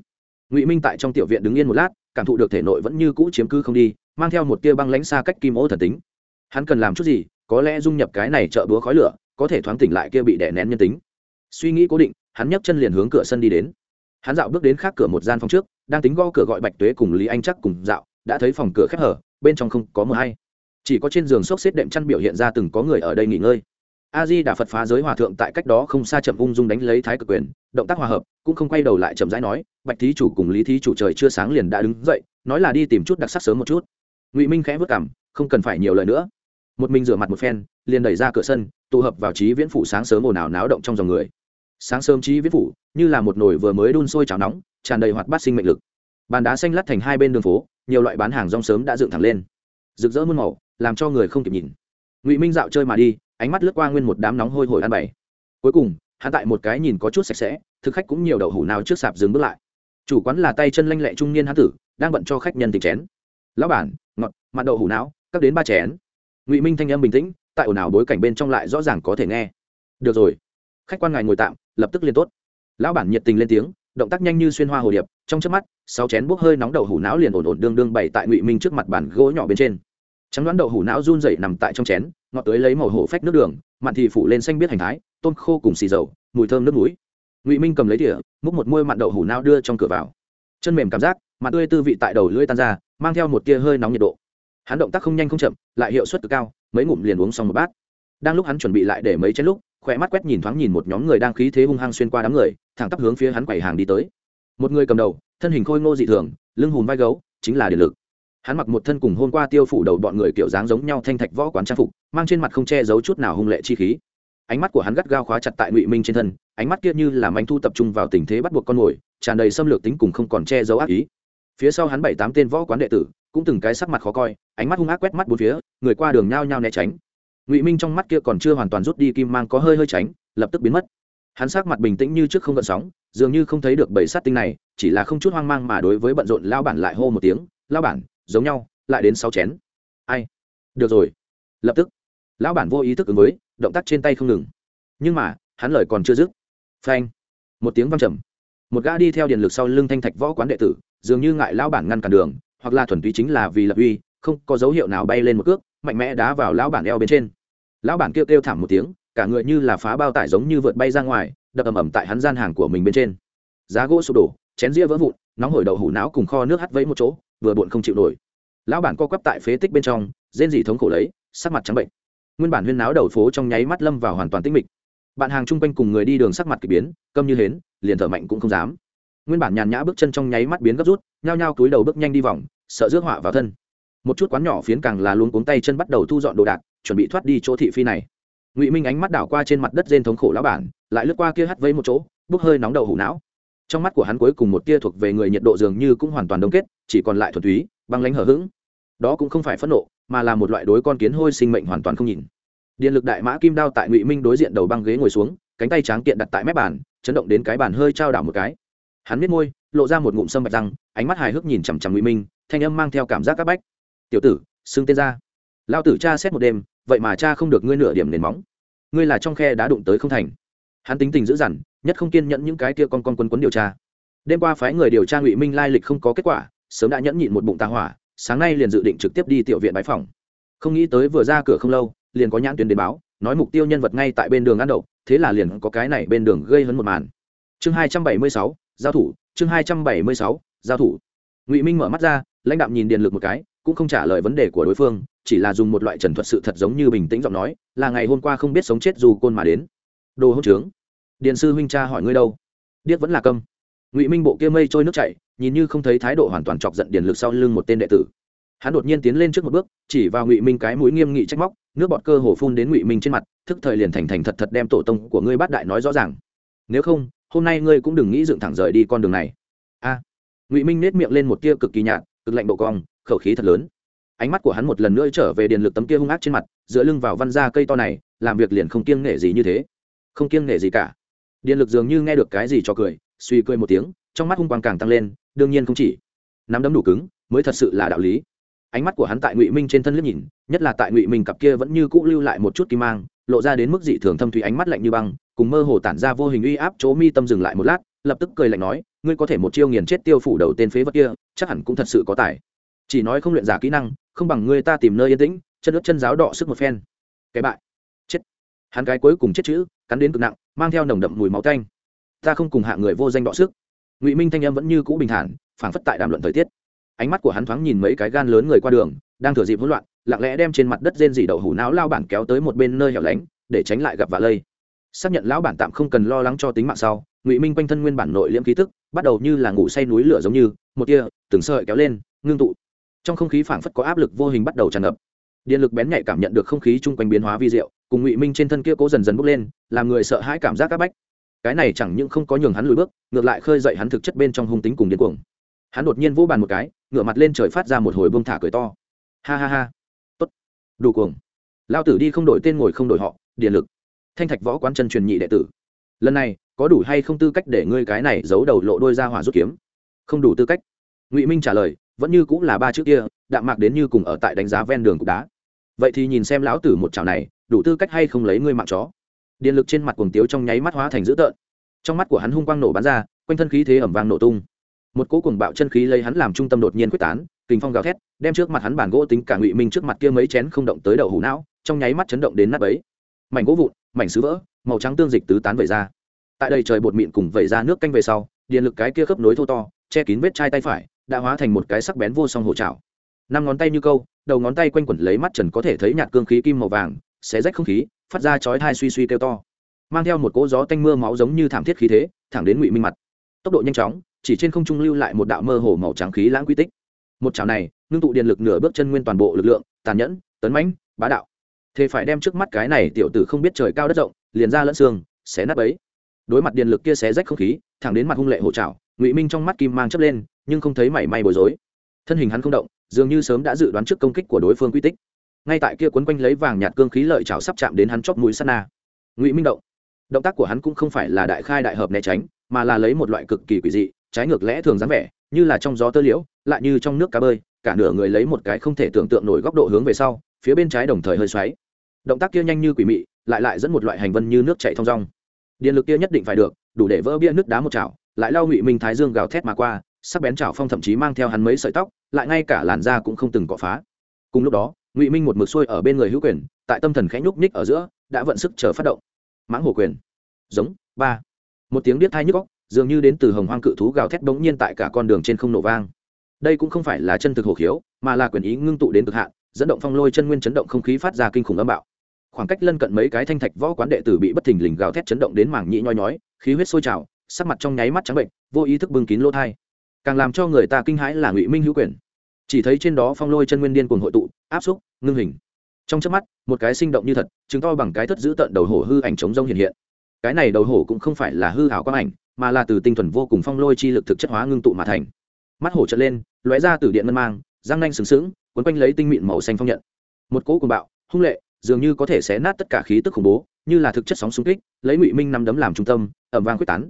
Ngụy minh tại trong tiểu viện đứng yên một lát, cảm thụ được thể nội vẫn như cũ chiếm cư không đi, mang theo một tia băng lãnh xa cách kim ô thần tính. Hắn cần làm chút gì, có lẽ dung nhập cái này trợ búa khói lửa, có thể thoáng tỉnh lại kia bị đè nén nhân tính. Suy nghĩ cố định, hắn nhấc chân liền hướng cửa sân đi đến. Hắn dạo bước đến khác cửa một gian phòng trước, đang tính gõ cửa gọi bạch tuế cùng lý anh chắc cùng dạo đã thấy phòng cửa khép hở, bên trong không có mờ hay. Chỉ có trên giường xốc xếp đệm chăn biểu hiện ra từng có người ở đây nghỉ ngơi. A di đà phật phá giới hòa thượng tại cách đó không xa chậm ung dung đánh lấy thái cực quyền, động tác hòa hợp, cũng không quay đầu lại chậm rãi nói, bạch thí chủ cùng lý thí chủ trời chưa sáng liền đã đứng dậy, nói là đi tìm chút đặc sắc sớm một chút. Ngụy minh khẽ vất cảm, không cần phải nhiều lời nữa. Một mình rửa mặt một phen, liền đẩy ra cửa sân, tụ hợp vào trí viễn phủ sáng sớm ồn ào náo động trong dòng người. Sáng sớm trí viễn phủ, như là một nồi vừa mới đun sôi chảo nóng, tràn đầy hoạt bát sinh mệnh lực. Bàn đá xanh lắt thành hai bên đường phố nhiều loại bán hàng rong sớm đã dựng thẳng lên. Rực rỡ muôn màu, làm cho người không kịp nhìn. Ngụy minh dạo chơi mà đi, ánh mắt lướt qua nguyên một đám nóng hôi hổi ăn bày. Cuối cùng, hắn tại một cái nhìn có chút sạch sẽ, thực khách cũng nhiều đậu hủ nào trước sạp dừng bước lại. Chủ quán là tay chân lanh lẹ trung niên hán tử, đang bận cho khách nhân tình chén. Lão bản, ngọt, mặn đậu hủ não các đến ba chén. Ngụy minh thanh âm bình tĩnh, tại ồn ào bối cảnh bên trong lại rõ ràng có thể nghe. Được rồi, khách quan ngài ngồi tạm, lập tức liên tốt. Lão bản nhiệt tình lên tiếng, động tác nhanh như xuyên hoa hồ điệp trong chớp mắt, sáu chén bốc hơi nóng đậu hủ não liền ổn ổn đương đương bày tại ngụy minh trước mặt bàn gỗ nhỏ bên trên. Trắng đoán đậu hủ não run rẩy nằm tại trong chén, ngọt tới lấy màu hổ phách nước đường, mặn thì phủ lên xanh biết hành thái, tôm khô cùng xì dầu, mùi thơm nước núi. Ngụy minh cầm lấy đĩa múc một môi mặn đậu hủ não đưa trong cửa vào. Chân mềm cảm giác mặt tươi tư vị tại đầu lưỡi tan ra, mang theo một tia hơi nóng nhiệt độ. Hắn động tác không nhanh không chậm, lại hiệu suất cực cao, mấy ngụm liền uống xong một bát. Đang lúc hắn chuẩn bị lại để mấy chén lúc khỏe mắt quét nhìn thoáng nhìn một nhóm người đang khí thế hung hăng xuyên qua đám người, thẳng tắp hướng phía hắn quầy hàng đi tới một người cầm đầu, thân hình khôi ngô dị thường, lưng hùm vai gấu, chính là điện lực. Hắn mặc một thân cùng hôm qua tiêu phủ đầu bọn người kiểu dáng giống nhau thanh thạch võ quán trang phục, mang trên mặt không che giấu chút nào hung lệ chi khí. Ánh mắt của hắn gắt gao khóa chặt tại ngụy minh trên thân, ánh mắt kia như là anh thu tập trung vào tình thế bắt buộc con mồi tràn đầy xâm lược tính cùng không còn che giấu ác ý. Phía sau hắn bảy tám tên võ quán đệ tử, cũng từng cái sắc mặt khó coi, ánh mắt hung ác quét mắt bốn phía, người qua đường nhao nhao né tránh. Ngụy minh trong mắt kia còn chưa hoàn toàn rút đi kim mang có hơi hơi tránh, lập tức biến mất hắn sắc mặt bình tĩnh như trước không gợn sóng, dường như không thấy được bảy sát tinh này, chỉ là không chút hoang mang mà đối với bận rộn lao bản lại hô một tiếng, lao bản, giống nhau, lại đến sáu chén. Ai? Được rồi. Lập tức, lão bản vô ý thức ứng với, động tác trên tay không ngừng. Nhưng mà, hắn lời còn chưa dứt. Phanh! Một tiếng văng trầm. Một gã đi theo điện lực sau lưng thanh thạch võ quán đệ tử, dường như ngại lão bản ngăn cản đường, hoặc là thuần túy chính là vì lập uy, không có dấu hiệu nào bay lên một cước, mạnh mẽ đá vào lão bản eo bên trên. Lão bản kêu kêu thảm một tiếng cả người như là phá bao tải giống như vượt bay ra ngoài, đập ầm ầm tại hắn gian hàng của mình bên trên. Giá gỗ sụp đổ, chén ria vỡ vụn, nóng hổi đậu hủ não cùng kho nước hắt vẫy một chỗ, vừa bụn không chịu nổi. Lão bản co quắp tại phế tích bên trong, rên dỉ thống khổ lấy, sắc mặt trắng bệnh. Nguyên bản huyên náo đầu phố trong nháy mắt lâm vào hoàn toàn tĩnh mịch. Bạn hàng chung quanh cùng người đi đường sắc mặt k ỳ biến, câm như hến, liền thở mạnh cũng không dám. Nguyên bản nhàn nhã bước chân trong nháy mắt biến gấp rút, nhao nhao túi đầu bước nhanh đi vòng, sợ rước họa vào thân. Một chút quán nhỏ phiến càng là luôn cuống tay chân bắt đầu thu dọn đồ đạc, chuẩn bị thoát đi chỗ thị phi này ngụy minh ánh mắt đảo qua trên mặt đất rên thống khổ lão bản, lại lướt qua kia hắt vây một chỗ, bốc hơi nóng đầu hủ não. Trong mắt của hắn cuối cùng một tia thuộc về người nhiệt độ dường như cũng hoàn toàn đông kết, chỉ còn lại thuần túy, băng lánh hở h ữ g đó cũng không phải phẫn nộ, mà là một loại đối con kiến hôi sinh mệnh hoàn toàn không nhìn. Điện lực đại mã kim đao tại ngụy minh đối diện đầu băng ghế ngồi xuống, cánh tay tráng kiện đặt tại mép bàn, chấn động đến cái bàn hơi trao đảo một cái. Hắn biết môi, lộ ra một ngụm sâm bạch răng, ánh mắt hài hước nhìn chằm chằm ngụy minh, thanh âm mang theo cảm giác c áp bách. Tiểu tử, xưng tên ra. Lao tử cha xét một đêm vậy mà cha không được ngươi nửa điểm nền móng. Ngươi là trong khe đã đụng tới không thành. Hắn tính tình dữ dằn, nhất không kiên nhẫn những cái kia con con quân quấn điều tra. Đêm qua phái người điều tra ngụy minh lai lịch không có kết quả, sớm đã nhẫn nhịn một bụng tà hỏa, sáng nay liền dự định trực tiếp đi tiểu viện bãi phòng. Không nghĩ tới vừa ra cửa không lâu, liền có nhãn tuyến đến báo, nói mục tiêu nhân vật ngay tại bên đường ăn đậu, thế là liền có cái này bên đường gây hấn một màn. Chương hai trăm bảy mươi sáu, giao thủ, chương hai trăm bảy mươi sáu, giao thủ. Ngụy minh mở mắt ra lãnh đạo nhìn điện lực một cái, cũng không trả lời vấn đề của đối phương, chỉ là dùng một loại trần thuật sự thật giống như bình tĩnh giọng nói, là ngày hôm qua không biết sống chết dù côn mà đến. Đồ hỗn trướng. Điện sư huynh cha hỏi ngươi đâu? Điếc vẫn là câm. Ngụy minh bộ kia mây trôi nước chảy, nhìn như không thấy thái độ hoàn toàn chọc giận điện lực sau lưng một tên đệ tử. Hắn đột nhiên tiến lên trước một bước, chỉ vào ngụy minh cái mũi nghiêm nghị trách móc, nước bọt cơ hồ phun đến ngụy minh trên mặt, thức thời liền thành thành thật thật đem tổ tông của ngươi bát đại nói rõ ràng. Nếu không, hôm nay ngươi cũng đừng nghĩ dựng thẳng rời đi con đường này. A. Ngụy minh nết miệng lên một tia cực kỳ nhạt cực lạnh độ cong, khẩu khí thật lớn. Ánh mắt của hắn một lần nữa trở về điện lực tấm kia hung ác trên mặt, dựa lưng vào văn ra cây to này, làm việc liền không kiêng nể gì như thế. Không kiêng nể gì cả. Điện lực dường như nghe được cái gì cho cười, suy cười một tiếng, trong mắt hung quang càng tăng lên, đương nhiên không chỉ. Nắm đấm đủ cứng, mới thật sự là đạo lý. Ánh mắt của hắn tại ngụy minh trên thân liếc nhìn, nhất là tại ngụy minh cặp kia vẫn như cũ lưu lại một chút kim mang, lộ ra đến mức dị thường thâm thủy ánh mắt lạnh như băng, cùng mơ hồ tản ra vô hình uy áp chỗ mi tâm dừng lại một lát, lập tức cười lạnh nói ngươi có thể một chiêu nghiền chết tiêu phủ đầu tên phế vật kia, chắc hẳn cũng thật sự có tài. Chỉ nói không luyện giả kỹ năng, không bằng ngươi ta tìm nơi yên tĩnh, chân ướt chân giáo đỏ sức một phen. Cái bại. Chết. Hắn cái cuối cùng chết chữ, cắn đến cực nặng, mang theo nồng đậm mùi máu canh ta không cùng hạ người vô danh đọ sức. Ngụy minh thanh âm vẫn như cũ bình thản, phảng phất tại đàm luận thời tiết. Ánh mắt của hắn thoáng nhìn mấy cái gan lớn người qua đường, đang thừa dịp hỗn loạn, lặng lẽ đem trên mặt đất rên dỉ đậu hủ não lao bản kéo tới một bên nơi hẻo lánh, để tránh lại gặp vạ lây. Xác nhận lão bản tạm không cần lo lắng cho tính mạng sau, ngụy minh quanh thân nguyên bản nội liễm ký tức bắt đầu như là ngủ say núi lửa giống như, một tia từng sợi kéo lên, ngưng tụ. Trong không khí phảng phất có áp lực vô hình bắt đầu tràn ngập. Điện lực bén nhạy cảm nhận được không khí chung quanh biến hóa vi diệu, cùng ngụy minh trên thân kia cố dần dần bốc lên, làm người sợ hãi cảm giác áp bách. Cái này chẳng những không có nhường hắn lùi bước, ngược lại khơi dậy hắn thực chất bên trong hung tính cùng điên cuồng. Hắn đột nhiên vỗ bàn một cái, ngửa mặt lên trời phát ra một hồi bông thả cười to. Ha ha ha. Tốt. Đủ cuồng. Lao tử đi không đổi tên ngồi không đổi họ, điện lực. Thanh thạch võ quán chân truyền nhị đệ tử lần này có đủ hay không tư cách để ngươi cái này giấu đầu lộ đôi ra hỏa rút kiếm? Không đủ tư cách. Ngụy minh trả lời, vẫn như cũng là ba chữ kia, đạm mạc đến như cùng ở tại đánh giá ven đường cục đá. Vậy thì nhìn xem lão tử một chảo này, đủ tư cách hay không lấy ngươi mạng chó? Điện lực trên mặt cuồng tiếu trong nháy mắt hóa thành dữ tợn. Trong mắt của hắn hung quang nổ bắn ra, quanh thân khí thế ẩm vang nổ tung. Một cỗ cuồng bạo chân khí lấy hắn làm trung tâm đột nhiên quyết tán, kình phong gào thét, đem trước mặt hắn bản gỗ tính cả ngụy minh trước mặt kia mấy chén không động tới đầu hủ não, trong nháy mắt chấn động đến nắp ấy mảnh gỗ vụn mảnh sứ vỡ, màu trắng tương dịch tứ tán vẩy ra. Tại đây trời bột mịn cùng vẩy ra nước canh về sau, điện lực cái kia khớp nối thô to, che kín vết chai tay phải, đã hóa thành một cái sắc bén vô song hổ trào năm ngón tay như câu, đầu ngón tay quanh quẩn lấy mắt trần có thể thấy nhạt cương khí kim màu vàng, xé rách không khí, phát ra chói thai suy suy kêu to. Mang theo một cỗ gió tanh mưa máu giống như thảm thiết khí thế, thẳng đến ngụy minh mặt. Tốc độ nhanh chóng, chỉ trên không trung lưu lại một đạo mơ hồ màu trắng khí lãng quy tích. Một chảo này, ngưng tụ điện lực nửa bước chân nguyên toàn bộ lực lượng, tàn nhẫn, tấn mãnh, bá đạo thế phải đem trước mắt cái này tiểu tử không biết trời cao đất rộng, liền ra lẫn xương, xé nát ấy đối mặt điện lực kia xé rách không khí, thẳng đến mặt hung lệ hổ trào ngụy minh trong mắt kim mang chấp lên, nhưng không thấy mảy may bối rối. Thân hình hắn không động, dường như sớm đã dự đoán trước công kích của đối phương quy tích. Ngay tại kia quấn quanh lấy vàng nhạt cương khí lợi chảo sắp chạm đến hắn chóp mũi sana ngụy minh động. Động tác của hắn cũng không phải là đại khai đại hợp né tránh, mà là lấy một loại cực kỳ quỷ dị, trái ngược lẽ thường dáng vẻ, như là trong gió tơ liễu, lại như trong nước cá bơi, cả nửa người lấy một cái không thể tưởng tượng nổi góc độ hướng về sau phía bên trái đồng thời hơi xoáy. Động tác kia nhanh như quỷ mị, lại lại dẫn một loại hành vân như nước chạy thong rong điện lực kia nhất định phải được, đủ để vỡ bia nước đá một chảo, lại lao ngụy minh thái dương gào thét mà qua, sắc bén chảo phong thậm chí mang theo hắn mấy sợi tóc, lại ngay cả làn da cũng không từng cọ phá. Cùng lúc đó, ngụy minh một mực xuôi ở bên người hữu quyền, tại tâm thần khẽ nhúc nhích ở giữa, đã vận sức chờ phát động. Mãng hổ quyền. Giống, ba. Một tiếng điếc thai nhức góc dường như đến từ hồng hoang cự thú gào thét bỗng nhiên tại cả con đường trên không nổ vang. Đây cũng không phải là chân thực hổ khiếu, mà là quyền ý ngưng tụ đến cực hạn dẫn động phong lôi chân nguyên chấn động không khí phát ra kinh khủng âm bạo. Khoảng cách lân cận mấy cái thanh thạch võ quán đệ tử bị bất thình lình gào thét chấn động đến mảng nhĩ nhoi nhói, khí huyết sôi trào, sắc mặt trong nháy mắt trắng bệnh, vô ý thức bưng kín lỗ thai. Càng làm cho người ta kinh hãi là ngụy minh hữu quyền. Chỉ thấy trên đó phong lôi chân nguyên điên cuồng hội tụ, áp xúc, ngưng hình. Trong chớp mắt, một cái sinh động như thật, chứng to bằng cái thất giữ tận đầu hổ hư ảnh chống rông hiện hiện. Cái này đầu hổ cũng không phải là hư hảo quang ảnh, mà là từ tinh thuần vô cùng phong lôi chi lực thực chất hóa ngưng tụ mà thành. Mắt hổ trợn lên, lóe ra từ điện ngân mang, răng nanh sừng sững quấn quanh lấy tinh mịn màu xanh phong nhận. Một cỗ cuồng bạo, hung lệ, dường như có thể xé nát tất cả khí tức khủng bố, như là thực chất sóng xung kích, lấy ngụy minh nằm đấm làm trung tâm, ẩm vang quyết tán.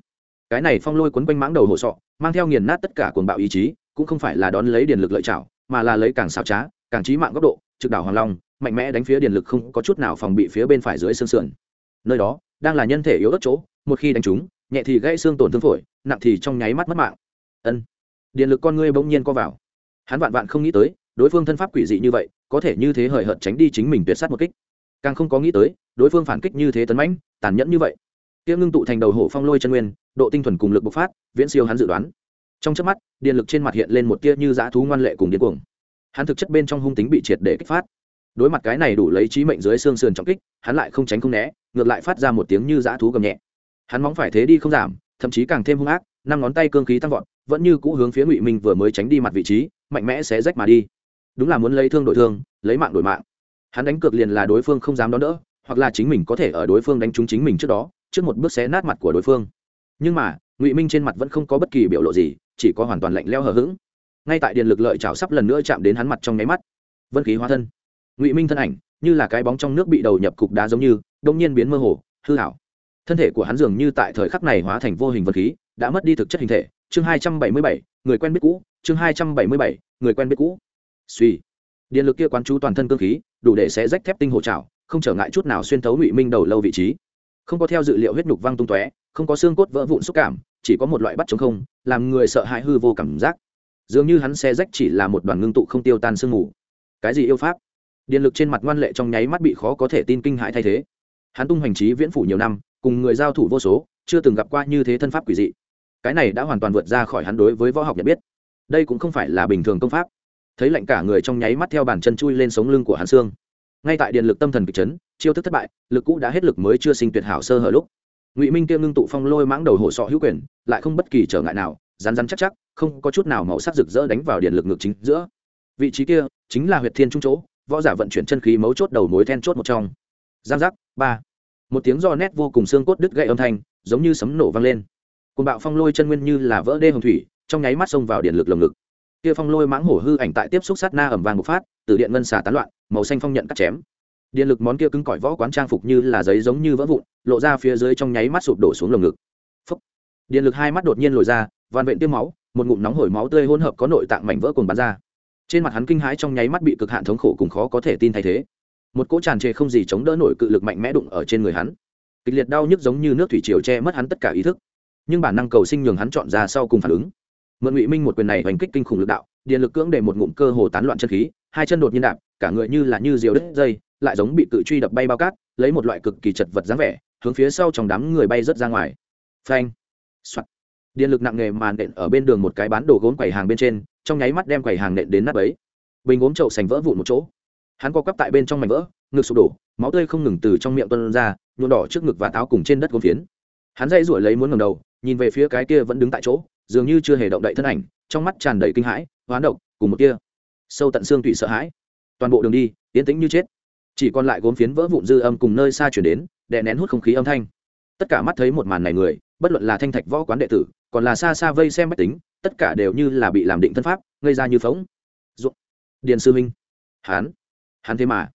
Cái này phong lôi quấn quanh mãng đầu hổ sọ, mang theo nghiền nát tất cả cuồng bạo ý chí, cũng không phải là đón lấy điện lực lợi chảo mà là lấy càng xảo trá, càng trí mạng góc độ, trực đảo hoàng long, mạnh mẽ đánh phía điện lực không có chút nào phòng bị phía bên phải dưới xương sườn. Nơi đó, đang là nhân thể yếu ớt chỗ, một khi đánh trúng, nhẹ thì gãy xương tổn thương phổi, nặng thì trong nháy mắt mất mạng. Ân. Điện lực con ngươi bỗng nhiên co vào. Hắn vạn vạn không nghĩ tới đối phương thân pháp quỷ dị như vậy, có thể như thế hời hợt tránh đi chính mình tuyệt sát một kích. Càng không có nghĩ tới, đối phương phản kích như thế tấn mãnh, tàn nhẫn như vậy. Tiêu ngưng tụ thành đầu hổ phong lôi chân nguyên, độ tinh thuần cùng lực bộc phát, viễn siêu hắn dự đoán. Trong chớp mắt, điện lực trên mặt hiện lên một tia như dã thú ngoan lệ cùng điên cuồng. Hắn thực chất bên trong hung tính bị triệt để kích phát. Đối mặt cái này đủ lấy trí mệnh dưới xương sườn trọng kích, hắn lại không tránh không né, ngược lại phát ra một tiếng như dã thú gầm nhẹ. Hắn móng phải thế đi không giảm, thậm chí càng thêm hung ác, năm ngón tay cương khí tăng vọt, vẫn như cũ hướng phía ngụy minh vừa mới tránh đi mặt vị trí, mạnh mẽ sẽ rách mà đi đúng là muốn lấy thương đổi thương, lấy mạng đổi mạng. Hắn đánh cược liền là đối phương không dám đón đỡ, hoặc là chính mình có thể ở đối phương đánh trúng chính mình trước đó, trước một bước xé nát mặt của đối phương. Nhưng mà, ngụy minh trên mặt vẫn không có bất kỳ biểu lộ gì, chỉ có hoàn toàn lạnh leo hờ hững. Ngay tại điện lực lợi chảo sắp lần nữa chạm đến hắn mặt trong nháy mắt, vân khí hóa thân. Ngụy minh thân ảnh, như là cái bóng trong nước bị đầu nhập cục đá giống như, đông nhiên biến mơ hồ, hư hảo thân thể của hắn dường như tại thời khắc này hóa thành vô hình vật khí, đã mất đi thực chất hình thể. Chương hai trăm bảy mươi bảy, người quen biết cũ. Chương hai trăm bảy mươi bảy, người quen biết cũ suy. Điện lực kia quán chú toàn thân cơ khí, đủ để sẽ rách thép tinh hồ trào không trở ngại chút nào xuyên thấu ngụy minh đầu lâu vị trí. Không có theo dự liệu huyết nhục văng tung tóe, không có xương cốt vỡ vụn xúc cảm, chỉ có một loại bắt chống không, làm người sợ hãi hư vô cảm giác. Dường như hắn xe rách chỉ là một đoàn ngưng tụ không tiêu tan sương mù. Cái gì yêu pháp? Điện lực trên mặt ngoan lệ trong nháy mắt bị khó có thể tin kinh hãi thay thế. Hắn tung hoành trí viễn phủ nhiều năm, cùng người giao thủ vô số, chưa từng gặp qua như thế thân pháp quỷ dị. Cái này đã hoàn toàn vượt ra khỏi hắn đối với võ học nhận biết. Đây cũng không phải là bình thường công pháp thấy lạnh cả người trong nháy mắt theo bàn chân chui lên sống lưng của hắn xương ngay tại điện lực tâm thần kịch chấn, chiêu thức thất bại, lực cũ đã hết lực mới chưa sinh tuyệt hảo sơ hở lúc. Ngụy minh kia ngưng tụ phong lôi mãng đầu hổ sọ hữu quyền, lại không bất kỳ trở ngại nào rán rán chắc chắc, không có chút nào màu sắc rực rỡ đánh vào điện lực ngực chính giữa. Vị trí kia chính là huyệt thiên trung chỗ, võ giả vận chuyển chân khí mấu chốt đầu mối then chốt một trong. Giang giác, ba. Một tiếng do nét vô cùng xương cốt đứt gậy âm thanh, giống như sấm nổ vang lên. Côn bạo phong lôi chân nguyên như là vỡ đê hồng thủy, trong nháy mắt xông vào điện lực lồng ngực kia phong lôi mãng hổ hư ảnh tại tiếp xúc sát na ẩm vàng một phát, từ điện ngân xả tán loạn, màu xanh phong nhận cắt chém. Điện lực món kia cứng cỏi võ quán trang phục như là giấy giống như vỡ vụn, lộ ra phía dưới trong nháy mắt sụp đổ xuống lồng ngực. Phúc. điện lực hai mắt đột nhiên lồi ra van vện tiêm máu, một ngụm nóng hổi máu tươi hỗn hợp có nội tạng mảnh vỡ cùng bắn ra. Trên mặt hắn kinh hãi trong nháy mắt bị cực hạn thống khổ cùng khó có thể tin thay thế. Một cỗ tràn trề không gì chống đỡ nổi cự lực mạnh mẽ đụng ở trên người hắn. Kịch liệt đau nhức giống như nước thủy triều che mất hắn tất cả ý thức. Nhưng bản năng cầu sinh nhường hắn chọn ra sau cùng phản ứng mượn ngụy minh một quyền này hành kích kinh khủng lực đạo điện lực cưỡng để một ngụm cơ hồ tán loạn chân khí hai chân đột nhiên đạp cả người như là như diều đứt dây lại giống bị tự truy đập bay bao cát lấy một loại cực kỳ chật vật dáng vẻ hướng phía sau trong đám người bay rớt ra ngoài phanh soạt điện lực nặng nề màn nện ở bên đường một cái bán đồ gốm quầy hàng bên trên trong nháy mắt đem quầy hàng nện đến nắp ấy bình gốm trậu sành vỡ vụn một chỗ hắn co quắp tại bên trong mảnh vỡ ngực sụp đổ máu tươi không ngừng từ trong miệng tuân ra nhuộm đỏ trước ngực và táo cùng trên đất gốm phiến hắn dây ruổi lấy muốn ngầm đầu nhìn về phía cái kia vẫn đứng tại chỗ dường như chưa hề động đậy thân ảnh, trong mắt tràn đầy kinh hãi, hoán độc, cùng một kia sâu tận xương tụy sợ hãi. Toàn bộ đường đi, yên tĩnh như chết. Chỉ còn lại gốm phiến vỡ vụn dư âm cùng nơi xa chuyển đến, đè nén hút không khí âm thanh. Tất cả mắt thấy một màn này người, bất luận là thanh thạch võ quán đệ tử, còn là xa xa vây xem bách tính, tất cả đều như là bị làm định thân pháp gây ra như phóng Dụ. điền sư minh hán. Hắn thế mà.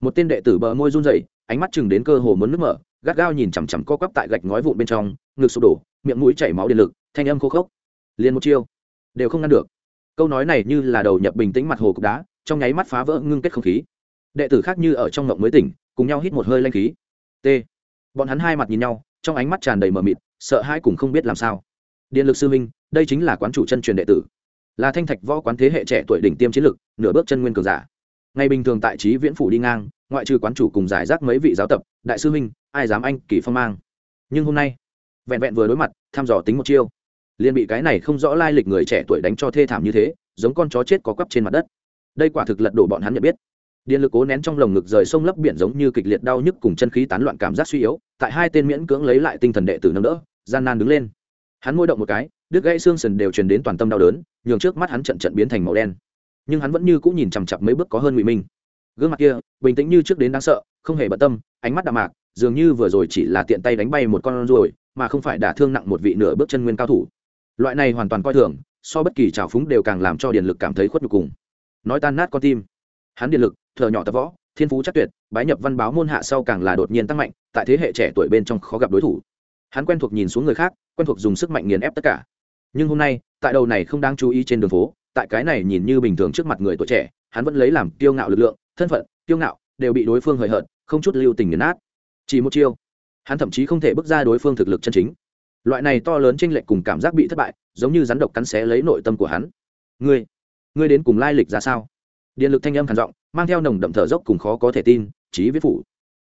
Một tên đệ tử bờ môi run rẩy, ánh mắt chừng đến cơ hồ muốn nước mở, gắt gao nhìn chằm chằm co quắp tại gạch ngói vụn bên trong, ngực sụp đổ, miệng mũi chảy máu điện lực, thanh âm khô khốc liền một chiêu, đều không ngăn được. Câu nói này như là đầu nhập bình tĩnh mặt hồ cục đá, trong nháy mắt phá vỡ ngưng kết không khí. Đệ tử khác như ở trong ngộng mới tỉnh, cùng nhau hít một hơi lanh khí. T. Bọn hắn hai mặt nhìn nhau, trong ánh mắt tràn đầy mờ mịt, sợ hai cùng không biết làm sao. Điện lực sư minh đây chính là quán chủ chân truyền đệ tử. Là thanh thạch võ quán thế hệ trẻ tuổi đỉnh tiêm chiến lực, nửa bước chân nguyên cường giả. Ngày bình thường tại trí viễn phủ đi ngang, ngoại trừ quán chủ cùng giải rác mấy vị giáo tập, đại sư minh ai dám anh kỳ phong mang. Nhưng hôm nay, vẹn vẹn vừa đối mặt, thăm dò tính một chiêu liền bị cái này không rõ lai lịch người trẻ tuổi đánh cho thê thảm như thế, giống con chó chết có quắp trên mặt đất. Đây quả thực lật đổ bọn hắn nhận biết. Điện lực cố nén trong lồng ngực rời sông lấp biển giống như kịch liệt đau nhức cùng chân khí tán loạn cảm giác suy yếu, tại hai tên miễn cưỡng lấy lại tinh thần đệ tử nâng đỡ, gian nan đứng lên. Hắn môi động một cái, đứt gãy xương sần đều truyền đến toàn tâm đau đớn, nhường trước mắt hắn trận trận biến thành màu đen. Nhưng hắn vẫn như cũng nhìn chằm chặp mấy bước có hơn ngụy minh. Gương mặt kia, bình tĩnh như trước đến đáng sợ, không hề bận tâm, ánh mắt đạm mạc, dường như vừa rồi chỉ là tiện tay đánh bay một con ruồi, mà không phải đả thương nặng một vị nửa bước chân nguyên cao thủ loại này hoàn toàn coi thường, so bất kỳ trào phúng đều càng làm cho điện lực cảm thấy khuất nhục cùng. Nói tan nát con tim. Hắn điện lực, thợ nhỏ tập võ, thiên phú chắc tuyệt, bái nhập văn báo môn hạ sau càng là đột nhiên tăng mạnh, tại thế hệ trẻ tuổi bên trong khó gặp đối thủ. Hắn quen thuộc nhìn xuống người khác, quen thuộc dùng sức mạnh nghiền ép tất cả. Nhưng hôm nay, tại đầu này không đáng chú ý trên đường phố, tại cái này nhìn như bình thường trước mặt người tuổi trẻ, hắn vẫn lấy làm kiêu ngạo lực lượng, thân phận, kiêu ngạo, đều bị đối phương hời hợt, không chút lưu tình nghiền nát. Chỉ một chiêu, hắn thậm chí không thể bước ra đối phương thực lực chân chính loại này to lớn chênh lệch cùng cảm giác bị thất bại, giống như rắn độc cắn xé lấy nội tâm của hắn. Ngươi ngươi đến cùng lai lịch ra sao? Điện lực thanh âm khản giọng, mang theo nồng đậm thở dốc cùng khó có thể tin trí viết phủ.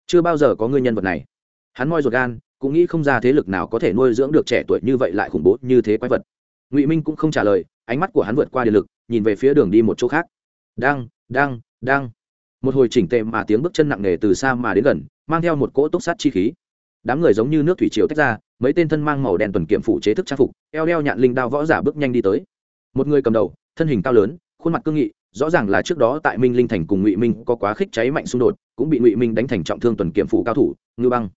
Chưa bao giờ có ngươi nhân vật này. Hắn moi ruột gan, cũng nghĩ không ra thế lực nào có thể nuôi dưỡng được trẻ tuổi như vậy lại khủng bố như thế quái vật. Ngụy minh cũng không trả lời, ánh mắt của hắn vượt qua điện lực, nhìn về phía đường đi một chỗ khác. Đang đang đang. Một hồi chỉnh tệ mà tiếng bước chân nặng nề từ xa mà đến gần, mang theo một cỗ túc sát chi khí đám người giống như nước thủy triều tách ra, mấy tên thân mang màu đen tuần kiểm phủ chế thức trang phục, eo đeo nhạn linh đao võ giả bước nhanh đi tới. Một người cầm đầu, thân hình cao lớn, khuôn mặt cương nghị, rõ ràng là trước đó tại minh linh thành cùng ngụy minh có quá khích cháy mạnh xung đột, cũng bị ngụy minh đánh thành trọng thương tuần kiểm phủ cao thủ ngư băng.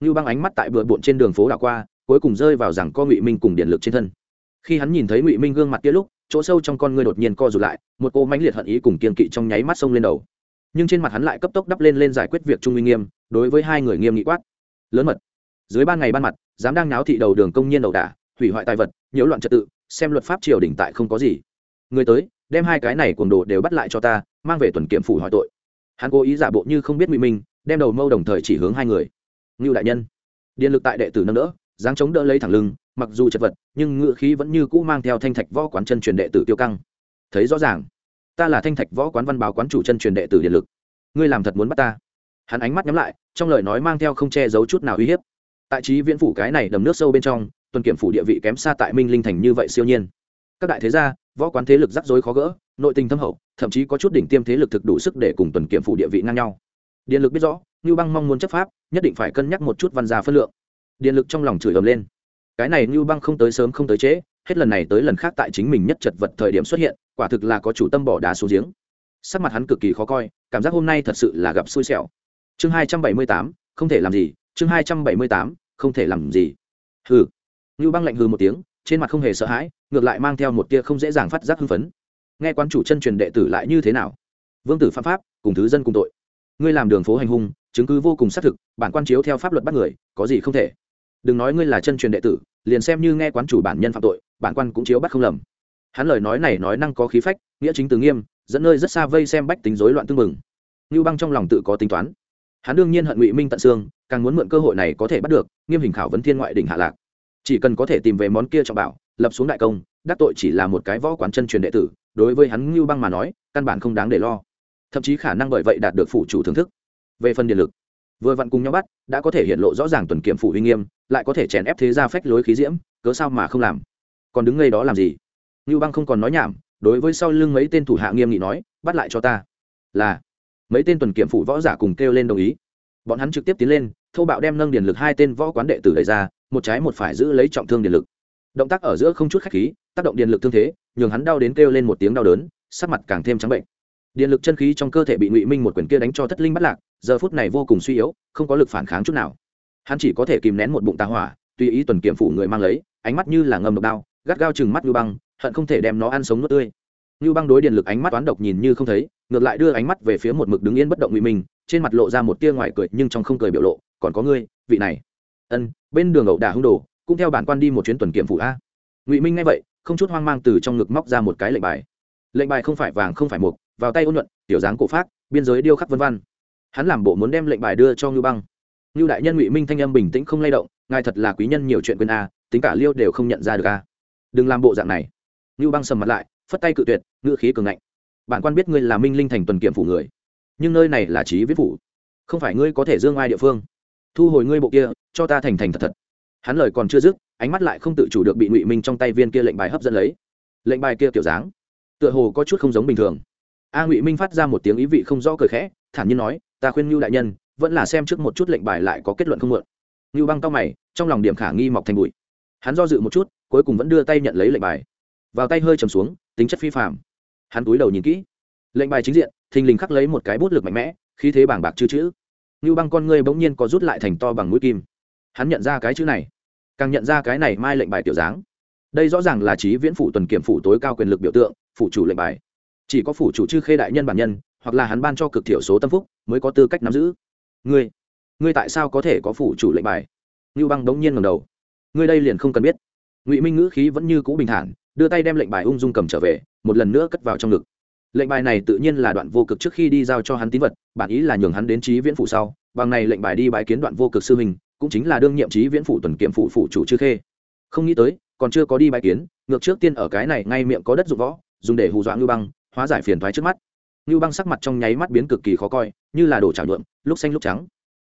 Ngư băng ánh mắt tại bừa bộn trên đường phố đảo qua, cuối cùng rơi vào rằng co ngụy minh cùng điện lực trên thân. Khi hắn nhìn thấy ngụy minh gương mặt kia lúc, chỗ sâu trong con ngươi đột nhiên co rụt lại, một cô mãnh liệt hận ý cùng kiên kỵ trong nháy mắt sông lên đầu. Nhưng trên mặt hắn lại cấp tốc đắp lên lên giải quyết việc trung uy nghiêm, đối với hai người nghiêm nghị quát lớn mật. Dưới ban ngày ban mặt, dám đang náo thị đầu đường công nhiên đầu đả, hủy hoại tài vật, nhiễu loạn trật tự, xem luật pháp triều đình tại không có gì. Người tới, đem hai cái này cuồng đồ đều bắt lại cho ta, mang về tuần kiểm phủ hỏi tội. Hắn cố ý giả bộ như không biết ngụy minh, đem đầu mâu đồng thời chỉ hướng hai người. Ngưu đại nhân. Điện lực tại đệ tử nâng đỡ, dáng chống đỡ lấy thẳng lưng, mặc dù chật vật, nhưng ngự khí vẫn như cũ mang theo thanh thạch võ quán chân truyền đệ tử tiêu căng. Thấy rõ ràng, ta là thanh thạch võ quán văn báo quán chủ chân truyền đệ tử điện lực. Ngươi làm thật muốn bắt ta? Hắn ánh mắt nhắm lại, trong lời nói mang theo không che giấu chút nào uy hiếp. Tại trí viễn phủ cái này đầm nước sâu bên trong, tuần kiểm phủ địa vị kém xa tại minh linh thành như vậy siêu nhiên. Các đại thế gia, võ quán thế lực rắc rối khó gỡ, nội tình thâm hậu, thậm chí có chút đỉnh tiêm thế lực thực đủ sức để cùng tuần kiểm phủ địa vị ngang nhau. Điện lực biết rõ, ngưu băng mong muốn chấp pháp, nhất định phải cân nhắc một chút văn gia phân lượng. Điện lực trong lòng chửi ầm lên. Cái này ngưu băng không tới sớm không tới trễ, hết lần này tới lần khác tại chính mình nhất chật vật thời điểm xuất hiện, quả thực là có chủ tâm bỏ đá xuống giếng. Sắc mặt hắn cực kỳ khó coi, cảm giác hôm nay thật sự là gặp xui xẻo chương hai trăm bảy mươi tám, không thể làm gì. Chương hai trăm bảy mươi tám, không thể làm gì. Hừ. Ngưu băng lạnh hừ một tiếng, trên mặt không hề sợ hãi, ngược lại mang theo một tia không dễ dàng phát giác hưng phấn. Nghe quan chủ chân truyền đệ tử lại như thế nào? Vương tử pháp pháp, cùng thứ dân cùng tội. Ngươi làm đường phố hành hung, chứng cứ vô cùng xác thực, bản quan chiếu theo pháp luật bắt người, có gì không thể? Đừng nói ngươi là chân truyền đệ tử, liền xem như nghe quán chủ bản nhân phạm tội, bản quan cũng chiếu bắt không lầm. Hắn lời nói này nói năng có khí phách, nghĩa chính từ nghiêm, dẫn nơi rất xa vây xem bách tính rối loạn tương mừng ngưu băng trong lòng tự có tính toán hắn đương nhiên hận ngụy minh tận xương, càng muốn mượn cơ hội này có thể bắt được nghiêm hình khảo vấn thiên ngoại đỉnh hạ lạc. Chỉ cần có thể tìm về món kia trọng bảo, lập xuống đại công, đắc tội chỉ là một cái võ quán chân truyền đệ tử, đối với hắn ngưu băng mà nói, căn bản không đáng để lo. Thậm chí khả năng bởi vậy đạt được phụ chủ thưởng thức. Về phần điện lực, vừa vặn cùng nhau bắt, đã có thể hiện lộ rõ ràng tuần kiểm phủ uy nghiêm, lại có thể chèn ép thế ra phách lối khí diễm, cớ sao mà không làm? Còn đứng ngay đó làm gì? Ngưu băng không còn nói nhảm, đối với sau lưng mấy tên thủ hạ nghiêm nghị nói, bắt lại cho ta. Là mấy tên tuần kiểm phủ võ giả cùng kêu lên đồng ý. Bọn hắn trực tiếp tiến lên thâu bạo đem nâng điền lực hai tên võ quán đệ tử đẩy ra, một trái một phải giữ lấy trọng thương điện lực. Động tác ở giữa không chút khách khí, tác động điện lực thương thế, nhường hắn đau đến kêu lên một tiếng đau đớn, sắc mặt càng thêm trắng bệnh. Điện lực chân khí trong cơ thể bị ngụy minh một quyền kia đánh cho thất linh bắt lạc, giờ phút này vô cùng suy yếu, không có lực phản kháng chút nào. Hắn chỉ có thể kìm nén một bụng tà hỏa, tùy ý tuần kiểm phủ người mang lấy, ánh mắt như là ngầm độc đao, gắt gao chừng mắt như băng, hận không thể đem nó ăn sống nuốt tươi. Nưu băng đối điện lực ánh mắt toán độc nhìn như không thấy ngược lại đưa ánh mắt về phía một mực đứng yên bất động ngụy minh trên mặt lộ ra một tia ngoài cười nhưng trong không cười biểu lộ còn có ngươi vị này. Ân bên đường ẩu đả hung đồ cũng theo bản quan đi một chuyến tuần kiểm phủ a. Ngụy minh nghe vậy không chút hoang mang từ trong ngực móc ra một cái lệnh bài. Lệnh bài không phải vàng không phải mộc, vào tay ôn nhuận tiểu dáng cổ phát biên giới điêu khắc vân vân, hắn làm bộ muốn đem lệnh bài đưa cho Nưu băng. Nưu đại nhân ngụy minh thanh âm bình tĩnh không lay động ngài thật là quý nhân nhiều chuyện quên a tính cả liêu đều không nhận ra được a. Đừng làm bộ dạng này. Nưu băng sầm mặt lại phất tay cự tuyệt, ngữ khí cường ngạnh. Bản quan biết ngươi là minh linh thành tuần kiểm phủ người, nhưng nơi này là trí viết phủ, không phải ngươi có thể dương ai địa phương. Thu hồi ngươi bộ kia, cho ta thành thành thật thật. Hắn lời còn chưa dứt, ánh mắt lại không tự chủ được bị ngụy minh trong tay viên kia lệnh bài hấp dẫn lấy. Lệnh bài kia kiểu dáng, tựa hồ có chút không giống bình thường. A ngụy minh phát ra một tiếng ý vị không rõ cười khẽ, thản nhiên nói, ta khuyên ngưu đại nhân, vẫn là xem trước một chút lệnh bài lại có kết luận không mượn. Ngưu băng cao mày, trong lòng điểm khả nghi mọc thành bụi. Hắn do dự một chút, cuối cùng vẫn đưa tay nhận lấy lệnh bài. Vào tay hơi trầm xuống tính chất phi phạm. Hắn túi đầu nhìn kỹ. Lệnh bài chính diện, thình lình khắc lấy một cái bút lực mạnh mẽ, khí thế bảng bạc chữ chữ. Ngưu băng con ngươi bỗng nhiên có rút lại thành to bằng mũi kim. Hắn nhận ra cái chữ này. Càng nhận ra cái này mai lệnh bài tiểu dáng. Đây rõ ràng là trí viễn phủ tuần kiểm phủ tối cao quyền lực biểu tượng, phủ chủ lệnh bài. Chỉ có phủ chủ chư khê đại nhân bản nhân, hoặc là hắn ban cho cực thiểu số tâm phúc, mới có tư cách nắm giữ. Ngươi ngươi tại sao có thể có phủ chủ lệnh bài? Ngưu băng đống nhiên ngầm đầu. Ngươi đây liền không cần biết. Ngụy minh ngữ khí vẫn như cũ bình thản đưa tay đem lệnh bài ung dung cầm trở về, một lần nữa cất vào trong ngực. Lệnh bài này tự nhiên là đoạn vô cực trước khi đi giao cho hắn tín vật, bản ý là nhường hắn đến trí viễn phụ sau, bằng này lệnh bài đi bãi kiến đoạn vô cực sư hình cũng chính là đương nhiệm trí viễn phụ tuần kiệm phụ phụ chủ chư khê. Không nghĩ tới, còn chưa có đi bãi kiến, ngược trước tiên ở cái này ngay miệng có đất dụng võ, dùng để hù dọa ngưu băng, hóa giải phiền thoái trước mắt. Ngưu băng sắc mặt trong nháy mắt biến cực kỳ khó coi, như là đổ trào nhuộm, lúc xanh lúc trắng.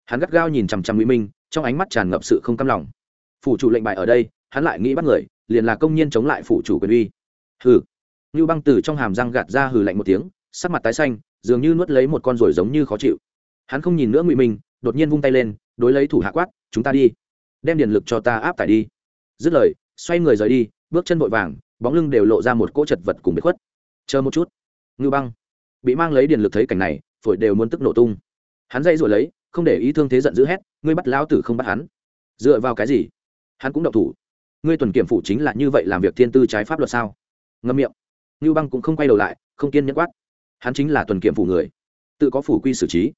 Hắn gắt gao nhìn chằm chằm nguy minh, trong ánh mắt tràn ngập sự không cam lòng. Phủ chủ lệnh bài ở đây, hắn lại nghĩ bắt người liền là công nhân chống lại phủ chủ quyền uy. Hừ. Như băng từ trong hàm răng gạt ra hừ lạnh một tiếng, sắc mặt tái xanh, dường như nuốt lấy một con ruồi giống như khó chịu. Hắn không nhìn nữa ngụy minh, đột nhiên vung tay lên, đối lấy thủ hạ quát, chúng ta đi. Đem điện lực cho ta áp tải đi. Dứt lời, xoay người rời đi, bước chân vội vàng, bóng lưng đều lộ ra một cỗ chật vật cùng bị khuất. Chờ một chút. Ngư băng bị mang lấy điện lực thấy cảnh này, phổi đều muốn tức nổ tung. Hắn dây rồi lấy, không để ý thương thế giận dữ hét, ngươi bắt lão tử không bắt hắn. Dựa vào cái gì? Hắn cũng động thủ ngươi tuần kiểm phủ chính là như vậy làm việc thiên tư trái pháp luật sao? Ngâm miệng. Ngưu băng cũng không quay đầu lại, không kiên nhẫn quát. Hắn chính là tuần kiểm phủ người. Tự có phủ quy xử trí.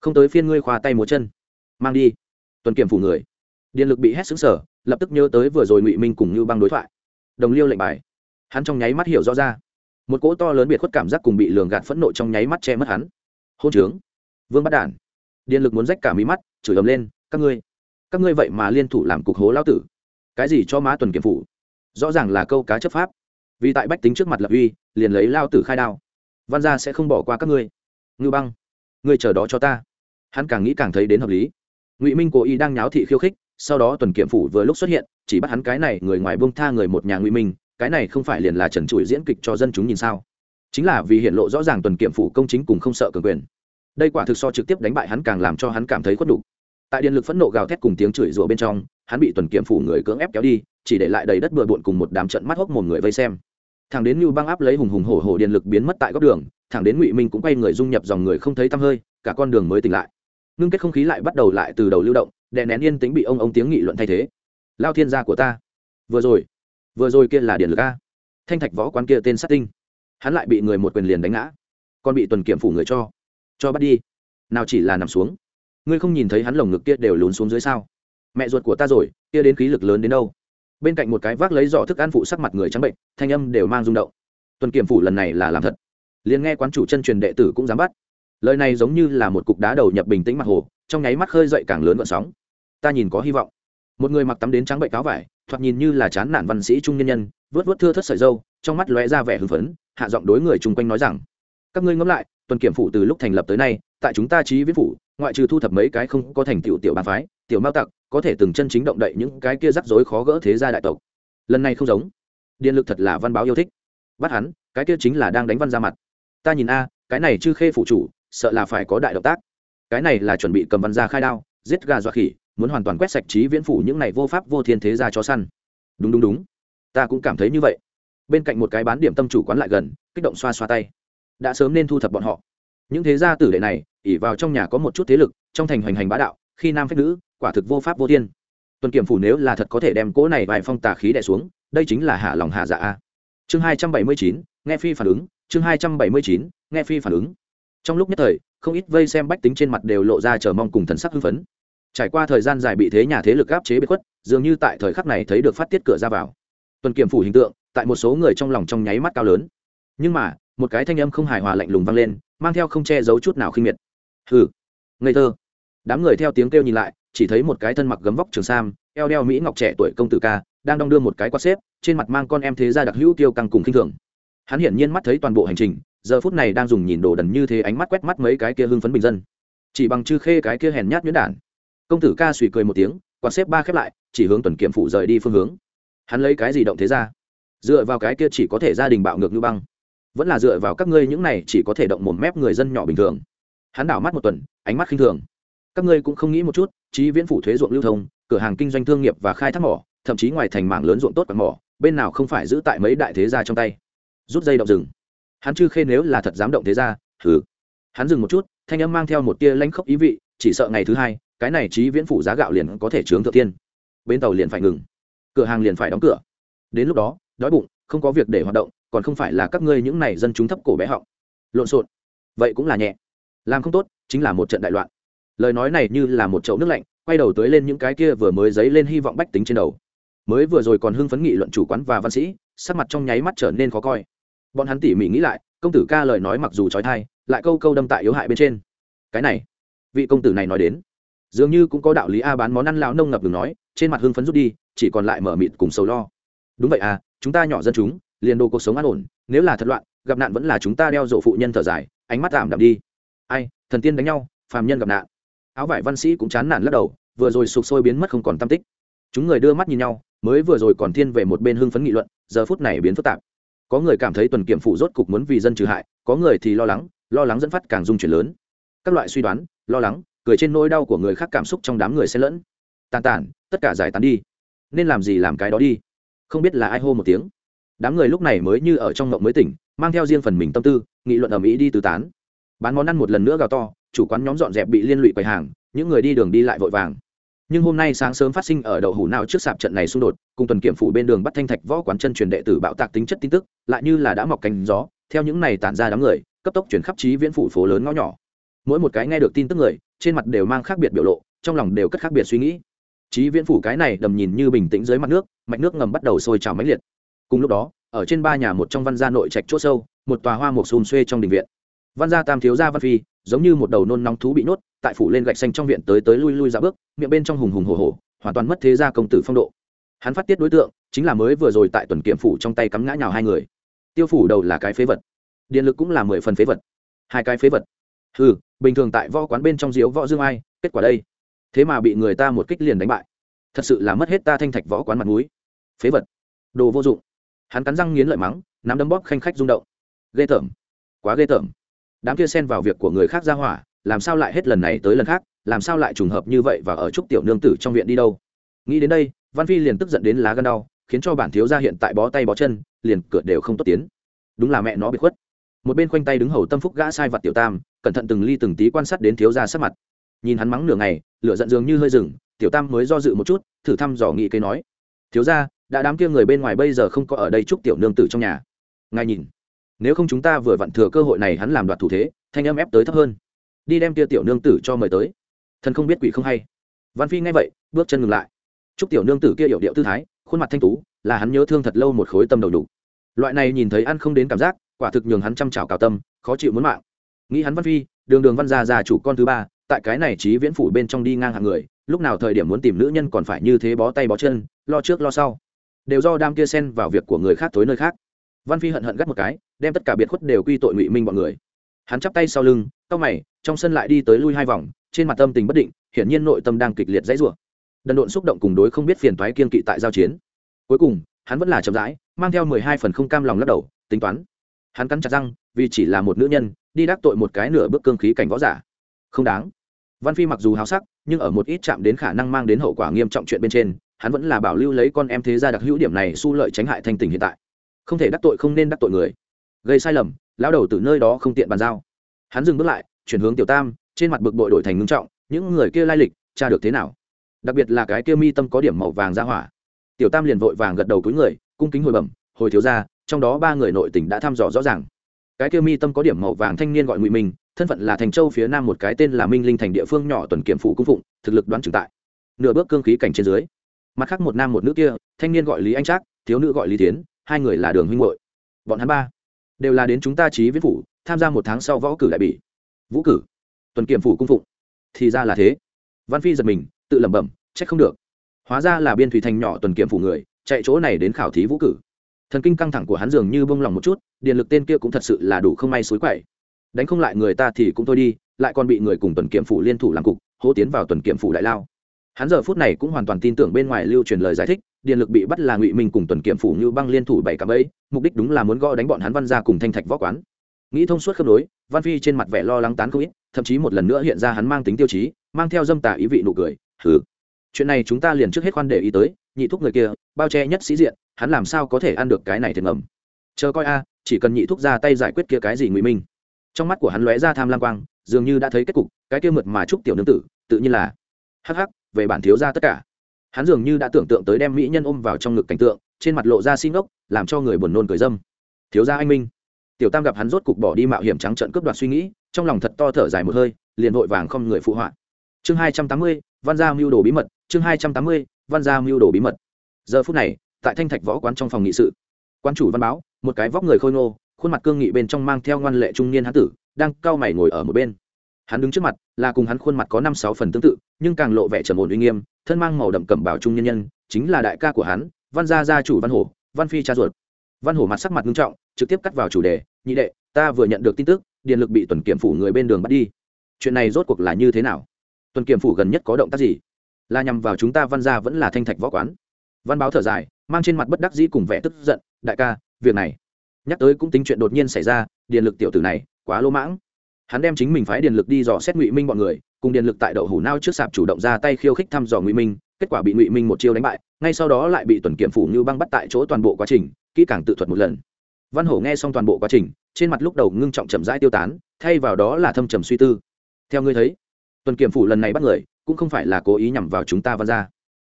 Không tới phiên ngươi khoa tay múa chân. Mang đi. Tuần kiểm phủ người. Điện lực bị hét xứng sở lập tức nhớ tới vừa rồi ngụy minh cùng ngưu băng đối thoại. Đồng liêu lệnh bài. Hắn trong nháy mắt hiểu rõ ra. Một cỗ to lớn biệt khuất cảm giác cùng bị lường gạt phẫn nộ trong nháy mắt che mất hắn. Hôn trướng. Vương bắt đản. Điện lực muốn rách cả mí mắt, chửi ầm lên, các ngươi các ngươi vậy mà liên thủ làm cục hố lao tử cái gì cho má tuần kiểm phủ? Rõ ràng là câu cá chấp pháp. Vì tại bách tính trước mặt lập uy, liền lấy lao tử khai đao. Văn gia sẽ không bỏ qua các ngươi. Ngư băng, ngươi chờ đó cho ta. Hắn càng nghĩ càng thấy đến hợp lý. Ngụy minh cố ý đang nháo thị khiêu khích, sau đó tuần kiểm phủ vừa lúc xuất hiện, chỉ bắt hắn cái này, người ngoài buông tha người một nhà ngụy minh, cái này không phải liền là trần trụi diễn kịch cho dân chúng nhìn sao? Chính là vì hiện lộ rõ ràng tuần kiểm phủ công chính cùng không sợ cường quyền. Đây quả thực so trực tiếp đánh bại hắn càng làm cho hắn cảm thấy khuất đủ tại điện lực phẫn nộ gào thét cùng tiếng chửi rủa bên trong, hắn bị tuần kiểm phủ người cưỡng ép kéo đi, chỉ để lại đầy đất bừa bộn cùng một đám trận mắt hốc một người vây xem. Thằng đến như băng áp lấy hùng hùng hổ hổ điện lực biến mất tại góc đường thẳng đến ngụy minh cũng quay người dung nhập dòng người không thấy tăm hơi, cả con đường mới tỉnh lại. Ngưng kết không khí lại bắt đầu lại từ đầu lưu động, đè nén yên tĩnh bị ông ông tiếng nghị luận thay thế. Lao thiên gia của ta. Vừa rồi. Vừa rồi kia là điện lực a. Thanh thạch võ quán kia tên sát tinh. Hắn lại bị người một quyền liền đánh ngã, còn bị tuần kiểm phủ người cho. Cho bắt đi. Nào chỉ là nằm xuống ngươi không nhìn thấy hắn lồng ngực kia đều lún xuống dưới sao? Mẹ ruột của ta rồi, kia đến khí lực lớn đến đâu? Bên cạnh một cái vác lấy giỏ thức ăn phụ sắc mặt người trắng bệnh, thanh âm đều mang rung động. Tuần kiểm phủ lần này là làm thật. Liền nghe quán chủ chân truyền đệ tử cũng dám bắt. Lời này giống như là một cục đá đầu nhập bình tĩnh mặt hồ, trong nháy mắt khơi dậy càng lớn vận sóng. Ta nhìn có hy vọng. Một người mặc tắm đến trắng bệnh cáo vải, thoạt nhìn như là chán nản văn sĩ trung nhân nhân, vớt vớt thưa thất sợi dâu trong mắt lóe ra vẻ hưng phấn, hạ giọng đối người chung quanh nói rằng, các ngươi ngẫm lại, tuần kiểm phủ từ lúc thành lập tới nay tại chúng ta trí viễn phủ, ngoại trừ thu thập mấy cái không có thành tựu tiểu bàn phái, tiểu mao tặc, có thể từng chân chính động đậy những cái kia rắc rối khó gỡ thế gia đại tộc. Lần này không giống. Điện lực thật là văn báo yêu thích. Bắt hắn, cái kia chính là đang đánh văn ra mặt. Ta nhìn a, cái này chư khê phụ chủ, sợ là phải có đại động tác. Cái này là chuẩn bị cầm văn ra khai đao, giết gà dọa khỉ, muốn hoàn toàn quét sạch trí viễn phủ những này vô pháp vô thiên thế gia cho săn. Đúng đúng đúng. Ta cũng cảm thấy như vậy. Bên cạnh một cái bán điểm tâm chủ quán lại gần, kích động xoa xoa tay. Đã sớm nên thu thập bọn họ những thế gia tử đệ này ỉ vào trong nhà có một chút thế lực, trong thành hoành hành bá đạo, khi nam phép nữ, quả thực vô pháp vô thiên. Tuần kiểm phủ nếu là thật có thể đem cỗ này vài phong tà khí đẻ xuống, đây chính là hạ lòng hạ dạ a. Chương hai trăm bảy mươi chín, nghe phi phản ứng, chương hai trăm bảy mươi chín, nghe phi phản ứng. Trong lúc nhất thời, không ít vây xem bách tính trên mặt đều lộ ra chờ mong cùng thần sắc hưng phấn. Trải qua thời gian dài bị thế nhà thế lực áp chế bị khuất, dường như tại thời khắc này thấy được phát tiết cửa ra vào. Tuần kiểm phủ hình tượng, tại một số người trong lòng trong nháy mắt cao lớn. Nhưng mà, một cái thanh âm không hài hòa lạnh lùng vang lên mang theo không che giấu chút nào khinh miệt. Hừ. Ngây thơ. Đám người theo tiếng kêu nhìn lại, chỉ thấy một cái thân mặc gấm vóc trường sam, eo đeo mỹ ngọc trẻ tuổi công tử ca, đang đong đưa một cái quạt xếp, trên mặt mang con em thế gia đặc hữu tiêu căng cùng khinh thường. Hắn hiển nhiên mắt thấy toàn bộ hành trình, giờ phút này đang dùng nhìn đồ đần như thế ánh mắt quét mắt mấy cái kia hưng phấn bình dân. Chỉ bằng chư khê cái kia hèn nhát nhuyễn đản. Công tử ca suy cười một tiếng, quạt xếp ba khép lại, chỉ hướng tuần kiểm phụ rời đi phương hướng. Hắn lấy cái gì động thế ra? Dựa vào cái kia chỉ có thể gia đình bạo ngược như băng vẫn là dựa vào các ngươi những này chỉ có thể động một mép người dân nhỏ bình thường. Hắn đảo mắt một tuần, ánh mắt khinh thường. Các ngươi cũng không nghĩ một chút, chí viễn phủ thuế ruộng lưu thông, cửa hàng kinh doanh thương nghiệp và khai thác mỏ, thậm chí ngoài thành mảng lớn ruộng tốt và mỏ, bên nào không phải giữ tại mấy đại thế gia trong tay. Rút dây động rừng. Hắn chư khê nếu là thật dám động thế gia thử hắn dừng một chút, thanh âm mang theo một tia lanh khốc ý vị, chỉ sợ ngày thứ hai, cái này chí viễn phủ giá gạo liền có thể chướng thượng tiên. Bên tàu liền phải ngừng. Cửa hàng liền phải đóng cửa. Đến lúc đó, đói bụng, không có việc để hoạt động còn không phải là các ngươi những này dân chúng thấp cổ bé họng. Lộn xộn. Vậy cũng là nhẹ. Làm không tốt, chính là một trận đại loạn. Lời nói này như là một chậu nước lạnh, quay đầu tới lên những cái kia vừa mới dấy lên hy vọng bách tính trên đầu. Mới vừa rồi còn hưng phấn nghị luận chủ quán và văn sĩ, sắc mặt trong nháy mắt trở nên khó coi. Bọn hắn tỉ mỉ nghĩ lại, công tử ca lời nói mặc dù trói thai, lại câu câu đâm tại yếu hại bên trên. Cái này, vị công tử này nói đến, dường như cũng có đạo lý a bán món ăn lão nông ngập đừng nói, trên mặt hưng phấn rút đi, chỉ còn lại mở mịt cùng sầu lo. Đúng vậy à chúng ta nhỏ dân chúng liền đồ cuộc sống an ổn, nếu là thật loạn, gặp nạn vẫn là chúng ta đeo rộ phụ nhân thở dài, ánh mắt giảm đạm đi. Ai, thần tiên đánh nhau, phàm nhân gặp nạn. Áo vải văn sĩ cũng chán nản lắc đầu, vừa rồi sụp sôi biến mất không còn tam tích. Chúng người đưa mắt nhìn nhau, mới vừa rồi còn thiên về một bên hưng phấn nghị luận, giờ phút này biến phức tạp. Có người cảm thấy tuần kiểm phụ rốt cục muốn vì dân trừ hại, có người thì lo lắng lo lắng dẫn phát càng dung chuyển lớn. Các loại suy đoán, lo lắng, cười trên nỗi đau của người khác cảm xúc trong đám người xen lẫn. Tàn tản tất cả giải tán đi. Nên làm gì làm cái đó đi. Không biết là ai hô một tiếng đám người lúc này mới như ở trong mộng mới tỉnh, mang theo riêng phần mình tâm tư, nghị luận ở mỹ đi từ tán. Bán món ăn một lần nữa gào to, chủ quán nhóm dọn dẹp bị liên lụy quầy hàng, những người đi đường đi lại vội vàng. Nhưng hôm nay sáng sớm phát sinh ở đậu hủ nào trước sạp trận này xung đột, cùng tuần kiểm phủ bên đường bắt thanh thạch võ quán chân truyền đệ tử bạo tạc tính chất tin tức, lại như là đã mọc cánh gió, theo những này tản ra đám người, cấp tốc chuyển khắp trí viễn phủ phố lớn ngõ nhỏ. Mỗi một cái nghe được tin tức người, trên mặt đều mang khác biệt biểu lộ, trong lòng đều cất khác biệt suy nghĩ. Trí viễn phủ cái này đầm nhìn như bình tĩnh dưới mặt nước, mạch nước ngầm bắt đầu sôi trào mãnh liệt cùng lúc đó, ở trên ba nhà một trong văn gia nội trạch chỗ sâu, một tòa hoa một xùm xuê trong đình viện. Văn gia tam thiếu gia văn phi, giống như một đầu nôn nóng thú bị nhốt, tại phủ lên gạch xanh trong viện tới tới lui lui ra bước, miệng bên trong hùng hùng hồ hồ hoàn toàn mất thế gia công tử phong độ. Hắn phát tiết đối tượng, chính là mới vừa rồi tại tuần kiểm phủ trong tay cắm ngã nhào hai người. Tiêu phủ đầu là cái phế vật, điện lực cũng là mười phần phế vật. Hai cái phế vật. Ừ bình thường tại võ quán bên trong diếu võ dương ai, kết quả đây. Thế mà bị người ta một kích liền đánh bại. Thật sự là mất hết ta thanh thạch võ quán mặt núi phế vật. Đồ vô dụng hắn cắn răng nghiến lợi mắng, nắm đấm bóp khanh khách rung động. Ghê tởm. Quá ghê tởm. Đám kia xen vào việc của người khác ra hỏa, làm sao lại hết lần này tới lần khác, làm sao lại trùng hợp như vậy và ở trúc tiểu nương tử trong viện đi đâu? Nghĩ đến đây, văn phi liền tức giận đến lá gân đau, khiến cho bản thiếu gia hiện tại bó tay bó chân, liền cửa đều không tốt tiến. Đúng là mẹ nó bị khuất. Một bên khoanh tay đứng hầu tâm phúc gã sai vặt tiểu tam, cẩn thận từng ly từng tí quan sát đến thiếu gia sắc mặt. Nhìn hắn mắng nửa ngày, lửa giận dường như hơi rừng tiểu tam mới do dự một chút, thử thăm dò nghị cây nói. Thiếu gia đã đám kia người bên ngoài bây giờ không có ở đây chúc tiểu nương tử trong nhà. Ngài nhìn, nếu không chúng ta vừa vặn thừa cơ hội này hắn làm đoạt thủ thế, thanh âm ép tới thấp hơn. Đi đem kia tiểu nương tử cho mời tới. Thần không biết quỷ không hay. Văn phi nghe vậy, bước chân ngừng lại. Chúc tiểu nương tử kia hiểu điệu tư thái, khuôn mặt thanh tú, là hắn nhớ thương thật lâu một khối tâm đầu đủ. Loại này nhìn thấy ăn không đến cảm giác, quả thực nhường hắn chăm chảo cào tâm, khó chịu muốn mạng. Nghĩ hắn văn phi, đường đường văn gia già chủ con thứ ba, tại cái này trí viễn phủ bên trong đi ngang hàng người, lúc nào thời điểm muốn tìm nữ nhân còn phải như thế bó tay bó chân, lo trước lo sau đều do đam kia xen vào việc của người khác tối nơi khác. Văn phi hận hận gắt một cái, đem tất cả biệt khuất đều quy tội ngụy minh bọn người. Hắn chắp tay sau lưng, cau mày, trong sân lại đi tới lui hai vòng, trên mặt tâm tình bất định, hiển nhiên nội tâm đang kịch liệt dãy rủa. Đần độn xúc động cùng đối không biết phiền toái kiên kỵ tại giao chiến. Cuối cùng, hắn vẫn là chậm rãi, mang theo mười hai phần không cam lòng lắc đầu, tính toán. Hắn cắn chặt răng, vì chỉ là một nữ nhân, đi đắc tội một cái nửa bước cương khí cảnh võ giả. Không đáng. Văn phi mặc dù háo sắc, nhưng ở một ít chạm đến khả năng mang đến hậu quả nghiêm trọng chuyện bên trên hắn vẫn là bảo lưu lấy con em thế gia đặc hữu điểm này su lợi tránh hại thanh tình hiện tại. Không thể đắc tội không nên đắc tội người. Gây sai lầm lao đầu từ nơi đó không tiện bàn giao. Hắn dừng bước lại, chuyển hướng tiểu tam, trên mặt bực bội đổi thành ngưng trọng, những người kia lai lịch tra được thế nào? Đặc biệt là cái kia mi tâm có điểm màu vàng ra hỏa. Tiểu tam liền vội vàng gật đầu cúi người, cung kính hồi bẩm, hồi thiếu ra trong đó ba người nội tỉnh đã thăm dò rõ ràng. Cái kia mi tâm có điểm màu vàng thanh niên gọi ngụy minh, thân phận là thành châu phía nam một cái tên là minh linh thành địa phương nhỏ tuần kiểm phụ cung phụng, thực lực đoán trừng tại. Nửa bước cương khí cảnh trên dưới mặt khác một nam một nữ kia, thanh niên gọi lý anh trác, thiếu nữ gọi lý tiến, hai người là đường huynh hội bọn hắn ba đều là đến chúng ta trí viết phủ, tham gia một tháng sau võ cử đại bỉ. Vũ cử, tuần kiểm phủ cung phụng. Thì ra là thế. Văn phi giật mình, tự lẩm bẩm, trách không được. Hóa ra là biên thủy thành nhỏ tuần kiểm phủ người, chạy chỗ này đến khảo thí vũ cử. Thần kinh căng thẳng của hắn dường như bông lòng một chút, điện lực tên kia cũng thật sự là đủ không may xối quậy. Đánh không lại người ta thì cũng thôi đi, lại còn bị người cùng tuần kiểm phủ liên thủ làm cục hô tiến vào tuần kiểm phủ đại lao hắn giờ phút này cũng hoàn toàn tin tưởng bên ngoài lưu truyền lời giải thích, điện lực bị bắt là ngụy minh cùng tuần kiểm phủ như băng liên thủ bảy cặp ấy, mục đích đúng là muốn gõ đánh bọn hắn văn ra cùng thanh thạch võ quán. Nghĩ thông suốt khớp đối văn phi trên mặt vẻ lo lắng tán không ít, thậm chí một lần nữa hiện ra hắn mang tính tiêu chí, mang theo dâm tà ý vị nụ cười thử chuyện này chúng ta liền trước hết khoan để ý tới, nhị thúc người kia, bao che nhất sĩ diện, hắn làm sao có thể ăn được cái này thiệt ngầm? Chờ coi a, chỉ cần nhị thúc ra tay giải quyết kia cái gì ngụy minh. Trong mắt của hắn lóe ra tham lam quang, dường như đã thấy kết cục, cái kia mượt mà chúc tiểu nương tử, tự nhiên là, hắc hắc về bản thiếu ra tất cả. Hắn dường như đã tưởng tượng tới đem mỹ nhân ôm vào trong ngực cảnh tượng, trên mặt lộ ra xin ốc làm cho người buồn nôn cười dâm. Thiếu gia anh minh. Tiểu tam gặp hắn rốt cục bỏ đi mạo hiểm trắng trận cướp đoạt suy nghĩ, trong lòng thật to thở dài một hơi, liền vội vàng không người phụ họa. Chương hai trăm tám mươi, văn gia mưu đồ bí mật, chương hai trăm tám mươi, văn gia mưu đồ bí mật. Giờ phút này, tại thanh thạch võ quán trong phòng nghị sự quan chủ văn báo, một cái vóc người khôi ngô, khuôn mặt cương nghị bên trong mang theo ngoan lệ trung niên hán tử, đang cao mày ngồi ở một bên hắn đứng trước mặt, là cùng hắn khuôn mặt có năm sáu phần tương tự, nhưng càng lộ vẻ trầm ổn uy nghiêm, thân mang màu đậm cẩm bảo trung nhân nhân, chính là đại ca của hắn, văn gia gia chủ văn hổ, văn phi cha ruột. Văn hổ mặt sắc mặt nghiêm trọng, trực tiếp cắt vào chủ đề, nhị đệ, ta vừa nhận được tin tức, điện lực bị tuần kiểm phủ người bên đường bắt đi. Chuyện này rốt cuộc là như thế nào? Tuần kiểm phủ gần nhất có động tác gì? Là nhằm vào chúng ta văn gia vẫn là thanh thạch võ quán? Văn báo thở dài, mang trên mặt bất đắc dĩ cùng vẻ tức giận, đại ca, việc này nhắc tới cũng tính chuyện đột nhiên xảy ra, điện lực tiểu tử này quá lỗ mãng hắn đem chính mình phái điện lực đi dò xét ngụy minh bọn người, cùng điện lực tại đậu hủ nao trước sạp chủ động ra tay khiêu khích thăm dò ngụy minh, kết quả bị ngụy minh một chiêu đánh bại, ngay sau đó lại bị tuần kiểm phủ như băng bắt tại chỗ toàn bộ quá trình, kỹ càng tự thuật một lần. Văn hổ nghe xong toàn bộ quá trình, trên mặt lúc đầu ngưng trọng chậm rãi tiêu tán, thay vào đó là thâm trầm suy tư. Theo ngươi thấy, tuần kiểm phủ lần này bắt người, cũng không phải là cố ý nhằm vào chúng ta văn ra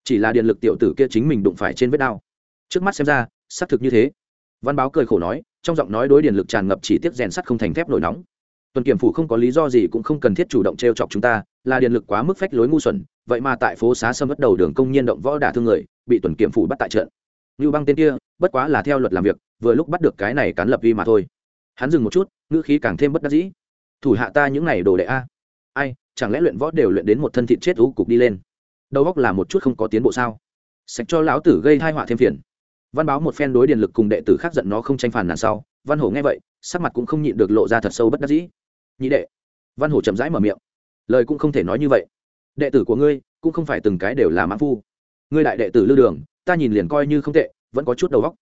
chỉ là điện lực tiểu tử kia chính mình đụng phải trên vết đao. Trước mắt xem ra, xác thực như thế. Văn báo cười khổ nói, trong giọng nói đối điện lực tràn ngập chỉ tiếp rèn sắt không thành thép nổi nóng tuần kiểm phủ không có lý do gì cũng không cần thiết chủ động t r e o chọc chúng ta, là điện lực quá mức phách lối ngu xuẩn, vậy mà tại phố xá sâm bắt đầu đường công nhiên động võ đả thương người, bị tuần kiểm phủ bắt tại trận. Như băng tên kia, bất quá là theo luật làm việc, vừa lúc bắt được cái này cán lập vi mà thôi. Hắn dừng một chút, ngữ khí càng thêm bất đắc dĩ. Thủ hạ ta những n à y đồ đệ a. Ai, chẳng lẽ luyện võ đều luyện đến một thân thịt chết ú cục đi lên? Đầu góc là một chút không có tiến bộ sao? Sạch cho lão tử gây thai họa thêm phiền. Văn báo một phen đối điện lực cùng đệ tử khác giận nó không tranh phản nàn sau, văn hổ nghe vậy, sắc mặt cũng không nhịn được lộ ra thật sâu bất đắc dĩ nhị đệ. Văn hổ chậm rãi mở miệng. Lời cũng không thể nói như vậy. Đệ tử của ngươi cũng không phải từng cái đều là mãn phu. Ngươi đại đệ tử lưu đường, ta nhìn liền coi như không tệ, vẫn có chút đầu góc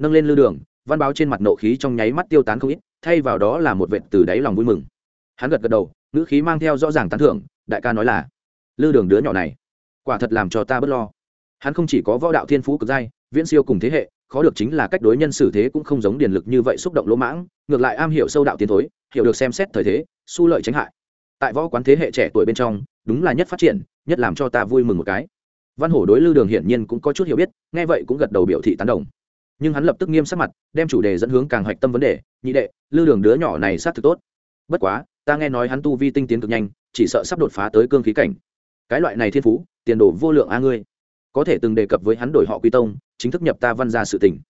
nâng lên lưu đường, văn báo trên mặt nộ khí trong nháy mắt tiêu tán không ít, thay vào đó là một vệt từ đáy lòng vui mừng. Hắn gật gật đầu, ngữ khí mang theo rõ ràng tán thưởng, đại ca nói là lư đường đứa nhỏ này, quả thật làm cho ta bớt lo. Hắn không chỉ có võ đạo thiên phú cực giai, viễn siêu cùng thế hệ khó được chính là cách đối nhân xử thế cũng không giống điền lực như vậy xúc động lỗ mãng, ngược lại am hiểu sâu đạo tiến thối, hiểu được xem xét thời thế, su lợi tránh hại. Tại võ quán thế hệ trẻ tuổi bên trong, đúng là nhất phát triển, nhất làm cho ta vui mừng một cái. Văn hổ đối lưu đường hiển nhiên cũng có chút hiểu biết, nghe vậy cũng gật đầu biểu thị tán đồng. Nhưng hắn lập tức nghiêm sắc mặt, đem chủ đề dẫn hướng càng hoạch tâm vấn đề, nhị đệ, lưu đường đứa nhỏ này sát thực tốt. Bất quá, ta nghe nói hắn tu vi tinh tiến cực nhanh, chỉ sợ sắp đột phá tới cương khí cảnh. Cái loại này thiên phú, tiền đồ vô lượng a ngươi. Có thể từng đề cập với hắn đổi họ quy tông chính thức nhập ta văn ra sự tình.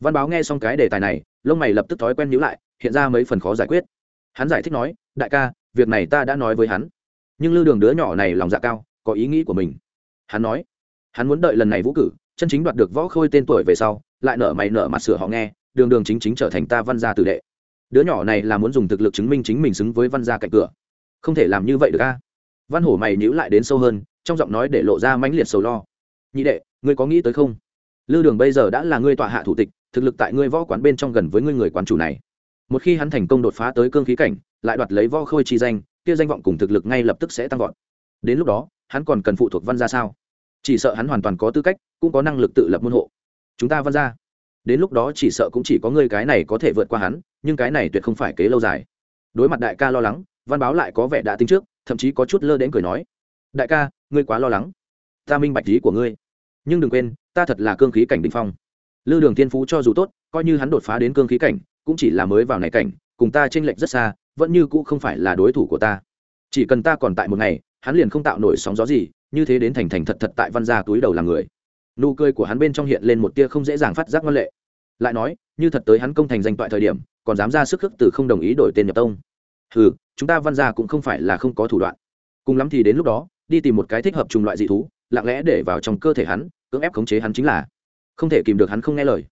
Văn báo nghe xong cái đề tài này, lông mày lập tức thói quen nhữ lại, hiện ra mấy phần khó giải quyết. Hắn giải thích nói, đại ca, việc này ta đã nói với hắn, nhưng lưu đường đứa nhỏ này lòng dạ cao, có ý nghĩ của mình. Hắn nói, hắn muốn đợi lần này vũ cử, chân chính đoạt được võ khôi tên tuổi về sau, lại nở mày nở mặt sửa họ nghe, đường đường chính chính trở thành ta văn gia tử đệ. Đứa nhỏ này là muốn dùng thực lực chứng minh chính mình xứng với văn gia cạnh cửa. Không thể làm như vậy được ca văn hổ mày nhữ lại đến sâu hơn, trong giọng nói để lộ ra mãnh liệt sầu lo. Nhị đệ, ngươi có nghĩ tới không? Lư đường bây giờ đã là ngươi tọa hạ thủ tịch, thực lực tại ngươi võ quán bên trong gần với ngươi người quán chủ này. Một khi hắn thành công đột phá tới cương khí cảnh, lại đoạt lấy võ khôi chi danh, kia danh vọng cùng thực lực ngay lập tức sẽ tăng vọt. Đến lúc đó, hắn còn cần phụ thuộc văn gia sao? Chỉ sợ hắn hoàn toàn có tư cách, cũng có năng lực tự lập môn hộ. Chúng ta văn gia, đến lúc đó chỉ sợ cũng chỉ có ngươi cái này có thể vượt qua hắn, nhưng cái này tuyệt không phải kế lâu dài. Đối mặt đại ca lo lắng, văn báo lại có vẻ đã tính trước, thậm chí có chút lơ đến cười nói. Đại ca, ngươi quá lo lắng. Ta minh bạch lý của ngươi. Nhưng đừng quên ta thật là cương khí cảnh đỉnh phong. Lư đường tiên phú cho dù tốt, coi như hắn đột phá đến cương khí cảnh, cũng chỉ là mới vào này cảnh, cùng ta chênh lệch rất xa, vẫn như cũ không phải là đối thủ của ta. Chỉ cần ta còn tại một ngày, hắn liền không tạo nổi sóng gió gì, như thế đến thành thành thật thật tại văn gia túi đầu làm người. Nụ cười của hắn bên trong hiện lên một tia không dễ dàng phát giác ngân lệ. Lại nói, như thật tới hắn công thành danh toại thời điểm, còn dám ra sức khước từ không đồng ý đổi tên nhập tông. Ừ chúng ta văn gia cũng không phải là không có thủ đoạn. Cùng lắm thì đến lúc đó, đi tìm một cái thích hợp trùng loại dị thú lặng lẽ để vào trong cơ thể hắn, cưỡng ép khống chế hắn chính là không thể kìm được hắn không nghe lời.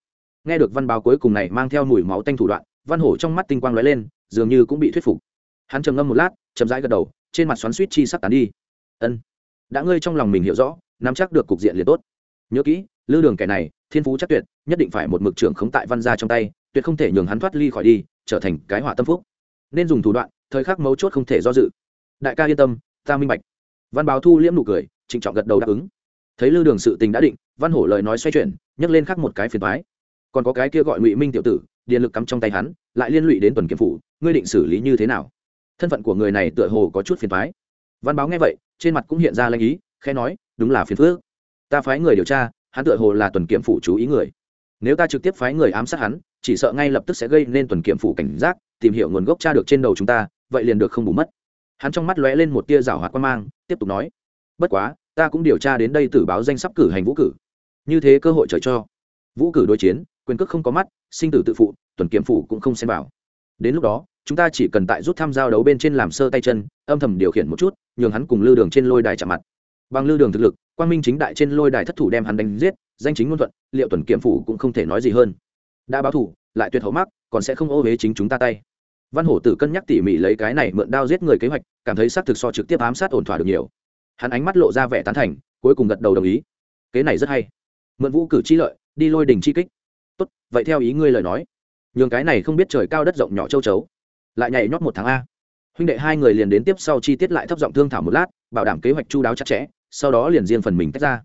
Nghe được văn báo cuối cùng này mang theo mùi máu tanh thủ đoạn, văn hổ trong mắt tinh quang lóe lên, dường như cũng bị thuyết phục. Hắn trầm ngâm một lát, chậm rãi gật đầu, trên mặt xoắn suýt chi sắc tán đi. Ân, đã ngươi trong lòng mình hiểu rõ, nắm chắc được cục diện liền tốt. Nhớ kỹ, lư đường kẻ này, thiên phú chắc tuyệt, nhất định phải một mực trưởng khống tại văn gia trong tay, tuyệt không thể nhường hắn thoát ly khỏi đi, trở thành cái hỏa tâm phúc. Nên dùng thủ đoạn, thời khắc mấu chốt không thể do dự. Đại ca yên tâm, ta minh bạch. Văn báo thu liễm nụ cười trịnh trọng gật đầu đáp ứng. Thấy lư đường sự tình đã định, văn hổ lời nói xoay chuyển, nhấc lên khắc một cái phiền thoái còn có cái kia gọi ngụy minh tiểu tử, điện lực cắm trong tay hắn, lại liên lụy đến tuần kiểm phủ, ngươi định xử lý như thế nào? Thân phận của người này tựa hồ có chút phiền thoái văn báo nghe vậy, trên mặt cũng hiện ra lanh ý khe nói, đúng là phiền phước ta phái người điều tra, hắn tựa hồ là tuần kiểm phủ chú ý người. Nếu ta trực tiếp phái người ám sát hắn, chỉ sợ ngay lập tức sẽ gây nên tuần kiểm phủ cảnh giác, tìm hiểu nguồn gốc cha được trên đầu chúng ta, vậy liền được không bù mất. Hắn trong mắt lóe lên một tia rào hoạt quan mang, tiếp tục nói bất quá, ta cũng điều tra đến đây tử báo danh sắp cử hành vũ cử. Như thế cơ hội trời cho. Vũ cử đối chiến, quyền cước không có mắt, sinh tử tự phụ, tuần kiểm phủ cũng không xem vào. Đến lúc đó, chúng ta chỉ cần tại rút tham giao đấu bên trên làm sơ tay chân, âm thầm điều khiển một chút, nhường hắn cùng lư đường trên lôi đài chạm mặt. Bằng lư đường thực lực quan minh chính đại trên lôi đài thất thủ đem hắn đánh giết, danh chính ngôn thuận, liệu tuần kiểm phủ cũng không thể nói gì hơn. Đã báo thủ, lại tuyệt hậu mắc, còn sẽ không ô huế chính chúng ta tay. Văn hổ tử cân nhắc tỉ mỉ lấy cái này mượn đao giết người kế hoạch, cảm thấy xác thực so trực tiếp ám sát ổn thỏa được nhiều hắn ánh mắt lộ ra vẻ tán thành, cuối cùng gật đầu đồng ý. Kế này rất hay. Mượn vũ cử chi lợi, đi lôi đình chi kích. Tốt, vậy theo ý ngươi lời nói. Nhường cái này không biết trời cao đất rộng nhỏ châu chấu. Lại nhảy nhót một tháng a. Huynh đệ hai người liền đến tiếp sau chi tiết lại thấp giọng thương thảo một lát, bảo đảm kế hoạch chu đáo chặt chẽ, sau đó liền riêng phần mình tách ra.